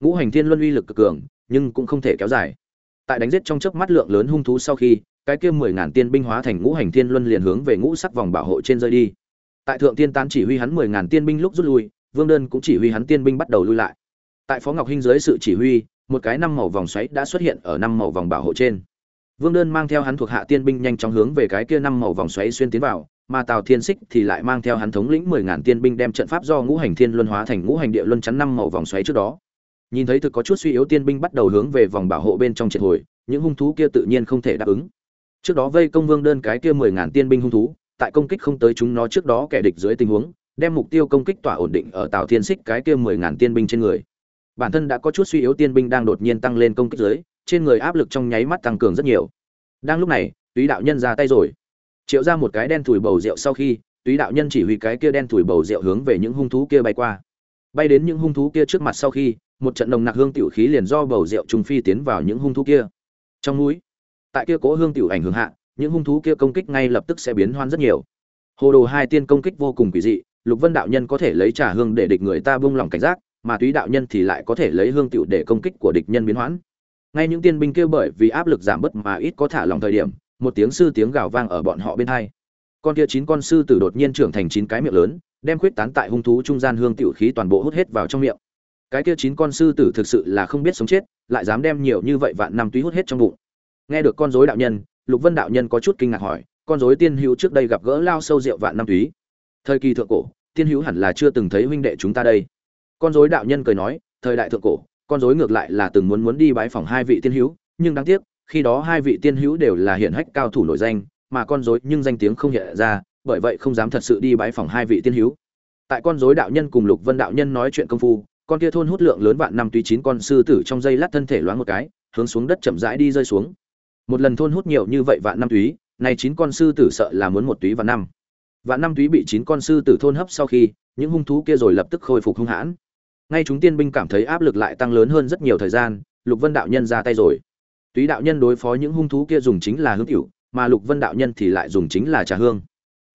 ngũ hành thiên luân uy lực cực cường, nhưng cũng không thể kéo dài. Tại đánh giết trong chớp mắt lượng lớn hung thú sau khi, cái kia mười ngàn tiên binh hóa thành ngũ hành thiên luân liền hướng về ngũ sắc vòng bảo hộ trên rơi đi. Tại thượng tiên tán chỉ huy hắn mười ngàn tiên binh lúc rút lui, vương đơn cũng chỉ huy hắn tiên binh bắt đầu lui lại. Tại phó ngọc hinh dưới sự chỉ huy, một cái năm màu vòng xoáy đã xuất hiện ở năm màu vòng bảo hộ trên. Vương đơn mang theo hắn thuộc hạ tiên binh nhanh chóng hướng về cái kia năm màu vòng xoáy xuyên tiến vào, mà tào thiên xích thì lại mang theo hắn thống lĩnh mười ngàn tiên binh đem trận pháp do ngũ hành thiên luân hóa thành ngũ hành địa luân chắn năm màu vòng xoáy trước đó nhìn thấy thực có chút suy yếu tiên binh bắt đầu hướng về vòng bảo hộ bên trong triệt hồi, những hung thú kia tự nhiên không thể đáp ứng. Trước đó vây công vương đơn cái kia mười ngàn tiên binh hung thú, tại công kích không tới chúng nó trước đó kẻ địch dưới tình huống, đem mục tiêu công kích tỏa ổn định ở tào thiên xích cái kia mười ngàn tiên binh trên người. Bản thân đã có chút suy yếu tiên binh đang đột nhiên tăng lên công kích dưới, trên người áp lực trong nháy mắt tăng cường rất nhiều. Đang lúc này, túy đạo nhân ra tay rồi. Triệu ra một cái đen thủi bầu rượu sau khi, túy đạo nhân chỉ huy cái kia đen thủi bầu rượu hướng về những hung thú kia bay qua. Bay đến những hung thú kia trước mặt sau khi một trận nồng nặc hương tiểu khí liền do bầu rượu trung phi tiến vào những hung thú kia. Trong núi, tại kia cố hương tiểu ảnh hưởng hạ, những hung thú kia công kích ngay lập tức sẽ biến hoan rất nhiều. Hồ đồ hai tiên công kích vô cùng kỳ dị, lục vân đạo nhân có thể lấy trà hương để địch người ta buông lòng cảnh giác, mà túy đạo nhân thì lại có thể lấy hương tiểu để công kích của địch nhân biến hoãn. Ngay những tiên binh kia bởi vì áp lực giảm bớt mà ít có thả lòng thời điểm, một tiếng sư tiếng gào vang ở bọn họ bên hai. Con kia chín con sư tử đột nhiên trưởng thành chín cái miệng lớn, đem khuyết tán tại hung thú trung gian hương tiểu khí toàn bộ hút hết vào trong miệng cái kia chín con sư tử thực sự là không biết sống chết, lại dám đem nhiều như vậy vạn năm túy hút hết trong bụng. Nghe được con rối đạo nhân, lục vân đạo nhân có chút kinh ngạc hỏi, con rối tiên hữu trước đây gặp gỡ lao sâu rượu vạn năm túy? Thời kỳ thượng cổ, tiên hữu hẳn là chưa từng thấy huynh đệ chúng ta đây. Con rối đạo nhân cười nói, thời đại thượng cổ, con rối ngược lại là từng muốn muốn đi bái phỏng hai vị tiên hữu, nhưng đáng tiếc, khi đó hai vị tiên hữu đều là hiển hách cao thủ nổi danh, mà con rối nhưng danh tiếng không hiện ra, bởi vậy không dám thật sự đi bái phỏng hai vị tiên hữu. Tại con rối đạo nhân cùng lục vân đạo nhân nói chuyện công phu con kia thôn hút lượng lớn vạn năm tùy chín con sư tử trong dây lát thân thể loáng một cái hướng xuống đất chậm rãi đi rơi xuống. Một lần thôn hút nhiều như vậy vạn năm túy này chín con sư tử sợ là muốn một túy vạn năm. Vạn năm túy bị chín con sư tử thôn hấp sau khi những hung thú kia rồi lập tức khôi phục hung hãn. Ngay chúng tiên binh cảm thấy áp lực lại tăng lớn hơn rất nhiều thời gian lục vân đạo nhân ra tay rồi. Túy đạo nhân đối phó những hung thú kia dùng chính là hương tiểu, mà lục vân đạo nhân thì lại dùng chính là trà hương.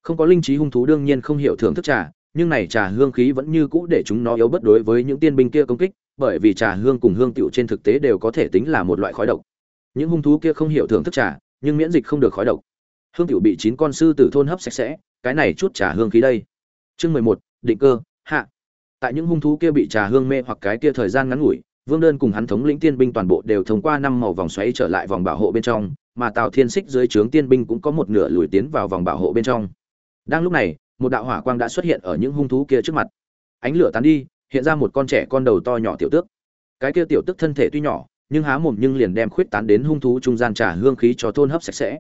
Không có linh trí hung thú đương nhiên không hiểu thưởng thức trà nhưng này trà hương khí vẫn như cũ để chúng nó yếu bất đối với những tiên binh kia công kích, bởi vì trà hương cùng hương tiểu trên thực tế đều có thể tính là một loại khói độc. Những hung thú kia không hiểu thưởng thức trà, nhưng miễn dịch không được khói độc. Hương tiểu bị chín con sư tử thôn hấp sạch sẽ, cái này chút trà hương khí đây. Chương mười một, định cơ, hạ. Tại những hung thú kia bị trà hương mê hoặc cái kia thời gian ngắn ngủi, vương đơn cùng hắn thống lĩnh tiên binh toàn bộ đều thông qua năm màu vòng xoáy trở lại vòng bảo hộ bên trong, mà tào thiên xích dưới trướng tiên binh cũng có một nửa lùi tiến vào vòng bảo hộ bên trong. Đang lúc này một đạo hỏa quang đã xuất hiện ở những hung thú kia trước mặt. Ánh lửa tán đi, hiện ra một con trẻ con đầu to nhỏ tiểu tước. Cái kia tiểu tước thân thể tuy nhỏ, nhưng há mồm nhưng liền đem khuyết tán đến hung thú trung gian trả hương khí cho thôn hấp sạch sẽ.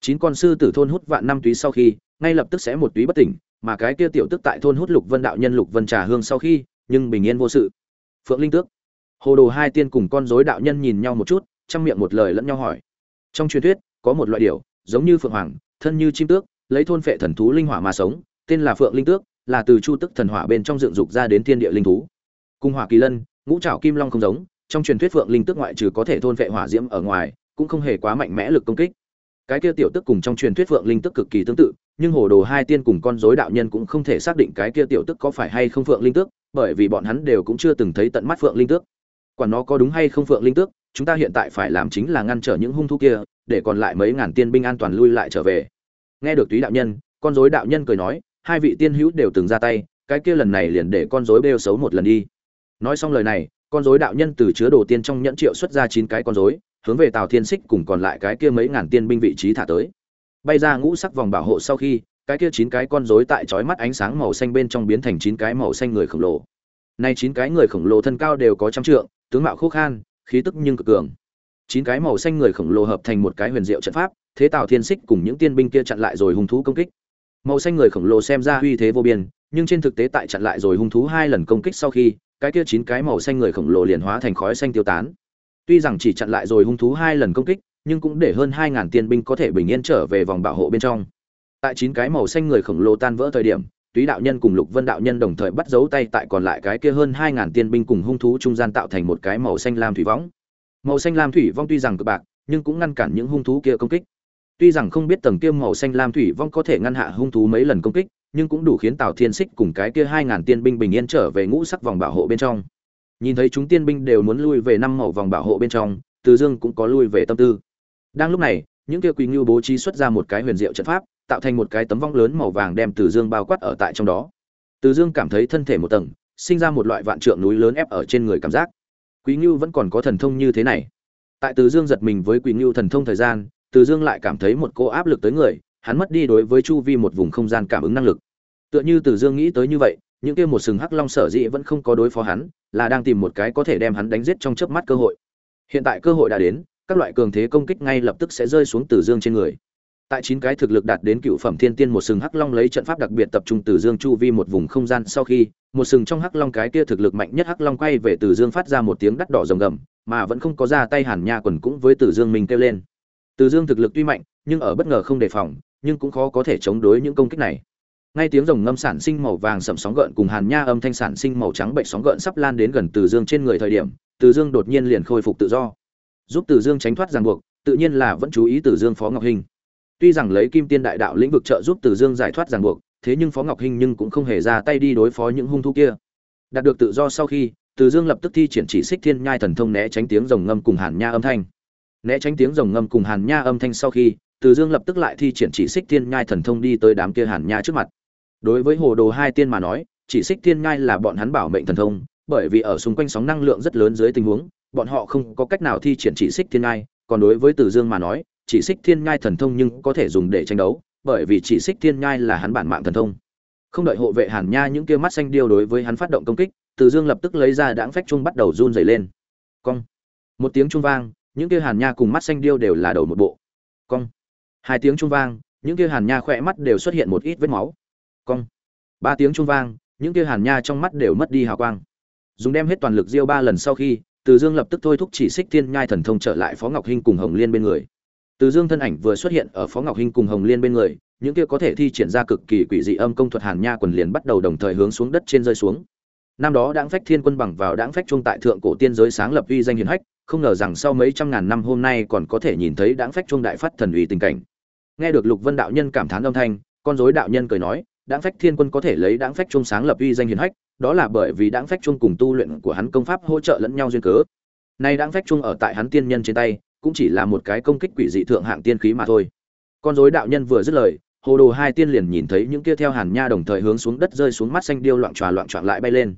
Chín con sư tử thôn hút vạn năm túy sau khi, ngay lập tức sẽ một túy bất tỉnh, mà cái kia tiểu tức tại thôn hút lục vân đạo nhân lục vân trà hương sau khi, nhưng bình yên vô sự. Phượng linh tước. Hồ đồ hai tiên cùng con rối đạo nhân nhìn nhau một chút, trong miệng một lời lẫn nhau hỏi. Trong truyền thuyết, có một loại điểu, giống như phượng hoàng, thân như chim tước, lấy thôn phệ thần thú linh hỏa mà sống tên là phượng linh tước, là từ chu tức thần hỏa bên trong dựng dục ra đến thiên địa linh thú. Cung hỏa kỳ lân, ngũ trảo kim long không giống, trong truyền thuyết phượng linh tước ngoại trừ có thể thôn phệ hỏa diễm ở ngoài, cũng không hề quá mạnh mẽ lực công kích. Cái kia tiểu tức cùng trong truyền thuyết phượng linh tức cực kỳ tương tự, nhưng hồ đồ hai tiên cùng con rối đạo nhân cũng không thể xác định cái kia tiểu tức có phải hay không phượng linh tước, bởi vì bọn hắn đều cũng chưa từng thấy tận mắt phượng linh tước. Quả nó có đúng hay không phượng linh tước, chúng ta hiện tại phải làm chính là ngăn trở những hung thú kia, để còn lại mấy ngàn tiên binh an toàn lui lại trở về. Nghe được túy đạo nhân, con rối đạo nhân cười nói hai vị tiên hữu đều từng ra tay, cái kia lần này liền để con rối bêu xấu một lần đi. Nói xong lời này, con rối đạo nhân từ chứa đồ tiên trong nhẫn triệu xuất ra chín cái con rối, hướng về tào thiên xích cùng còn lại cái kia mấy ngàn tiên binh vị trí thả tới. Bay ra ngũ sắc vòng bảo hộ sau khi, cái kia chín cái con rối tại chói mắt ánh sáng màu xanh bên trong biến thành chín cái màu xanh người khổng lồ. Nay chín cái người khổng lồ thân cao đều có trăm trượng, tướng mạo khốc khan, khí tức nhưng cực cường. Chín cái màu xanh người khổng lồ hợp thành một cái huyền diệu trận pháp, thế tào thiên xích cùng những tiên binh kia chặn lại rồi hung thú công kích màu xanh người khổng lồ xem ra uy thế vô biên, nhưng trên thực tế tại chặn lại rồi hung thú hai lần công kích sau khi, cái kia chín cái màu xanh người khổng lồ liền hóa thành khói xanh tiêu tán. Tuy rằng chỉ chặn lại rồi hung thú hai lần công kích, nhưng cũng để hơn hai ngàn tiên binh có thể bình yên trở về vòng bảo hộ bên trong. Tại chín cái màu xanh người khổng lồ tan vỡ thời điểm, túy đạo nhân cùng lục vân đạo nhân đồng thời bắt dấu tay tại còn lại cái kia hơn hai ngàn tiên binh cùng hung thú trung gian tạo thành một cái màu xanh lam thủy võng. Màu xanh lam thủy vong tuy rằng cực bạc, nhưng cũng ngăn cản những hung thú kia công kích. Tuy rằng không biết tầng kia màu xanh lam thủy vong có thể ngăn hạ hung thú mấy lần công kích, nhưng cũng đủ khiến Tào Thiên Sích cùng cái kia 2000 tiên binh bình yên trở về ngũ sắc vòng bảo hộ bên trong. nhìn thấy chúng tiên binh đều muốn lui về năm màu vòng bảo hộ bên trong từ dương cũng có lui về tâm tư. Đang lúc này những kia quỳ ngưu bố trí xuất ra một cái huyền diệu trận pháp tạo thành một cái tấm vong lớn màu vàng đem từ dương bao quát ở tại trong đó. Từ dương cảm thấy thân thể một tầng sinh ra một loại vạn trượng núi lớn ép ở trên người cảm giác. Quý ngưu vẫn còn có thần thông như thế này. Tại từ dương giật mình với quý ngưu thần thông thời gian từ dương lại cảm thấy một cô áp lực tới người, hắn mất đi đối với chu vi một vùng không gian cảm ứng năng lực. Tựa như từ dương nghĩ tới như vậy, những kia một sừng hắc long sở dĩ vẫn không có đối phó hắn, là đang tìm một cái có thể đem hắn đánh giết trong chớp mắt cơ hội. Hiện tại cơ hội đã đến, các loại cường thế công kích ngay lập tức sẽ rơi xuống từ dương trên người. Tại chín cái thực lực đạt đến cựu phẩm thiên tiên một sừng hắc long lấy trận pháp đặc biệt tập trung từ dương chu vi một vùng không gian sau khi, một sừng trong hắc long cái kia thực lực mạnh nhất hắc long quay về từ dương phát ra một tiếng đắt đỏ rồng gầm, mà vẫn không có ra tay hàn nha quần cũng với từ dương mình kêu lên từ dương thực lực tuy mạnh, nhưng ở bất ngờ không đề phòng, nhưng cũng khó có thể chống đối những công kích này. Ngay tiếng rồng ngâm sản sinh màu vàng sậm sóng gợn cùng hàn nha âm thanh sản sinh màu trắng bệnh sóng gợn sắp lan đến gần từ dương trên người thời điểm, từ dương đột nhiên liền khôi phục tự do. Giúp từ dương tránh thoát ràng buộc, tự nhiên là vẫn chú ý từ dương phó ngọc hình. Tuy rằng lấy kim tiên đại đạo lĩnh vực trợ giúp từ dương giải thoát ràng buộc, thế nhưng phó ngọc Hình nhưng cũng không hề ra tay đi đối phó những hung thú kia. Đạt được tự do sau khi, từ dương lập tức thi triển chỉ xích thiên nhai thần thông né tránh tiếng rồng ngâm cùng hàn nha âm thanh né tránh tiếng rồng ngâm cùng hàn nha âm thanh sau khi, từ dương lập tức lại thi triển chỉ xích thiên nhai thần thông đi tới đám kia hàn nha trước mặt. Đối với hồ đồ hai tiên mà nói, chỉ xích thiên nhai là bọn hắn bảo mệnh thần thông, bởi vì ở xung quanh sóng năng lượng rất lớn dưới tình huống, bọn họ không có cách nào thi triển chỉ xích thiên nhai. Còn đối với từ dương mà nói, chỉ xích thiên nhai thần thông nhưng có thể dùng để tranh đấu, bởi vì chỉ xích thiên nhai là hắn bản mạng thần thông. Không đợi hộ vệ hàn nha những kia mắt xanh điêu đối với hắn phát động công kích, từ dương lập tức lấy ra đãng phách trung bắt đầu run dày lên. Cong. Một tiếng trung vang những kia hàn nha cùng mắt xanh điêu đều là đầu một bộ. Cong. Hai tiếng trung vang, những kia hàn nha khỏe mắt đều xuất hiện một ít vết máu. Cong. Ba tiếng trung vang, những kia hàn nha trong mắt đều mất đi hào quang. Dùng đem hết toàn lực diêu ba lần sau khi, từ dương lập tức thôi thúc chỉ xích thiên nhai thần thông trở lại phó ngọc hinh cùng hồng liên bên người. Từ dương thân ảnh vừa xuất hiện ở phó ngọc hinh cùng hồng liên bên người, những kia có thể thi triển ra cực kỳ quỷ dị âm công thuật hàn nha quần liền bắt đầu đồng thời hướng xuống đất trên rơi xuống. Năm đó đãng phách thiên quân bằng vào đãng phách trung tại thượng cổ tiên giới sáng lập uy danh hiển hách không ngờ rằng sau mấy trăm ngàn năm hôm nay còn có thể nhìn thấy đãng phách trung đại phát thần uy tình cảnh. Nghe được lục vân đạo nhân cảm thán âm thanh, con rối đạo nhân cười nói, đãng phách thiên quân có thể lấy đãng phách trung sáng lập uy danh hiển hách, đó là bởi vì đãng phách trung cùng tu luyện của hắn công pháp hỗ trợ lẫn nhau duyên cớ. Nay đãng phách trung ở tại hắn tiên nhân trên tay, cũng chỉ là một cái công kích quỷ dị thượng hạng tiên khí mà thôi. Con rối đạo nhân vừa dứt lời, hồ đồ hai tiên liền nhìn thấy những kia theo hàn nha đồng thời hướng xuống đất rơi xuống mắt xanh điêu loạn tròa loạn trọn lại bay lên.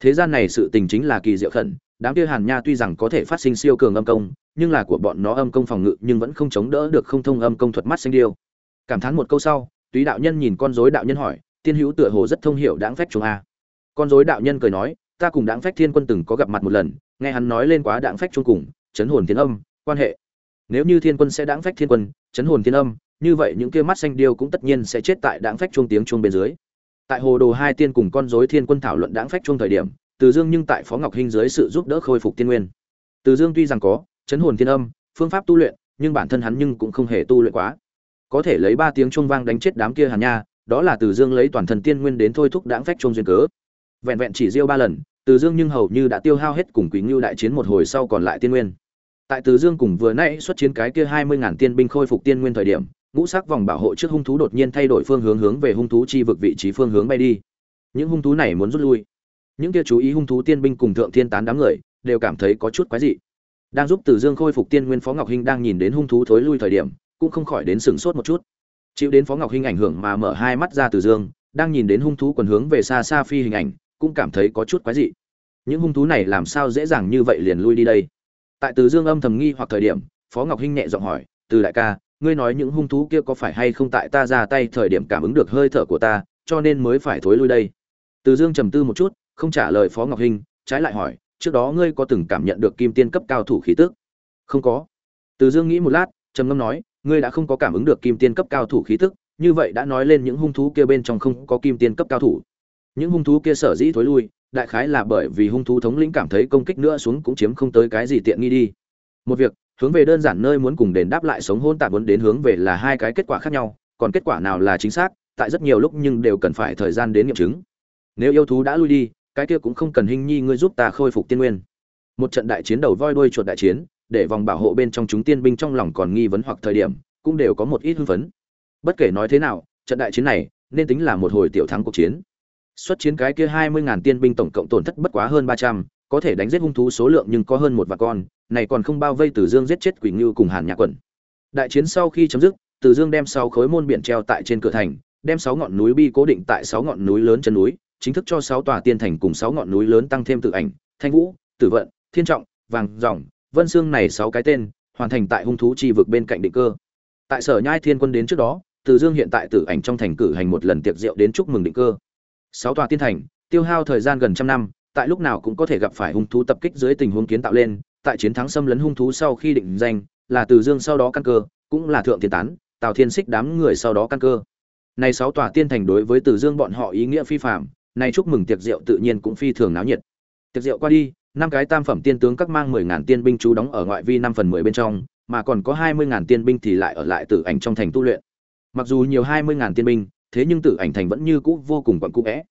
Thế gian này sự tình chính là kỳ diệu khẩn đám kia hàn nha tuy rằng có thể phát sinh siêu cường âm công, nhưng là của bọn nó âm công phòng ngự nhưng vẫn không chống đỡ được không thông âm công thuật mắt xanh điêu. Cảm thán một câu sau, túy đạo nhân nhìn con rối đạo nhân hỏi, tiên hữu tựa hồ rất thông hiểu đáng phách chúng a. Con rối đạo nhân cười nói, ta cùng đáng phách thiên quân từng có gặp mặt một lần, nghe hắn nói lên quá đáng phách chung cùng, chấn hồn thiên âm, quan hệ. Nếu như thiên quân sẽ đáng phách thiên quân, chấn hồn thiên âm, như vậy những kia mắt xanh điêu cũng tất nhiên sẽ chết tại đáng phách chuông tiếng chuông bên dưới. Tại hồ đồ hai tiên cùng con rối thiên quân thảo luận đáng phách chuông thời điểm từ dương nhưng tại phó ngọc hinh dưới sự giúp đỡ khôi phục tiên nguyên. Từ dương tuy rằng có chấn hồn thiên âm, phương pháp tu luyện, nhưng bản thân hắn nhưng cũng không hề tu luyện quá. Có thể lấy ba tiếng chuông vang đánh chết đám kia hàn nha, đó là từ dương lấy toàn thần tiên nguyên đến thôi thúc đáng phách chuông duyên cớ. Vẹn vẹn chỉ riêu ba lần, từ dương nhưng hầu như đã tiêu hao hết cùng quý ngưu đại chiến một hồi sau còn lại tiên nguyên. Tại từ dương cùng vừa nãy xuất chiến cái kia hai mươi ngàn tiên binh khôi phục tiên nguyên thời điểm, ngũ sắc vòng bảo hộ trước hung thú đột nhiên thay đổi phương hướng hướng về hung thú chi vực vị trí phương hướng bay đi. Những hung thú này muốn rút lui những kia chú ý hung thú tiên binh cùng thượng thiên tán đám người đều cảm thấy có chút quái dị. Đang giúp từ dương khôi phục tiên nguyên phó ngọc hinh đang nhìn đến hung thú thối lui thời điểm, cũng không khỏi đến sửng sốt một chút. Chịu đến phó ngọc hinh ảnh hưởng mà mở hai mắt ra từ dương, đang nhìn đến hung thú quần hướng về xa xa phi hình ảnh, cũng cảm thấy có chút quái dị. Những hung thú này làm sao dễ dàng như vậy liền lui đi đây? Tại từ dương âm thầm nghi hoặc thời điểm, phó ngọc hinh nhẹ giọng hỏi, từ đại ca, ngươi nói những hung thú kia có phải hay không tại ta ra tay thời điểm cảm ứng được hơi thở của ta, cho nên mới phải thối lui đây? Từ dương trầm tư một chút không trả lời phó ngọc hinh, trái lại hỏi, trước đó ngươi có từng cảm nhận được kim tiên cấp cao thủ khí tức? Không có. Từ dương nghĩ một lát, trầm ngâm nói, ngươi đã không có cảm ứng được kim tiên cấp cao thủ khí tức, như vậy đã nói lên những hung thú kia bên trong không có kim tiên cấp cao thủ. Những hung thú kia sở dĩ thối lui, đại khái là bởi vì hung thú thống lĩnh cảm thấy công kích nữa xuống cũng chiếm không tới cái gì tiện nghi đi. Một việc, hướng về đơn giản nơi muốn cùng đền đáp lại sống hôn tạp muốn đến hướng về là hai cái kết quả khác nhau, còn kết quả nào là chính xác, tại rất nhiều lúc nhưng đều cần phải thời gian đến nghiệm chứng. Nếu yêu thú đã lui đi cái kia cũng không cần hình nhi ngươi giúp ta khôi phục tiên nguyên. Một trận đại chiến đầu voi đuôi chuột đại chiến, để vòng bảo hộ bên trong chúng tiên binh trong lòng còn nghi vấn hoặc thời điểm, cũng đều có một ít hưng phấn. Bất kể nói thế nào, trận đại chiến này nên tính là một hồi tiểu thắng cuộc chiến. Xuất chiến cái kia hai mươi ngàn tiên binh tổng cộng tổn thất bất quá hơn ba trăm, có thể đánh giết hung thú số lượng nhưng có hơn một vạn con, này còn không bao vây từ dương giết chết quỷ ngưu cùng hàn nhạc quần đại chiến sau khi chấm dứt, từ dương đem sáu khối môn biển treo tại trên cửa thành, đem sáu ngọn núi bi cố định tại sáu ngọn núi lớn chân núi chính thức cho sáu tòa tiên thành cùng sáu ngọn núi lớn tăng thêm tự ảnh, thanh vũ, tử vận, thiên trọng, vàng dòng vân xương này sáu cái tên, hoàn thành tại hung thú chi vực bên cạnh định cơ. Tại sở nhai thiên quân đến trước đó, từ dương hiện tại tử ảnh trong thành cử hành một lần tiệc rượu đến chúc mừng định cơ. Sáu tòa tiên thành, tiêu hao thời gian gần trăm năm, tại lúc nào cũng có thể gặp phải hung thú tập kích dưới tình huống kiến tạo lên, tại chiến thắng xâm lấn hung thú sau khi định danh, là từ dương sau đó căn cơ, cũng là thượng tiên tán, tào thiên xích đám người sau đó căn cơ. Này sáu tòa tiên thành đối với từ dương bọn họ ý nghĩa phi phàm nay chúc mừng tiệc rượu tự nhiên cũng phi thường náo nhiệt. Tiệc rượu qua đi, năm cái tam phẩm tiên tướng các mang mười ngàn tiên binh trú đóng ở ngoại vi năm phần mười bên trong, mà còn có hai mươi ngàn tiên binh thì lại ở lại tử ảnh trong thành tu luyện. Mặc dù nhiều hai mươi ngàn tiên binh, thế nhưng tử ảnh thành vẫn như cũ vô cùng quặn cũ bé.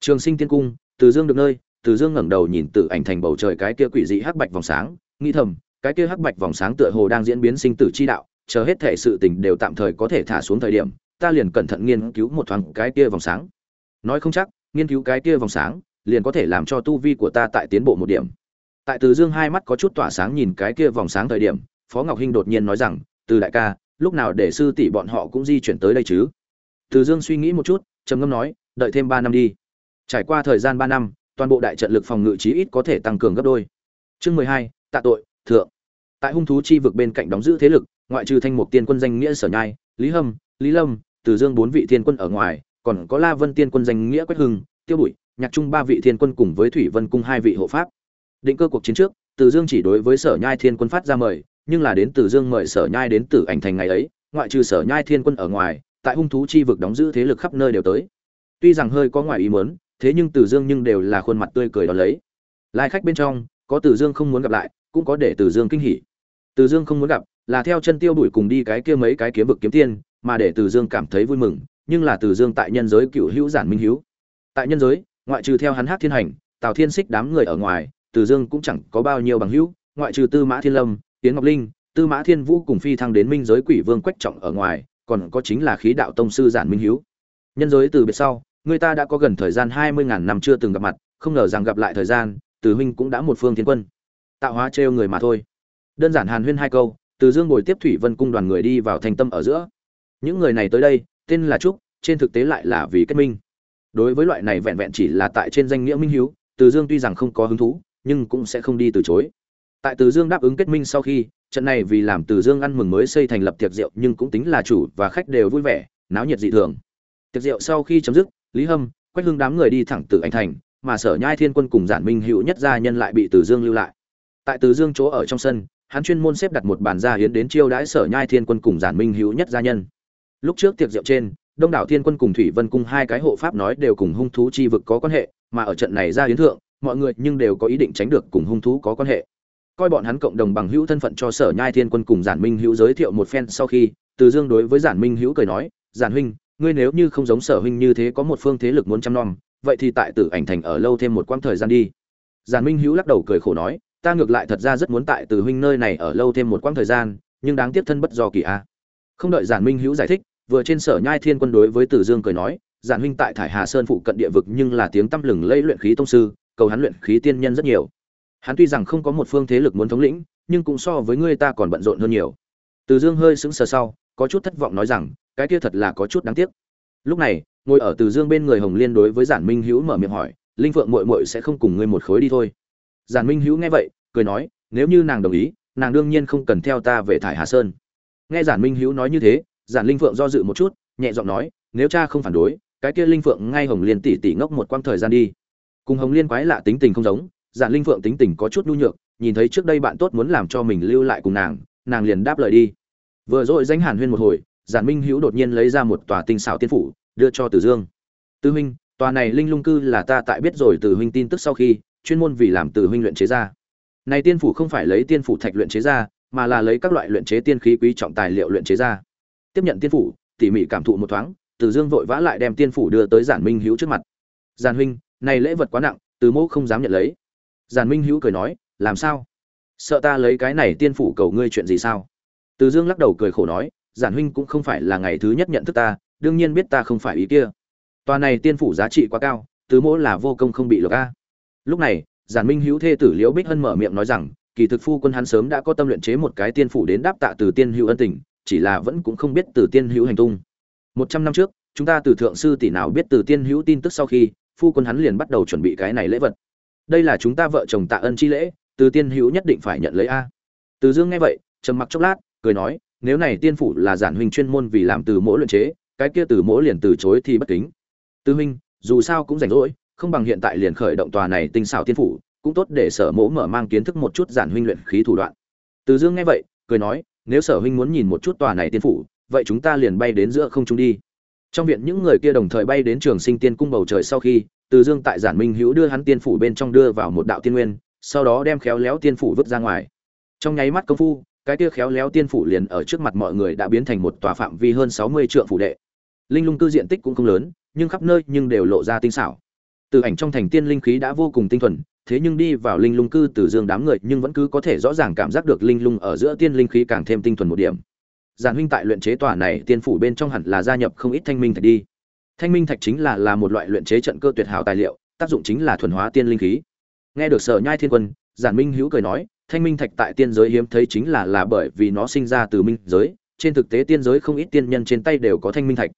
trường sinh tiên cung, từ dương được nơi, từ dương ngẩng đầu nhìn tử ảnh thành bầu trời cái kia quỷ dị hắc bạch vòng sáng, nghĩ thầm, cái kia hắc bạch vòng sáng tựa hồ đang diễn biến sinh tử chi đạo, chờ hết thể sự tình đều tạm thời có thể thả xuống thời điểm, ta liền cẩn thận nghiên cứu một thoáng cái kia vòng sáng. Nói không chắc nghiên cứu cái kia vòng sáng, liền có thể làm cho tu vi của ta tại tiến bộ một điểm. Tại từ dương hai mắt có chút tỏa sáng nhìn cái kia vòng sáng thời điểm, phó ngọc hinh đột nhiên nói rằng, từ đại ca, lúc nào để sư tỷ bọn họ cũng di chuyển tới đây chứ? Từ dương suy nghĩ một chút, trầm ngâm nói, đợi thêm ba năm đi. Trải qua thời gian ba năm, toàn bộ đại trận lực phòng ngự chí ít có thể tăng cường gấp đôi. Chương mười hai, tạ tội, thượng. Tại hung thú chi vực bên cạnh đóng giữ thế lực, ngoại trừ thanh mục tiên quân danh nghĩa sở nhai, lý hâm, lý lâm, từ dương bốn vị thiên quân ở ngoài còn có la vân tiên quân danh nghĩa quách hưng, tiêu bụi, nhạc trung ba vị thiên quân cùng với thủy vân cung hai vị hộ pháp. Định cơ cuộc chiến trước, từ dương chỉ đối với sở nhai thiên quân phát ra mời, nhưng là đến từ dương mời sở nhai đến tử ảnh thành ngày ấy, ngoại trừ sở nhai thiên quân ở ngoài, tại hung thú chi vực đóng giữ thế lực khắp nơi đều tới. Tuy rằng hơi có ngoài ý muốn, thế nhưng từ dương nhưng đều là khuôn mặt tươi cười đón lấy. Lai khách bên trong, có từ dương không muốn gặp lại, cũng có để từ dương kinh hỉ. Từ dương không muốn gặp, là theo chân tiêu Bụi cùng đi cái kia mấy cái kiếm vực kiếm tiên, mà để từ dương cảm thấy vui mừng nhưng là từ dương tại nhân giới cựu hữu giản minh hữu tại nhân giới, ngoại trừ theo hắn hát thiên hành, tào thiên xích đám người ở ngoài, từ dương cũng chẳng có bao nhiêu bằng hữu, ngoại trừ tư mã thiên lâm tiến ngọc linh, tư mã thiên vũ cùng phi thăng đến minh giới quỷ vương quách trọng ở ngoài, còn có chính là khí đạo tông sư giản minh hữu nhân giới từ biệt sau, người ta đã có gần thời gian hai mươi ngàn năm chưa từng gặp mặt, không ngờ rằng gặp lại thời gian, từ huynh cũng đã một phương thiên quân. Tạo hóa trêu người mà thôi. Đơn giản hàn huyên hai câu, từ dương bồi tiếp thủy vân cung đoàn người đi vào thành tâm ở giữa. Những người này tới đây tên là trúc, trên thực tế lại là vì kết minh. Đối với loại này vẹn vẹn chỉ là tại trên danh nghĩa minh hiếu, từ dương tuy rằng không có hứng thú, nhưng cũng sẽ không đi từ chối. Tại từ dương đáp ứng kết minh sau khi, trận này vì làm từ dương ăn mừng mới xây thành lập tiệc rượu nhưng cũng tính là chủ và khách đều vui vẻ, náo nhiệt dị thường. Tiệc rượu sau khi chấm dứt, lý hâm, quách hưng đám người đi thẳng từ anh thành, mà sở nhai thiên quân cùng giản minh hữu nhất gia nhân lại bị từ dương lưu lại. Tại từ dương chỗ ở trong sân, hắn chuyên môn xếp đặt một bàn gia hiến đến chiêu đãi sở nhai thiên quân cùng giản minh hữu nhất gia nhân lúc trước tiệc rượu trên, đông đảo thiên quân cùng thủy vân cung hai cái hộ pháp nói đều cùng hung thú chi vực có quan hệ, mà ở trận này ra hiến thượng, mọi người nhưng đều có ý định tránh được cùng hung thú có quan hệ. Coi bọn hắn cộng đồng bằng hữu thân phận cho sở nhai thiên quân cùng giản minh hữu giới thiệu một phen sau khi, từ dương đối với giản minh hữu cười nói, giản huynh, ngươi nếu như không giống sở huynh như thế có một phương thế lực muốn chăm nom, vậy thì tại tử ảnh thành ở lâu thêm một quãng thời gian đi. Giản minh hữu lắc đầu cười khổ nói, ta ngược lại thật ra rất muốn tại từ huynh nơi này ở lâu thêm một quãng thời gian, nhưng đáng tiếc thân bất do kỳ a. Không đợi giản minh hữu giải thích vừa trên sở nhai thiên quân đối với tử Dương cười nói, giản huynh tại Thải Hà Sơn phụ cận địa vực nhưng là tiếng tăm lừng lẫy luyện khí tông sư, cầu hắn luyện khí tiên nhân rất nhiều. Hắn tuy rằng không có một phương thế lực muốn thống lĩnh, nhưng cũng so với ngươi ta còn bận rộn hơn nhiều. tử Dương hơi sững sờ sau, có chút thất vọng nói rằng, cái kia thật là có chút đáng tiếc. Lúc này, ngồi ở tử Dương bên người Hồng Liên đối với Giản Minh Hữu mở miệng hỏi, Linh Phượng muội muội sẽ không cùng ngươi một khối đi thôi. Giản Minh Hữu nghe vậy, cười nói, nếu như nàng đồng ý, nàng đương nhiên không cần theo ta về Thải Hà Sơn. Nghe Giản Minh Hữu nói như thế, giản linh phượng do dự một chút, nhẹ giọng nói, nếu cha không phản đối, cái kia linh phượng ngay hồng liên tỷ tỷ ngốc một quãng thời gian đi. Cùng hồng liên quái lạ tính tình không giống, giản linh phượng tính tình có chút nhu nhược, nhìn thấy trước đây bạn tốt muốn làm cho mình lưu lại cùng nàng nàng liền đáp lời đi. Vừa rồi danh hàn huyên một hồi, giản minh hữu đột nhiên lấy ra một tòa tinh xảo tiên phủ, đưa cho Tử dương. Tư huynh, tòa này linh lung cư là ta tại biết rồi từ huynh tin tức sau khi, chuyên môn vì làm từ huynh luyện chế ra. Này tiên phủ không phải lấy tiên phủ thạch luyện chế ra, mà là lấy các loại luyện chế tiên khí quý trọng tài liệu luyện chế ra tiếp nhận tiên phủ, tỉ mỉ cảm thụ một thoáng, từ dương vội vã lại đem tiên phủ đưa tới giản minh hữu trước mặt. Giản huynh, này lễ vật quá nặng, từ mẫu không dám nhận lấy. Giản minh hữu cười nói, làm sao? Sợ ta lấy cái này tiên phủ cầu ngươi chuyện gì sao? Từ dương lắc đầu cười khổ nói, giản huynh cũng không phải là ngày thứ nhất nhận thức ta, đương nhiên biết ta không phải ý kia. Tòa này tiên phủ giá trị quá cao tứ mẫu là vô công không bị lược a. Lúc này, giản minh hữu thê tử liễu bích hân mở miệng nói rằng, kỳ thực phu quân hắn sớm đã có tâm luyện chế một cái tiên phủ đến đáp tạ từ tiên hữu ân tình chỉ là vẫn cũng không biết từ tiên hữu hành tung. Một trăm năm trước, chúng ta từ thượng sư tỷ nào biết từ tiên hữu tin tức sau khi, phu quân hắn liền bắt đầu chuẩn bị cái này lễ vật. Đây là chúng ta vợ chồng tạ ân chi lễ, từ tiên hữu nhất định phải nhận lấy a. Từ dương nghe vậy, trầm mặc chốc lát, cười nói, nếu này tiên phủ là giản huynh chuyên môn vì làm từ mỗi luyện chế, cái kia từ mỗi liền từ chối thì bất kính. Tư huynh, dù sao cũng rảnh rỗi, không bằng hiện tại liền khởi động tòa này tinh xảo tiên phủ, cũng tốt để sở mỗ mở mang kiến thức một chút giản huynh luyện khí thủ đoạn. Từ dương nghe vậy, cười nói nếu sở huynh muốn nhìn một chút tòa này tiên phủ, vậy chúng ta liền bay đến giữa không trung đi. Trong viện những người kia đồng thời bay đến trường sinh tiên cung bầu trời sau khi, từ dương tại giản minh hữu đưa hắn tiên phủ bên trong đưa vào một đạo tiên nguyên, sau đó đem khéo léo tiên phủ vứt ra ngoài. Trong nháy mắt công phu, cái kia khéo léo tiên phủ liền ở trước mặt mọi người đã biến thành một tòa phạm vi hơn sáu mươi trượng phủ đệ. Linh lung cư diện tích cũng không lớn, nhưng khắp nơi nhưng đều lộ ra tinh xảo. Từ ảnh trong thành tiên linh khí đã vô cùng tinh thuần thế nhưng đi vào linh lung cư từ dương đám người nhưng vẫn cứ có thể rõ ràng cảm giác được linh lung ở giữa tiên linh khí càng thêm tinh thuần một điểm. Giản huynh tại luyện chế tòa này, tiên phủ bên trong hẳn là gia nhập không ít thanh minh thạch đi. Thanh minh thạch chính là là một loại luyện chế trận cơ tuyệt hảo tài liệu, tác dụng chính là thuần hóa tiên linh khí. Nghe được sở nhai thiên quân, giản minh hữu cười nói, thanh minh thạch tại tiên giới hiếm thấy chính là là bởi vì nó sinh ra từ minh giới, trên thực tế tiên giới không ít tiên nhân trên tay đều có thanh minh thạch.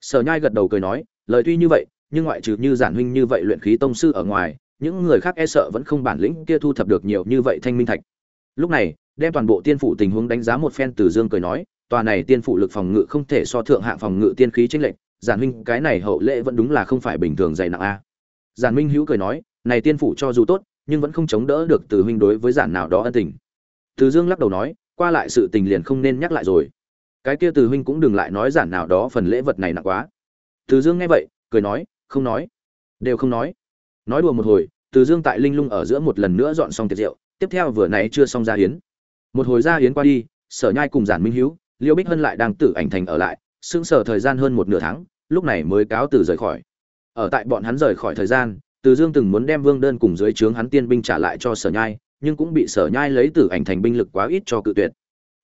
Sở nhai gật đầu cười nói, lời tuy như vậy, nhưng ngoại trừ như giản huynh như vậy luyện khí tông sư ở ngoài những người khác e sợ vẫn không bản lĩnh kia thu thập được nhiều như vậy thanh minh thạch. Lúc này, đem toàn bộ tiên phủ tình huống đánh giá một phen từ dương cười nói, tòa này tiên phủ lực phòng ngự không thể so thượng hạng phòng ngự tiên khí chính lệnh giản huynh cái này hậu lễ vẫn đúng là không phải bình thường dày nặng a. Giản minh hữu cười nói, này tiên phủ cho dù tốt, nhưng vẫn không chống đỡ được từ huynh đối với giản nào đó ân tình. Từ dương lắc đầu nói, qua lại sự tình liền không nên nhắc lại rồi. Cái kia từ huynh cũng đừng lại nói giản nào đó phần lễ vật này nặng quá. Từ dương nghe vậy, cười nói, không nói. Đều không nói nói đùa một hồi, từ dương tại linh lung ở giữa một lần nữa dọn xong tiệc rượu, tiếp theo vừa nãy chưa xong ra hiến. Một hồi ra hiến qua đi, sở nhai cùng giản minh hữu liêu bích hân lại đang tự ảnh thành ở lại, sững sờ thời gian hơn một nửa tháng, lúc này mới cáo từ rời khỏi. Ở tại bọn hắn rời khỏi thời gian, từ dương từng muốn đem vương đơn cùng dưới trướng hắn tiên binh trả lại cho sở nhai, nhưng cũng bị sở nhai lấy tử ảnh thành binh lực quá ít cho cự tuyệt.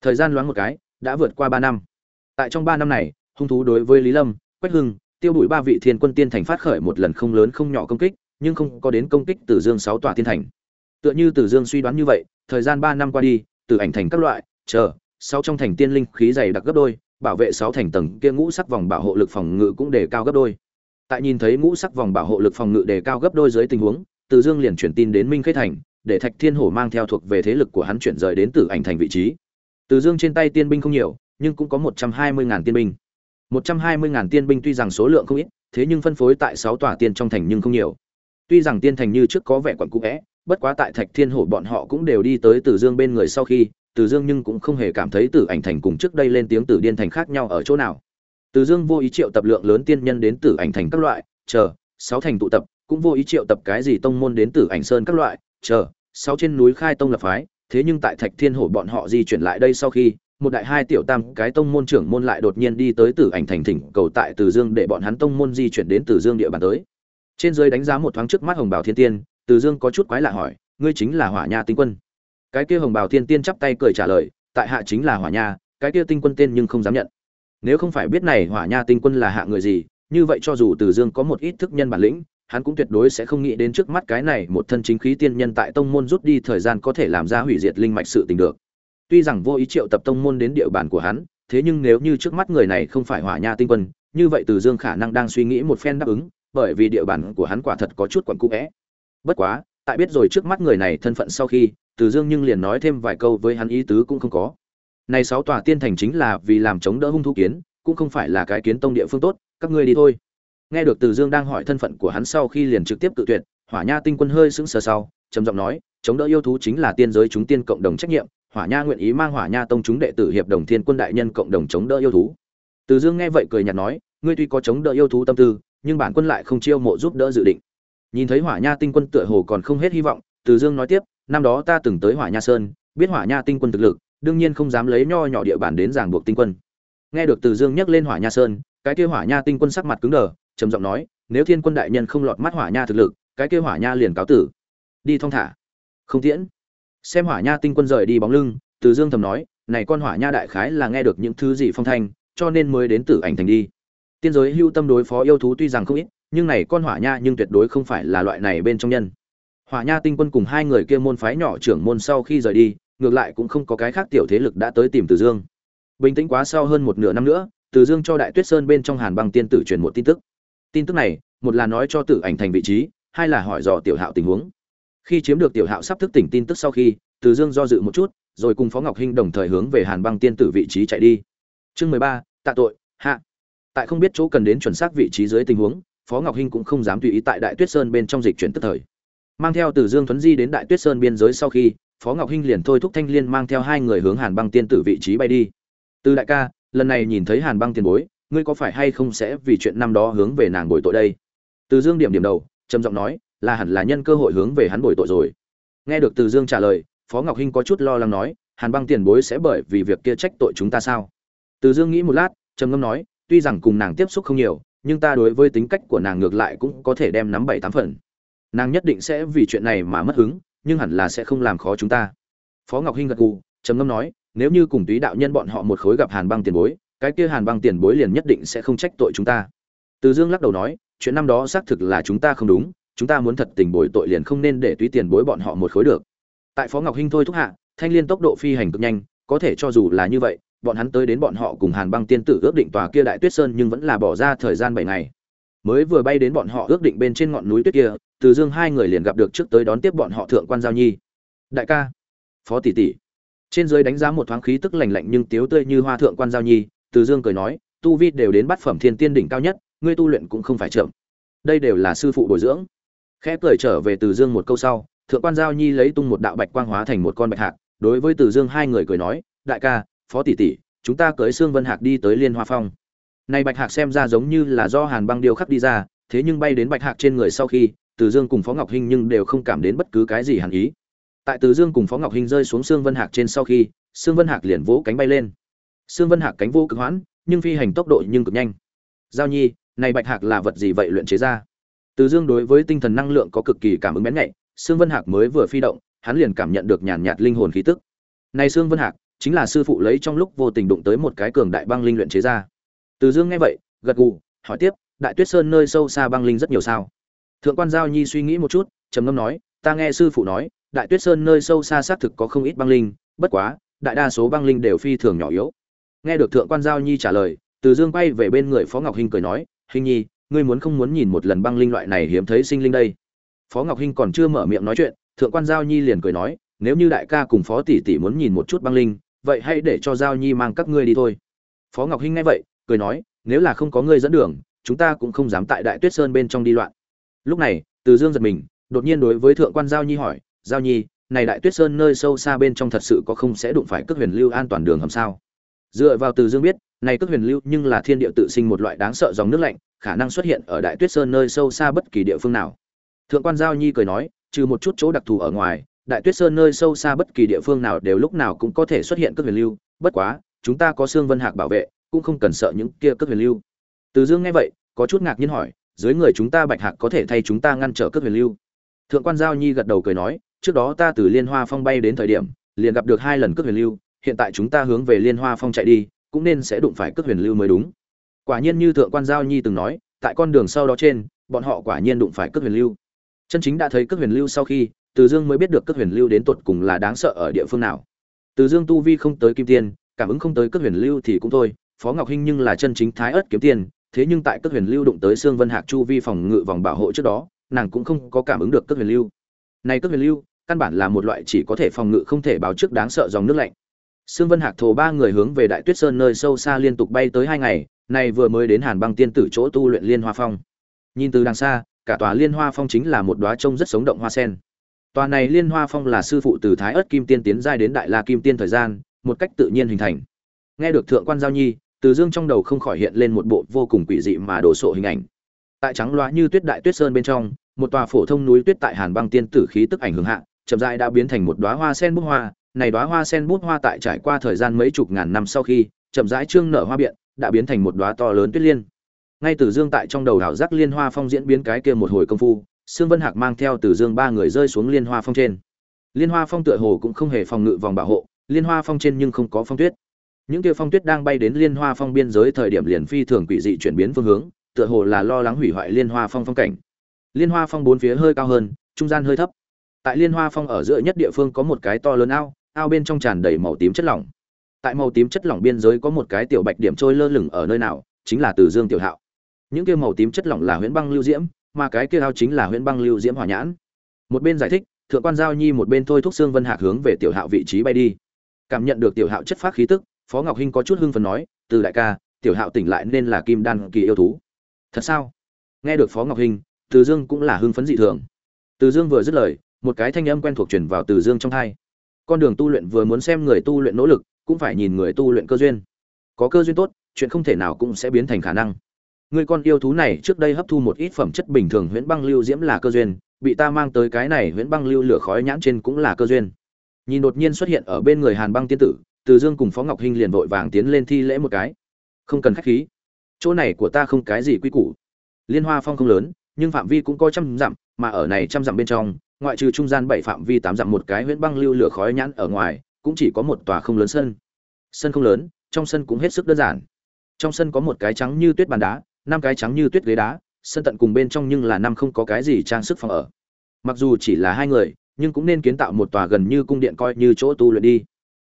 Thời gian loáng một cái, đã vượt qua ba năm. Tại trong ba năm này, hung thú đối với lý lâm, quách hưng, tiêu đuổi ba vị thiên quân tiên thành phát khởi một lần không lớn không nhỏ công kích nhưng không có đến công kích Tử Dương sáu tòa thiên thành. Tựa như Tử Dương suy đoán như vậy, thời gian ba năm qua đi, từ ảnh thành các loại, chờ, sáu trong thành tiên linh khí dày đặc gấp đôi, bảo vệ sáu thành tầng kia ngũ sắc vòng bảo hộ lực phòng ngự cũng đề cao gấp đôi. Tại nhìn thấy ngũ sắc vòng bảo hộ lực phòng ngự đề cao gấp đôi dưới tình huống, Từ Dương liền chuyển tin đến Minh Khê thành, để Thạch Thiên Hổ mang theo thuộc về thế lực của hắn chuyển rời đến Tử Ảnh thành vị trí. Từ Dương trên tay tiên binh không nhiều, nhưng cũng có một trăm hai mươi ngàn tiên binh. Một trăm hai mươi ngàn tiên binh tuy rằng số lượng không ít, thế nhưng phân phối tại sáu tòa tiên trong thành nhưng không nhiều. Tuy rằng tiên thành như trước có vẻ quẩn cũ é, bất quá tại Thạch Thiên Hổ bọn họ cũng đều đi tới Tử Dương bên người sau khi, Tử Dương nhưng cũng không hề cảm thấy Tử Ảnh thành cùng trước đây lên tiếng Tử Điên thành khác nhau ở chỗ nào. Tử Dương vô ý triệu tập lượng lớn tiên nhân đến Tử Ảnh thành các loại, chờ, sáu thành tụ tập, cũng vô ý triệu tập cái gì tông môn đến Tử Ảnh Sơn các loại, chờ, sáu trên núi khai tông lập phái, thế nhưng tại Thạch Thiên Hổ bọn họ di chuyển lại đây sau khi, một đại hai tiểu tam cái tông môn trưởng môn lại đột nhiên đi tới Tử Ảnh thành thỉnh cầu tại Từ Dương để bọn hắn tông môn di chuyển đến Từ Dương địa bàn tới trên dưới đánh giá một thoáng trước mắt hồng bảo thiên tiên, từ dương có chút quái lạ hỏi, ngươi chính là hỏa nha tinh quân? Cái kia hồng bảo thiên tiên chắp tay cười trả lời, tại hạ chính là hỏa nha, cái kia tinh quân tên nhưng không dám nhận. Nếu không phải biết này hỏa nha tinh quân là hạ người gì, như vậy cho dù từ dương có một ít thức nhân bản lĩnh, hắn cũng tuyệt đối sẽ không nghĩ đến trước mắt cái này một thân chính khí tiên nhân tại tông môn rút đi thời gian có thể làm ra hủy diệt linh mạch sự tình được. Tuy rằng vô ý triệu tập tông môn đến địa bàn của hắn, thế nhưng nếu như trước mắt người này không phải hỏa nha tinh quân, như vậy từ dương khả năng đang suy nghĩ một phen đáp ứng bởi vì địa bàn của hắn quả thật có chút quẩn cũ vẽ. Bất quá, tại biết rồi trước mắt người này thân phận sau khi, từ dương nhưng liền nói thêm vài câu với hắn ý tứ cũng không có. Này sáu tòa tiên thành chính là vì làm chống đỡ hung thú kiến, cũng không phải là cái kiến tông địa phương tốt, các ngươi đi thôi. Nghe được từ dương đang hỏi thân phận của hắn sau khi liền trực tiếp tự tuyệt, hỏa nha tinh quân hơi sững sờ sau, trầm giọng nói, chống đỡ yêu thú chính là tiên giới chúng tiên cộng đồng trách nhiệm, hỏa nha nguyện ý mang hỏa nha tông chúng đệ tử hiệp đồng thiên quân đại nhân cộng đồng chống đỡ yêu thú. Từ dương nghe vậy cười nhạt nói, ngươi tuy có chống đỡ yêu thú tâm tư nhưng bản quân lại không chiêu mộ giúp đỡ dự định. Nhìn thấy hỏa nha tinh quân tựa hồ còn không hết hy vọng, từ dương nói tiếp, năm đó ta từng tới hỏa nha sơn, biết hỏa nha tinh quân thực lực, đương nhiên không dám lấy nho nhỏ địa bàn đến giảng buộc tinh quân. Nghe được từ dương nhắc lên hỏa nha sơn, cái kia hỏa nha tinh quân sắc mặt cứng đờ, trầm giọng nói, nếu thiên quân đại nhân không lọt mắt hỏa nha thực lực, cái kia hỏa nha liền cáo tử. Đi thong thả. Không tiễn. Xem hỏa nha tinh quân rời đi bóng lưng, từ dương thầm nói, này con hỏa nha đại khái là nghe được những thứ gì phong thanh, cho nên mới đến tử ảnh thành đi tiên giới hưu tâm đối phó yêu thú tuy rằng không ít, nhưng này con hỏa nha nhưng tuyệt đối không phải là loại này bên trong nhân. Hỏa nha tinh quân cùng hai người kia môn phái nhỏ trưởng môn sau khi rời đi, ngược lại cũng không có cái khác tiểu thế lực đã tới tìm từ dương. Bình tĩnh quá sau hơn một nửa năm nữa, từ dương cho đại tuyết sơn bên trong hàn băng tiên tử truyền một tin tức. Tin tức này, một là nói cho tử ảnh thành vị trí, hai là hỏi dò tiểu hạo tình huống. Khi chiếm được tiểu hạo sắp thức tỉnh tin tức sau khi, từ dương do dự một chút, rồi cùng phó ngọc hinh đồng thời hướng về hàn băng tiên tử vị trí chạy đi. Chương mười ba, tạ tội tại không biết chỗ cần đến chuẩn xác vị trí dưới tình huống, phó ngọc hinh cũng không dám tùy ý tại đại tuyết sơn bên trong dịch chuyển tức thời. Mang theo từ dương thuấn di đến đại tuyết sơn biên giới sau khi, phó ngọc hinh liền thôi thúc thanh liên mang theo hai người hướng hàn băng tiên tử vị trí bay đi. Từ đại ca, lần này nhìn thấy hàn băng tiền bối, ngươi có phải hay không sẽ vì chuyện năm đó hướng về nàng bồi tội đây? Từ dương điểm điểm đầu, trầm giọng nói, là hẳn là nhân cơ hội hướng về hắn bồi tội rồi. Nghe được từ dương trả lời, phó ngọc hinh có chút lo lắng nói, hàn băng tiền bối sẽ bởi vì việc kia trách tội chúng ta sao? Từ dương nghĩ một lát, trầm ngâm nói tuy rằng cùng nàng tiếp xúc không nhiều, nhưng ta đối với tính cách của nàng ngược lại cũng có thể đem nắm bảy tám phần. Nàng nhất định sẽ vì chuyện này mà mất hứng, nhưng hẳn là sẽ không làm khó chúng ta. Phó ngọc hinh gật gù, trầm ngâm nói, nếu như cùng túy đạo nhân bọn họ một khối gặp hàn băng tiền bối, cái kia hàn băng tiền bối liền nhất định sẽ không trách tội chúng ta. Từ dương lắc đầu nói, chuyện năm đó xác thực là chúng ta không đúng, chúng ta muốn thật tình bồi tội liền không nên để túy tiền bối bọn họ một khối được. Tại phó ngọc hinh thôi thúc hạ, thanh liên tốc độ phi hành cực nhanh, có thể cho dù là như vậy bọn hắn tới đến bọn họ cùng hàn băng tiên tử ước định tòa kia đại tuyết sơn nhưng vẫn là bỏ ra thời gian bảy ngày. Mới vừa bay đến bọn họ ước định bên trên ngọn núi tuyết kia, từ dương hai người liền gặp được trước tới đón tiếp bọn họ thượng quan giao nhi. Đại ca. Phó tỷ tỷ. Trên dưới đánh giá một thoáng khí tức lạnh lạnh nhưng tiếu tươi như hoa thượng quan giao nhi, từ dương cười nói, tu vi đều đến bát phẩm thiên tiên đỉnh cao nhất, ngươi tu luyện cũng không phải chậm. Đây đều là sư phụ bồi dưỡng. Khẽ cười trở về từ dương một câu sau, thượng quan giao nhi lấy tung một đạo bạch quang hóa thành một con bạch hạc, đối với từ dương hai người cười nói, đại ca phó tỷ tỷ, chúng ta cưới xương vân hạc đi tới liên hoa phong. Này bạch hạc xem ra giống như là do hàn băng điêu khắc đi ra, thế nhưng bay đến bạch hạc trên người sau khi, từ dương cùng phó ngọc hinh nhưng đều không cảm đến bất cứ cái gì hàn ý. Tại từ dương cùng phó ngọc hinh rơi xuống xương vân hạc trên sau khi xương vân hạc liền vỗ cánh bay lên. Xương vân hạc cánh vô cực hoãn, nhưng phi hành tốc độ nhưng cực nhanh. Giao nhi, này bạch hạc là vật gì vậy luyện chế ra? Từ dương đối với tinh thần năng lượng có cực kỳ cảm ứng bén nhạy xương vân hạc mới vừa phi động, hắn liền cảm nhận được nhàn nhạt linh hồn khí tức. Này xương vân hạc chính là sư phụ lấy trong lúc vô tình đụng tới một cái cường đại băng linh luyện chế ra. Từ dương nghe vậy, gật gù, hỏi tiếp, đại tuyết sơn nơi sâu xa băng linh rất nhiều sao? Thượng quan giao nhi suy nghĩ một chút, trầm ngâm nói, ta nghe sư phụ nói, đại tuyết sơn nơi sâu xa xác thực có không ít băng linh, bất quá, đại đa số băng linh đều phi thường nhỏ yếu. Nghe được thượng quan giao nhi trả lời, từ dương quay về bên người phó ngọc hinh cười nói, hình nhi, ngươi muốn không muốn nhìn một lần băng linh loại này hiếm thấy sinh linh đây? Phó ngọc hinh còn chưa mở miệng nói chuyện, thượng quan giao nhi liền cười nói, nếu như đại ca cùng phó tỷ tỷ muốn nhìn một chút băng linh vậy hãy để cho giao nhi mang các ngươi đi thôi. Phó ngọc hinh nghe vậy, cười nói, nếu là không có ngươi dẫn đường, chúng ta cũng không dám tại đại tuyết sơn bên trong đi loạn. Lúc này, từ dương giật mình, đột nhiên đối với thượng quan giao nhi hỏi, giao nhi, này đại tuyết sơn nơi sâu xa bên trong thật sự có không sẽ đụng phải cước huyền lưu an toàn đường hầm sao? Dựa vào từ dương biết, này cước huyền lưu nhưng là thiên địa tự sinh một loại đáng sợ dòng nước lạnh, khả năng xuất hiện ở đại tuyết sơn nơi sâu xa bất kỳ địa phương nào. Thượng quan giao nhi cười nói, trừ một chút chỗ đặc thù ở ngoài đại tuyết sơn nơi sâu xa bất kỳ địa phương nào đều lúc nào cũng có thể xuất hiện cất huyền lưu, bất quá, chúng ta có xương vân hạc bảo vệ, cũng không cần sợ những kia cất huyền lưu. Từ dương nghe vậy, có chút ngạc nhiên hỏi, dưới người chúng ta bạch hạc có thể thay chúng ta ngăn trở cất huyền lưu? Thượng quan giao nhi gật đầu cười nói, trước đó ta từ liên hoa phong bay đến thời điểm, liền gặp được hai lần cất huyền lưu, hiện tại chúng ta hướng về liên hoa phong chạy đi, cũng nên sẽ đụng phải cất huyền lưu mới đúng. Quả nhiên như thượng quan giao nhi từng nói, tại con đường sau đó trên, bọn họ quả nhiên đụng phải cất huyền lưu. Chân chính đã thấy cất huyền lưu sau khi từ dương mới biết được Cất huyền lưu đến tột cùng là đáng sợ ở địa phương nào từ dương tu vi không tới kim tiên cảm ứng không tới Cất huyền lưu thì cũng thôi phó ngọc hinh nhưng là chân chính thái ớt kiếm tiên thế nhưng tại Cất huyền lưu đụng tới xương vân hạc chu vi phòng ngự vòng bảo hộ trước đó nàng cũng không có cảm ứng được Cất huyền lưu này Cất huyền lưu căn bản là một loại chỉ có thể phòng ngự không thể báo trước đáng sợ dòng nước lạnh Sương Vân Hạc thổ ba người hướng về Đại Tuyết Sơn nơi sâu xa liên tục bay tới hai ngày, này vừa mới đến Hàn Băng Tiên tử chỗ tu luyện Liên Hoa Phong. Nhìn từ đằng xa, cả tòa Liên Hoa Phong chính là một đóa trông rất sống động hoa sen. Tòa này Liên Hoa Phong là sư phụ từ Thái Ức Kim Tiên tiến giai đến Đại La Kim Tiên thời gian, một cách tự nhiên hình thành. Nghe được thượng quan giao nhi, Từ Dương trong đầu không khỏi hiện lên một bộ vô cùng quỷ dị mà đồ sộ hình ảnh. Tại trắng loá như tuyết đại tuyết sơn bên trong, một tòa phổ thông núi tuyết tại Hàn Băng Tiên tử khí tức ảnh hưởng hạ, chậm rãi đã biến thành một đóa hoa sen bút hoa, này đóa hoa sen bút hoa tại trải qua thời gian mấy chục ngàn năm sau khi, chậm rãi trương nở hoa biện, đã biến thành một đóa to lớn tuyết liên. Ngay từ Dương tại trong đầu đảo giác liên hoa phong diễn biến cái kia một hồi công phu, Sương Vân Hạc mang theo Từ Dương ba người rơi xuống liên hoa phong trên. Liên hoa phong tựa hồ cũng không hề phòng ngự vòng bảo hộ, liên hoa phong trên nhưng không có phong tuyết. Những kia phong tuyết đang bay đến liên hoa phong biên giới thời điểm liền phi thường quỷ dị chuyển biến phương hướng, tựa hồ là lo lắng hủy hoại liên hoa phong phong cảnh. Liên hoa phong bốn phía hơi cao hơn, trung gian hơi thấp. tại liên hoa phong ở giữa nhất địa phương có một cái to lớn ao ao bên trong tràn đầy màu tím chất lỏng tại màu tím chất lỏng biên giới có một cái tiểu bạch điểm trôi lơ lửng ở nơi nào chính là từ dương tiểu hạo những kia màu tím chất lỏng là huyễn băng lưu diễm mà cái kia ao chính là huyễn băng lưu diễm hỏa nhãn. Một bên giải thích, thượng quan giao nhi một bên thôi thúc xương vân hạc hướng về tiểu hạo vị trí bay đi. Cảm nhận được tiểu hạo chất phát khí tức, phó ngọc hinh có chút hưng phấn nói, từ đại ca, tiểu hạo tỉnh lại nên là kim đan kỳ yêu thú. Thật sao? Nghe được phó ngọc hinh, từ dương cũng là hưng phấn dị thường. Từ dương vừa dứt lời, một cái thanh âm quen thuộc truyền vào từ dương trong thai con đường tu luyện vừa muốn xem người tu luyện nỗ lực, cũng phải nhìn người tu luyện cơ duyên. Có cơ duyên tốt, chuyện không thể nào cũng sẽ biến thành khả năng người con yêu thú này trước đây hấp thu một ít phẩm chất bình thường huyễn băng lưu diễm là cơ duyên, bị ta mang tới cái này huyễn băng lưu lửa khói nhãn trên cũng là cơ duyên. Nhìn đột nhiên xuất hiện ở bên người hàn băng tiên tử, từ dương cùng phó ngọc hinh liền vội vàng tiến lên thi lễ một cái. Không cần khách khí. Chỗ này của ta không cái gì quy củ. Liên hoa phong không lớn, nhưng phạm vi cũng có trăm dặm, mà ở này trăm dặm bên trong, ngoại trừ trung gian bảy phạm vi tám dặm một cái huyễn băng lưu lửa khói nhãn ở ngoài, cũng chỉ có một tòa không lớn sân. Sân không lớn, trong sân cũng hết sức đơn giản. Trong sân có một cái trắng như tuyết bàn đá năm cái trắng như tuyết ghế đá, sân tận cùng bên trong nhưng là năm không có cái gì trang sức phòng ở. Mặc dù chỉ là hai người, nhưng cũng nên kiến tạo một tòa gần như cung điện coi như chỗ tu luyện đi.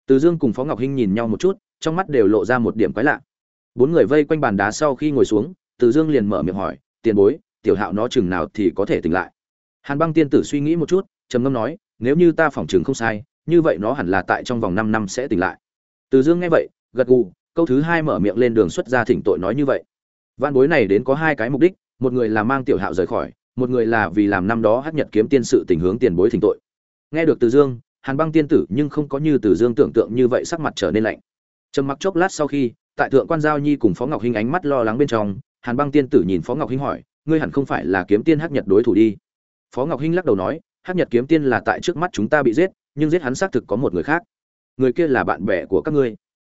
Từ dương cùng phó ngọc hinh nhìn nhau một chút, trong mắt đều lộ ra một điểm quái lạ. Bốn người vây quanh bàn đá sau khi ngồi xuống, từ dương liền mở miệng hỏi, tiền bối, tiểu hạo nó chừng nào thì có thể tỉnh lại? Hàn băng tiên tử suy nghĩ một chút, trầm ngâm nói, nếu như ta phỏng chừng không sai, như vậy nó hẳn là tại trong vòng năm năm sẽ tỉnh lại. Từ dương nghe vậy, gật gù, câu thứ hai mở miệng lên đường xuất ra thỉnh tội nói như vậy. Vạn bối này đến có hai cái mục đích, một người là mang tiểu hạo rời khỏi, một người là vì làm năm đó hắc nhật kiếm tiên sự tình hướng tiền bối thỉnh tội. Nghe được từ dương, hàn băng tiên tử nhưng không có như từ dương tưởng tượng như vậy sắc mặt trở nên lạnh. Trầm mặc chốc lát sau khi, tại thượng quan giao nhi cùng phó ngọc hinh ánh mắt lo lắng bên trong, hàn băng tiên tử nhìn phó ngọc hinh hỏi, ngươi hẳn không phải là kiếm tiên hắc nhật đối thủ đi? Phó ngọc hinh lắc đầu nói, hắc nhật kiếm tiên là tại trước mắt chúng ta bị giết, nhưng giết hắn xác thực có một người khác. Người kia là bạn bè của các ngươi.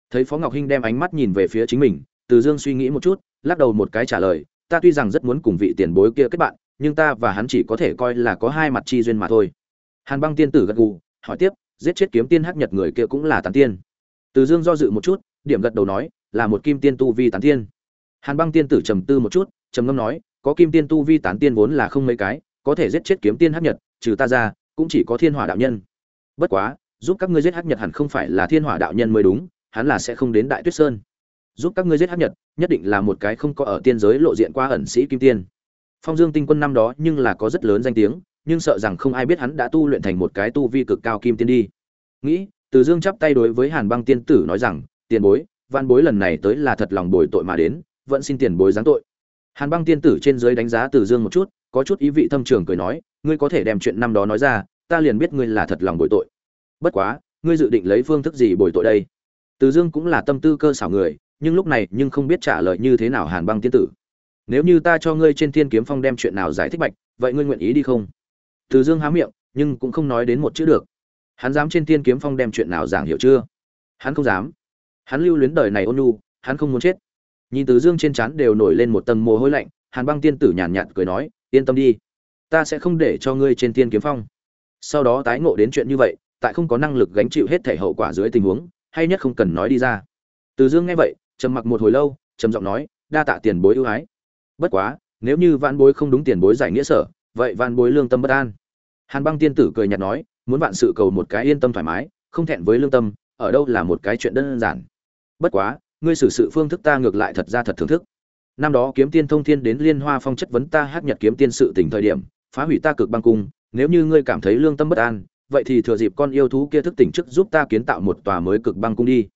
Thấy phó ngọc hinh đem ánh mắt nhìn về phía chính mình từ dương suy nghĩ một chút, lắc đầu một cái trả lời, ta tuy rằng rất muốn cùng vị tiền bối kia kết bạn, nhưng ta và hắn chỉ có thể coi là có hai mặt chi duyên mà thôi. Hàn băng tiên tử gật gù, hỏi tiếp, giết chết kiếm tiên hắc nhật người kia cũng là tán tiên? Từ dương do dự một chút, điểm gật đầu nói, là một kim tiên tu vi tán tiên. Hàn băng tiên tử trầm tư một chút, trầm ngâm nói, có kim tiên tu vi tán tiên vốn là không mấy cái, có thể giết chết kiếm tiên hắc nhật, trừ ta ra, cũng chỉ có thiên hỏa đạo nhân. Bất quá, giúp các ngươi giết hắc nhật hẳn không phải là thiên hỏa đạo nhân mới đúng, hắn là sẽ không đến đại tuyết sơn giúp các ngươi giết hắc nhật, nhất định là một cái không có ở tiên giới lộ diện qua ẩn sĩ kim tiên. Phong dương tinh quân năm đó nhưng là có rất lớn danh tiếng, nhưng sợ rằng không ai biết hắn đã tu luyện thành một cái tu vi cực cao kim tiên đi. Nghĩ, từ dương chắp tay đối với hàn băng tiên tử nói rằng, tiền bối văn bối lần này tới là thật lòng bồi tội mà đến, vẫn xin tiền bối giáng tội. Hàn băng tiên tử trên dưới đánh giá từ dương một chút, có chút ý vị thâm trường cười nói, ngươi có thể đem chuyện năm đó nói ra, ta liền biết ngươi là thật lòng bồi tội. Bất quá, ngươi dự định lấy phương thức gì bồi tội đây? Từ dương cũng là tâm tư cơ xảo người nhưng lúc này nhưng không biết trả lời như thế nào hàn băng tiên tử. Nếu như ta cho ngươi trên thiên kiếm phong đem chuyện nào giải thích bạch, vậy ngươi nguyện ý đi không? Từ dương há miệng, nhưng cũng không nói đến một chữ được. Hắn dám trên thiên kiếm phong đem chuyện nào giảng hiểu chưa? Hắn không dám. Hắn lưu luyến đời này ôn nhu, hắn không muốn chết. Nhìn từ dương trên trán đều nổi lên một tầng mồ hôi lạnh, hàn băng tiên tử nhàn nhạt cười nói, yên tâm đi, ta sẽ không để cho ngươi trên thiên kiếm phong. Sau đó tái ngộ đến chuyện như vậy, tại không có năng lực gánh chịu hết thể hậu quả dưới tình huống, hay nhất không cần nói đi ra. Từ dương nghe vậy trầm mặc một hồi lâu, trầm giọng nói, đa tạ tiền bối ưu ái. Bất quá, nếu như vạn bối không đúng tiền bối giải nghĩa sở, vậy vạn bối lương tâm bất an. Hàn băng tiên tử cười nhạt nói, muốn vạn sự cầu một cái yên tâm thoải mái, không thẹn với lương tâm, ở đâu là một cái chuyện đơn giản. Bất quá, ngươi xử sự phương thức ta ngược lại thật ra thật thưởng thức. Năm đó kiếm tiên thông thiên đến liên hoa phong chất vấn ta hát nhật kiếm tiên sự tình thời điểm, phá hủy ta cực băng cung, nếu như ngươi cảm thấy lương tâm bất an, vậy thì thừa dịp con yêu thú kia thức tỉnh trước giúp ta kiến tạo một tòa mới cực băng cung đi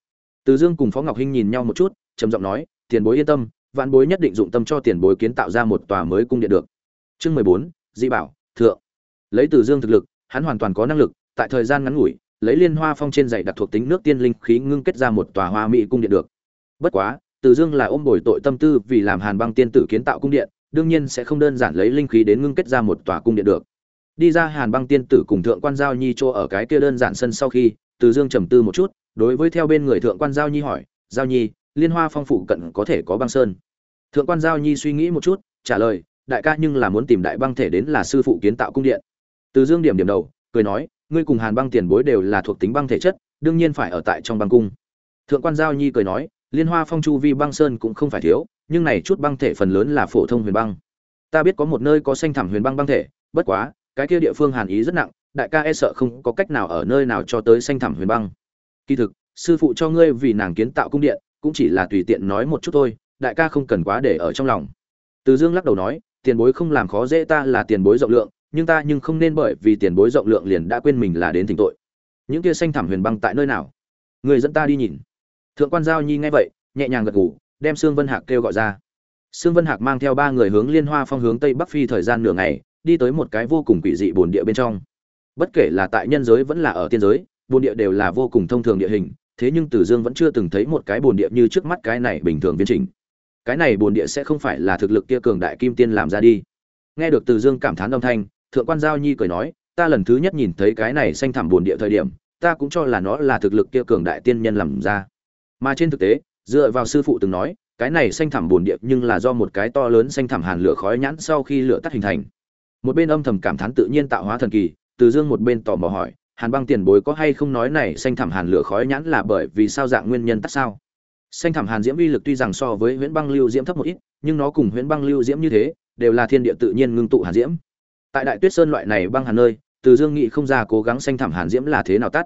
từ dương cùng phó ngọc hinh nhìn nhau một chút, trầm giọng nói, tiền bối yên tâm, vạn bối nhất định dụng tâm cho tiền bối kiến tạo ra một tòa mới cung điện được. Chương mười bốn di bảo, thượng. Lấy từ dương thực lực, hắn hoàn toàn có năng lực, tại thời gian ngắn ngủi, lấy liên hoa phong trên dạy đặc thuộc tính nước tiên linh khí ngưng kết ra một tòa hoa mỹ cung điện được. Bất quá, từ dương là ôm bồi tội tâm tư vì làm hàn băng tiên tử kiến tạo cung điện, đương nhiên sẽ không đơn giản lấy linh khí đến ngưng kết ra một tòa cung điện được. Đi ra hàn băng tiên tử cùng thượng quan giao nhi chỗ ở cái kia đơn giản sân sau khi từ dương trầm tư một chút, đối với theo bên người thượng quan giao nhi hỏi, giao nhi, liên hoa phong phụ cận có thể có băng sơn? Thượng quan giao nhi suy nghĩ một chút, trả lời, đại ca nhưng là muốn tìm đại băng thể đến là sư phụ kiến tạo cung điện. Từ dương điểm điểm đầu, cười nói, ngươi cùng hàn băng tiền bối đều là thuộc tính băng thể chất, đương nhiên phải ở tại trong băng cung. Thượng quan giao nhi cười nói, liên hoa phong chu vi băng sơn cũng không phải thiếu, nhưng này chút băng thể phần lớn là phổ thông huyền băng. Ta biết có một nơi có xanh thẳm huyền băng băng thể, bất quá, cái kia địa phương hàn ý rất nặng đại ca e sợ không có cách nào ở nơi nào cho tới xanh thẳm huyền băng. Kỳ thực, sư phụ cho ngươi vì nàng kiến tạo cung điện, cũng chỉ là tùy tiện nói một chút thôi, đại ca không cần quá để ở trong lòng. Từ dương lắc đầu nói, tiền bối không làm khó dễ ta là tiền bối rộng lượng, nhưng ta nhưng không nên bởi vì tiền bối rộng lượng liền đã quên mình là đến thỉnh tội. Những kia xanh thảm huyền băng tại nơi nào? Người dẫn ta đi nhìn. Thượng quan giao nhi nghe vậy, nhẹ nhàng gật gù, đem sương vân hạc kêu gọi ra. Sương vân hạc mang theo ba người hướng liên hoa phong hướng tây bắc phi thời gian nửa ngày, đi tới một cái vô cùng quỷ dị bồn địa bên trong bất kể là tại nhân giới vẫn là ở tiên giới bồn địa đều là vô cùng thông thường địa hình thế nhưng Tử Dương vẫn chưa từng thấy một cái bồn địa như trước mắt cái này bình thường viên chỉnh. Cái này bồn địa sẽ không phải là thực lực kia cường đại kim tiên làm ra đi. Nghe được Tử Dương cảm thán âm thanh, Thượng quan Giao Nhi cười nói, ta lần thứ nhất nhìn thấy cái này xanh thẳm bồn địa thời điểm, ta cũng cho là nó là thực lực kia cường đại tiên nhân làm ra. Mà trên thực tế, dựa vào sư phụ từng nói, cái này xanh thẳm bồn địa nhưng là do một cái to lớn xanh thẳm hàn lửa khói nhãn sau khi lửa tắt hình thành. Một bên âm thầm cảm thán tự nhiên tạo hóa thần kỳ, từ Dương một bên tò mò hỏi, hàn băng tiền bối có hay không nói này xanh thảm hàn lửa khói nhãn là bởi vì sao dạng nguyên nhân tắt sao? Xanh thảm hàn diễm uy lực tuy rằng so với huyễn băng lưu diễm thấp một ít nhưng nó cùng huyễn băng lưu diễm như thế đều là thiên địa tự nhiên ngưng tụ hàn diễm. Tại đại tuyết sơn loại này băng hàn nơi từ dương nghị không ra cố gắng xanh thảm hàn diễm là thế nào tắt.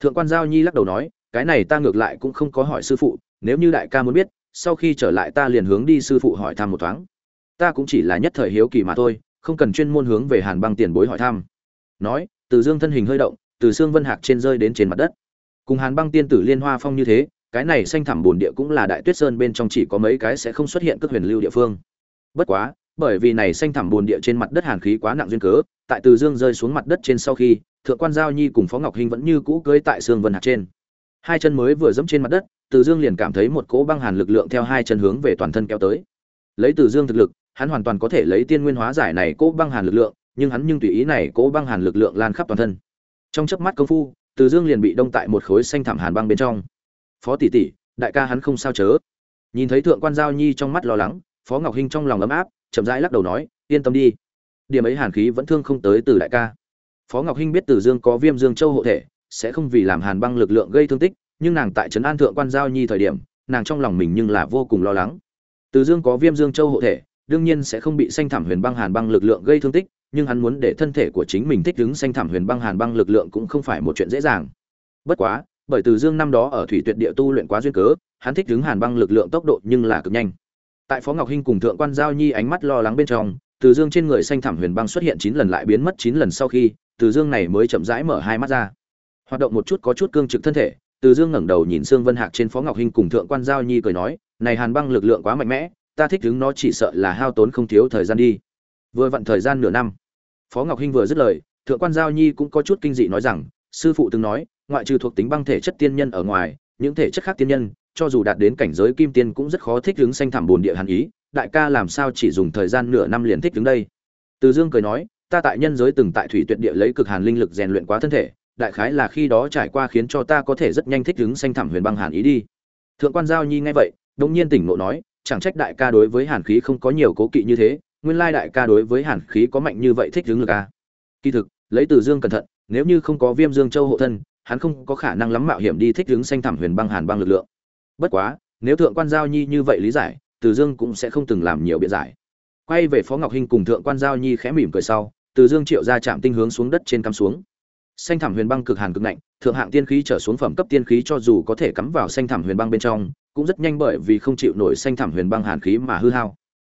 Thượng quan giao nhi lắc đầu nói cái này ta ngược lại cũng không có hỏi sư phụ nếu như đại ca muốn biết sau khi trở lại ta liền hướng đi sư phụ hỏi thăm một thoáng. Ta cũng chỉ là nhất thời hiếu kỳ mà thôi không cần chuyên môn hướng về hàn băng tiền bối hỏi thăm nói, từ dương thân hình hơi động, từ xương vân hạc trên rơi đến trên mặt đất. Cùng hàn băng tiên tử liên hoa phong như thế, cái này xanh thẳm bồn địa cũng là đại tuyết sơn bên trong chỉ có mấy cái sẽ không xuất hiện cất huyền lưu địa phương. Bất quá, bởi vì này xanh thẳm bồn địa trên mặt đất hàn khí quá nặng duyên cớ, tại từ dương rơi xuống mặt đất trên sau khi, thượng quan giao nhi cùng phó ngọc hinh vẫn như cũ cưới tại xương vân hạc trên. Hai chân mới vừa dẫm trên mặt đất, từ dương liền cảm thấy một cỗ băng hàn lực lượng theo hai chân hướng về toàn thân kéo tới. Lấy từ dương thực lực, hắn hoàn toàn có thể lấy tiên nguyên hóa giải này cỗ băng hàn lực lượng nhưng hắn nhưng tùy ý này cố băng hàn lực lượng lan khắp toàn thân. Trong chớp mắt công phu, từ dương liền bị đông tại một khối xanh thảm hàn băng bên trong. Phó tỷ tỷ, đại ca hắn không sao chớ? Nhìn thấy thượng quan giao nhi trong mắt lo lắng, phó ngọc hinh trong lòng ấm áp, chậm rãi lắc đầu nói, yên tâm đi. Điểm ấy hàn khí vẫn thương không tới từ đại ca. Phó ngọc hinh biết từ dương có viêm dương châu hộ thể, sẽ không vì làm hàn băng lực lượng gây thương tích, nhưng nàng tại trấn an thượng quan giao nhi thời điểm, nàng trong lòng mình nhưng là vô cùng lo lắng. Từ dương có viêm dương châu hộ thể, đương nhiên sẽ không bị xanh thảm huyền băng hàn băng lực lượng gây thương tích nhưng hắn muốn để thân thể của chính mình thích ứng xanh thảm huyền băng hàn băng lực lượng cũng không phải một chuyện dễ dàng. Bất quá, bởi từ Dương năm đó ở thủy tuyệt địa tu luyện quá duyên cớ, hắn thích ứng hàn băng lực lượng tốc độ nhưng là cực nhanh. Tại Phó Ngọc Hinh cùng thượng quan giao nhi ánh mắt lo lắng bên trong, từ Dương trên người xanh thảm huyền băng xuất hiện 9 lần lại biến mất 9 lần sau khi, từ Dương này mới chậm rãi mở hai mắt ra. Hoạt động một chút có chút cương trực thân thể, từ Dương ngẩng đầu nhìn Sương Vân Hạc trên Phó Ngọc Hinh cùng thượng quan giao nhi cười nói, "Này hàn băng lực lượng quá mạnh mẽ, ta thích ứng nó chỉ sợ là hao tốn không thiếu thời gian đi." Vừa vặn thời gian nửa năm. Phó ngọc hinh vừa dứt lời, thượng quan giao nhi cũng có chút kinh dị nói rằng, sư phụ từng nói, ngoại trừ thuộc tính băng thể chất tiên nhân ở ngoài, những thể chất khác tiên nhân, cho dù đạt đến cảnh giới kim tiên cũng rất khó thích ứng xanh thảm bồn địa hàn ý, đại ca làm sao chỉ dùng thời gian nửa năm liền thích ứng đây? Từ dương cười nói, ta tại nhân giới từng tại thủy tuyệt địa lấy cực hàn linh lực rèn luyện quá thân thể, đại khái là khi đó trải qua khiến cho ta có thể rất nhanh thích ứng xanh thảm huyền băng hàn ý đi. Thượng quan giao nhi nghe vậy, đột nhiên tỉnh ngộ nói, chẳng trách đại ca đối với hàn khí không có nhiều cố kỵ như thế nguyên lai đại ca đối với hàn khí có mạnh như vậy thích hướng lực a kỳ thực lấy từ dương cẩn thận nếu như không có viêm dương châu hộ thân hắn không có khả năng lắm mạo hiểm đi thích hướng xanh thảm huyền băng hàn băng lực lượng. Bất quá nếu thượng quan giao nhi như vậy lý giải từ dương cũng sẽ không từng làm nhiều biện giải. Quay về phó ngọc hinh cùng thượng quan giao nhi khẽ mỉm cười sau từ dương triệu ra chạm tinh hướng xuống đất trên cắm xuống. Xanh thảm huyền băng cực hàn cực lạnh, thượng hạng tiên khí trở xuống phẩm cấp tiên khí cho dù có thể cắm vào xanh thảm huyền băng bên trong cũng rất nhanh bởi vì không chịu nổi xanh thảm huyền băng hàn khí mà hư hao.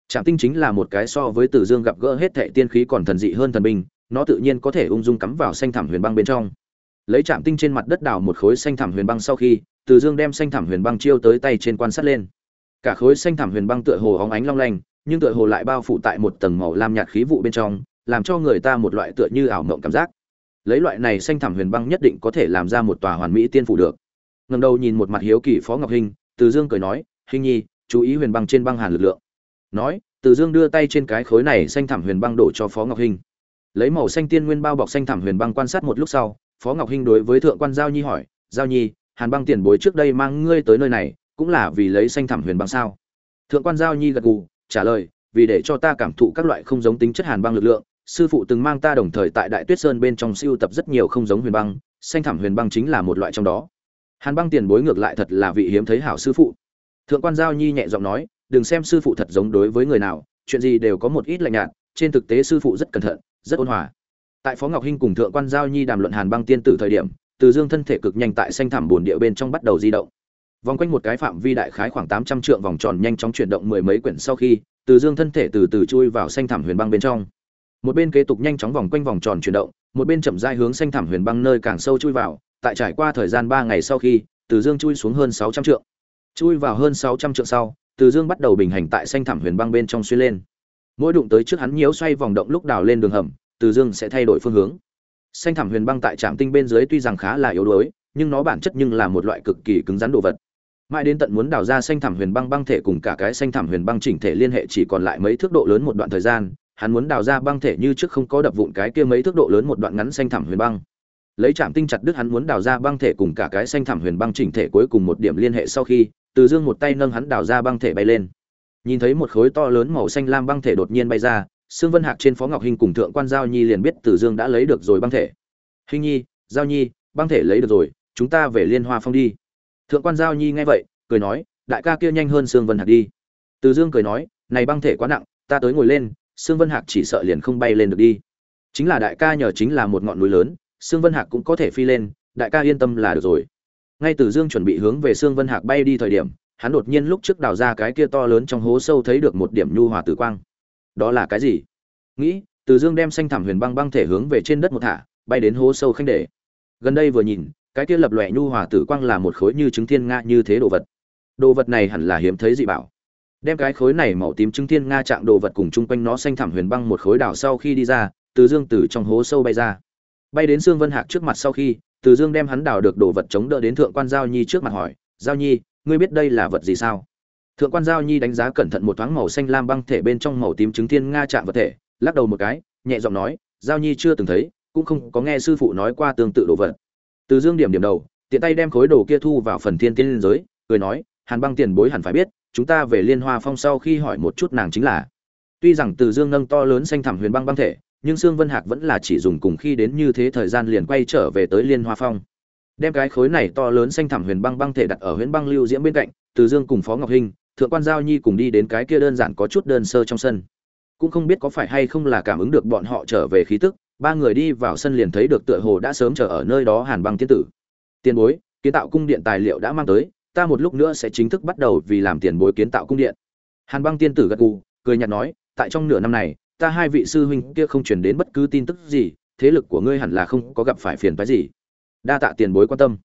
Trảm tinh chính là một cái so với Tử Dương gặp gỡ hết thệ tiên khí còn thần dị hơn thần binh, nó tự nhiên có thể ung dung cắm vào xanh thảm huyền băng bên trong. Lấy Trảm tinh trên mặt đất đào một khối xanh thảm huyền băng sau khi, Tử Dương đem xanh thảm huyền băng chiêu tới tay trên quan sát lên. Cả khối xanh thảm huyền băng tựa hồ óng ánh long lanh, nhưng tựa hồ lại bao phủ tại một tầng màu lam nhạt khí vụ bên trong, làm cho người ta một loại tựa như ảo mộng cảm giác. Lấy loại này xanh thảm huyền băng nhất định có thể làm ra một tòa hoàn mỹ tiên phủ được. Ngẩng đầu nhìn một mặt hiếu kỳ Phó Ngọc Hinh, Từ Dương cười nói, Hinh nhi, chú ý huyền băng trên băng hàn lực lượng." Nói, từ dương đưa tay trên cái khối này xanh thảm huyền băng đổ cho phó ngọc hinh. Lấy màu xanh tiên nguyên bao bọc xanh thảm huyền băng quan sát một lúc sau, phó ngọc hinh đối với thượng quan giao nhi hỏi, giao nhi, hàn băng tiền bối trước đây mang ngươi tới nơi này, cũng là vì lấy xanh thảm huyền băng sao? Thượng quan giao nhi gật gù, trả lời, vì để cho ta cảm thụ các loại không giống tính chất hàn băng lực lượng, sư phụ từng mang ta đồng thời tại đại tuyết sơn bên trong siêu tập rất nhiều không giống huyền băng, xanh thảm huyền băng chính là một loại trong đó. Hàn băng tiền bối ngược lại thật là vị hiếm thấy hảo sư phụ. Thượng quan giao nhi nhẹ giọng nói đừng xem sư phụ thật giống đối với người nào, chuyện gì đều có một ít lạnh nhạt, trên thực tế sư phụ rất cẩn thận, rất ôn hòa. Tại phó ngọc hinh cùng thượng quan giao nhi đàm luận hàn băng tiên tử thời điểm, từ dương thân thể cực nhanh tại xanh thảm bồn địa bên trong bắt đầu di động. Vòng quanh một cái phạm vi đại khái khoảng tám trăm trượng vòng tròn nhanh chóng chuyển động mười mấy quyển sau khi, từ dương thân thể từ từ chui vào xanh thảm huyền băng bên trong. Một bên kế tục nhanh chóng vòng quanh vòng tròn chuyển động, một bên chậm rãi hướng xanh thảm huyền băng nơi càng sâu chui vào, tại trải qua thời gian ba ngày sau khi, từ dương chui xuống hơn sáu trăm trượng. Chui vào hơn sáu trăm trượng sau từ dương bắt đầu bình hành tại xanh thẳm huyền băng bên trong xuyên lên. Mỗi đụng tới trước hắn nhiễu xoay vòng động lúc đào lên đường hầm, từ dương sẽ thay đổi phương hướng. Xanh thẳm huyền băng tại trạm tinh bên dưới tuy rằng khá là yếu đuối, nhưng nó bản chất nhưng là một loại cực kỳ cứng rắn đồ vật. Mãi đến tận muốn đào ra xanh thẳm huyền băng băng thể cùng cả cái xanh thẳm huyền băng chỉnh thể liên hệ chỉ còn lại mấy thước độ lớn một đoạn thời gian, hắn muốn đào ra băng thể như trước không có đập vụn cái kia mấy thước độ lớn một đoạn ngắn xanh thẳm huyền băng. Lấy trạm tinh chặt đứt hắn muốn đào ra băng thể cùng cả cái xanh thẳm huyền băng chỉnh thể cuối cùng một điểm liên hệ sau khi từ dương một tay nâng hắn đào ra băng thể bay lên. Nhìn thấy một khối to lớn màu xanh lam băng thể đột nhiên bay ra, sương vân hạc trên phó ngọc hình cùng thượng quan giao nhi liền biết từ dương đã lấy được rồi băng thể. Hình nhi, giao nhi, băng thể lấy được rồi, chúng ta về liên hoa phong đi. Thượng quan giao nhi nghe vậy, cười nói, đại ca kia nhanh hơn sương vân hạc đi. Từ dương cười nói, này băng thể quá nặng, ta tới ngồi lên, sương vân hạc chỉ sợ liền không bay lên được đi. Chính là đại ca nhờ chính là một ngọn núi lớn, sương vân hạc cũng có thể phi lên, đại ca yên tâm là được rồi ngay từ dương chuẩn bị hướng về sương vân hạc bay đi thời điểm, hắn đột nhiên lúc trước đào ra cái kia to lớn trong hố sâu thấy được một điểm nhu hòa tử quang. Đó là cái gì? Nghĩ, từ dương đem xanh thảm huyền băng băng thể hướng về trên đất một thả, bay đến hố sâu khanh để. Gần đây vừa nhìn, cái kia lập lòe nhu hòa tử quang là một khối như trứng thiên nga như thế đồ vật. Đồ vật này hẳn là hiếm thấy dị bảo. Đem cái khối này màu tím trứng thiên nga chạm đồ vật cùng chung quanh nó xanh thảm huyền băng một khối đảo sau khi đi ra, từ dương từ trong hố sâu bay ra. Bay đến Sương vân hạc trước mặt sau khi từ dương đem hắn đào được đồ vật chống đỡ đến thượng quan giao nhi trước mặt hỏi, giao nhi, ngươi biết đây là vật gì sao? Thượng quan giao nhi đánh giá cẩn thận một thoáng màu xanh lam băng thể bên trong màu tím trứng thiên nga chạm vật thể, lắc đầu một cái, nhẹ giọng nói, giao nhi chưa từng thấy, cũng không có nghe sư phụ nói qua tương tự đồ vật. Từ dương điểm điểm đầu, tiện tay đem khối đồ kia thu vào phần thiên tiên liên giới, cười nói, hàn băng tiền bối hẳn phải biết, chúng ta về liên hoa phong sau khi hỏi một chút nàng chính là. Tuy rằng từ dương nâng to lớn xanh thẳm huyền băng băng thể nhưng sương vân hạc vẫn là chỉ dùng cùng khi đến như thế thời gian liền quay trở về tới liên hoa phong. Đem cái khối này to lớn xanh thẳm huyền băng băng thể đặt ở huyền băng lưu diễm bên cạnh, từ dương cùng phó ngọc hinh thượng quan giao nhi cùng đi đến cái kia đơn giản có chút đơn sơ trong sân. Cũng không biết có phải hay không là cảm ứng được bọn họ trở về khí tức, ba người đi vào sân liền thấy được tựa hồ đã sớm chờ ở nơi đó hàn băng tiên tử. Tiền bối, kiến tạo cung điện tài liệu đã mang tới, ta một lúc nữa sẽ chính thức bắt đầu vì làm tiền bối kiến tạo cung điện. Hàn băng tiên tử gật gù, cười nhạt nói, tại trong nửa năm này ta hai vị sư huynh kia không truyền đến bất cứ tin tức gì, thế lực của ngươi hẳn là không có gặp phải phiền phái gì. Đa tạ tiền bối quan tâm.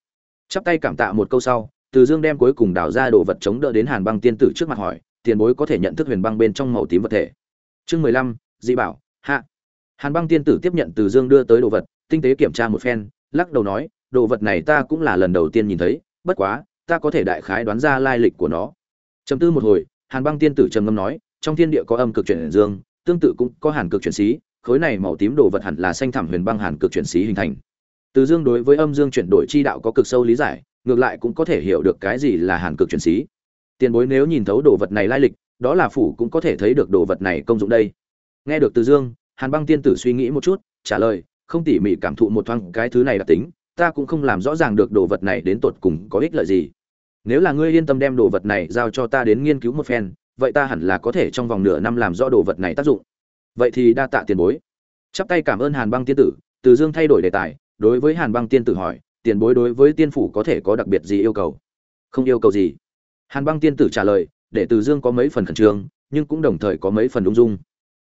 Chắp tay cảm tạ một câu sau, từ dương đem cuối cùng đào ra đồ vật chống đỡ đến hàn băng tiên tử trước mặt hỏi, tiền bối có thể nhận thức huyền băng bên trong màu tím vật thể. Chương mười lăm, dị bảo, hạ. Hàn băng tiên tử tiếp nhận từ dương đưa tới đồ vật, tinh tế kiểm tra một phen, lắc đầu nói, đồ vật này ta cũng là lần đầu tiên nhìn thấy, bất quá, ta có thể đại khái đoán ra lai lịch của nó. Chấm tư một hồi, hàn băng tiên tử trầm ngâm nói, trong thiên địa có âm cực chuyển dương tương tự cũng có hàn cực chuyển xí, khối này màu tím đồ vật hẳn là xanh thảm huyền băng hàn cực chuyển xí hình thành. Từ dương đối với âm dương chuyển đổi chi đạo có cực sâu lý giải, ngược lại cũng có thể hiểu được cái gì là hàn cực chuyển xí. Tiền bối nếu nhìn thấu đồ vật này lai lịch, đó là phủ cũng có thể thấy được đồ vật này công dụng đây. Nghe được từ dương, hàn băng tiên tử suy nghĩ một chút, trả lời, không tỉ mỉ cảm thụ một thoáng cái thứ này đặc tính, ta cũng không làm rõ ràng được đồ vật này đến tột cùng có ích lợi gì. Nếu là ngươi yên tâm đem đồ vật này giao cho ta đến nghiên cứu một phen vậy ta hẳn là có thể trong vòng nửa năm làm rõ đồ vật này tác dụng. Vậy thì đa tạ tiền bối. Chắp tay cảm ơn hàn băng tiên tử, từ dương thay đổi đề tài, đối với hàn băng tiên tử hỏi, tiền bối đối với tiên phủ có thể có đặc biệt gì yêu cầu? Không yêu cầu gì. Hàn băng tiên tử trả lời, để từ dương có mấy phần khẩn trương, nhưng cũng đồng thời có mấy phần ung dung.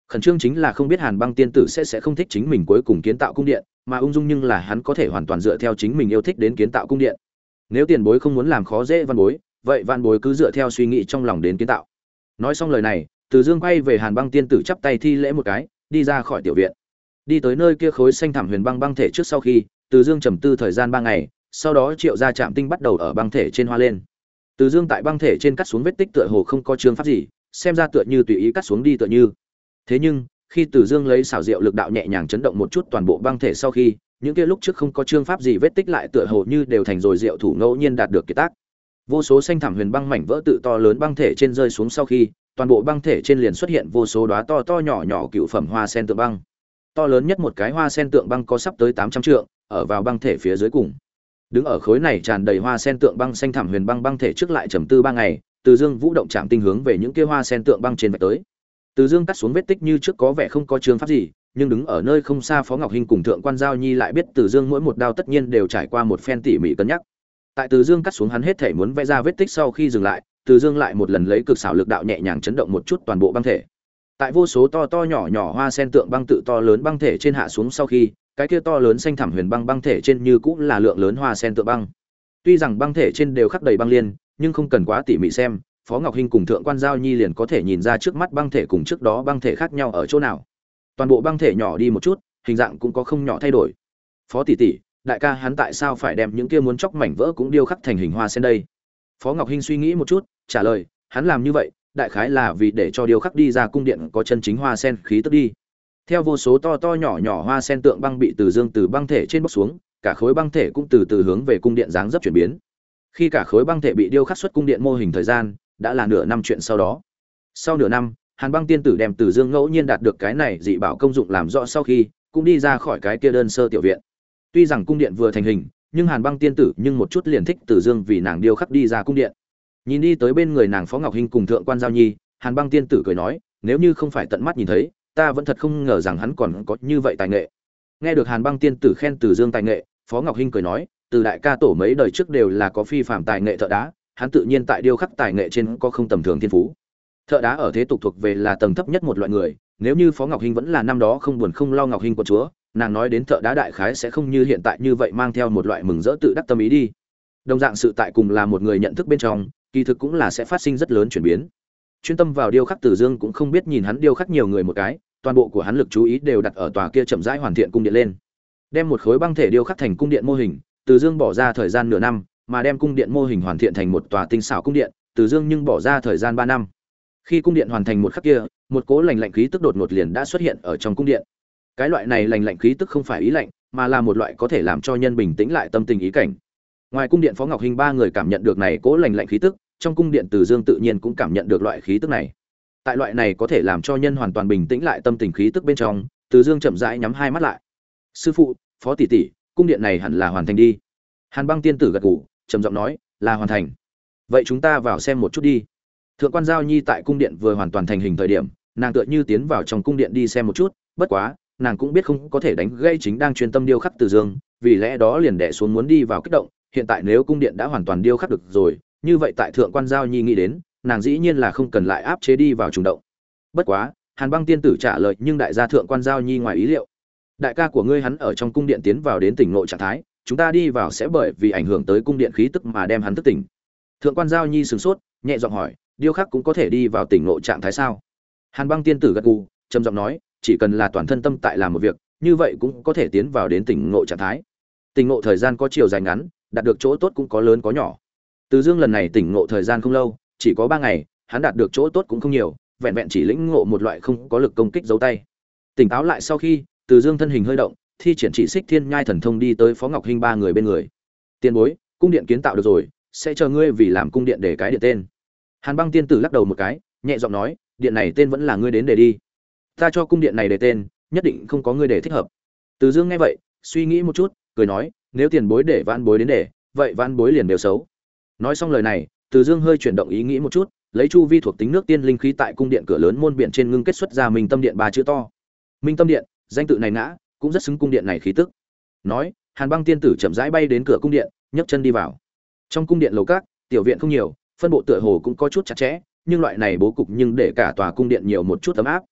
Khẩn trương chính là không biết hàn băng tiên tử sẽ sẽ không thích chính mình cuối cùng kiến tạo cung điện, mà ung dung nhưng là hắn có thể hoàn toàn dựa theo chính mình yêu thích đến kiến tạo cung điện. Nếu tiền bối không muốn làm khó dễ văn bối, vậy văn bối cứ dựa theo suy nghĩ trong lòng đến kiến tạo nói xong lời này, từ dương quay về hàn băng tiên tử chắp tay thi lễ một cái, đi ra khỏi tiểu viện. Đi tới nơi kia khối xanh thảm huyền băng băng thể trước sau khi, từ dương trầm tư thời gian ba ngày, sau đó triệu ra chạm tinh bắt đầu ở băng thể trên hoa lên. Từ dương tại băng thể trên cắt xuống vết tích tựa hồ không có chương pháp gì, xem ra tựa như tùy ý cắt xuống đi tựa như. Thế nhưng, khi từ dương lấy xảo diệu lực đạo nhẹ nhàng chấn động một chút toàn bộ băng thể sau khi, những kia lúc trước không có chương pháp gì vết tích lại tựa hồ như đều thành rồi diệu thủ ngẫu nhiên đạt được kiệt tác vô số xanh thảm huyền băng mảnh vỡ tự to lớn băng thể trên rơi xuống sau khi, toàn bộ băng thể trên liền xuất hiện vô số đóa to to nhỏ nhỏ cựu phẩm hoa sen tượng băng. To lớn nhất một cái hoa sen tượng băng có sắp tới tám trăm trượng, ở vào băng thể phía dưới cùng. Đứng ở khối này tràn đầy hoa sen tượng băng xanh thảm huyền băng băng thể trước lại trầm tư ba ngày, từ dương vũ động chạm tinh hướng về những kia hoa sen tượng băng trên vạch tới. Từ dương cắt xuống vết tích như trước có vẻ không có trường pháp gì, nhưng đứng ở nơi không xa phó ngọc hinh cùng thượng quan giao nhi lại biết từ dương mỗi một đao tất nhiên đều trải qua một phen tỉ mỉ cân nhắc tại từ dương cắt xuống hắn hết thể muốn vẽ ra vết tích sau khi dừng lại, từ dương lại một lần lấy cực xảo lực đạo nhẹ nhàng chấn động một chút toàn bộ băng thể. Tại vô số to to nhỏ nhỏ hoa sen tượng băng tự to lớn băng thể trên hạ xuống sau khi, cái kia to lớn xanh thẳm huyền băng băng thể trên như cũng là lượng lớn hoa sen tượng băng. Tuy rằng băng thể trên đều khắc đầy băng liên, nhưng không cần quá tỉ mỉ xem, phó ngọc hinh cùng thượng quan giao nhi liền có thể nhìn ra trước mắt băng thể cùng trước đó băng thể khác nhau ở chỗ nào. Toàn bộ băng thể nhỏ đi một chút, hình dạng cũng có không nhỏ thay đổi. Phó tỷ tỷ đại ca hắn tại sao phải đem những kia muốn chóc mảnh vỡ cũng điêu khắc thành hình hoa sen đây? Phó ngọc hinh suy nghĩ một chút, trả lời, hắn làm như vậy, đại khái là vì để cho điêu khắc đi ra cung điện có chân chính hoa sen khí tức đi. Theo vô số to to nhỏ nhỏ hoa sen tượng băng bị từ dương từ băng thể trên bốc xuống, cả khối băng thể cũng từ từ hướng về cung điện dáng dấp chuyển biến. Khi cả khối băng thể bị điêu khắc xuất cung điện mô hình thời gian, đã là nửa năm chuyện sau đó. Sau nửa năm, hàn băng tiên tử đem từ dương ngẫu nhiên đạt được cái này dị bảo công dụng làm rõ sau khi, cũng đi ra khỏi cái kia đơn sơ tiểu viện tuy rằng cung điện vừa thành hình, nhưng hàn băng tiên tử nhưng một chút liền thích tử dương vì nàng điêu khắc đi ra cung điện. Nhìn đi tới bên người nàng phó ngọc hinh cùng thượng quan giao nhi, hàn băng tiên tử cười nói, nếu như không phải tận mắt nhìn thấy, ta vẫn thật không ngờ rằng hắn còn có như vậy tài nghệ. Nghe được hàn băng tiên tử khen tử dương tài nghệ, phó ngọc hinh cười nói, từ đại ca tổ mấy đời trước đều là có phi phạm tài nghệ thợ đá, hắn tự nhiên tại điêu khắc tài nghệ trên có không tầm thường thiên phú. Thợ đá ở thế tục thuộc về là tầng thấp nhất một loại người, nếu như phó ngọc hinh vẫn là năm đó không buồn không lo ngọc hinh của chúa nàng nói đến thợ đá đại khái sẽ không như hiện tại như vậy mang theo một loại mừng rỡ tự đắc tâm ý đi. Đồng dạng sự tại cùng là một người nhận thức bên trong, kỳ thực cũng là sẽ phát sinh rất lớn chuyển biến. Chuyên tâm vào điêu khắc tử dương cũng không biết nhìn hắn điêu khắc nhiều người một cái, toàn bộ của hắn lực chú ý đều đặt ở tòa kia chậm rãi hoàn thiện cung điện lên. Đem một khối băng thể điêu khắc thành cung điện mô hình, từ dương bỏ ra thời gian nửa năm, mà đem cung điện mô hình hoàn thiện thành một tòa tinh xảo cung điện, từ dương nhưng bỏ ra thời gian ba năm. Khi cung điện hoàn thành một khắc kia, một cố lành lạnh khí tức đột ngột liền đã xuất hiện ở trong cung điện cái loại này lành lạnh khí tức không phải ý lạnh, mà là một loại có thể làm cho nhân bình tĩnh lại tâm tình ý cảnh. Ngoài cung điện phó ngọc hình ba người cảm nhận được này cố lành lạnh khí tức, trong cung điện từ dương tự nhiên cũng cảm nhận được loại khí tức này. Tại loại này có thể làm cho nhân hoàn toàn bình tĩnh lại tâm tình khí tức bên trong, từ dương chậm rãi nhắm hai mắt lại. Sư phụ, phó tỷ tỷ, cung điện này hẳn là hoàn thành đi. Hàn băng tiên tử gật gù, trầm giọng nói, là hoàn thành. Vậy chúng ta vào xem một chút đi. Thượng quan giao nhi tại cung điện vừa hoàn toàn thành hình thời điểm, nàng tựa như tiến vào trong cung điện đi xem một chút, bất quá nàng cũng biết không có thể đánh gây chính đang chuyên tâm điêu khắc từ dương, vì lẽ đó liền đẻ xuống muốn đi vào kích động, hiện tại nếu cung điện đã hoàn toàn điêu khắc được rồi, như vậy tại thượng quan giao nhi nghĩ đến, nàng dĩ nhiên là không cần lại áp chế đi vào trùng động. Bất quá, hàn băng tiên tử trả lời, nhưng đại gia thượng quan giao nhi ngoài ý liệu. Đại ca của ngươi hắn ở trong cung điện tiến vào đến tỉnh nội trạng thái, chúng ta đi vào sẽ bởi vì ảnh hưởng tới cung điện khí tức mà đem hắn thức tỉnh. Thượng quan giao nhi sửng sốt, nhẹ giọng hỏi, điêu khắc cũng có thể đi vào tỉnh nội trạng thái sao? Hàn băng tiên tử gật gù, trầm giọng nói chỉ cần là toàn thân tâm tại làm một việc, như vậy cũng có thể tiến vào đến tỉnh ngộ trạng thái. Tỉnh ngộ thời gian có chiều dài ngắn, đạt được chỗ tốt cũng có lớn có nhỏ. Từ dương lần này tỉnh ngộ thời gian không lâu, chỉ có ba ngày, hắn đạt được chỗ tốt cũng không nhiều, vẹn vẹn chỉ lĩnh ngộ một loại không có lực công kích dấu tay. Tỉnh táo lại sau khi, từ dương thân hình hơi động, thi triển chỉ xích thiên nhai thần thông đi tới phó ngọc hinh ba người bên người. Tiền bối, cung điện kiến tạo được rồi, sẽ chờ ngươi vì làm cung điện để cái điện tên. Hàn băng tiên tử lắc đầu một cái, nhẹ giọng nói, điện này tên vẫn là ngươi đến để đi ta cho cung điện này để tên, nhất định không có người để thích hợp. Từ dương nghe vậy, suy nghĩ một chút, cười nói, nếu tiền bối để van bối đến để, vậy van bối liền đều xấu. Nói xong lời này, từ dương hơi chuyển động ý nghĩ một chút, lấy chu vi thuộc tính nước tiên linh khí tại cung điện cửa lớn môn biển trên ngưng kết xuất ra minh tâm điện ba chữ to. Minh tâm điện, danh tự này ngã, cũng rất xứng cung điện này khí tức. Nói, hàn băng tiên tử chậm rãi bay đến cửa cung điện, nhấc chân đi vào. Trong cung điện lầu các, tiểu viện không nhiều, phân bộ tựa hồ cũng có chút chặt chẽ, nhưng loại này bố cục nhưng để cả tòa cung điện nhiều một chút ấm áp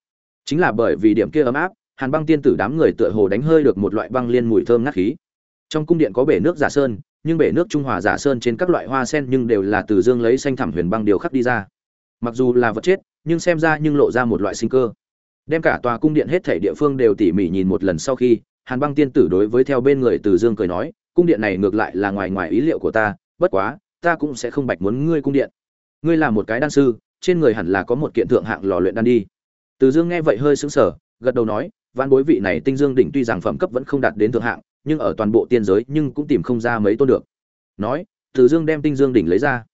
chính là bởi vì điểm kia ấm áp, hàn băng tiên tử đám người tựa hồ đánh hơi được một loại băng liên mùi thơm ngát khí. Trong cung điện có bể nước giả sơn, nhưng bể nước trung hòa giả sơn trên các loại hoa sen nhưng đều là từ dương lấy xanh thẳm huyền băng điều khắc đi ra. Mặc dù là vật chết, nhưng xem ra nhưng lộ ra một loại sinh cơ. Đem cả tòa cung điện hết thể địa phương đều tỉ mỉ nhìn một lần sau khi, hàn băng tiên tử đối với theo bên người từ dương cười nói, cung điện này ngược lại là ngoài ngoài ý liệu của ta, bất quá, ta cũng sẽ không bạch muốn ngươi cung điện. Ngươi là một cái đan sư, trên người hẳn là có một kiện thượng hạng lò luyện đan đi từ dương nghe vậy hơi sững sờ, gật đầu nói văn bối vị này tinh dương đỉnh tuy rằng phẩm cấp vẫn không đạt đến thượng hạng, nhưng ở toàn bộ tiên giới nhưng cũng tìm không ra mấy tôn được. Nói, từ dương đem tinh dương đỉnh lấy ra.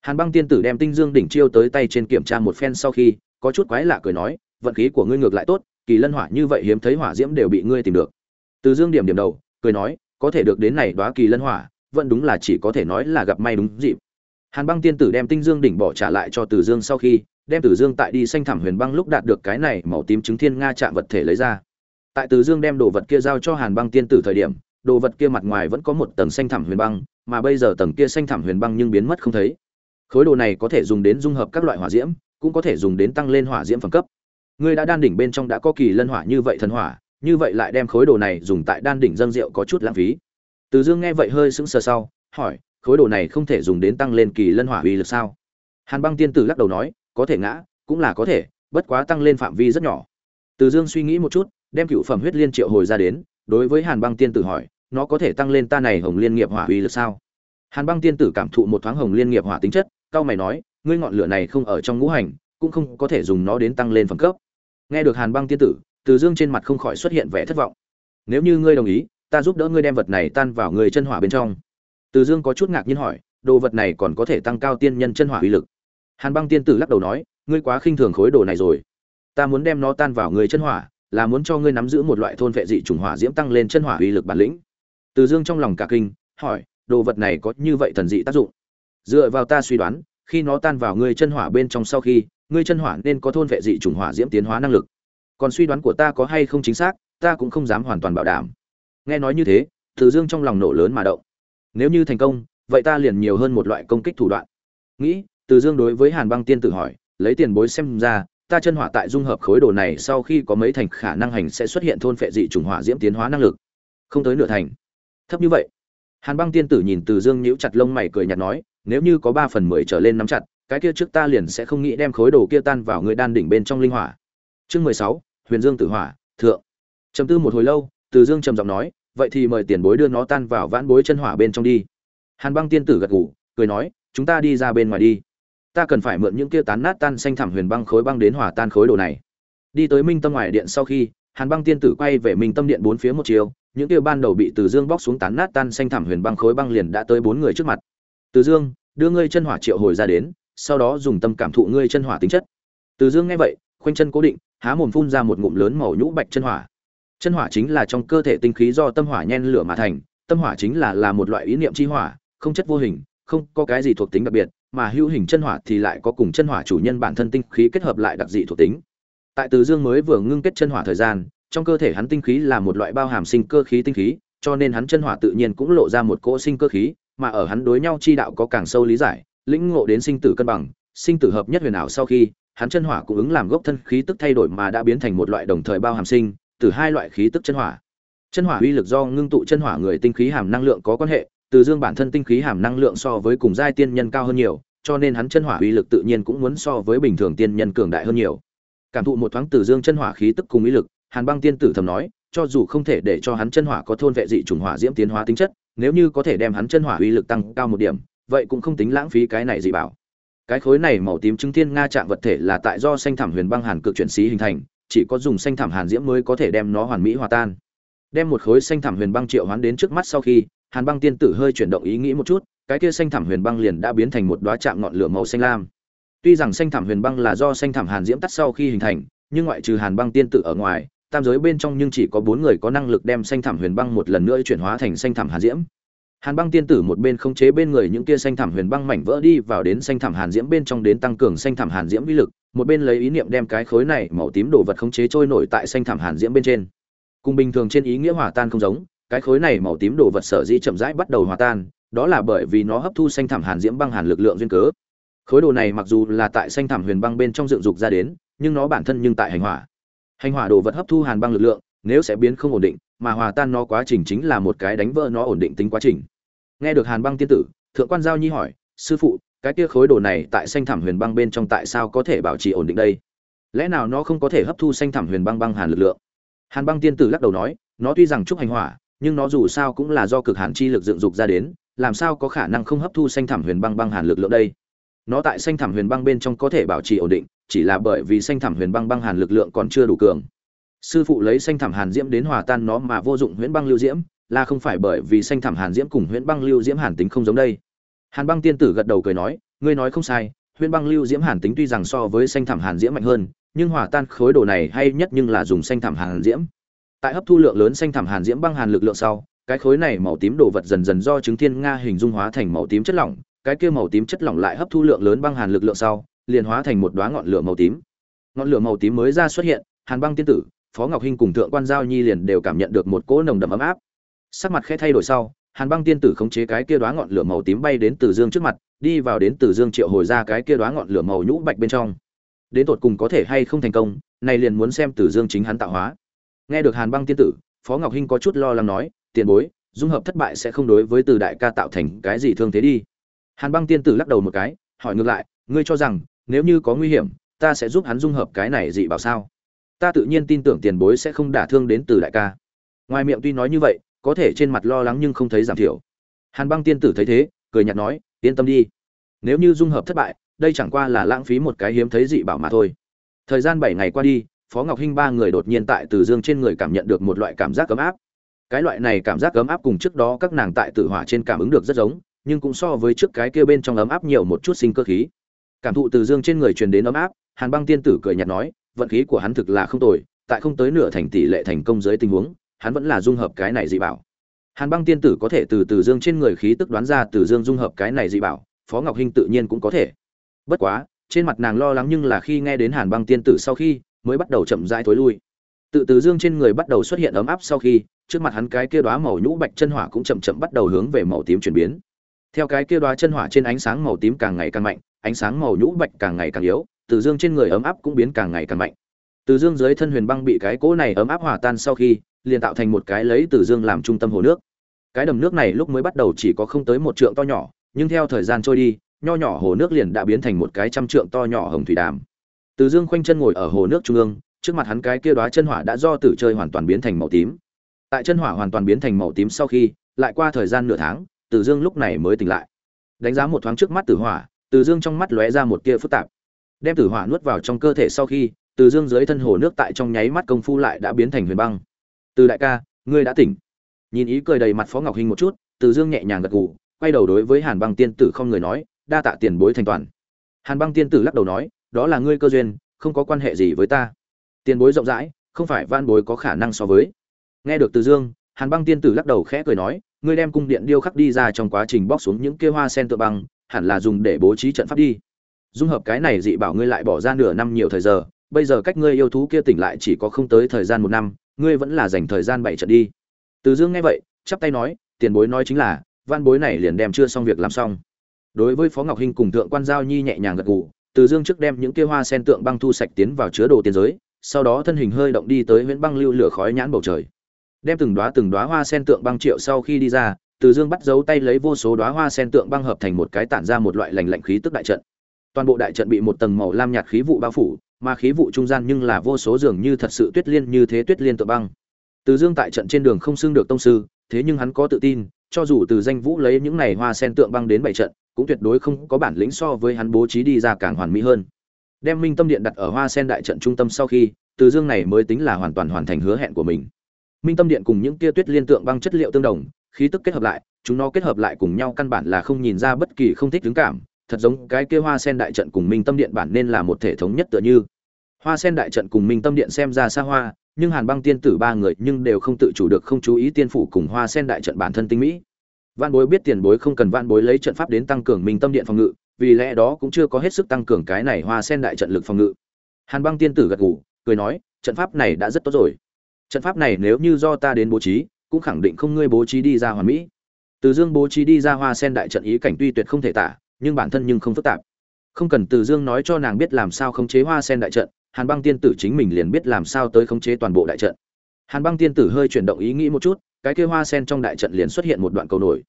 Hàn băng tiên tử đem tinh dương đỉnh chiêu tới tay trên kiểm tra một phen sau khi, có chút quái lạ cười nói, vận khí của ngươi ngược lại tốt, kỳ lân hỏa như vậy hiếm thấy hỏa diễm đều bị ngươi tìm được. Từ dương điểm điểm đầu, cười nói, có thể được đến này đoá kỳ lân hỏa, vẫn đúng là chỉ có thể nói là gặp may đúng dịp. Hàn băng tiên tử đem tinh dương đỉnh bỏ trả lại cho từ dương sau khi đem tử dương tại đi xanh thẳm huyền băng lúc đạt được cái này màu tím chứng thiên nga chạm vật thể lấy ra. Tại từ dương đem đồ vật kia giao cho hàn băng tiên tử thời điểm, đồ vật kia mặt ngoài vẫn có một tầng xanh thẳm huyền băng, mà bây giờ tầng kia xanh thẳm huyền băng nhưng biến mất không thấy. Khối đồ này có thể dùng đến dung hợp các loại hỏa diễm, cũng có thể dùng đến tăng lên hỏa diễm phẩm cấp. Ngươi đã đan đỉnh bên trong đã có kỳ lân hỏa như vậy thần hỏa, như vậy lại đem khối đồ này dùng tại đan đỉnh dâng rượu có chút lãng phí. Từ dương nghe vậy hơi sững sờ sau, hỏi, khối đồ này không thể dùng đến tăng lên kỳ lân hỏa uy lực sao? Hàn băng tiên tử lắc đầu nói có thể ngã, cũng là có thể, bất quá tăng lên phạm vi rất nhỏ. Từ dương suy nghĩ một chút, đem cựu phẩm huyết liên triệu hồi ra đến, đối với hàn băng tiên tử hỏi, nó có thể tăng lên ta này hồng liên nghiệp hỏa uy lực sao? Hàn băng tiên tử cảm thụ một thoáng hồng liên nghiệp hỏa tính chất, cao mày nói, ngươi ngọn lửa này không ở trong ngũ hành, cũng không có thể dùng nó đến tăng lên phẩm cấp. Nghe được hàn băng tiên tử, từ dương trên mặt không khỏi xuất hiện vẻ thất vọng. Nếu như ngươi đồng ý, ta giúp đỡ ngươi đem vật này tan vào người chân hỏa bên trong. Từ dương có chút ngạc nhiên hỏi, đồ vật này còn có thể tăng cao tiên nhân chân hỏa uy lực? Hàn băng tiên tử lắc đầu nói, ngươi quá khinh thường khối đồ này rồi. Ta muốn đem nó tan vào người chân hỏa, là muốn cho ngươi nắm giữ một loại thôn vệ dị trùng hỏa diễm tăng lên chân hỏa uy lực bản lĩnh. Từ dương trong lòng cả kinh, hỏi, đồ vật này có như vậy thần dị tác dụng? Dựa vào ta suy đoán, khi nó tan vào ngươi chân hỏa bên trong sau khi ngươi chân hỏa nên có thôn vệ dị trùng hỏa diễm tiến hóa năng lực. Còn suy đoán của ta có hay không chính xác, ta cũng không dám hoàn toàn bảo đảm. Nghe nói như thế, từ dương trong lòng nổ lớn mà động. Nếu như thành công, vậy ta liền nhiều hơn một loại công kích thủ đoạn. Nghĩ từ dương đối với hàn băng tiên tử hỏi, lấy tiền bối xem ra, ta chân hỏa tại dung hợp khối đồ này sau khi có mấy thành khả năng hành sẽ xuất hiện thôn phệ dị trùng hỏa diễm tiến hóa năng lực. Không tới nửa thành. Thấp như vậy. Hàn băng tiên tử nhìn từ dương nhíu chặt lông mày cười nhạt nói, nếu như có ba phần mười trở lên nắm chặt, cái kia trước ta liền sẽ không nghĩ đem khối đồ kia tan vào người đan đỉnh bên trong linh hỏa. Chương mười sáu, huyền dương tử hỏa, thượng. Trầm tư một hồi lâu, từ dương trầm giọng nói, vậy thì mời tiền bối đưa nó tan vào vãn bối chân hỏa bên trong đi. Hàn băng tiên tử gật gù, cười nói, chúng ta đi ra bên ngoài đi ta cần phải mượn những kia tán nát tan xanh thảm huyền băng khối băng đến hòa tan khối đồ này. Đi tới minh tâm ngoài điện sau khi, hàn băng tiên tử quay về minh tâm điện bốn phía một chiều, những kia ban đầu bị từ dương bóc xuống tán nát tan xanh thảm huyền băng khối băng liền đã tới bốn người trước mặt. Từ dương, đưa ngươi chân hỏa triệu hồi ra đến, sau đó dùng tâm cảm thụ ngươi chân hỏa tính chất. Từ dương nghe vậy, khoanh chân cố định, há mồm phun ra một ngụm lớn màu nhũ bạch chân hỏa. Chân hỏa chính là trong cơ thể tinh khí do tâm hỏa nhen lửa mà thành, tâm hỏa chính là là một loại ý niệm chi hỏa, không chất vô hình, không có cái gì thuộc tính đặc biệt mà hữu hình chân hỏa thì lại có cùng chân hỏa chủ nhân bản thân tinh khí kết hợp lại đặc dị thuộc tính. Tại từ dương mới vừa ngưng kết chân hỏa thời gian, trong cơ thể hắn tinh khí là một loại bao hàm sinh cơ khí tinh khí, cho nên hắn chân hỏa tự nhiên cũng lộ ra một cỗ sinh cơ khí, mà ở hắn đối nhau chi đạo có càng sâu lý giải, lĩnh ngộ đến sinh tử cân bằng, sinh tử hợp nhất huyền ảo sau khi, hắn chân hỏa cũng ứng làm gốc thân khí tức thay đổi mà đã biến thành một loại đồng thời bao hàm sinh, từ hai loại khí tức chân hỏa. Chân hỏa uy lực do ngưng tụ chân hỏa người tinh khí hàm năng lượng có quan hệ từ dương bản thân tinh khí hàm năng lượng so với cùng giai tiên nhân cao hơn nhiều, cho nên hắn chân hỏa uy lực tự nhiên cũng muốn so với bình thường tiên nhân cường đại hơn nhiều. Cảm thụ một thoáng từ dương chân hỏa khí tức cùng uy lực, hàn băng tiên tử thầm nói, cho dù không thể để cho hắn chân hỏa có thôn vệ dị trùng hỏa diễm tiến hóa tính chất, nếu như có thể đem hắn chân hỏa uy lực tăng cao một điểm, vậy cũng không tính lãng phí cái này dị bảo. Cái khối này màu tím chứng thiên nga trạng vật thể là tại do xanh thảm huyền băng hàn cực chuyển xí hình thành, chỉ có dùng xanh thảm hàn diễm mới có thể đem nó hoàn mỹ hòa tan. Đem một khối xanh thảm huyền băng triệu hoán đến trước mắt sau khi hàn băng tiên tử hơi chuyển động ý nghĩ một chút, cái kia xanh thảm huyền băng liền đã biến thành một đóa chạm ngọn lửa màu xanh lam. Tuy rằng xanh thảm huyền băng là do xanh thảm hàn diễm tắt sau khi hình thành, nhưng ngoại trừ hàn băng tiên tử ở ngoài, tam giới bên trong nhưng chỉ có bốn người có năng lực đem xanh thảm huyền băng một lần nữa chuyển hóa thành xanh thảm hàn diễm. Hàn băng tiên tử một bên khống chế bên người những kia xanh thảm huyền băng mảnh vỡ đi vào đến xanh thảm hàn diễm bên trong đến tăng cường xanh thảm hàn diễm uy lực, một bên lấy ý niệm đem cái khối này màu tím đồ vật khống chế trôi nổi tại xanh thảm hàn diễm bên trên. Cùng bình thường trên ý nghĩa hòa tan không giống cái khối này màu tím đồ vật sở dĩ chậm rãi bắt đầu hòa tan, đó là bởi vì nó hấp thu xanh thảm hàn diễm băng hàn lực lượng duyên cớ. Khối đồ này mặc dù là tại xanh thảm huyền băng bên trong dựng dục ra đến, nhưng nó bản thân nhưng tại hành hỏa. Hành hỏa đồ vật hấp thu hàn băng lực lượng, nếu sẽ biến không ổn định, mà hòa tan nó quá trình chính là một cái đánh vỡ nó ổn định tính quá trình. Nghe được hàn băng tiên tử, thượng quan giao nhi hỏi, sư phụ, cái kia khối đồ này tại xanh thảm huyền băng bên trong tại sao có thể bảo trì ổn định đây? Lẽ nào nó không có thể hấp thu xanh thảm huyền băng băng hàn lực lượng? Hàn băng tiên tử lắc đầu nói, nó tuy rằng trúc hành hỏa nhưng nó dù sao cũng là do cực hàn chi lực dựng dục ra đến, làm sao có khả năng không hấp thu xanh thảm huyền băng băng hàn lực lượng đây? Nó tại xanh thảm huyền băng bên trong có thể bảo trì ổn định, chỉ là bởi vì xanh thảm huyền băng băng hàn lực lượng còn chưa đủ cường. Sư phụ lấy xanh thảm hàn diễm đến hòa tan nó mà vô dụng huyễn băng lưu diễm, là không phải bởi vì xanh thảm hàn diễm cùng huyễn băng lưu diễm hàn tính không giống đây. Hàn băng tiên tử gật đầu cười nói, ngươi nói không sai huyễn băng lưu diễm hàn tính tuy rằng so với xanh thảm hàn diễm mạnh hơn, nhưng hòa tan khối đồ này hay nhất nhưng là dùng xanh thảm hàn diễm tại hấp thu lượng lớn xanh thảm hàn diễm băng hàn lực lượng sau, cái khối này màu tím đồ vật dần dần do chứng thiên nga hình dung hóa thành màu tím chất lỏng, cái kia màu tím chất lỏng lại hấp thu lượng lớn băng hàn lực lượng sau, liền hóa thành một đóa ngọn lửa màu tím. Ngọn lửa màu tím mới ra xuất hiện, hàn băng tiên tử, phó ngọc hinh cùng thượng quan giao nhi liền đều cảm nhận được một cỗ nồng đậm ấm áp. Sắc mặt khẽ thay đổi sau, hàn băng tiên tử khống chế cái kia đoá ngọn lửa màu tím bay đến từ dương trước mặt, đi vào đến từ dương triệu hồi ra cái kia đoá ngọn lửa màu nhũ bạch bên trong. Đến tột cùng có thể hay không thành công, này liền muốn xem từ dương chính hắn tạo hóa nghe được hàn băng tiên tử, phó ngọc hinh có chút lo lắng nói, tiền bối, dung hợp thất bại sẽ không đối với từ đại ca tạo thành cái gì thương thế đi. Hàn băng tiên tử lắc đầu một cái, hỏi ngược lại, ngươi cho rằng, nếu như có nguy hiểm, ta sẽ giúp hắn dung hợp cái này dị bảo sao? Ta tự nhiên tin tưởng tiền bối sẽ không đả thương đến từ đại ca. Ngoài miệng tuy nói như vậy, có thể trên mặt lo lắng nhưng không thấy giảm thiểu. Hàn băng tiên tử thấy thế, cười nhạt nói, yên tâm đi. Nếu như dung hợp thất bại, đây chẳng qua là lãng phí một cái hiếm thấy dị bảo mà thôi. Thời gian bảy ngày qua đi phó ngọc hinh ba người đột nhiên tại từ dương trên người cảm nhận được một loại cảm giác ấm áp. Cái loại này cảm giác ấm áp cùng trước đó các nàng tại tử hỏa trên cảm ứng được rất giống, nhưng cũng so với trước cái kia bên trong ấm áp nhiều một chút sinh cơ khí. Cảm thụ từ dương trên người truyền đến ấm áp, hàn băng tiên tử cười nhạt nói, vận khí của hắn thực là không tồi, tại không tới nửa thành tỷ lệ thành công dưới tình huống, hắn vẫn là dung hợp cái này dị bảo. Hàn băng tiên tử có thể từ từ dương trên người khí tức đoán ra từ dương dung hợp cái này dị bảo, phó ngọc hinh tự nhiên cũng có thể. Bất quá, trên mặt nàng lo lắng nhưng là khi nghe đến hàn băng tiên tử sau khi mới bắt đầu chậm rãi thối lui. Tự từ dương trên người bắt đầu xuất hiện ấm áp sau khi, trước mặt hắn cái kia đóa màu nhũ bạch chân hỏa cũng chậm chậm bắt đầu hướng về màu tím chuyển biến. Theo cái kia đóa chân hỏa trên ánh sáng màu tím càng ngày càng mạnh, ánh sáng màu nhũ bạch càng ngày càng yếu, từ dương trên người ấm áp cũng biến càng ngày càng mạnh. Từ dương dưới thân huyền băng bị cái cỗ này ấm áp hòa tan sau khi, liền tạo thành một cái lấy từ dương làm trung tâm hồ nước. Cái đầm nước này lúc mới bắt đầu chỉ có không tới một trượng to nhỏ, nhưng theo thời gian trôi đi, nho nhỏ hồ nước liền đã biến thành một cái trăm trượng to nhỏ hồng thủy đàm từ dương khoanh chân ngồi ở hồ nước trung ương, trước mặt hắn cái kia đóa chân hỏa đã do tử chơi hoàn toàn biến thành màu tím. Tại chân hỏa hoàn toàn biến thành màu tím sau khi, lại qua thời gian nửa tháng, từ dương lúc này mới tỉnh lại. Đánh giá một thoáng trước mắt tử hỏa, từ dương trong mắt lóe ra một tia phức tạp. Đem tử hỏa nuốt vào trong cơ thể sau khi, từ dương dưới thân hồ nước tại trong nháy mắt công phu lại đã biến thành huyền băng. Từ đại ca, ngươi đã tỉnh. Nhìn ý cười đầy mặt phó ngọc hinh một chút, từ dương nhẹ nhàng gật gù, quay đầu đối với hàn băng tiên tử không người nói, đa tạ tiền bối thành toàn. Hàn băng tiên tử lắc đầu nói đó là ngươi cơ duyên, không có quan hệ gì với ta. Tiền bối rộng rãi, không phải van bối có khả năng so với. Nghe được từ dương, hàn băng tiên tử lắc đầu khẽ cười nói, ngươi đem cung điện điêu khắc đi ra trong quá trình bóc xuống những kia hoa sen tự băng, hẳn là dùng để bố trí trận pháp đi. Dung hợp cái này dị bảo ngươi lại bỏ ra nửa năm nhiều thời giờ, bây giờ cách ngươi yêu thú kia tỉnh lại chỉ có không tới thời gian một năm, ngươi vẫn là dành thời gian bảy trận đi. Từ dương nghe vậy, chắp tay nói, tiền bối nói chính là van bối này liền đem chưa xong việc làm xong. Đối với phó ngọc hinh cùng thượng quan giao nhi nhẹ nhàng gật gù từ dương trước đem những kia hoa sen tượng băng thu sạch tiến vào chứa đồ tiền giới, sau đó thân hình hơi động đi tới huyễn băng lưu lửa khói nhãn bầu trời. Đem từng đóa từng đóa hoa sen tượng băng triệu sau khi đi ra, từ dương bắt giấu tay lấy vô số đóa hoa sen tượng băng hợp thành một cái tản ra một loại lành lạnh khí tức đại trận. Toàn bộ đại trận bị một tầng màu lam nhạt khí vụ bao phủ, mà khí vụ trung gian nhưng là vô số dường như thật sự tuyết liên như thế tuyết liên tượng băng. Từ dương tại trận trên đường không xưng được tông sư, thế nhưng hắn có tự tin, cho dù từ danh vũ lấy những này hoa sen tượng băng đến bảy trận cũng tuyệt đối không có bản lĩnh so với hắn bố trí đi ra càng hoàn mỹ hơn. Đem minh tâm điện đặt ở hoa sen đại trận trung tâm sau khi, từ dương này mới tính là hoàn toàn hoàn thành hứa hẹn của mình. Minh tâm điện cùng những tia tuyết liên tượng băng chất liệu tương đồng, khí tức kết hợp lại, chúng nó kết hợp lại cùng nhau căn bản là không nhìn ra bất kỳ không thích tướng cảm, thật giống cái kia hoa sen đại trận cùng minh tâm điện bản nên là một thể thống nhất tựa như. Hoa sen đại trận cùng minh tâm điện xem ra xa hoa, nhưng hàn băng tiên tử ba người nhưng đều không tự chủ được không chú ý tiên phủ cùng hoa sen đại trận bản thân tinh mỹ. Vạn Bối biết tiền bối không cần Vạn Bối lấy trận pháp đến tăng cường Minh Tâm Điện phòng ngự, vì lẽ đó cũng chưa có hết sức tăng cường cái này Hoa Sen đại trận lực phòng ngự. Hàn Băng tiên tử gật gù, cười nói, trận pháp này đã rất tốt rồi. Trận pháp này nếu như do ta đến bố trí, cũng khẳng định không ngươi bố trí đi ra hoàn mỹ. Từ Dương bố trí đi ra Hoa Sen đại trận ý cảnh tuy tuyệt không thể tả, nhưng bản thân nhưng không phức tạp. Không cần Từ Dương nói cho nàng biết làm sao khống chế Hoa Sen đại trận, Hàn Băng tiên tử chính mình liền biết làm sao tới khống chế toàn bộ đại trận. Hàn Băng tiên tử hơi chuyển động ý nghĩ một chút, cái kia hoa sen trong đại trận liền xuất hiện một đoạn cầu nổi.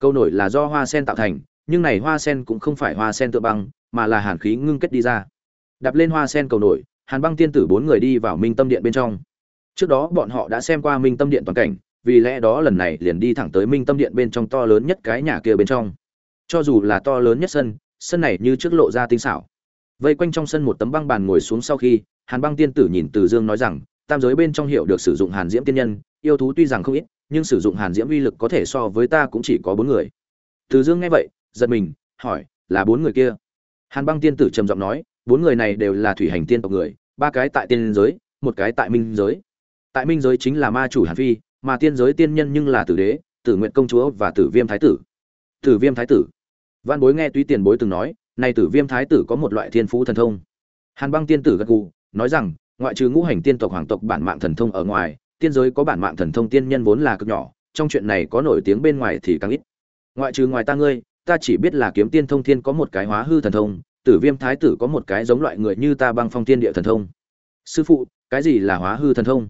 Cầu nổi là do hoa sen tạo thành, nhưng này hoa sen cũng không phải hoa sen tự băng, mà là hàn khí ngưng kết đi ra. Đạp lên hoa sen cầu nổi, hàn băng tiên tử bốn người đi vào minh tâm điện bên trong. Trước đó bọn họ đã xem qua minh tâm điện toàn cảnh, vì lẽ đó lần này liền đi thẳng tới minh tâm điện bên trong to lớn nhất cái nhà kia bên trong. Cho dù là to lớn nhất sân sân này như trước lộ ra tinh xảo. Vây quanh trong sân một tấm băng bàn ngồi xuống sau khi, hàn băng tiên tử nhìn từ dương nói rằng, tam giới bên trong hiệu được sử dụng hàn diễm tiên nhân yêu thú tuy rằng không ít, nhưng sử dụng hàn diễm uy lực có thể so với ta cũng chỉ có bốn người. Từ dương nghe vậy, giật mình, hỏi, là bốn người kia? Hàn băng tiên tử trầm giọng nói, bốn người này đều là thủy hành tiên tộc người, ba cái tại tiên giới, một cái tại minh giới. Tại minh giới chính là ma chủ hàn phi, mà tiên giới tiên nhân nhưng là tử đế, tử nguyện công chúa và tử viêm thái tử. Tử viêm thái tử. Văn bối nghe tuy tiền bối từng nói, nay tử viêm thái tử có một loại thiên phú thần thông. Hàn băng tiên tử gật gù, nói rằng, ngoại trừ ngũ hành tiên tộc, hoàng tộc bản mạng thần thông ở ngoài tiên giới có bản mạng thần thông tiên nhân vốn là cực nhỏ, trong chuyện này có nổi tiếng bên ngoài thì càng ít. Ngoại trừ ngoài ta ngươi, ta chỉ biết là kiếm tiên thông thiên có một cái hóa hư thần thông, tử viêm thái tử có một cái giống loại người như ta băng phong tiên địa thần thông. Sư phụ, cái gì là hóa hư thần thông?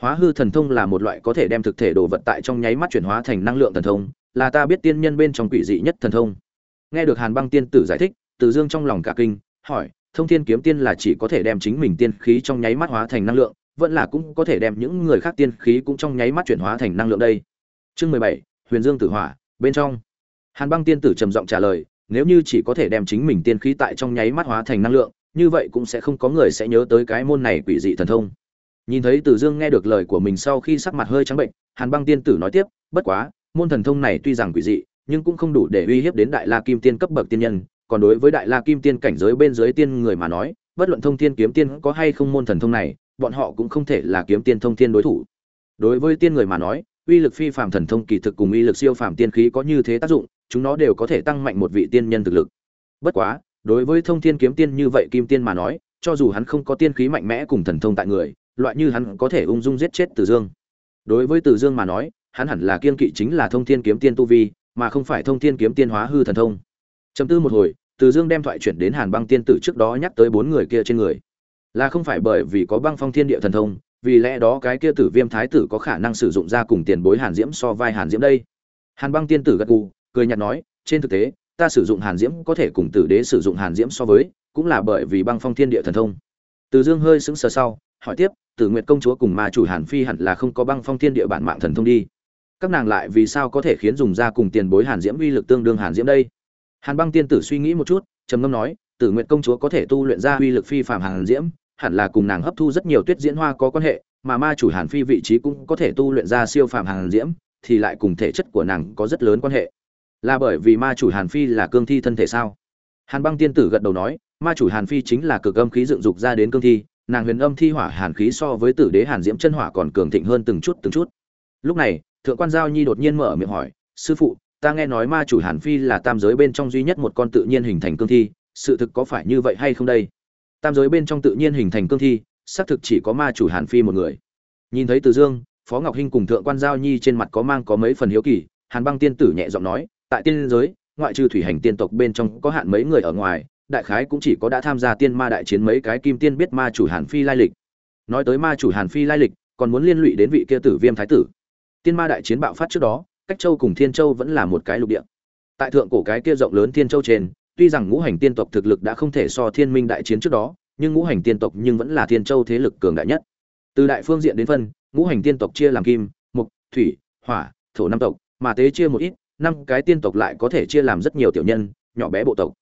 Hóa hư thần thông là một loại có thể đem thực thể đồ vật tại trong nháy mắt chuyển hóa thành năng lượng thần thông, là ta biết tiên nhân bên trong quỷ dị nhất thần thông. Nghe được hàn băng tiên tử giải thích, từ dương trong lòng cả kinh, hỏi, thông thiên kiếm tiên là chỉ có thể đem chính mình tiên khí trong nháy mắt hóa thành năng lượng vẫn là cũng có thể đem những người khác tiên khí cũng trong nháy mắt chuyển hóa thành năng lượng đây. Chương mười bảy, huyền dương tử hỏa, bên trong. Hàn băng tiên tử trầm giọng trả lời, nếu như chỉ có thể đem chính mình tiên khí tại trong nháy mắt hóa thành năng lượng, như vậy cũng sẽ không có người sẽ nhớ tới cái môn này quỷ dị thần thông. Nhìn thấy từ dương nghe được lời của mình sau khi sắc mặt hơi trắng bệnh, hàn băng tiên tử nói tiếp, bất quá, môn thần thông này tuy rằng quỷ dị, nhưng cũng không đủ để uy hiếp đến đại la kim tiên cấp bậc tiên nhân, còn đối với đại la kim tiên cảnh giới bên dưới tiên người mà nói, bất luận thông thiên kiếm tiên có hay không môn thần thông này bọn họ cũng không thể là kiếm tiên thông thiên đối thủ đối với tiên người mà nói uy lực phi phàm thần thông kỳ thực cùng uy lực siêu phàm tiên khí có như thế tác dụng chúng nó đều có thể tăng mạnh một vị tiên nhân thực lực bất quá đối với thông thiên kiếm tiên như vậy kim tiên mà nói cho dù hắn không có tiên khí mạnh mẽ cùng thần thông tại người loại như hắn có thể ung dung giết chết Từ Dương. Đối với Từ Dương mà nói, hắn hẳn là kiên kỵ chính là Thông Thiên kiếm tiên tu vi, mà không phải Thông Thiên kiếm tiên hóa hư thần thông. Chầm tư một hồi, Từ Dương đem thoại chuyển đến Hàn Băng tiên tử trước đó nhắc tới bốn người kia trên người. Là không phải bởi vì có Băng Phong Thiên Địa thần thông, vì lẽ đó cái kia Tử Viêm thái tử có khả năng sử dụng ra cùng tiền bối Hàn Diễm so vai Hàn Diễm đây. Hàn Băng tiên tử gật gù, cười nhạt nói, trên thực tế, ta sử dụng Hàn Diễm có thể cùng Tử Đế sử dụng Hàn Diễm so với, cũng là bởi vì Băng Phong Thiên Địa thần thông. Từ Dương hơi sững sờ sau, hỏi tiếp, Tử Nguyệt công chúa cùng ma chủ Hàn Phi hẳn là không có băng phong thiên địa bản mạng thần thông đi. Các nàng lại vì sao có thể khiến dùng ra cùng tiền bối Hàn Diễm uy lực tương đương Hàn Diễm đây? Hàn Băng tiên tử suy nghĩ một chút, trầm ngâm nói, Tử Nguyệt công chúa có thể tu luyện ra uy lực phi phàm Hàn Diễm, hẳn là cùng nàng hấp thu rất nhiều tuyết diễn hoa có quan hệ, mà ma chủ Hàn Phi vị trí cũng có thể tu luyện ra siêu phàm Hàn Diễm, thì lại cùng thể chất của nàng có rất lớn quan hệ. Là bởi vì ma chủ Hàn Phi là cương thi thân thể sao? Hàn Băng tiên tử gật đầu nói, ma chủ Hàn Phi chính là cực âm khí dựng dục ra đến cương thi, nàng huyền âm thi hỏa hàn khí so với tử đế hàn diễm chân hỏa còn cường thịnh hơn từng chút từng chút lúc này thượng quan giao nhi đột nhiên mở miệng hỏi sư phụ ta nghe nói ma chủ hàn phi là tam giới bên trong duy nhất một con tự nhiên hình thành cương thi sự thực có phải như vậy hay không đây tam giới bên trong tự nhiên hình thành cương thi xác thực chỉ có ma chủ hàn phi một người nhìn thấy từ dương phó ngọc hinh cùng thượng quan giao nhi trên mặt có mang có mấy phần hiếu kỳ hàn băng tiên tử nhẹ giọng nói tại tiên giới ngoại trừ thủy hành tiên tộc bên trong có hạn mấy người ở ngoài đại khái cũng chỉ có đã tham gia tiên ma đại chiến mấy cái kim tiên biết ma chủ Hàn Phi lai lịch. Nói tới ma chủ Hàn Phi lai lịch, còn muốn liên lụy đến vị kia tử Viêm thái tử. Tiên ma đại chiến bạo phát trước đó, Cách Châu cùng Thiên Châu vẫn là một cái lục địa. Tại thượng cổ cái kia rộng lớn Thiên Châu trên, tuy rằng ngũ hành tiên tộc thực lực đã không thể so Thiên Minh đại chiến trước đó, nhưng ngũ hành tiên tộc nhưng vẫn là Thiên Châu thế lực cường đại nhất. Từ đại phương diện đến phân, ngũ hành tiên tộc chia làm kim, mộc, thủy, hỏa, thổ năm tộc, mà tế chia một ít, năm cái tiên tộc lại có thể chia làm rất nhiều tiểu nhân, nhỏ bé bộ tộc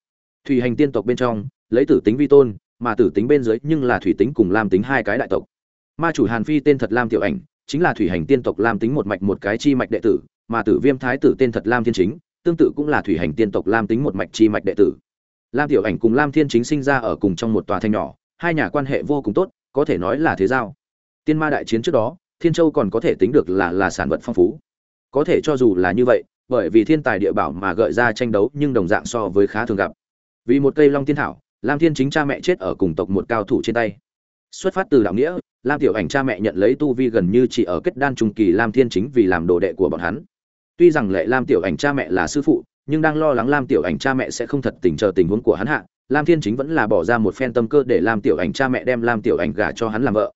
thủy hành tiên tộc bên trong lấy tử tính vi tôn mà tử tính bên dưới nhưng là thủy tính cùng lam tính hai cái đại tộc ma chủ hàn phi tên thật lam tiểu ảnh chính là thủy hành tiên tộc lam tính một mạch một cái chi mạch đệ tử mà tử viêm thái tử tên thật lam thiên chính tương tự cũng là thủy hành tiên tộc lam tính một mạch chi mạch đệ tử. Lam tiểu ảnh cùng lam thiên chính sinh ra ở cùng trong một tòa thanh nhỏ, hai nhà quan hệ vô cùng tốt, có thể nói là thế giao. Tiên ma đại chiến trước đó, thiên châu còn có thể tính được là là sản vật phong phú. Có thể cho dù là như vậy, bởi vì thiên tài địa bảo mà gợi ra tranh đấu nhưng đồng dạng so với khá thường gặp. Vì một cây long tiên thảo, lam thiên chính cha mẹ chết ở cùng tộc một cao thủ trên tay. Xuất phát từ đạo nghĩa, lam tiểu ảnh cha mẹ nhận lấy tu vi gần như chỉ ở kết đan trung kỳ lam thiên chính vì làm đồ đệ của bọn hắn tuy rằng lệ lam tiểu ảnh cha mẹ là sư phụ, nhưng đang lo lắng lam tiểu ảnh cha mẹ sẽ không thật tình chờ tình huống của hắn hạ, lam thiên chính vẫn là bỏ ra một phen tâm cơ để lam tiểu ảnh cha mẹ đem lam tiểu ảnh gả cho hắn làm vợ.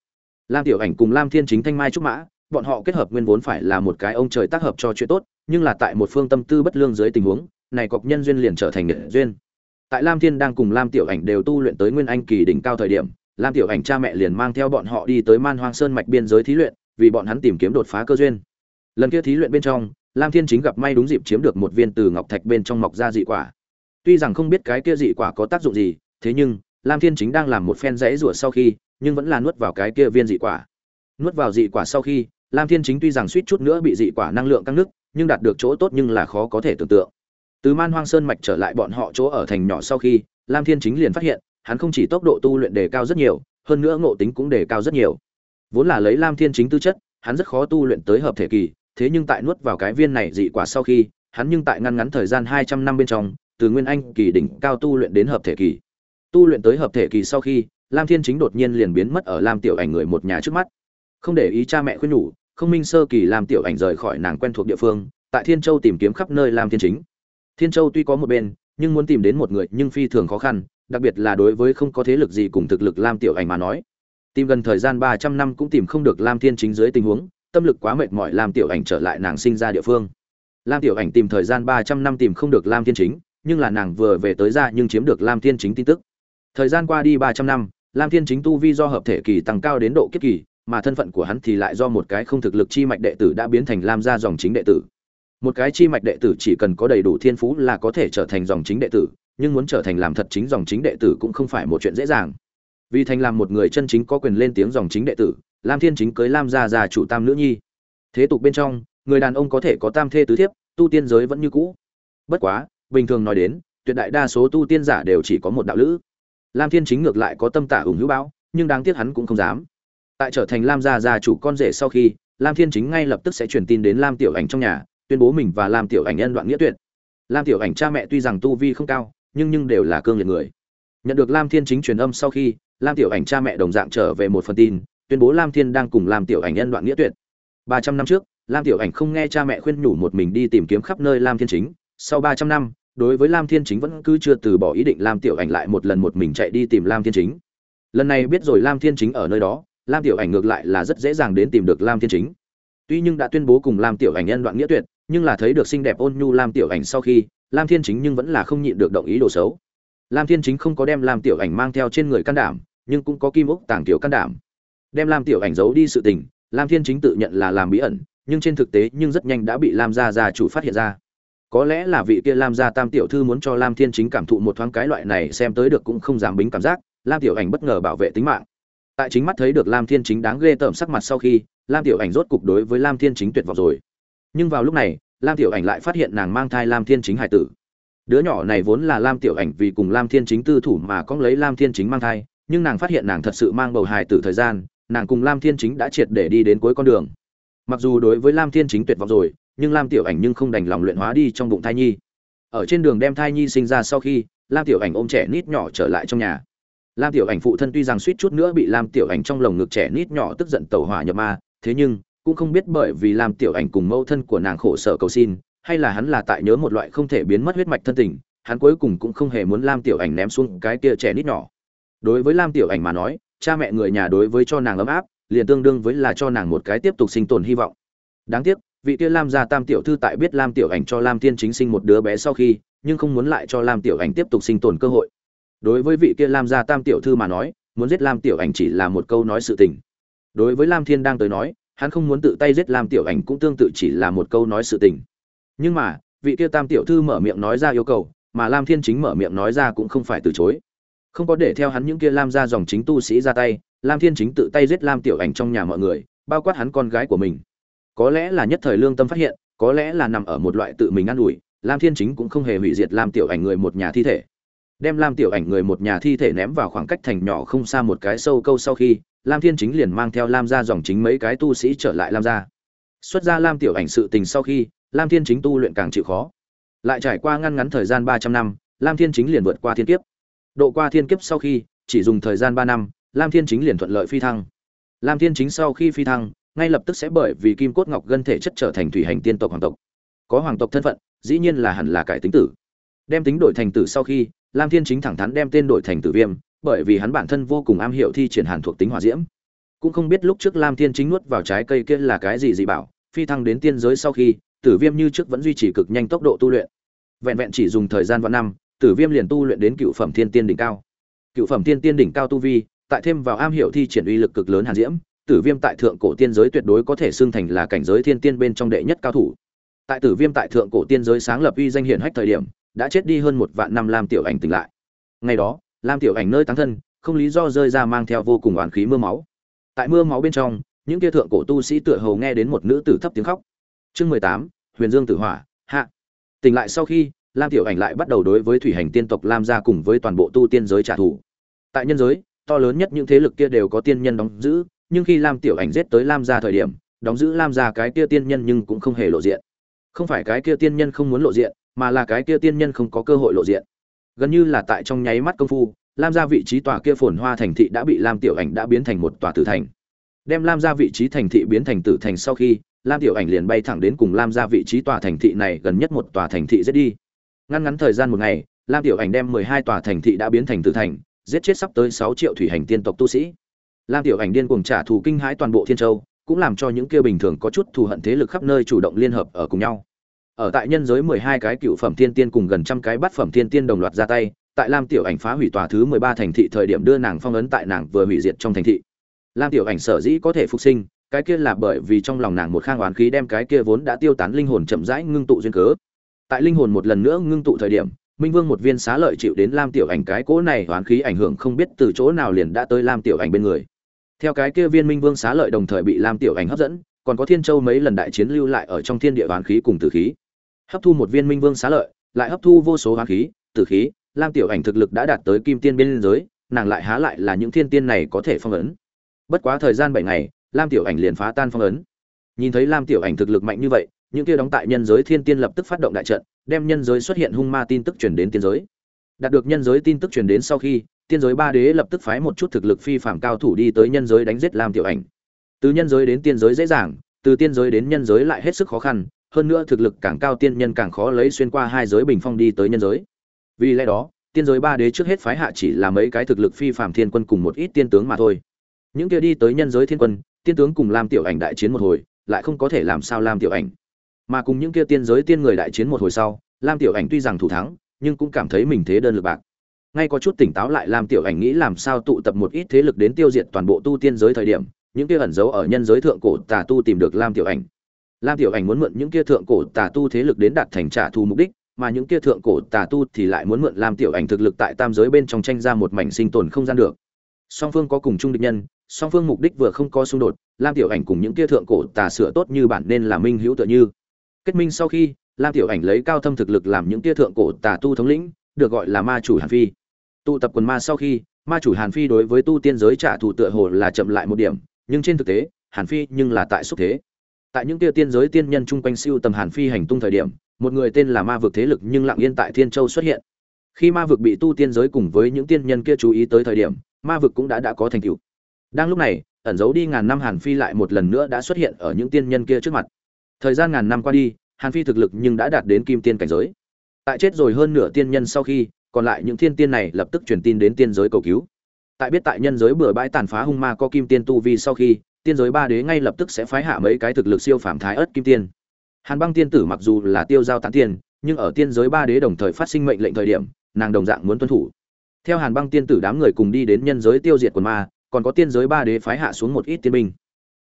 Lam tiểu ảnh cùng lam thiên chính thanh mai trúc mã, bọn họ kết hợp nguyên vốn phải là một cái ông trời tác hợp cho chuyện tốt, nhưng là tại một phương tâm tư bất lương dưới tình huống, này cọc nhân duyên liền trở thành nghệ duyên. Tại lam thiên đang cùng lam tiểu ảnh đều tu luyện tới nguyên anh kỳ đỉnh cao thời điểm, lam tiểu ảnh cha mẹ liền mang theo bọn họ đi tới man hoang sơn mạch biên giới thí luyện, vì bọn hắn tìm kiếm đột phá cơ duyên. Lần kia thí luyện bên trong lam thiên chính gặp may đúng dịp chiếm được một viên từ ngọc thạch bên trong mọc ra dị quả. Tuy rằng không biết cái kia dị quả có tác dụng gì, thế nhưng, lam thiên chính đang làm một phen rẽ rủa sau khi, nhưng vẫn là nuốt vào cái kia viên dị quả. Nuốt vào dị quả sau khi, lam thiên chính tuy rằng suýt chút nữa bị dị quả năng lượng căng nước nhưng đạt được chỗ tốt nhưng là khó có thể tưởng tượng. Từ man hoang sơn mạch trở lại bọn họ chỗ ở thành nhỏ sau khi, lam thiên chính liền phát hiện, hắn không chỉ tốc độ tu luyện đề cao rất nhiều, hơn nữa ngộ tính cũng đề cao rất nhiều. Vốn là lấy lam thiên chính tư chất, hắn rất khó tu luyện tới hợp thể kỳ thế nhưng tại nuốt vào cái viên này dị quả sau khi, hắn nhưng tại ngăn ngắn thời gian hai trăm năm bên trong, từ nguyên anh kỳ đỉnh cao tu luyện đến hợp thể kỳ. Tu luyện tới hợp thể kỳ sau khi, lam thiên chính đột nhiên liền biến mất ở lam tiểu ảnh người một nhà trước mắt. Không để ý cha mẹ khuyên nhủ, không minh sơ kỳ lam tiểu ảnh rời khỏi nàng quen thuộc địa phương, tại thiên châu tìm kiếm khắp nơi lam thiên chính. Thiên châu tuy có một bên, nhưng muốn tìm đến một người nhưng phi thường khó khăn, đặc biệt là đối với không có thế lực gì cùng thực lực lam tiểu ảnh mà nói. Tìm gần thời gian ba trăm năm cũng tìm không được lam thiên chính dưới tình huống tâm lực quá mệt mỏi lam tiểu ảnh trở lại nàng sinh ra địa phương. Lam tiểu ảnh tìm thời gian ba trăm năm tìm không được lam thiên chính, nhưng là nàng vừa về tới ra nhưng chiếm được lam thiên chính tin tức. Thời gian qua đi ba trăm năm, lam thiên chính tu vi do hợp thể kỳ tăng cao đến độ kiếp kỳ, mà thân phận của hắn thì lại do một cái không thực lực chi mạch đệ tử đã biến thành lam gia dòng chính đệ tử. Một cái chi mạch đệ tử chỉ cần có đầy đủ thiên phú là có thể trở thành dòng chính đệ tử, nhưng muốn trở thành làm thật chính dòng chính đệ tử cũng không phải một chuyện dễ dàng. Vì thành làm một người chân chính có quyền lên tiếng dòng chính đệ tử lam thiên chính cưới lam gia già chủ tam nữ nhi. Thế tục bên trong, người đàn ông có thể có tam thê tứ thiếp, tu tiên giới vẫn như cũ. Bất quá, bình thường nói đến, tuyệt đại đa số tu tiên giả đều chỉ có một đạo lữ. Lam thiên chính ngược lại có tâm tả ủng hữu bão, nhưng đáng tiếc hắn cũng không dám. Tại trở thành lam gia gia chủ con rể sau khi, lam thiên chính ngay lập tức sẽ truyền tin đến lam tiểu ảnh trong nhà, tuyên bố mình và lam tiểu ảnh nhân đoạn nghĩa tuyệt. Lam tiểu ảnh cha mẹ tuy rằng tu vi không cao, nhưng nhưng đều là cương liệt người. Nhận được lam thiên chính truyền âm sau khi, lam tiểu ảnh cha mẹ đồng dạng trở về một phần tin tuyên bố lam thiên đang cùng lam tiểu ảnh nhân đoạn nghĩa tuyệt. Ba trăm năm trước, lam tiểu ảnh không nghe cha mẹ khuyên nhủ một mình đi tìm kiếm khắp nơi lam thiên chính. Sau ba trăm năm, đối với lam thiên chính vẫn cứ chưa từ bỏ ý định, lam tiểu ảnh lại một lần một mình chạy đi tìm lam thiên chính. Lần này biết rồi lam thiên chính ở nơi đó, lam tiểu ảnh ngược lại là rất dễ dàng đến tìm được lam thiên chính. Tuy nhưng đã tuyên bố cùng lam tiểu ảnh nhân đoạn nghĩa tuyệt, nhưng là thấy được xinh đẹp ôn nhu lam tiểu ảnh sau khi, lam thiên chính nhưng vẫn là không nhịn được động ý đồ xấu. Lam thiên chính không có đem lam tiểu ảnh mang theo trên người can đảm, nhưng cũng có kim ốc tàng tiểu can đảm đem lam tiểu ảnh giấu đi sự tình, lam thiên chính tự nhận là làm bí ẩn, nhưng trên thực tế nhưng rất nhanh đã bị lam gia gia chủ phát hiện ra. Có lẽ là vị kia lam gia tam tiểu thư muốn cho lam thiên chính cảm thụ một thoáng cái loại này xem tới được cũng không dám bính cảm giác, lam tiểu ảnh bất ngờ bảo vệ tính mạng. Tại chính mắt thấy được lam thiên chính đáng ghê tởm sắc mặt sau khi, lam tiểu ảnh rốt cục đối với lam thiên chính tuyệt vọng rồi. Nhưng vào lúc này, lam tiểu ảnh lại phát hiện nàng mang thai lam thiên chính hải tử. Đứa nhỏ này vốn là lam tiểu ảnh vì cùng lam thiên chính tư thủ mà có lấy lam thiên chính mang thai, nhưng nàng phát hiện nàng thật sự mang bầu hài tử thời gian nàng cùng lam thiên chính đã triệt để đi đến cuối con đường. Mặc dù đối với lam thiên chính tuyệt vọng rồi, nhưng lam tiểu ảnh nhưng không đành lòng luyện hóa đi trong bụng thai nhi. Ở trên đường đem thai nhi sinh ra sau khi, lam tiểu ảnh ôm trẻ nít nhỏ trở lại trong nhà. Lam tiểu ảnh phụ thân tuy rằng suýt chút nữa bị lam tiểu ảnh trong lồng ngực trẻ nít nhỏ tức giận tẩu hỏa nhập ma, thế nhưng cũng không biết bởi vì lam tiểu ảnh cùng mẫu thân của nàng khổ sở cầu xin, hay là hắn là tại nhớ một loại không thể biến mất huyết mạch thân tình, hắn cuối cùng cũng không hề muốn lam tiểu ảnh ném xuống cái kia trẻ nít nhỏ. Đối với lam tiểu ảnh mà nói cha mẹ người nhà đối với cho nàng ấm áp, liền tương đương với là cho nàng một cái tiếp tục sinh tồn hy vọng. Đáng tiếc, vị kia lam gia tam tiểu thư tại biết lam tiểu ảnh cho lam tiên chính sinh một đứa bé sau khi, nhưng không muốn lại cho lam tiểu ảnh tiếp tục sinh tồn cơ hội. Đối với vị kia lam gia tam tiểu thư mà nói, muốn giết lam tiểu ảnh chỉ là một câu nói sự tình. Đối với lam thiên đang tới nói, hắn không muốn tự tay giết lam tiểu ảnh cũng tương tự chỉ là một câu nói sự tình. Nhưng mà, vị kia tam tiểu thư mở miệng nói ra yêu cầu, mà lam thiên chính mở miệng nói ra cũng không phải từ chối không có để theo hắn những kia lam gia dòng chính tu sĩ ra tay, lam thiên chính tự tay giết lam tiểu ảnh trong nhà mọi người, bao quát hắn con gái của mình. Có lẽ là nhất thời lương tâm phát hiện, có lẽ là nằm ở một loại tự mình ă n ủi, lam thiên chính cũng không hề hủy diệt lam tiểu ảnh người một nhà thi thể. Đem lam tiểu ảnh người một nhà thi thể ném vào khoảng cách thành nhỏ không xa một cái sâu câu sau khi, lam thiên chính liền mang theo lam gia dòng chính mấy cái tu sĩ trở lại lam gia. Xuất ra lam tiểu ảnh sự tình sau khi, lam thiên chính tu luyện càng chịu khó. Lại trải qua ngăn ngắn thời gian ba trăm năm, lam thiên chính liền vượt qua thiên kiếp độ qua thiên kiếp sau khi, chỉ dùng thời gian ba năm, lam thiên chính liền thuận lợi phi thăng. Lam thiên chính sau khi phi thăng, ngay lập tức sẽ bởi vì kim cốt ngọc gân thể chất trở thành thủy hành tiên tộc hoàng tộc. Có hoàng tộc thân phận, dĩ nhiên là hẳn là cải tính tử. Đem tính đổi thành tử sau khi, lam thiên chính thẳng thắn đem tên đổi thành tử viêm, bởi vì hắn bản thân vô cùng am hiểu thi triển hàn thuộc tính hỏa diễm. Cũng không biết lúc trước lam thiên chính nuốt vào trái cây kia là cái gì dị bảo, phi thăng đến tiên giới sau khi, tử viêm như trước vẫn duy trì cực nhanh tốc độ tu luyện. Vẹn vẹn chỉ dùng thời gian vạn năm tử viêm liền tu luyện đến cựu phẩm thiên tiên đỉnh cao. Cựu phẩm thiên tiên đỉnh cao tu vi, tại thêm vào am hiểu thi triển uy lực cực lớn hàn diễm, tử viêm tại thượng cổ tiên giới tuyệt đối có thể xưng thành là cảnh giới thiên tiên bên trong đệ nhất cao thủ. Tại tử viêm tại thượng cổ tiên giới sáng lập uy danh hiển hách thời điểm, đã chết đi hơn một vạn năm lam tiểu ảnh tỉnh lại. Ngày đó, lam tiểu ảnh nơi táng thân, không lý do rơi ra mang theo vô cùng oán khí mưa máu. Tại mưa máu bên trong, những kia thượng cổ tu sĩ tựa hồ nghe đến một nữ tử thấp tiếng khóc. Chương mười tám, huyền dương tử hỏa, hạ. Tỉnh lại sau khi lam tiểu ảnh lại bắt đầu đối với thủy hành tiên tộc lam gia cùng với toàn bộ tu tiên giới trả thù. Tại nhân giới, to lớn nhất những thế lực kia đều có tiên nhân đóng giữ, nhưng khi lam tiểu ảnh giết tới lam gia thời điểm, đóng giữ lam gia cái kia tiên nhân nhưng cũng không hề lộ diện. Không phải cái kia tiên nhân không muốn lộ diện, mà là cái kia tiên nhân không có cơ hội lộ diện. Gần như là tại trong nháy mắt công phu, lam gia vị trí tòa kia phồn hoa thành thị đã bị lam tiểu ảnh đã biến thành một tòa tử thành. Đem lam gia vị trí thành thị biến thành tử thành sau khi, lam tiểu ảnh liền bay thẳng đến cùng lam gia vị trí tòa thành thị này gần nhất một tòa thành thị giết đi ngăn ngắn thời gian một ngày, lam tiểu ảnh đem mười hai tòa thành thị đã biến thành tử thành, giết chết sắp tới sáu triệu thủy hành tiên tộc tu sĩ. Lam tiểu ảnh điên cuồng trả thù kinh hãi toàn bộ thiên châu, cũng làm cho những kia bình thường có chút thù hận thế lực khắp nơi chủ động liên hợp ở cùng nhau. Ở tại nhân giới mười hai cái cựu phẩm thiên tiên cùng gần trăm cái bát phẩm thiên tiên đồng loạt ra tay, tại lam tiểu ảnh phá hủy tòa thứ mười ba thành thị thời điểm đưa nàng phong ấn tại nàng vừa hủy diệt trong thành thị. Lam tiểu ảnh sở dĩ có thể phục sinh, cái kia là bởi vì trong lòng nàng một khang oán khí đem cái kia vốn đã tiêu tán linh hồn chậm rãi ngưng tụ duyên cớ tại linh hồn một lần nữa ngưng tụ thời điểm, minh vương một viên xá lợi chịu đến lam tiểu ảnh cái cỗ này hoán khí ảnh hưởng không biết từ chỗ nào liền đã tới lam tiểu ảnh bên người. Theo cái kia viên minh vương xá lợi đồng thời bị lam tiểu ảnh hấp dẫn, còn có thiên châu mấy lần đại chiến lưu lại ở trong thiên địa hoán khí cùng tử khí. Hấp thu một viên minh vương xá lợi, lại hấp thu vô số hoán khí, tử khí, lam tiểu ảnh thực lực đã đạt tới kim tiên biên giới, nàng lại há lại là những thiên tiên này có thể phong ấn. Bất quá thời gian bảy ngày, lam tiểu ảnh liền phá tan phong ấn. Nhìn thấy lam tiểu ảnh thực lực mạnh như vậy những kia đóng tại nhân giới thiên tiên lập tức phát động đại trận, đem nhân giới xuất hiện hung ma tin tức truyền đến tiên giới. Đạt được nhân giới tin tức truyền đến sau khi, tiên giới ba đế lập tức phái một chút thực lực phi phạm cao thủ đi tới nhân giới đánh giết lam tiểu ảnh. Từ nhân giới đến tiên giới dễ dàng, từ tiên giới đến nhân giới lại hết sức khó khăn, hơn nữa thực lực càng cao tiên nhân càng khó lấy xuyên qua hai giới bình phong đi tới nhân giới. Vì lẽ đó, tiên giới ba đế trước hết phái hạ chỉ là mấy cái thực lực phi phạm thiên quân cùng một ít tiên tướng mà thôi. Những kia đi tới nhân giới thiên quân, tiên tướng cùng lam tiểu ảnh đại chiến một hồi, lại không có thể làm sao lam tiểu ảnh mà cùng những kia tiên giới tiên người đại chiến một hồi sau, lam tiểu ảnh tuy rằng thủ thắng, nhưng cũng cảm thấy mình thế đơn lực bạc. Ngay có chút tỉnh táo lại, lam tiểu ảnh nghĩ làm sao tụ tập một ít thế lực đến tiêu diệt toàn bộ tu tiên giới thời điểm, những kia ẩn giấu ở nhân giới thượng cổ tà tu tìm được lam tiểu ảnh. Lam tiểu ảnh muốn mượn những kia thượng cổ tà tu thế lực đến đạt thành trả thù mục đích, mà những kia thượng cổ tà tu thì lại muốn mượn lam tiểu ảnh thực lực tại tam giới bên trong tranh ra một mảnh sinh tồn không gian được. Song phương có cùng chung địch nhân, song phương mục đích vừa không có xung đột, lam tiểu ảnh cùng những kia thượng cổ tà sửa tốt như bản nên là minh hữu tựa như kết minh sau khi, lam tiểu ảnh lấy cao thâm thực lực làm những tia thượng cổ tà tu thống lĩnh, được gọi là ma chủ hàn phi. Tụ tập quần ma sau khi, ma chủ hàn phi đối với tu tiên giới trả thù tựa hồ là chậm lại một điểm, nhưng trên thực tế, hàn phi nhưng là tại xúc thế. Tại những tia tiên giới tiên nhân chung quanh siêu tầm hàn phi hành tung thời điểm, một người tên là ma vực thế lực nhưng lặng yên tại thiên châu xuất hiện. Khi ma vực bị tu tiên giới cùng với những tiên nhân kia chú ý tới thời điểm, ma vực cũng đã đã có thành tựu. Đang lúc này, ẩn giấu đi ngàn năm hàn phi lại một lần nữa đã xuất hiện ở những tiên nhân kia trước mặt thời gian ngàn năm qua đi, hàn phi thực lực nhưng đã đạt đến kim tiên cảnh giới. Tại chết rồi hơn nửa tiên nhân sau khi, còn lại những thiên tiên này lập tức truyền tin đến tiên giới cầu cứu. Tại biết tại nhân giới bừa bãi tàn phá hung ma có kim tiên tu vi sau khi, tiên giới ba đế ngay lập tức sẽ phái hạ mấy cái thực lực siêu phàm thái ớt kim tiên. Hàn băng tiên tử mặc dù là tiêu giao tán tiên nhưng ở tiên giới ba đế đồng thời phát sinh mệnh lệnh thời điểm, nàng đồng dạng muốn tuân thủ. Theo hàn băng tiên tử đám người cùng đi đến nhân giới tiêu diệt quần ma, còn có tiên giới ba đế phái hạ xuống một ít tiên binh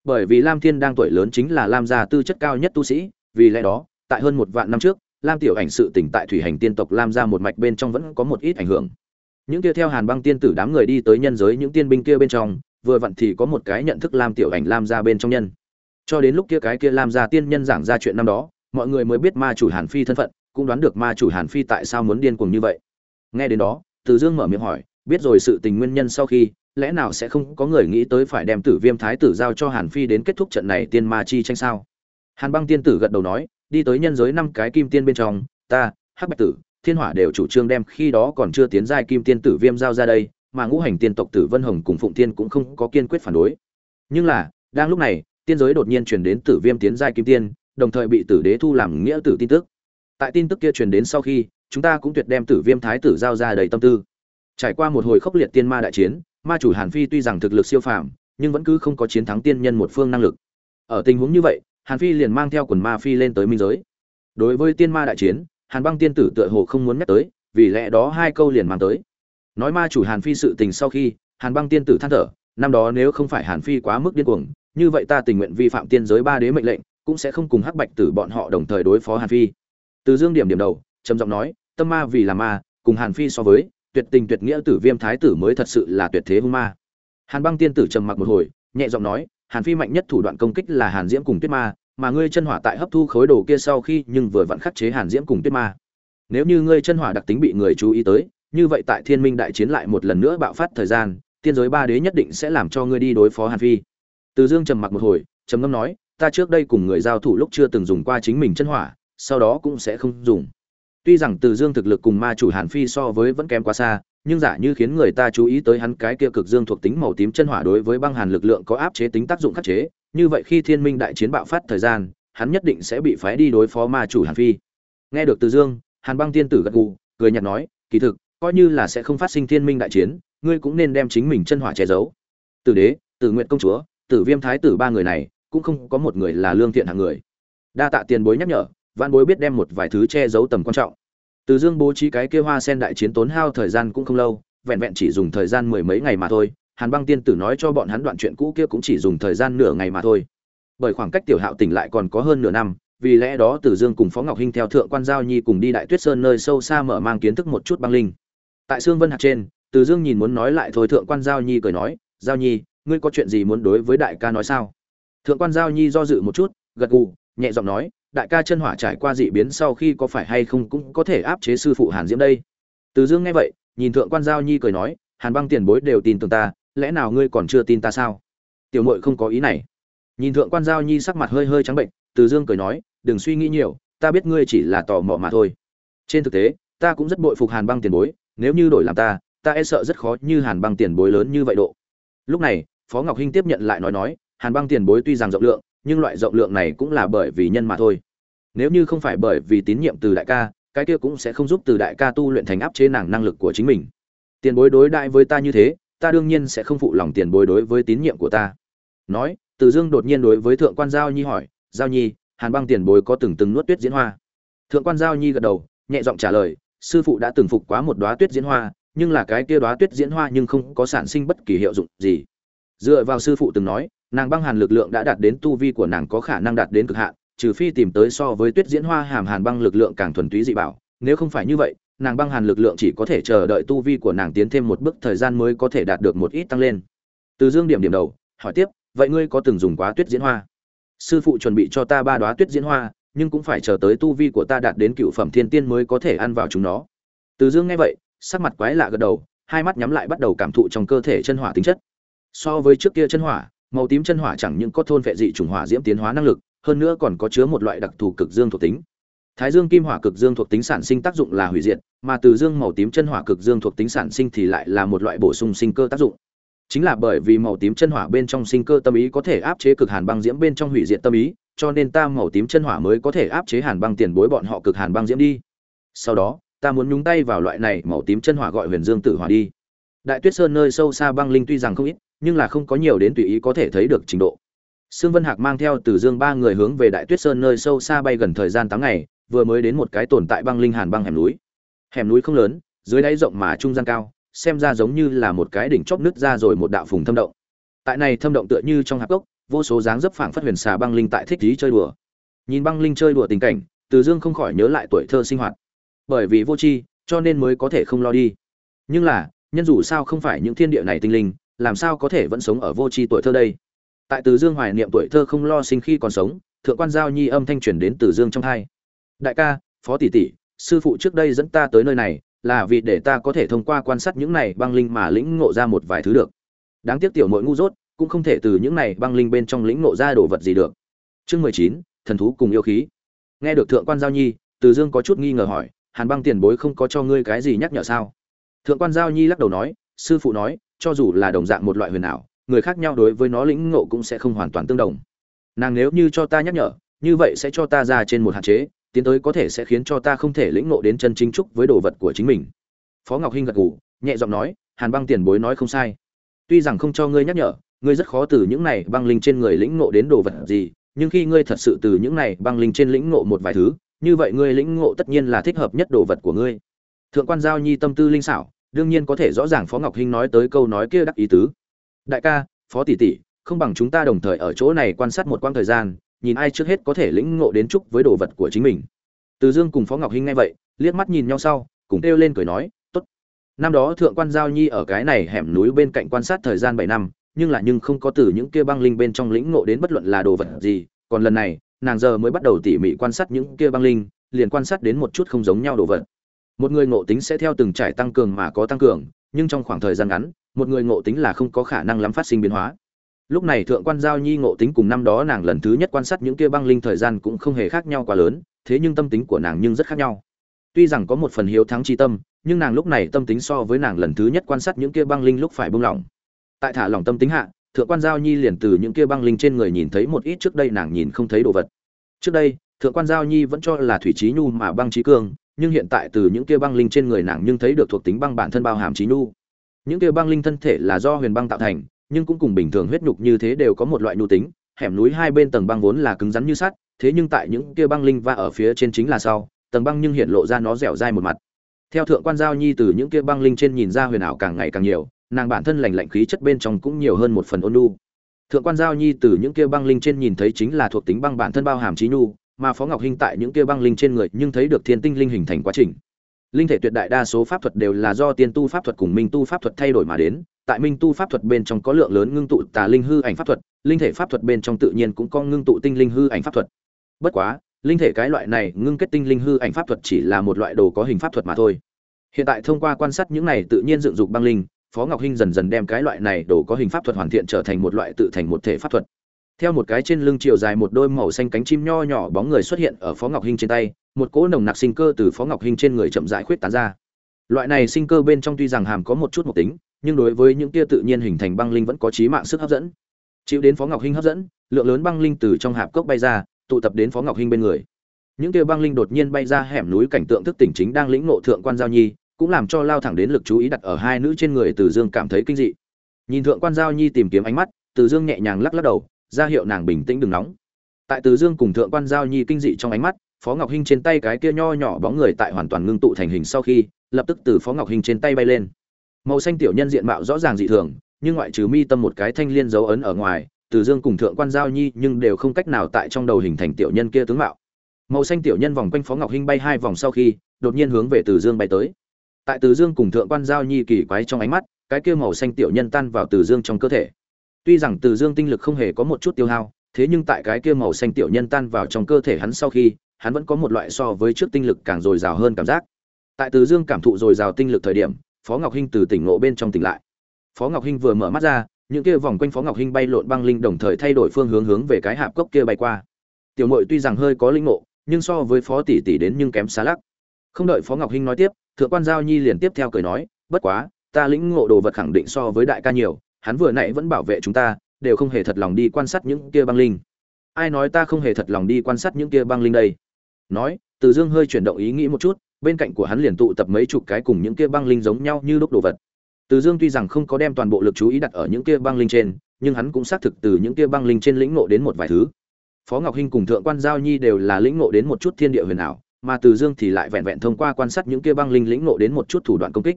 bởi vì lam thiên đang tuổi lớn chính là lam gia tư chất cao nhất tu sĩ, vì lẽ đó, tại hơn một vạn năm trước, lam tiểu ảnh sự tỉnh tại thủy hành tiên tộc lam gia một mạch bên trong vẫn có một ít ảnh hưởng. Những kia theo hàn băng tiên tử đám người đi tới nhân giới những tiên binh kia bên trong, vừa vặn thì có một cái nhận thức lam tiểu ảnh lam gia bên trong nhân. Cho đến lúc kia cái kia lam gia tiên nhân giảng ra chuyện năm đó, mọi người mới biết ma chủ hàn phi thân phận, cũng đoán được ma chủ hàn phi tại sao muốn điên cuồng như vậy. Nghe đến đó, từ dương mở miệng hỏi, biết rồi sự tình nguyên nhân sau khi lẽ nào sẽ không có người nghĩ tới phải đem tử viêm thái tử giao cho hàn phi đến kết thúc trận này tiên ma chi tranh sao? Hàn băng tiên tử gật đầu nói, đi tới nhân giới năm cái kim tiên bên trong, ta, hắc bạch tử, thiên hỏa đều chủ trương đem khi đó còn chưa tiến giai kim tiên tử viêm giao ra đây, mà ngũ hành tiên tộc tử vân hồng cùng phụng tiên cũng không có kiên quyết phản đối. Nhưng là, đang lúc này, tiên giới đột nhiên truyền đến tử viêm tiến giai kim tiên, đồng thời bị tử đế thu làm nghĩa tử tin tức. Tại tin tức kia truyền đến sau khi, chúng ta cũng tuyệt đem tử viêm thái tử giao ra đầy tâm tư. Trải qua một hồi khốc liệt tiên ma đại chiến ma chủ hàn phi tuy rằng thực lực siêu phàm, nhưng vẫn cứ không có chiến thắng tiên nhân một phương năng lực. Ở tình huống như vậy, hàn phi liền mang theo quần ma phi lên tới minh giới. Đối với tiên ma đại chiến, hàn băng tiên tử tựa hồ không muốn nhắc tới, vì lẽ đó hai câu liền mang tới. Nói ma chủ hàn phi sự tình sau khi, hàn băng tiên tử than thở, năm đó nếu không phải hàn phi quá mức điên cuồng, như vậy ta tình nguyện vi phạm tiên giới ba đế mệnh lệnh, cũng sẽ không cùng hắc bạch tử bọn họ đồng thời đối phó hàn phi. Từ dương điểm điểm đầu, trầm giọng nói, tâm ma vì là ma, cùng hàn phi so với tuyệt tình tuyệt nghĩa tử viêm thái tử mới thật sự là tuyệt thế hung ma. Hàn băng tiên tử trầm mặc một hồi, nhẹ giọng nói, hàn phi mạnh nhất thủ đoạn công kích là hàn diễm cùng tuyết ma, mà ngươi chân hỏa tại hấp thu khối đồ kia sau khi nhưng vừa vặn khắc chế hàn diễm cùng tuyết ma. Nếu như ngươi chân hỏa đặc tính bị người chú ý tới, như vậy tại thiên minh đại chiến lại một lần nữa bạo phát thời gian, tiên giới ba đế nhất định sẽ làm cho ngươi đi đối phó hàn phi. Từ dương trầm mặc một hồi, trầm ngâm nói, ta trước đây cùng người giao thủ lúc chưa từng dùng qua chính mình chân hỏa, sau đó cũng sẽ không dùng tuy rằng từ dương thực lực cùng ma chủ hàn phi so với vẫn kém quá xa nhưng giả như khiến người ta chú ý tới hắn cái kia cực dương thuộc tính màu tím chân hỏa đối với băng hàn lực lượng có áp chế tính tác dụng khắc chế, như vậy khi Thiên Minh đại chiến bạo phát thời gian, hắn nhất định sẽ bị phái đi đối phó ma chủ Hàn Phi. Nghe được Từ Dương, Hàn Băng tiên tử gật gù, cười nhạt nói, kỳ thực, coi như là sẽ không phát sinh Thiên Minh đại chiến, ngươi cũng nên đem chính mình chân hỏa che giấu. Tử đế, Tử Nguyệt công chúa, Tử Viêm thái tử ba người này, cũng không có một người là lương thiện hạng người. Đa tạ tiền bối nhắc nhở, văn Bối biết đem một vài thứ che giấu tầm quan trọng. Từ Dương bố trí cái kia hoa sen đại chiến tốn hao thời gian cũng không lâu, vẹn vẹn chỉ dùng thời gian mười mấy ngày mà thôi. Hàn Băng tiên tử nói cho bọn hắn đoạn chuyện cũ kia cũng chỉ dùng thời gian nửa ngày mà thôi. Bởi khoảng cách Tiểu Hạo tỉnh lại còn có hơn nửa năm, vì lẽ đó Từ Dương cùng Phó Ngọc Hinh theo thượng quan giao nhi cùng đi Đại Tuyết Sơn nơi sâu xa mở mang kiến thức một chút băng linh. Tại Sương Vân hạt trên, Từ Dương nhìn muốn nói lại thôi thượng quan giao nhi cười nói, "Giao nhi, ngươi có chuyện gì muốn đối với đại ca nói sao?" Thượng quan giao nhi do dự một chút, gật gù, nhẹ giọng nói, đại ca chân hỏa trải qua dị biến sau khi có phải hay không cũng có thể áp chế sư phụ Hàn Diễm đây. Từ Dương nghe vậy, nhìn thượng quan giao nhi cười nói, Hàn Băng tiền bối đều tin tưởng ta, lẽ nào ngươi còn chưa tin ta sao? Tiểu muội không có ý này. Nhìn thượng quan giao nhi sắc mặt hơi hơi trắng bệnh, Từ Dương cười nói, đừng suy nghĩ nhiều, ta biết ngươi chỉ là tò mò mà thôi. Trên thực tế, ta cũng rất bội phục Hàn Băng tiền bối, nếu như đổi làm ta, ta e sợ rất khó như Hàn Băng tiền bối lớn như vậy độ. Lúc này, Phó Ngọc Hinh tiếp nhận lại nói nói, Hàn Băng tiền bối tuy rằng rộng lượng, nhưng loại rộng lượng này cũng là bởi vì nhân mà thôi. Nếu như không phải bởi vì tín nhiệm từ đại ca, cái kia cũng sẽ không giúp từ đại ca tu luyện thành áp chế nàng năng lực của chính mình. Tiền bối đối đại với ta như thế, ta đương nhiên sẽ không phụ lòng tiền bối đối với tín nhiệm của ta. Nói, Từ Dương đột nhiên đối với thượng quan giao nhi hỏi, "Giao nhi, Hàn Băng tiền bối có từng từng nuốt tuyết diễn hoa?" Thượng quan giao nhi gật đầu, nhẹ giọng trả lời, "Sư phụ đã từng phục quá một đóa tuyết diễn hoa, nhưng là cái kia đóa tuyết diễn hoa nhưng không có sản sinh bất kỳ hiệu dụng gì." Dựa vào sư phụ từng nói, nàng băng hàn lực lượng đã đạt đến tu vi của nàng có khả năng đạt đến cực hạn, trừ phi tìm tới so với tuyết diễn hoa hàm hàn băng lực lượng càng thuần túy dị bảo, nếu không phải như vậy, nàng băng hàn lực lượng chỉ có thể chờ đợi tu vi của nàng tiến thêm một bước thời gian mới có thể đạt được một ít tăng lên. Từ Dương điểm điểm đầu, hỏi tiếp, vậy ngươi có từng dùng quá tuyết diễn hoa? Sư phụ chuẩn bị cho ta ba đóa tuyết diễn hoa, nhưng cũng phải chờ tới tu vi của ta đạt đến cựu phẩm thiên tiên mới có thể ăn vào chúng nó. Từ Dương nghe vậy, sắc mặt quái lạ gật đầu, hai mắt nhắm lại bắt đầu cảm thụ trong cơ thể chân hỏa tính chất. So với trước kia chân hỏa, màu tím chân hỏa chẳng những có thôn vệ dị trùng hỏa diễm tiến hóa năng lực, hơn nữa còn có chứa một loại đặc thù cực dương thuộc tính. Thái dương kim hỏa cực dương thuộc tính sản sinh tác dụng là hủy diệt, mà từ dương màu tím chân hỏa cực dương thuộc tính sản sinh thì lại là một loại bổ sung sinh cơ tác dụng. Chính là bởi vì màu tím chân hỏa bên trong sinh cơ tâm ý có thể áp chế cực hàn băng diễm bên trong hủy diệt tâm ý, cho nên ta màu tím chân hỏa mới có thể áp chế hàn băng tiền bối bọn họ cực hàn băng diễm đi. Sau đó, ta muốn nhúng tay vào loại này màu tím chân hỏa gọi huyền dương tử hỏa đi. Đại Tuyết Sơn nơi sâu xa băng linh tuy rằng không ít, nhưng là không có nhiều đến tùy ý có thể thấy được trình độ. Sương Vân Hạc mang theo Từ Dương ba người hướng về Đại Tuyết Sơn nơi sâu xa bay gần thời gian 8 ngày, vừa mới đến một cái tồn tại băng linh hàn băng hẻm núi. Hẻm núi không lớn, dưới đáy rộng mà trung gian cao, xem ra giống như là một cái đỉnh chóp nứt ra rồi một đạo phùng thâm động. Tại này thâm động tựa như trong hạp cốc vô số dáng dấp phảng phất huyền xà băng linh tại thích trí chơi đùa. Nhìn băng linh chơi đùa tình cảnh, Từ Dương không khỏi nhớ lại tuổi thơ sinh hoạt. Bởi vì vô tri, cho nên mới có thể không lo đi. Nhưng là, nhân dù sao không phải những thiên địa này tinh linh, làm sao có thể vẫn sống ở vô tri tuổi thơ đây? tại từ dương hoài niệm tuổi thơ không lo sinh khi còn sống, thượng quan giao nhi âm thanh truyền đến từ dương trong hai. Đại ca, phó tỷ tỷ, sư phụ trước đây dẫn ta tới nơi này, là vì để ta có thể thông qua quan sát những này băng linh mà lĩnh ngộ ra một vài thứ được. Đáng tiếc tiểu muội ngu dốt, cũng không thể từ những này băng linh bên trong lĩnh ngộ ra đồ vật gì được. Chương mười chín, thần thú cùng yêu khí. Nghe được thượng quan giao nhi, từ dương có chút nghi ngờ hỏi, hàn băng tiền bối không có cho ngươi cái gì nhắc nhở sao? Thượng quan giao nhi lắc đầu nói, sư phụ nói cho dù là đồng dạng một loại huyền ảo, người khác nhau đối với nó lĩnh ngộ cũng sẽ không hoàn toàn tương đồng. Nàng nếu như cho ta nhắc nhở, như vậy sẽ cho ta ra trên một hạn chế, tiến tới có thể sẽ khiến cho ta không thể lĩnh ngộ đến chân chính trúc với đồ vật của chính mình. Phó ngọc hinh gật gù, nhẹ giọng nói, hàn băng tiền bối nói không sai. Tuy rằng không cho ngươi nhắc nhở, ngươi rất khó từ những này băng linh trên người lĩnh ngộ đến đồ vật gì, nhưng khi ngươi thật sự từ những này băng linh trên lĩnh ngộ một vài thứ, như vậy ngươi lĩnh ngộ tất nhiên là thích hợp nhất đồ vật của ngươi. Thượng quan giao nhi tâm tư linh xảo đương nhiên có thể rõ ràng phó ngọc hinh nói tới câu nói kia đắc ý tứ. Đại ca, phó tỷ tỷ, không bằng chúng ta đồng thời ở chỗ này quan sát một quãng thời gian, nhìn ai trước hết có thể lĩnh ngộ đến chúc với đồ vật của chính mình. Từ dương cùng phó ngọc hinh nghe vậy, liếc mắt nhìn nhau sau, cùng kêu lên cười nói, tốt. Năm đó thượng quan giao nhi ở cái này hẻm núi bên cạnh quan sát thời gian bảy năm, nhưng lại nhưng không có từ những kia băng linh bên trong lĩnh ngộ đến bất luận là đồ vật gì, còn lần này, nàng giờ mới bắt đầu tỉ mỉ quan sát những kia băng linh, liền quan sát đến một chút không giống nhau đồ vật một người ngộ tính sẽ theo từng trải tăng cường mà có tăng cường, nhưng trong khoảng thời gian ngắn, một người ngộ tính là không có khả năng lắm phát sinh biến hóa. Lúc này thượng quan giao nhi ngộ tính cùng năm đó nàng lần thứ nhất quan sát những kia băng linh thời gian cũng không hề khác nhau quá lớn, thế nhưng tâm tính của nàng nhưng rất khác nhau. Tuy rằng có một phần hiếu thắng chi tâm, nhưng nàng lúc này tâm tính so với nàng lần thứ nhất quan sát những kia băng linh lúc phải buông lỏng. Tại thả lỏng tâm tính hạ, thượng quan giao nhi liền từ những kia băng linh trên người nhìn thấy một ít trước đây nàng nhìn không thấy đồ vật. Trước đây, thượng quan giao nhi vẫn cho là thủy trí nhu mà băng trí cương nhưng hiện tại từ những kia băng linh trên người nàng nhưng thấy được thuộc tính băng bản thân bao hàm trí nhu. Những kia băng linh thân thể là do huyền băng tạo thành, nhưng cũng cùng bình thường huyết nhục như thế đều có một loại nhu tính, hẻm núi hai bên tầng băng vốn là cứng rắn như sắt, thế nhưng tại những kia băng linh va ở phía trên chính là sau, tầng băng nhưng hiện lộ ra nó dẻo dai một mặt. Theo thượng quan giao nhi từ những kia băng linh trên nhìn ra huyền ảo càng ngày càng nhiều, nàng bản thân lành lạnh khí chất bên trong cũng nhiều hơn một phần ôn nhu. Thượng quan giao nhi từ những kia băng linh trên nhìn thấy chính là thuộc tính băng bản thân bao hàm trí nhu mà phó ngọc hinh tại những kia băng linh trên người nhưng thấy được thiên tinh linh hình thành quá trình. Linh thể tuyệt đại đa số pháp thuật đều là do tiên tu pháp thuật cùng minh tu pháp thuật thay đổi mà đến. Tại minh tu pháp thuật bên trong có lượng lớn ngưng tụ tà linh hư ảnh pháp thuật, linh thể pháp thuật bên trong tự nhiên cũng có ngưng tụ tinh linh hư ảnh pháp thuật. Bất quá, linh thể cái loại này ngưng kết tinh linh hư ảnh pháp thuật chỉ là một loại đồ có hình pháp thuật mà thôi. Hiện tại thông qua quan sát những này tự nhiên dựng dục băng linh, phó ngọc hinh dần dần đem cái loại này đồ có hình pháp thuật hoàn thiện trở thành một loại tự thành một thể pháp thuật theo một cái trên lưng chiều dài một đôi màu xanh cánh chim nho nhỏ bóng người xuất hiện ở phó ngọc hinh trên tay, một cỗ nồng nặc sinh cơ từ phó ngọc hinh trên người chậm rãi khuyết tán ra. Loại này sinh cơ bên trong tuy rằng hàm có một chút một tính, nhưng đối với những tia tự nhiên hình thành băng linh vẫn có trí mạng sức hấp dẫn. Chịu đến phó ngọc hinh hấp dẫn, lượng lớn băng linh từ trong hạp cốc bay ra, tụ tập đến phó ngọc hinh bên người. Những tia băng linh đột nhiên bay ra hẻm núi cảnh tượng thức tỉnh chính đang lĩnh ngộ thượng quan giao nhi, cũng làm cho lao thẳng đến lực chú ý đặt ở hai nữ trên người từ dương cảm thấy kinh dị. Nhìn thượng quan giao nhi tìm kiếm ánh mắt, từ dương nhẹ nhàng lắc lắc đầu ra hiệu nàng bình tĩnh đừng nóng. Tại từ dương cùng thượng quan giao nhi kinh dị trong ánh mắt, phó ngọc hinh trên tay cái kia nho nhỏ bóng người tại hoàn toàn ngưng tụ thành hình sau khi, lập tức từ phó ngọc hinh trên tay bay lên. Màu xanh tiểu nhân diện mạo rõ ràng dị thường, nhưng ngoại trừ mi tâm một cái thanh liên dấu ấn ở ngoài, từ dương cùng thượng quan giao nhi nhưng đều không cách nào tại trong đầu hình thành tiểu nhân kia tướng mạo. Màu xanh tiểu nhân vòng quanh phó ngọc hinh bay hai vòng sau khi, đột nhiên hướng về từ dương bay tới. Tại từ dương cùng thượng quan giao nhi kỳ quái trong ánh mắt, cái kia màu xanh tiểu nhân tan vào từ dương trong cơ thể tuy rằng từ dương tinh lực không hề có một chút tiêu hao, thế nhưng tại cái kia màu xanh tiểu nhân tan vào trong cơ thể hắn sau khi, hắn vẫn có một loại so với trước tinh lực càng dồi dào hơn cảm giác. Tại từ dương cảm thụ dồi dào tinh lực thời điểm, phó ngọc hinh từ tỉnh ngộ bên trong tỉnh lại. Phó ngọc hinh vừa mở mắt ra, những kia vòng quanh phó ngọc hinh bay lộn băng linh đồng thời thay đổi phương hướng hướng về cái hạp cốc kia bay qua. Tiểu muội tuy rằng hơi có linh ngộ, nhưng so với phó tỷ tỷ đến nhưng kém xa lắc. Không đợi phó ngọc hinh nói tiếp, thượng quan giao nhi liền tiếp theo cười nói, bất quá, ta lĩnh ngộ đồ vật khẳng định so với đại ca nhiều hắn vừa nãy vẫn bảo vệ chúng ta, đều không hề thật lòng đi quan sát những kia băng linh. Ai nói ta không hề thật lòng đi quan sát những kia băng linh đây? Nói, từ dương hơi chuyển động ý nghĩ một chút, bên cạnh của hắn liền tụ tập mấy chục cái cùng những kia băng linh giống nhau như lúc đồ vật. Từ dương tuy rằng không có đem toàn bộ lực chú ý đặt ở những kia băng linh trên, nhưng hắn cũng xác thực từ những kia băng linh trên lĩnh ngộ đến một vài thứ. Phó ngọc hinh cùng thượng quan giao nhi đều là lĩnh ngộ đến một chút thiên địa huyền ảo, mà từ dương thì lại vẹn vẹn thông qua quan sát những kia băng linh lĩnh ngộ đến một chút thủ đoạn công kích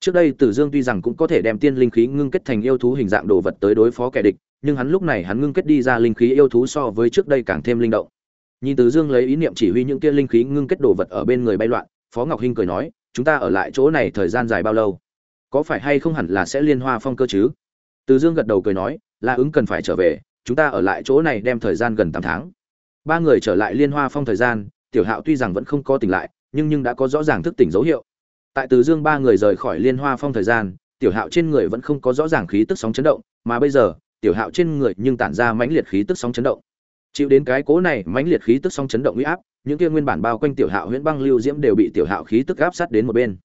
trước đây Tử dương tuy rằng cũng có thể đem tiên linh khí ngưng kết thành yêu thú hình dạng đồ vật tới đối phó kẻ địch, nhưng hắn lúc này hắn ngưng kết đi ra linh khí yêu thú so với trước đây càng thêm linh động. Nhìn Tử dương lấy ý niệm chỉ huy những kia linh khí ngưng kết đồ vật ở bên người bay loạn, phó ngọc hinh cười nói, chúng ta ở lại chỗ này thời gian dài bao lâu? Có phải hay không hẳn là sẽ liên hoa phong cơ chứ? Tử dương gật đầu cười nói, là ứng cần phải trở về, chúng ta ở lại chỗ này đem thời gian gần tám tháng. Ba người trở lại liên hoa phong thời gian, tiểu hạo tuy rằng vẫn không có tỉnh lại, nhưng nhưng đã có rõ ràng thức tỉnh dấu hiệu tại từ dương ba người rời khỏi liên hoa phong thời gian, tiểu hạo trên người vẫn không có rõ ràng khí tức sóng chấn động, mà bây giờ, tiểu hạo trên người nhưng tản ra mãnh liệt khí tức sóng chấn động. Chịu đến cái cố này mãnh liệt khí tức sóng chấn động uy áp, những kia nguyên bản bao quanh tiểu hạo huyễn băng lưu diễm đều bị tiểu hạo khí tức áp sát đến một bên.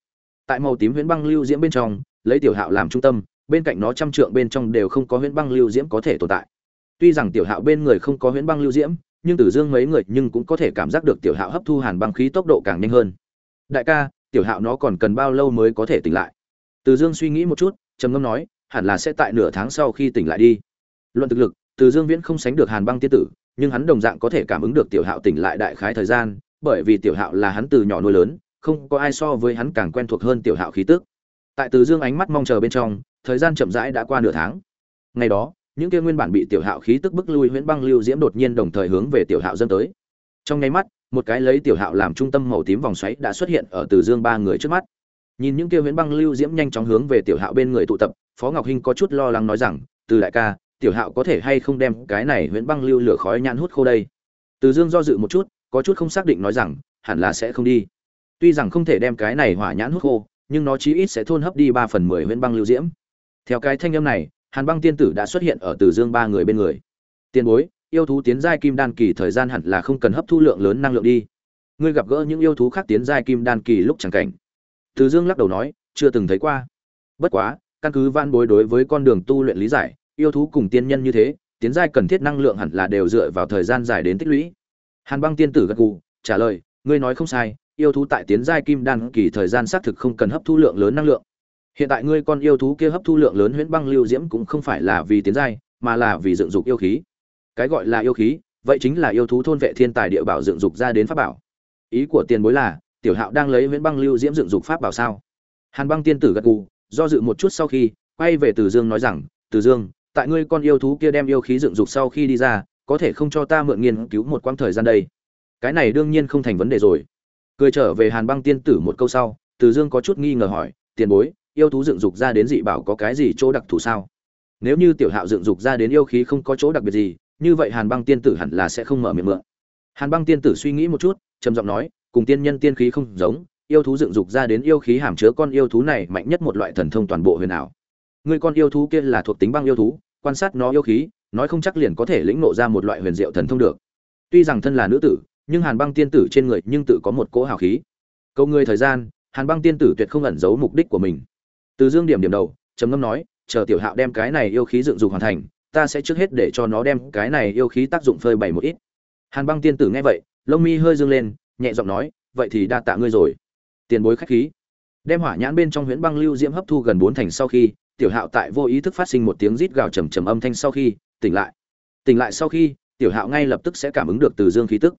Tại màu tím huyễn băng lưu diễm bên trong, lấy tiểu hạo làm trung tâm, bên cạnh nó trăm trượng bên trong đều không có huyễn băng lưu diễm có thể tồn tại. Tuy rằng tiểu hạo bên người không có huyễn băng lưu diễm, nhưng tử dương mấy người nhưng cũng có thể cảm giác được tiểu hạo hấp thu hàn băng khí tốc độ càng nhanh hơn. Đại ca tiểu hạo nó còn cần bao lâu mới có thể tỉnh lại? Từ dương suy nghĩ một chút, trầm ngâm nói, hẳn là sẽ tại nửa tháng sau khi tỉnh lại đi. Luận thực lực, từ dương viễn không sánh được hàn băng tiên tử, nhưng hắn đồng dạng có thể cảm ứng được tiểu hạo tỉnh lại đại khái thời gian, bởi vì tiểu hạo là hắn từ nhỏ nuôi lớn, không có ai so với hắn càng quen thuộc hơn tiểu hạo khí tức. Tại từ dương ánh mắt mong chờ bên trong, thời gian chậm rãi đã qua nửa tháng. Ngày đó, những kia nguyên bản bị tiểu hạo khí tức bức lui huyễn băng lưu diễm đột nhiên đồng thời hướng về tiểu hạo dâng tới. Trong nháy mắt một cái lấy tiểu hạo làm trung tâm màu tím vòng xoáy đã xuất hiện ở từ dương ba người trước mắt. Nhìn những kia huyễn băng lưu diễm nhanh chóng hướng về tiểu hạo bên người tụ tập, phó ngọc hinh có chút lo lắng nói rằng, từ đại ca, tiểu hạo có thể hay không đem cái này huyễn băng lưu lửa khói nhãn hút khô đây? Từ dương do dự một chút, có chút không xác định nói rằng, hẳn là sẽ không đi. Tuy rằng không thể đem cái này hỏa nhãn hút khô, nhưng nó chí ít sẽ thôn hấp đi ba phần mười huyễn băng lưu diễm. Theo cái thanh âm này, hàn băng tiên tử đã xuất hiện ở từ dương ba người bên người. Tiền bối yêu thú tiến giai kim đan kỳ thời gian hẳn là không cần hấp thu lượng lớn năng lượng đi. Ngươi gặp gỡ những yêu thú khác tiến giai kim đan kỳ lúc chẳng cảnh. Từ dương lắc đầu nói, chưa từng thấy qua. Bất quá, căn cứ van bối đối với con đường tu luyện lý giải, yêu thú cùng tiên nhân như thế, tiến giai cần thiết năng lượng hẳn là đều dựa vào thời gian dài đến tích lũy. Hàn băng tiên tử gật gù, trả lời, ngươi nói không sai, yêu thú tại tiến giai kim đan kỳ thời gian xác thực không cần hấp thu lượng lớn năng lượng. Hiện tại ngươi con yêu thú kia hấp thu lượng lớn huyễn băng lưu diễm cũng không phải là vì tiến giai, mà là vì dựng dục yêu khí cái gọi là yêu khí, vậy chính là yêu thú thôn vệ thiên tài địa bảo dựng dục ra đến pháp bảo. Ý của tiền bối là, tiểu hạo đang lấy nguyễn băng lưu diễm dựng dục pháp bảo sao? Hàn băng tiên tử gật gù, do dự một chút sau khi, quay về từ dương nói rằng, từ dương, tại ngươi con yêu thú kia đem yêu khí dựng dục sau khi đi ra, có thể không cho ta mượn nghiên cứu một quãng thời gian đây? Cái này đương nhiên không thành vấn đề rồi. Cười trở về hàn băng tiên tử một câu sau, từ dương có chút nghi ngờ hỏi, tiền bối, yêu thú dựng dục ra đến dị bảo có cái gì chỗ đặc thù sao? Nếu như tiểu hạo dựng dục ra đến yêu khí không có chỗ đặc biệt gì như vậy hàn băng tiên tử hẳn là sẽ không mở miệng mượn. Hàn băng tiên tử suy nghĩ một chút, trầm giọng nói, cùng tiên nhân tiên khí không giống, yêu thú dựng dục ra đến yêu khí hàm chứa con yêu thú này mạnh nhất một loại thần thông toàn bộ huyền ảo. Người con yêu thú kia là thuộc tính băng yêu thú, quan sát nó yêu khí, nói không chắc liền có thể lĩnh ngộ ra một loại huyền diệu thần thông được. Tuy rằng thân là nữ tử, nhưng hàn băng tiên tử trên người nhưng tự có một cỗ hào khí. Câu người thời gian, hàn băng tiên tử tuyệt không ẩn giấu mục đích của mình. Từ dương điểm điểm đầu, trầm ngâm nói, chờ tiểu hạo đem cái này yêu khí dựng dục hoàn thành ta sẽ trước hết để cho nó đem cái này yêu khí tác dụng phơi bày một ít. Hàn băng tiên tử nghe vậy, lông mi hơi dương lên, nhẹ giọng nói, vậy thì đa tạ ngươi rồi. Tiền bối khách khí. Đem hỏa nhãn bên trong huyễn băng lưu diễm hấp thu gần bốn thành sau khi, tiểu hạo tại vô ý thức phát sinh một tiếng rít gào trầm trầm âm thanh sau khi, tỉnh lại. Tỉnh lại sau khi, tiểu hạo ngay lập tức sẽ cảm ứng được từ dương khí tức.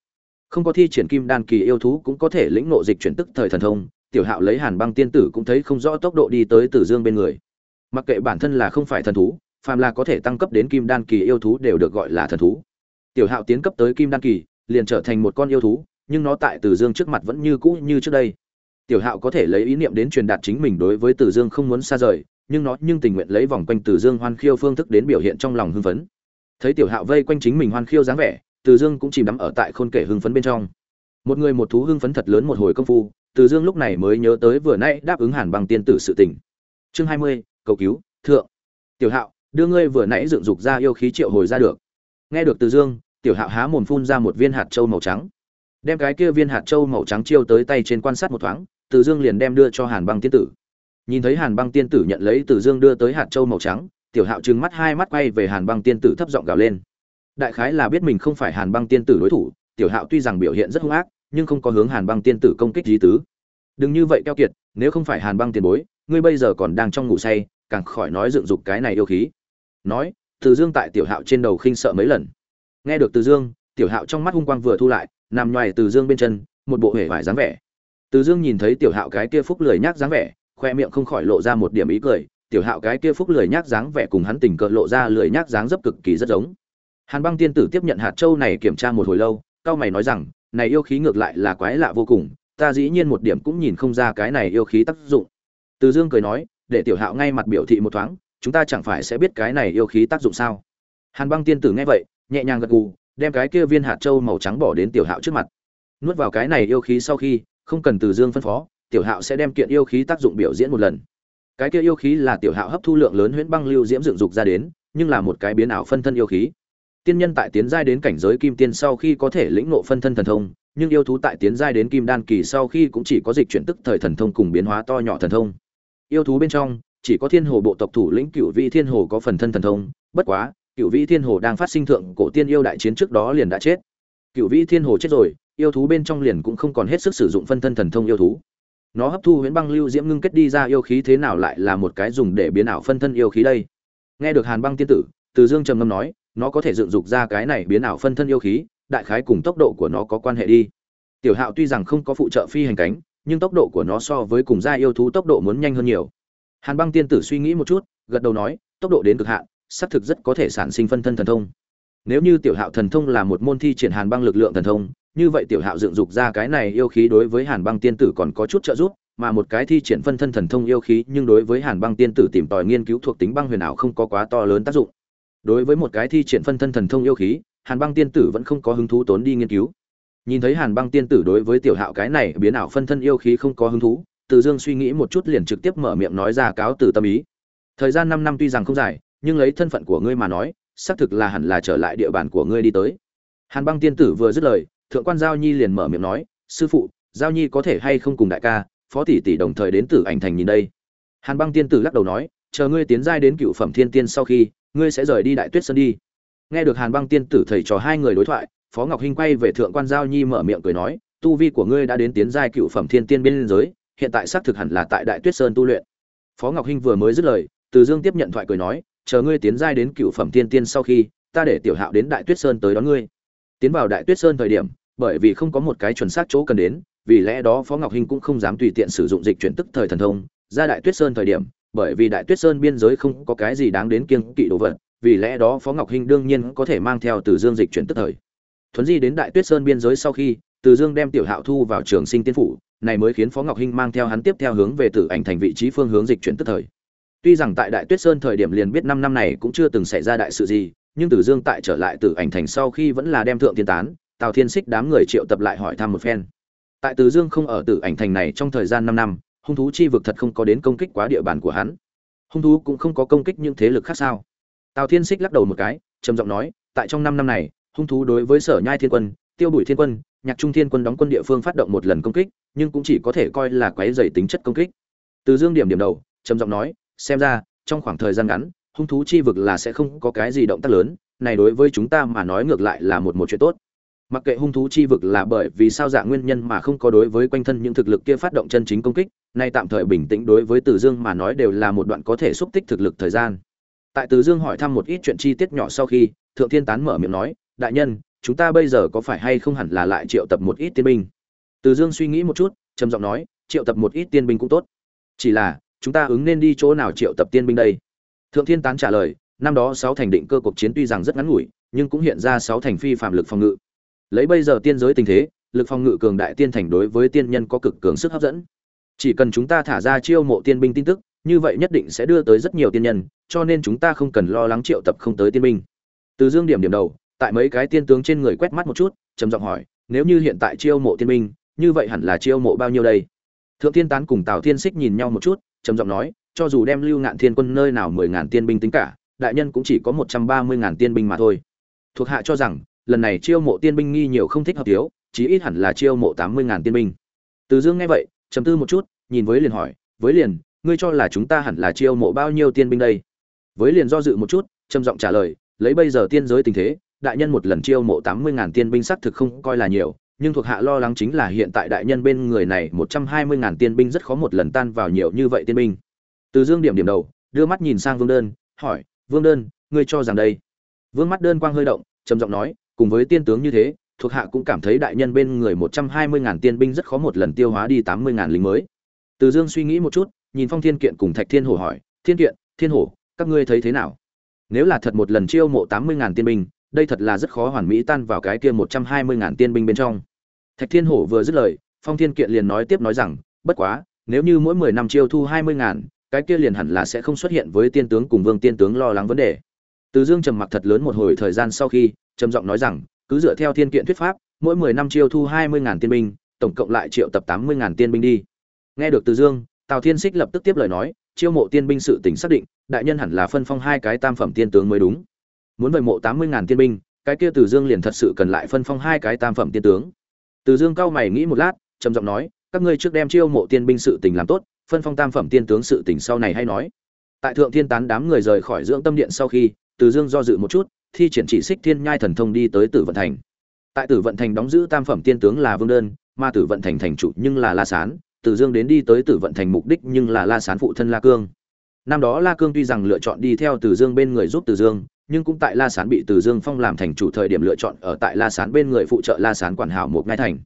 Không có thi triển kim đan kỳ yêu thú cũng có thể lĩnh nộ dịch chuyển tức thời thần thông, tiểu hạo lấy hàn băng tiên tử cũng thấy không rõ tốc độ đi tới từ dương bên người. Mặc kệ bản thân là không phải thần thú phàm là có thể tăng cấp đến kim đan kỳ yêu thú đều được gọi là thần thú. Tiểu hạo tiến cấp tới kim đan kỳ, liền trở thành một con yêu thú, nhưng nó tại từ dương trước mặt vẫn như cũ như trước đây. Tiểu hạo có thể lấy ý niệm đến truyền đạt chính mình đối với từ dương không muốn xa rời, nhưng nó nhưng tình nguyện lấy vòng quanh từ dương hoan khiêu phương thức đến biểu hiện trong lòng hưng phấn. Thấy tiểu hạo vây quanh chính mình hoan khiêu dáng vẻ, từ dương cũng chìm đắm ở tại khôn kể hưng phấn bên trong. Một người một thú hưng phấn thật lớn một hồi công phu, từ dương lúc này mới nhớ tới vừa nãy đáp ứng hàn bằng tiên tử sự tình. Chương hai mươi, cầu cứu, thượng. Tiểu hạo đưa ngươi vừa nãy dựng dục ra yêu khí triệu hồi ra được. Nghe được từ dương, tiểu hạo há mồm phun ra một viên hạt trâu màu trắng. Đem cái kia viên hạt trâu màu trắng chiêu tới tay trên quan sát một thoáng, từ dương liền đem đưa cho hàn băng tiên tử. Nhìn thấy hàn băng tiên tử nhận lấy từ dương đưa tới hạt trâu màu trắng, tiểu hạo trừng mắt hai mắt quay về hàn băng tiên tử thấp giọng gào lên. Đại khái là biết mình không phải hàn băng tiên tử đối thủ, tiểu hạo tuy rằng biểu hiện rất hung ác, nhưng không có hướng hàn băng tiên tử công kích lý tứ. Đừng như vậy keo kiệt, nếu không phải hàn băng tiền bối, ngươi bây giờ còn đang trong ngủ say càng khỏi nói dựng dục cái này yêu khí. Nói, từ dương tại tiểu hạo trên đầu khinh sợ mấy lần. Nghe được từ dương, tiểu hạo trong mắt hung quang vừa thu lại, nằm nhoài từ dương bên chân, một bộ hể vải dáng vẻ. Từ dương nhìn thấy tiểu hạo cái kia phúc lười nhác dáng vẻ, khoe miệng không khỏi lộ ra một điểm ý cười. Tiểu hạo cái kia phúc lười nhác dáng vẻ cùng hắn tình cờ lộ ra lười nhác dáng dấp cực kỳ rất giống. Hàn băng tiên tử tiếp nhận hạt châu này kiểm tra một hồi lâu, cao mày nói rằng, này yêu khí ngược lại là quái lạ vô cùng, ta dĩ nhiên một điểm cũng nhìn không ra cái này yêu khí tác dụng. Từ dương cười nói để tiểu hạo ngay mặt biểu thị một thoáng, chúng ta chẳng phải sẽ biết cái này yêu khí tác dụng sao? Hàn băng tiên tử nghe vậy, nhẹ nhàng gật gù, đem cái kia viên hạt châu màu trắng bỏ đến tiểu hạo trước mặt. Nuốt vào cái này yêu khí sau khi, không cần từ dương phân phó, tiểu hạo sẽ đem kiện yêu khí tác dụng biểu diễn một lần. Cái kia yêu khí là tiểu hạo hấp thu lượng lớn huyễn băng lưu diễm dựng dục ra đến, nhưng là một cái biến ảo phân thân yêu khí. Tiên nhân tại tiến giai đến cảnh giới kim tiên sau khi có thể lĩnh ngộ phân thân thần thông, nhưng yêu thú tại tiến giai đến kim đan kỳ sau khi cũng chỉ có dịch chuyển tức thời thần thông cùng biến hóa to nhỏ thần thông yêu thú bên trong, chỉ có thiên hồ bộ tộc thủ lĩnh cựu vị thiên hồ có phần thân thần thông, bất quá cựu vị thiên hồ đang phát sinh thượng cổ tiên yêu đại chiến trước đó liền đã chết. Cựu vị thiên hồ chết rồi, yêu thú bên trong liền cũng không còn hết sức sử dụng phân thân thần thông yêu thú. Nó hấp thu huyễn băng lưu diễm ngưng kết đi ra yêu khí thế nào lại là một cái dùng để biến ảo phân thân yêu khí đây. Nghe được hàn băng tiên tử, từ dương trầm ngâm nói, nó có thể dựng dục ra cái này biến ảo phân thân yêu khí, đại khái cùng tốc độ của nó có quan hệ đi. Tiểu hạo tuy rằng không có phụ trợ phi hành cánh nhưng tốc độ của nó so với cùng gia yêu thú tốc độ muốn nhanh hơn nhiều. Hàn băng tiên tử suy nghĩ một chút, gật đầu nói, tốc độ đến cực hạn, xác thực rất có thể sản sinh phân thân thần thông. Nếu như tiểu hạo thần thông là một môn thi triển hàn băng lực lượng thần thông, như vậy tiểu hạo dựng dục ra cái này yêu khí đối với hàn băng tiên tử còn có chút trợ giúp, mà một cái thi triển phân thân thần thông yêu khí nhưng đối với hàn băng tiên tử tìm tòi nghiên cứu thuộc tính băng huyền ảo không có quá to lớn tác dụng. Đối với một cái thi triển phân thân thần thông yêu khí, hàn băng tiên tử vẫn không có hứng thú tốn đi nghiên cứu nhìn thấy hàn băng tiên tử đối với tiểu hạo cái này biến ảo phân thân yêu khí không có hứng thú, từ dương suy nghĩ một chút liền trực tiếp mở miệng nói ra cáo từ tâm ý. Thời gian năm năm tuy rằng không dài, nhưng lấy thân phận của ngươi mà nói, xác thực là hẳn là trở lại địa bàn của ngươi đi tới. Hàn băng tiên tử vừa dứt lời, thượng quan giao nhi liền mở miệng nói, sư phụ, giao nhi có thể hay không cùng đại ca, phó tỷ tỷ đồng thời đến tử ảnh thành nhìn đây? Hàn băng tiên tử lắc đầu nói, chờ ngươi tiến giai đến cựu phẩm thiên tiên sau khi, ngươi sẽ rời đi đại tuyết sơn đi. Nghe được hàn băng tiên tử thầy trò hai người đối thoại phó ngọc hinh quay về thượng quan giao nhi mở miệng cười nói, tu vi của ngươi đã đến tiến giai cựu phẩm thiên tiên biên giới, hiện tại xác thực hẳn là tại đại tuyết sơn tu luyện. Phó ngọc hinh vừa mới dứt lời, từ dương tiếp nhận thoại cười nói, chờ ngươi tiến giai đến cựu phẩm thiên tiên sau khi, ta để tiểu hạo đến đại tuyết sơn tới đón ngươi. Tiến vào đại tuyết sơn thời điểm, bởi vì không có một cái chuẩn xác chỗ cần đến, vì lẽ đó phó ngọc hinh cũng không dám tùy tiện sử dụng dịch chuyển tức thời thần thông, ra đại tuyết sơn thời điểm, bởi vì đại tuyết sơn biên giới không có cái gì đáng đến kiêng kỵ đồ vật, vì lẽ đó phó ngọc hinh đương nhiên có thể mang theo từ dương dịch chuyển tức thời thuấn di đến đại tuyết sơn biên giới sau khi, từ dương đem tiểu hạo thu vào trường sinh tiên phủ, này mới khiến phó ngọc hinh mang theo hắn tiếp theo hướng về tử ảnh thành vị trí phương hướng dịch chuyển tức thời. Tuy rằng tại đại tuyết sơn thời điểm liền biết năm năm này cũng chưa từng xảy ra đại sự gì, nhưng tử dương tại trở lại tử ảnh thành sau khi vẫn là đem thượng thiên tán, tào thiên xích đám người triệu tập lại hỏi thăm một phen. Tại tử dương không ở tử ảnh thành này trong thời gian năm năm, hung thú chi vực thật không có đến công kích quá địa bàn của hắn. Hung thú cũng không có công kích những thế lực khác sao? Tào thiên xích lắc đầu một cái, trầm giọng nói, tại trong năm năm này hung thú đối với sở nhai thiên quân, tiêu bụi thiên quân, nhạc trung thiên quân đóng quân địa phương phát động một lần công kích, nhưng cũng chỉ có thể coi là quái dày tính chất công kích. Từ dương điểm điểm đầu, trầm giọng nói, xem ra, trong khoảng thời gian ngắn, hung thú chi vực là sẽ không có cái gì động tác lớn, này đối với chúng ta mà nói ngược lại là một một chuyện tốt. Mặc kệ hung thú chi vực là bởi vì sao dạng nguyên nhân mà không có đối với quanh thân những thực lực kia phát động chân chính công kích, nay tạm thời bình tĩnh đối với từ dương mà nói đều là một đoạn có thể xúc tích thực lực thời gian. Tại từ dương hỏi thăm một ít chuyện chi tiết nhỏ sau khi, thượng thiên tán mở miệng nói đại nhân, chúng ta bây giờ có phải hay không hẳn là lại triệu tập một ít tiên binh? Từ dương suy nghĩ một chút, trầm giọng nói, triệu tập một ít tiên binh cũng tốt. Chỉ là, chúng ta ứng nên đi chỗ nào triệu tập tiên binh đây? Thượng thiên tán trả lời, năm đó sáu thành định cơ cuộc chiến tuy rằng rất ngắn ngủi, nhưng cũng hiện ra sáu thành phi phạm lực phòng ngự. Lấy bây giờ tiên giới tình thế, lực phòng ngự cường đại tiên thành đối với tiên nhân có cực cường sức hấp dẫn. Chỉ cần chúng ta thả ra chiêu mộ tiên binh tin tức, như vậy nhất định sẽ đưa tới rất nhiều tiên nhân, cho nên chúng ta không cần lo lắng triệu tập không tới tiên binh. Từ dương điểm điểm đầu tại mấy cái tiên tướng trên người quét mắt một chút, trầm giọng hỏi, nếu như hiện tại chiêu mộ tiên binh như vậy hẳn là chiêu mộ bao nhiêu đây? Thượng tiên tán cùng tào thiên xích nhìn nhau một chút, trầm giọng nói, cho dù đem lưu ngạn thiên quân nơi nào mười ngàn tiên binh tính cả, đại nhân cũng chỉ có một trăm ba mươi ngàn tiên binh mà thôi. Thuộc hạ cho rằng, lần này chiêu mộ tiên binh nghi nhiều không thích hợp thiếu, chí ít hẳn là chiêu mộ tám mươi ngàn tiên binh. Từ dương nghe vậy, trầm tư một chút, nhìn với liền hỏi, với liền, ngươi cho là chúng ta hẳn là chiêu mộ bao nhiêu tiên binh đây? Với liền do dự một chút, trầm giọng trả lời, lấy bây giờ tiên giới tình thế đại nhân một lần chiêu mộ tám mươi ngàn tiên binh xác thực không coi là nhiều, nhưng thuộc hạ lo lắng chính là hiện tại đại nhân bên người này một trăm hai mươi ngàn tiên binh rất khó một lần tan vào nhiều như vậy tiên binh. Từ dương điểm điểm đầu, đưa mắt nhìn sang vương đơn, hỏi, vương đơn, ngươi cho rằng đây? Vương mắt đơn quang hơi động, trầm giọng nói, cùng với tiên tướng như thế, thuộc hạ cũng cảm thấy đại nhân bên người một trăm hai mươi ngàn tiên binh rất khó một lần tiêu hóa đi tám mươi ngàn lính mới. Từ dương suy nghĩ một chút, nhìn phong thiên kiện cùng thạch thiên hổ hỏi, thiên kiện, thiên hổ, các ngươi thấy thế nào? Nếu là thật một lần chiêu mộ tám mươi ngàn tiên binh đây thật là rất khó hoàn mỹ tan vào cái kia một trăm hai mươi ngàn tiên binh bên trong. Thạch thiên hổ vừa dứt lời, phong thiên kiện liền nói tiếp nói rằng, bất quá, nếu như mỗi mười năm chiêu thu hai mươi ngàn, cái kia liền hẳn là sẽ không xuất hiện với tiên tướng cùng vương tiên tướng lo lắng vấn đề. Từ dương trầm mặc thật lớn một hồi thời gian sau khi, trầm giọng nói rằng, cứ dựa theo thiên kiện thuyết pháp, mỗi mười năm chiêu thu hai mươi ngàn tiên binh, tổng cộng lại triệu tập tám mươi ngàn tiên binh đi. Nghe được từ dương, tào thiên xích lập tức tiếp lời nói, chiêu mộ tiên binh sự tỉnh xác định, đại nhân hẳn là phân phong hai cái tam phẩm tiên tướng mới đúng muốn về mộ tám mươi ngàn tiên binh, cái kia từ dương liền thật sự cần lại phân phong hai cái tam phẩm tiên tướng. Từ dương cao mày nghĩ một lát, trầm giọng nói, các ngươi trước đem chiêu mộ tiên binh sự tình làm tốt, phân phong tam phẩm tiên tướng sự tình sau này hay nói. Tại thượng thiên tán đám người rời khỏi dưỡng tâm điện sau khi, từ dương do dự một chút, thi triển chỉ xích thiên nhai thần thông đi tới tử vận thành. Tại tử vận thành đóng giữ tam phẩm tiên tướng là vương đơn, mà tử vận thành thành chủ nhưng là la sán, từ dương đến đi tới tử vận thành mục đích nhưng là la sán phụ thân la cương. Năm đó la cương tuy rằng lựa chọn đi theo từ dương bên người giúp từ dương nhưng cũng tại la sán bị từ dương phong làm thành chủ thời điểm lựa chọn ở tại la sán bên người phụ trợ la sán quản hảo một ngai thành.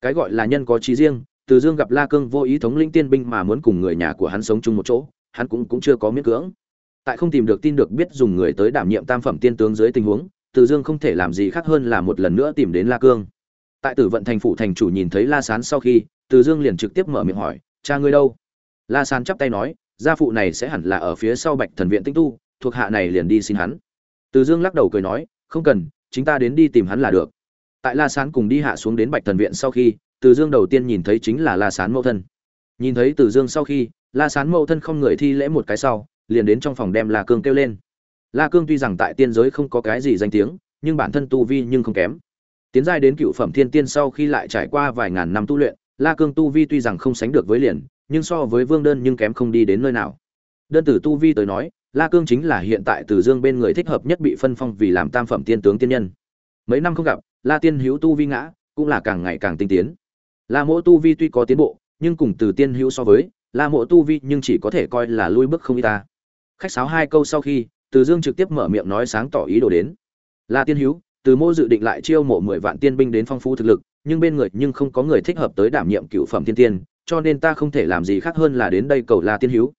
Cái gọi là nhân có trí riêng, từ dương gặp la cương vô ý thống lĩnh tiên binh mà muốn cùng người nhà của hắn sống chung một chỗ, hắn cũng cũng chưa có miễn cưỡng. Tại không tìm được tin được biết dùng người tới đảm nhiệm tam phẩm tiên tướng dưới tình huống, từ dương không thể làm gì khác hơn là một lần nữa tìm đến la cương. Tại tử vận thành phủ thành chủ nhìn thấy la sán sau khi, từ dương liền trực tiếp mở miệng hỏi, cha ngươi đâu? La sán chắp tay nói, gia phụ này sẽ hẳn là ở phía sau bạch thần viện tinh tu, thuộc hạ này liền đi xin hắn từ dương lắc đầu cười nói, không cần chúng ta đến đi tìm hắn là được. Tại la sán cùng đi hạ xuống đến bạch thần viện sau khi, từ dương đầu tiên nhìn thấy chính là la sán mẫu thân. Nhìn thấy từ dương sau khi, la sán mẫu thân không người thi lễ một cái sau, liền đến trong phòng đem la cương kêu lên. La cương tuy rằng tại tiên giới không có cái gì danh tiếng, nhưng bản thân tu vi nhưng không kém. Tiến giai đến cựu phẩm thiên tiên sau khi lại trải qua vài ngàn năm tu luyện, la cương tu vi tuy rằng không sánh được với liền, nhưng so với vương đơn nhưng kém không đi đến nơi nào đơn tử tu vi tới nói, la cương chính là hiện tại từ dương bên người thích hợp nhất bị phân phong vì làm tam phẩm tiên tướng tiên nhân. Mấy năm không gặp, la tiên hữu tu vi ngã, cũng là càng ngày càng tinh tiến. La mỗ tu vi tuy có tiến bộ, nhưng cùng từ tiên hữu so với, la mộ tu vi nhưng chỉ có thể coi là lui bước không y ta. Khách sáo hai câu sau khi, từ dương trực tiếp mở miệng nói sáng tỏ ý đồ đến. La tiên hữu, từ mô dự định lại chiêu mộ mười vạn tiên binh đến phong phú thực lực, nhưng bên người nhưng không có người thích hợp tới đảm nhiệm cựu phẩm tiên tiên, cho nên ta không thể làm gì khác hơn là đến đây cầu la tiên hữu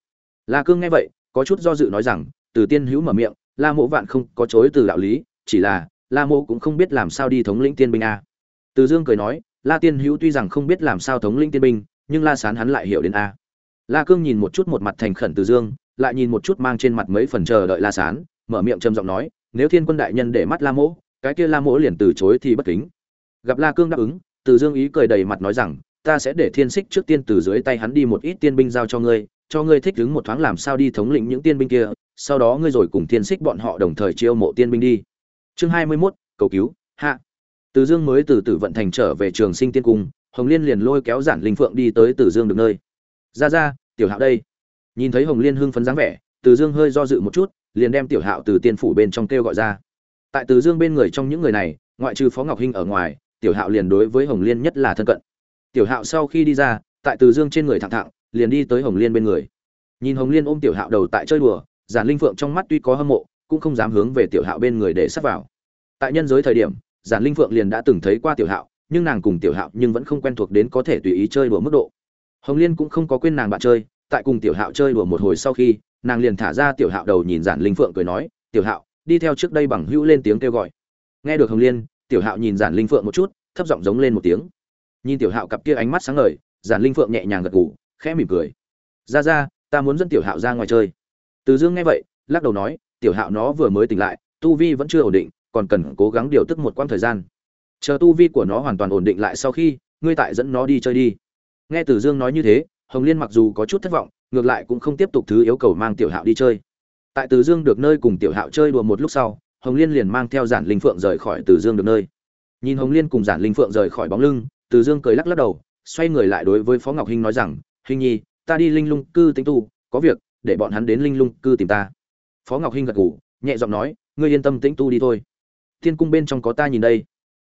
la cương nghe vậy, có chút do dự nói rằng, từ tiên hữu mở miệng, la mộ vạn không có chối từ đạo lý, chỉ là, la mộ cũng không biết làm sao đi thống lĩnh tiên binh a. Từ dương cười nói, la tiên hữu tuy rằng không biết làm sao thống lĩnh tiên binh, nhưng la sán hắn lại hiểu đến a. La cương nhìn một chút một mặt thành khẩn từ dương, lại nhìn một chút mang trên mặt mấy phần chờ đợi la sán, mở miệng trầm giọng nói, nếu thiên quân đại nhân để mắt la mỗ cái kia la mỗ liền từ chối thì bất kính. Gặp la cương đáp ứng, từ dương ý cười đầy mặt nói rằng ta sẽ để thiên xích trước tiên từ dưới tay hắn đi một ít tiên binh giao cho ngươi cho ngươi thích ứng một thoáng làm sao đi thống lĩnh những tiên binh kia sau đó ngươi rồi cùng thiên xích bọn họ đồng thời chiêu mộ tiên binh đi. Chương hai mươi 21, cầu cứu hạ. Từ dương mới từ tử vận thành trở về trường sinh tiên cung hồng liên liền lôi kéo giản linh phượng đi tới từ dương được nơi. Ra ra tiểu hạo đây. Nhìn thấy hồng liên hưng phấn dáng vẻ từ dương hơi do dự một chút liền đem tiểu hạo từ tiên phủ bên trong kêu gọi ra. Tại từ dương bên người trong những người này ngoại trừ phó ngọc hinh ở ngoài tiểu hạo liền đối với hồng liên nhất là thân cận tiểu hạo sau khi đi ra, tại từ dương trên người thẳng thẳng, liền đi tới hồng liên bên người. Nhìn hồng liên ôm tiểu hạo đầu tại chơi đùa, giản linh phượng trong mắt tuy có hâm mộ, cũng không dám hướng về tiểu hạo bên người để sắp vào. Tại nhân giới thời điểm, giản linh phượng liền đã từng thấy qua tiểu hạo, nhưng nàng cùng tiểu hạo nhưng vẫn không quen thuộc đến có thể tùy ý chơi đùa mức độ. Hồng liên cũng không có quên nàng bạn chơi, tại cùng tiểu hạo chơi đùa một hồi sau khi, nàng liền thả ra tiểu hạo đầu nhìn giản linh phượng cười nói, tiểu hạo, đi theo trước đây bằng hữu lên tiếng kêu gọi. Nghe được hồng liên, tiểu hạo nhìn giản linh phượng một chút, thấp giọng giống lên một tiếng nhìn tiểu hạo cặp kia ánh mắt sáng ngời, giản linh phượng nhẹ nhàng gật gù, khẽ mỉm cười. Ra ra, ta muốn dẫn tiểu hạo ra ngoài chơi. Từ dương nghe vậy, lắc đầu nói, tiểu hạo nó vừa mới tỉnh lại, tu vi vẫn chưa ổn định, còn cần cố gắng điều tức một quãng thời gian. Chờ tu vi của nó hoàn toàn ổn định lại sau khi, ngươi tại dẫn nó đi chơi đi. Nghe từ dương nói như thế, hồng liên mặc dù có chút thất vọng, ngược lại cũng không tiếp tục thứ yêu cầu mang tiểu hạo đi chơi. Tại từ dương được nơi cùng tiểu hạo chơi đùa một lúc sau, hồng liên liền mang theo giản linh phượng rời khỏi từ dương được nơi. Nhìn hồng liên cùng giản linh phượng rời khỏi bóng lưng từ dương cười lắc lắc đầu, xoay người lại đối với phó ngọc hinh nói rằng hình nhi, ta đi linh lung cư tính tu, có việc, để bọn hắn đến linh lung cư tìm ta. Phó ngọc hinh gật gù, nhẹ giọng nói, ngươi yên tâm tĩnh tu đi thôi. Thiên cung bên trong có ta nhìn đây.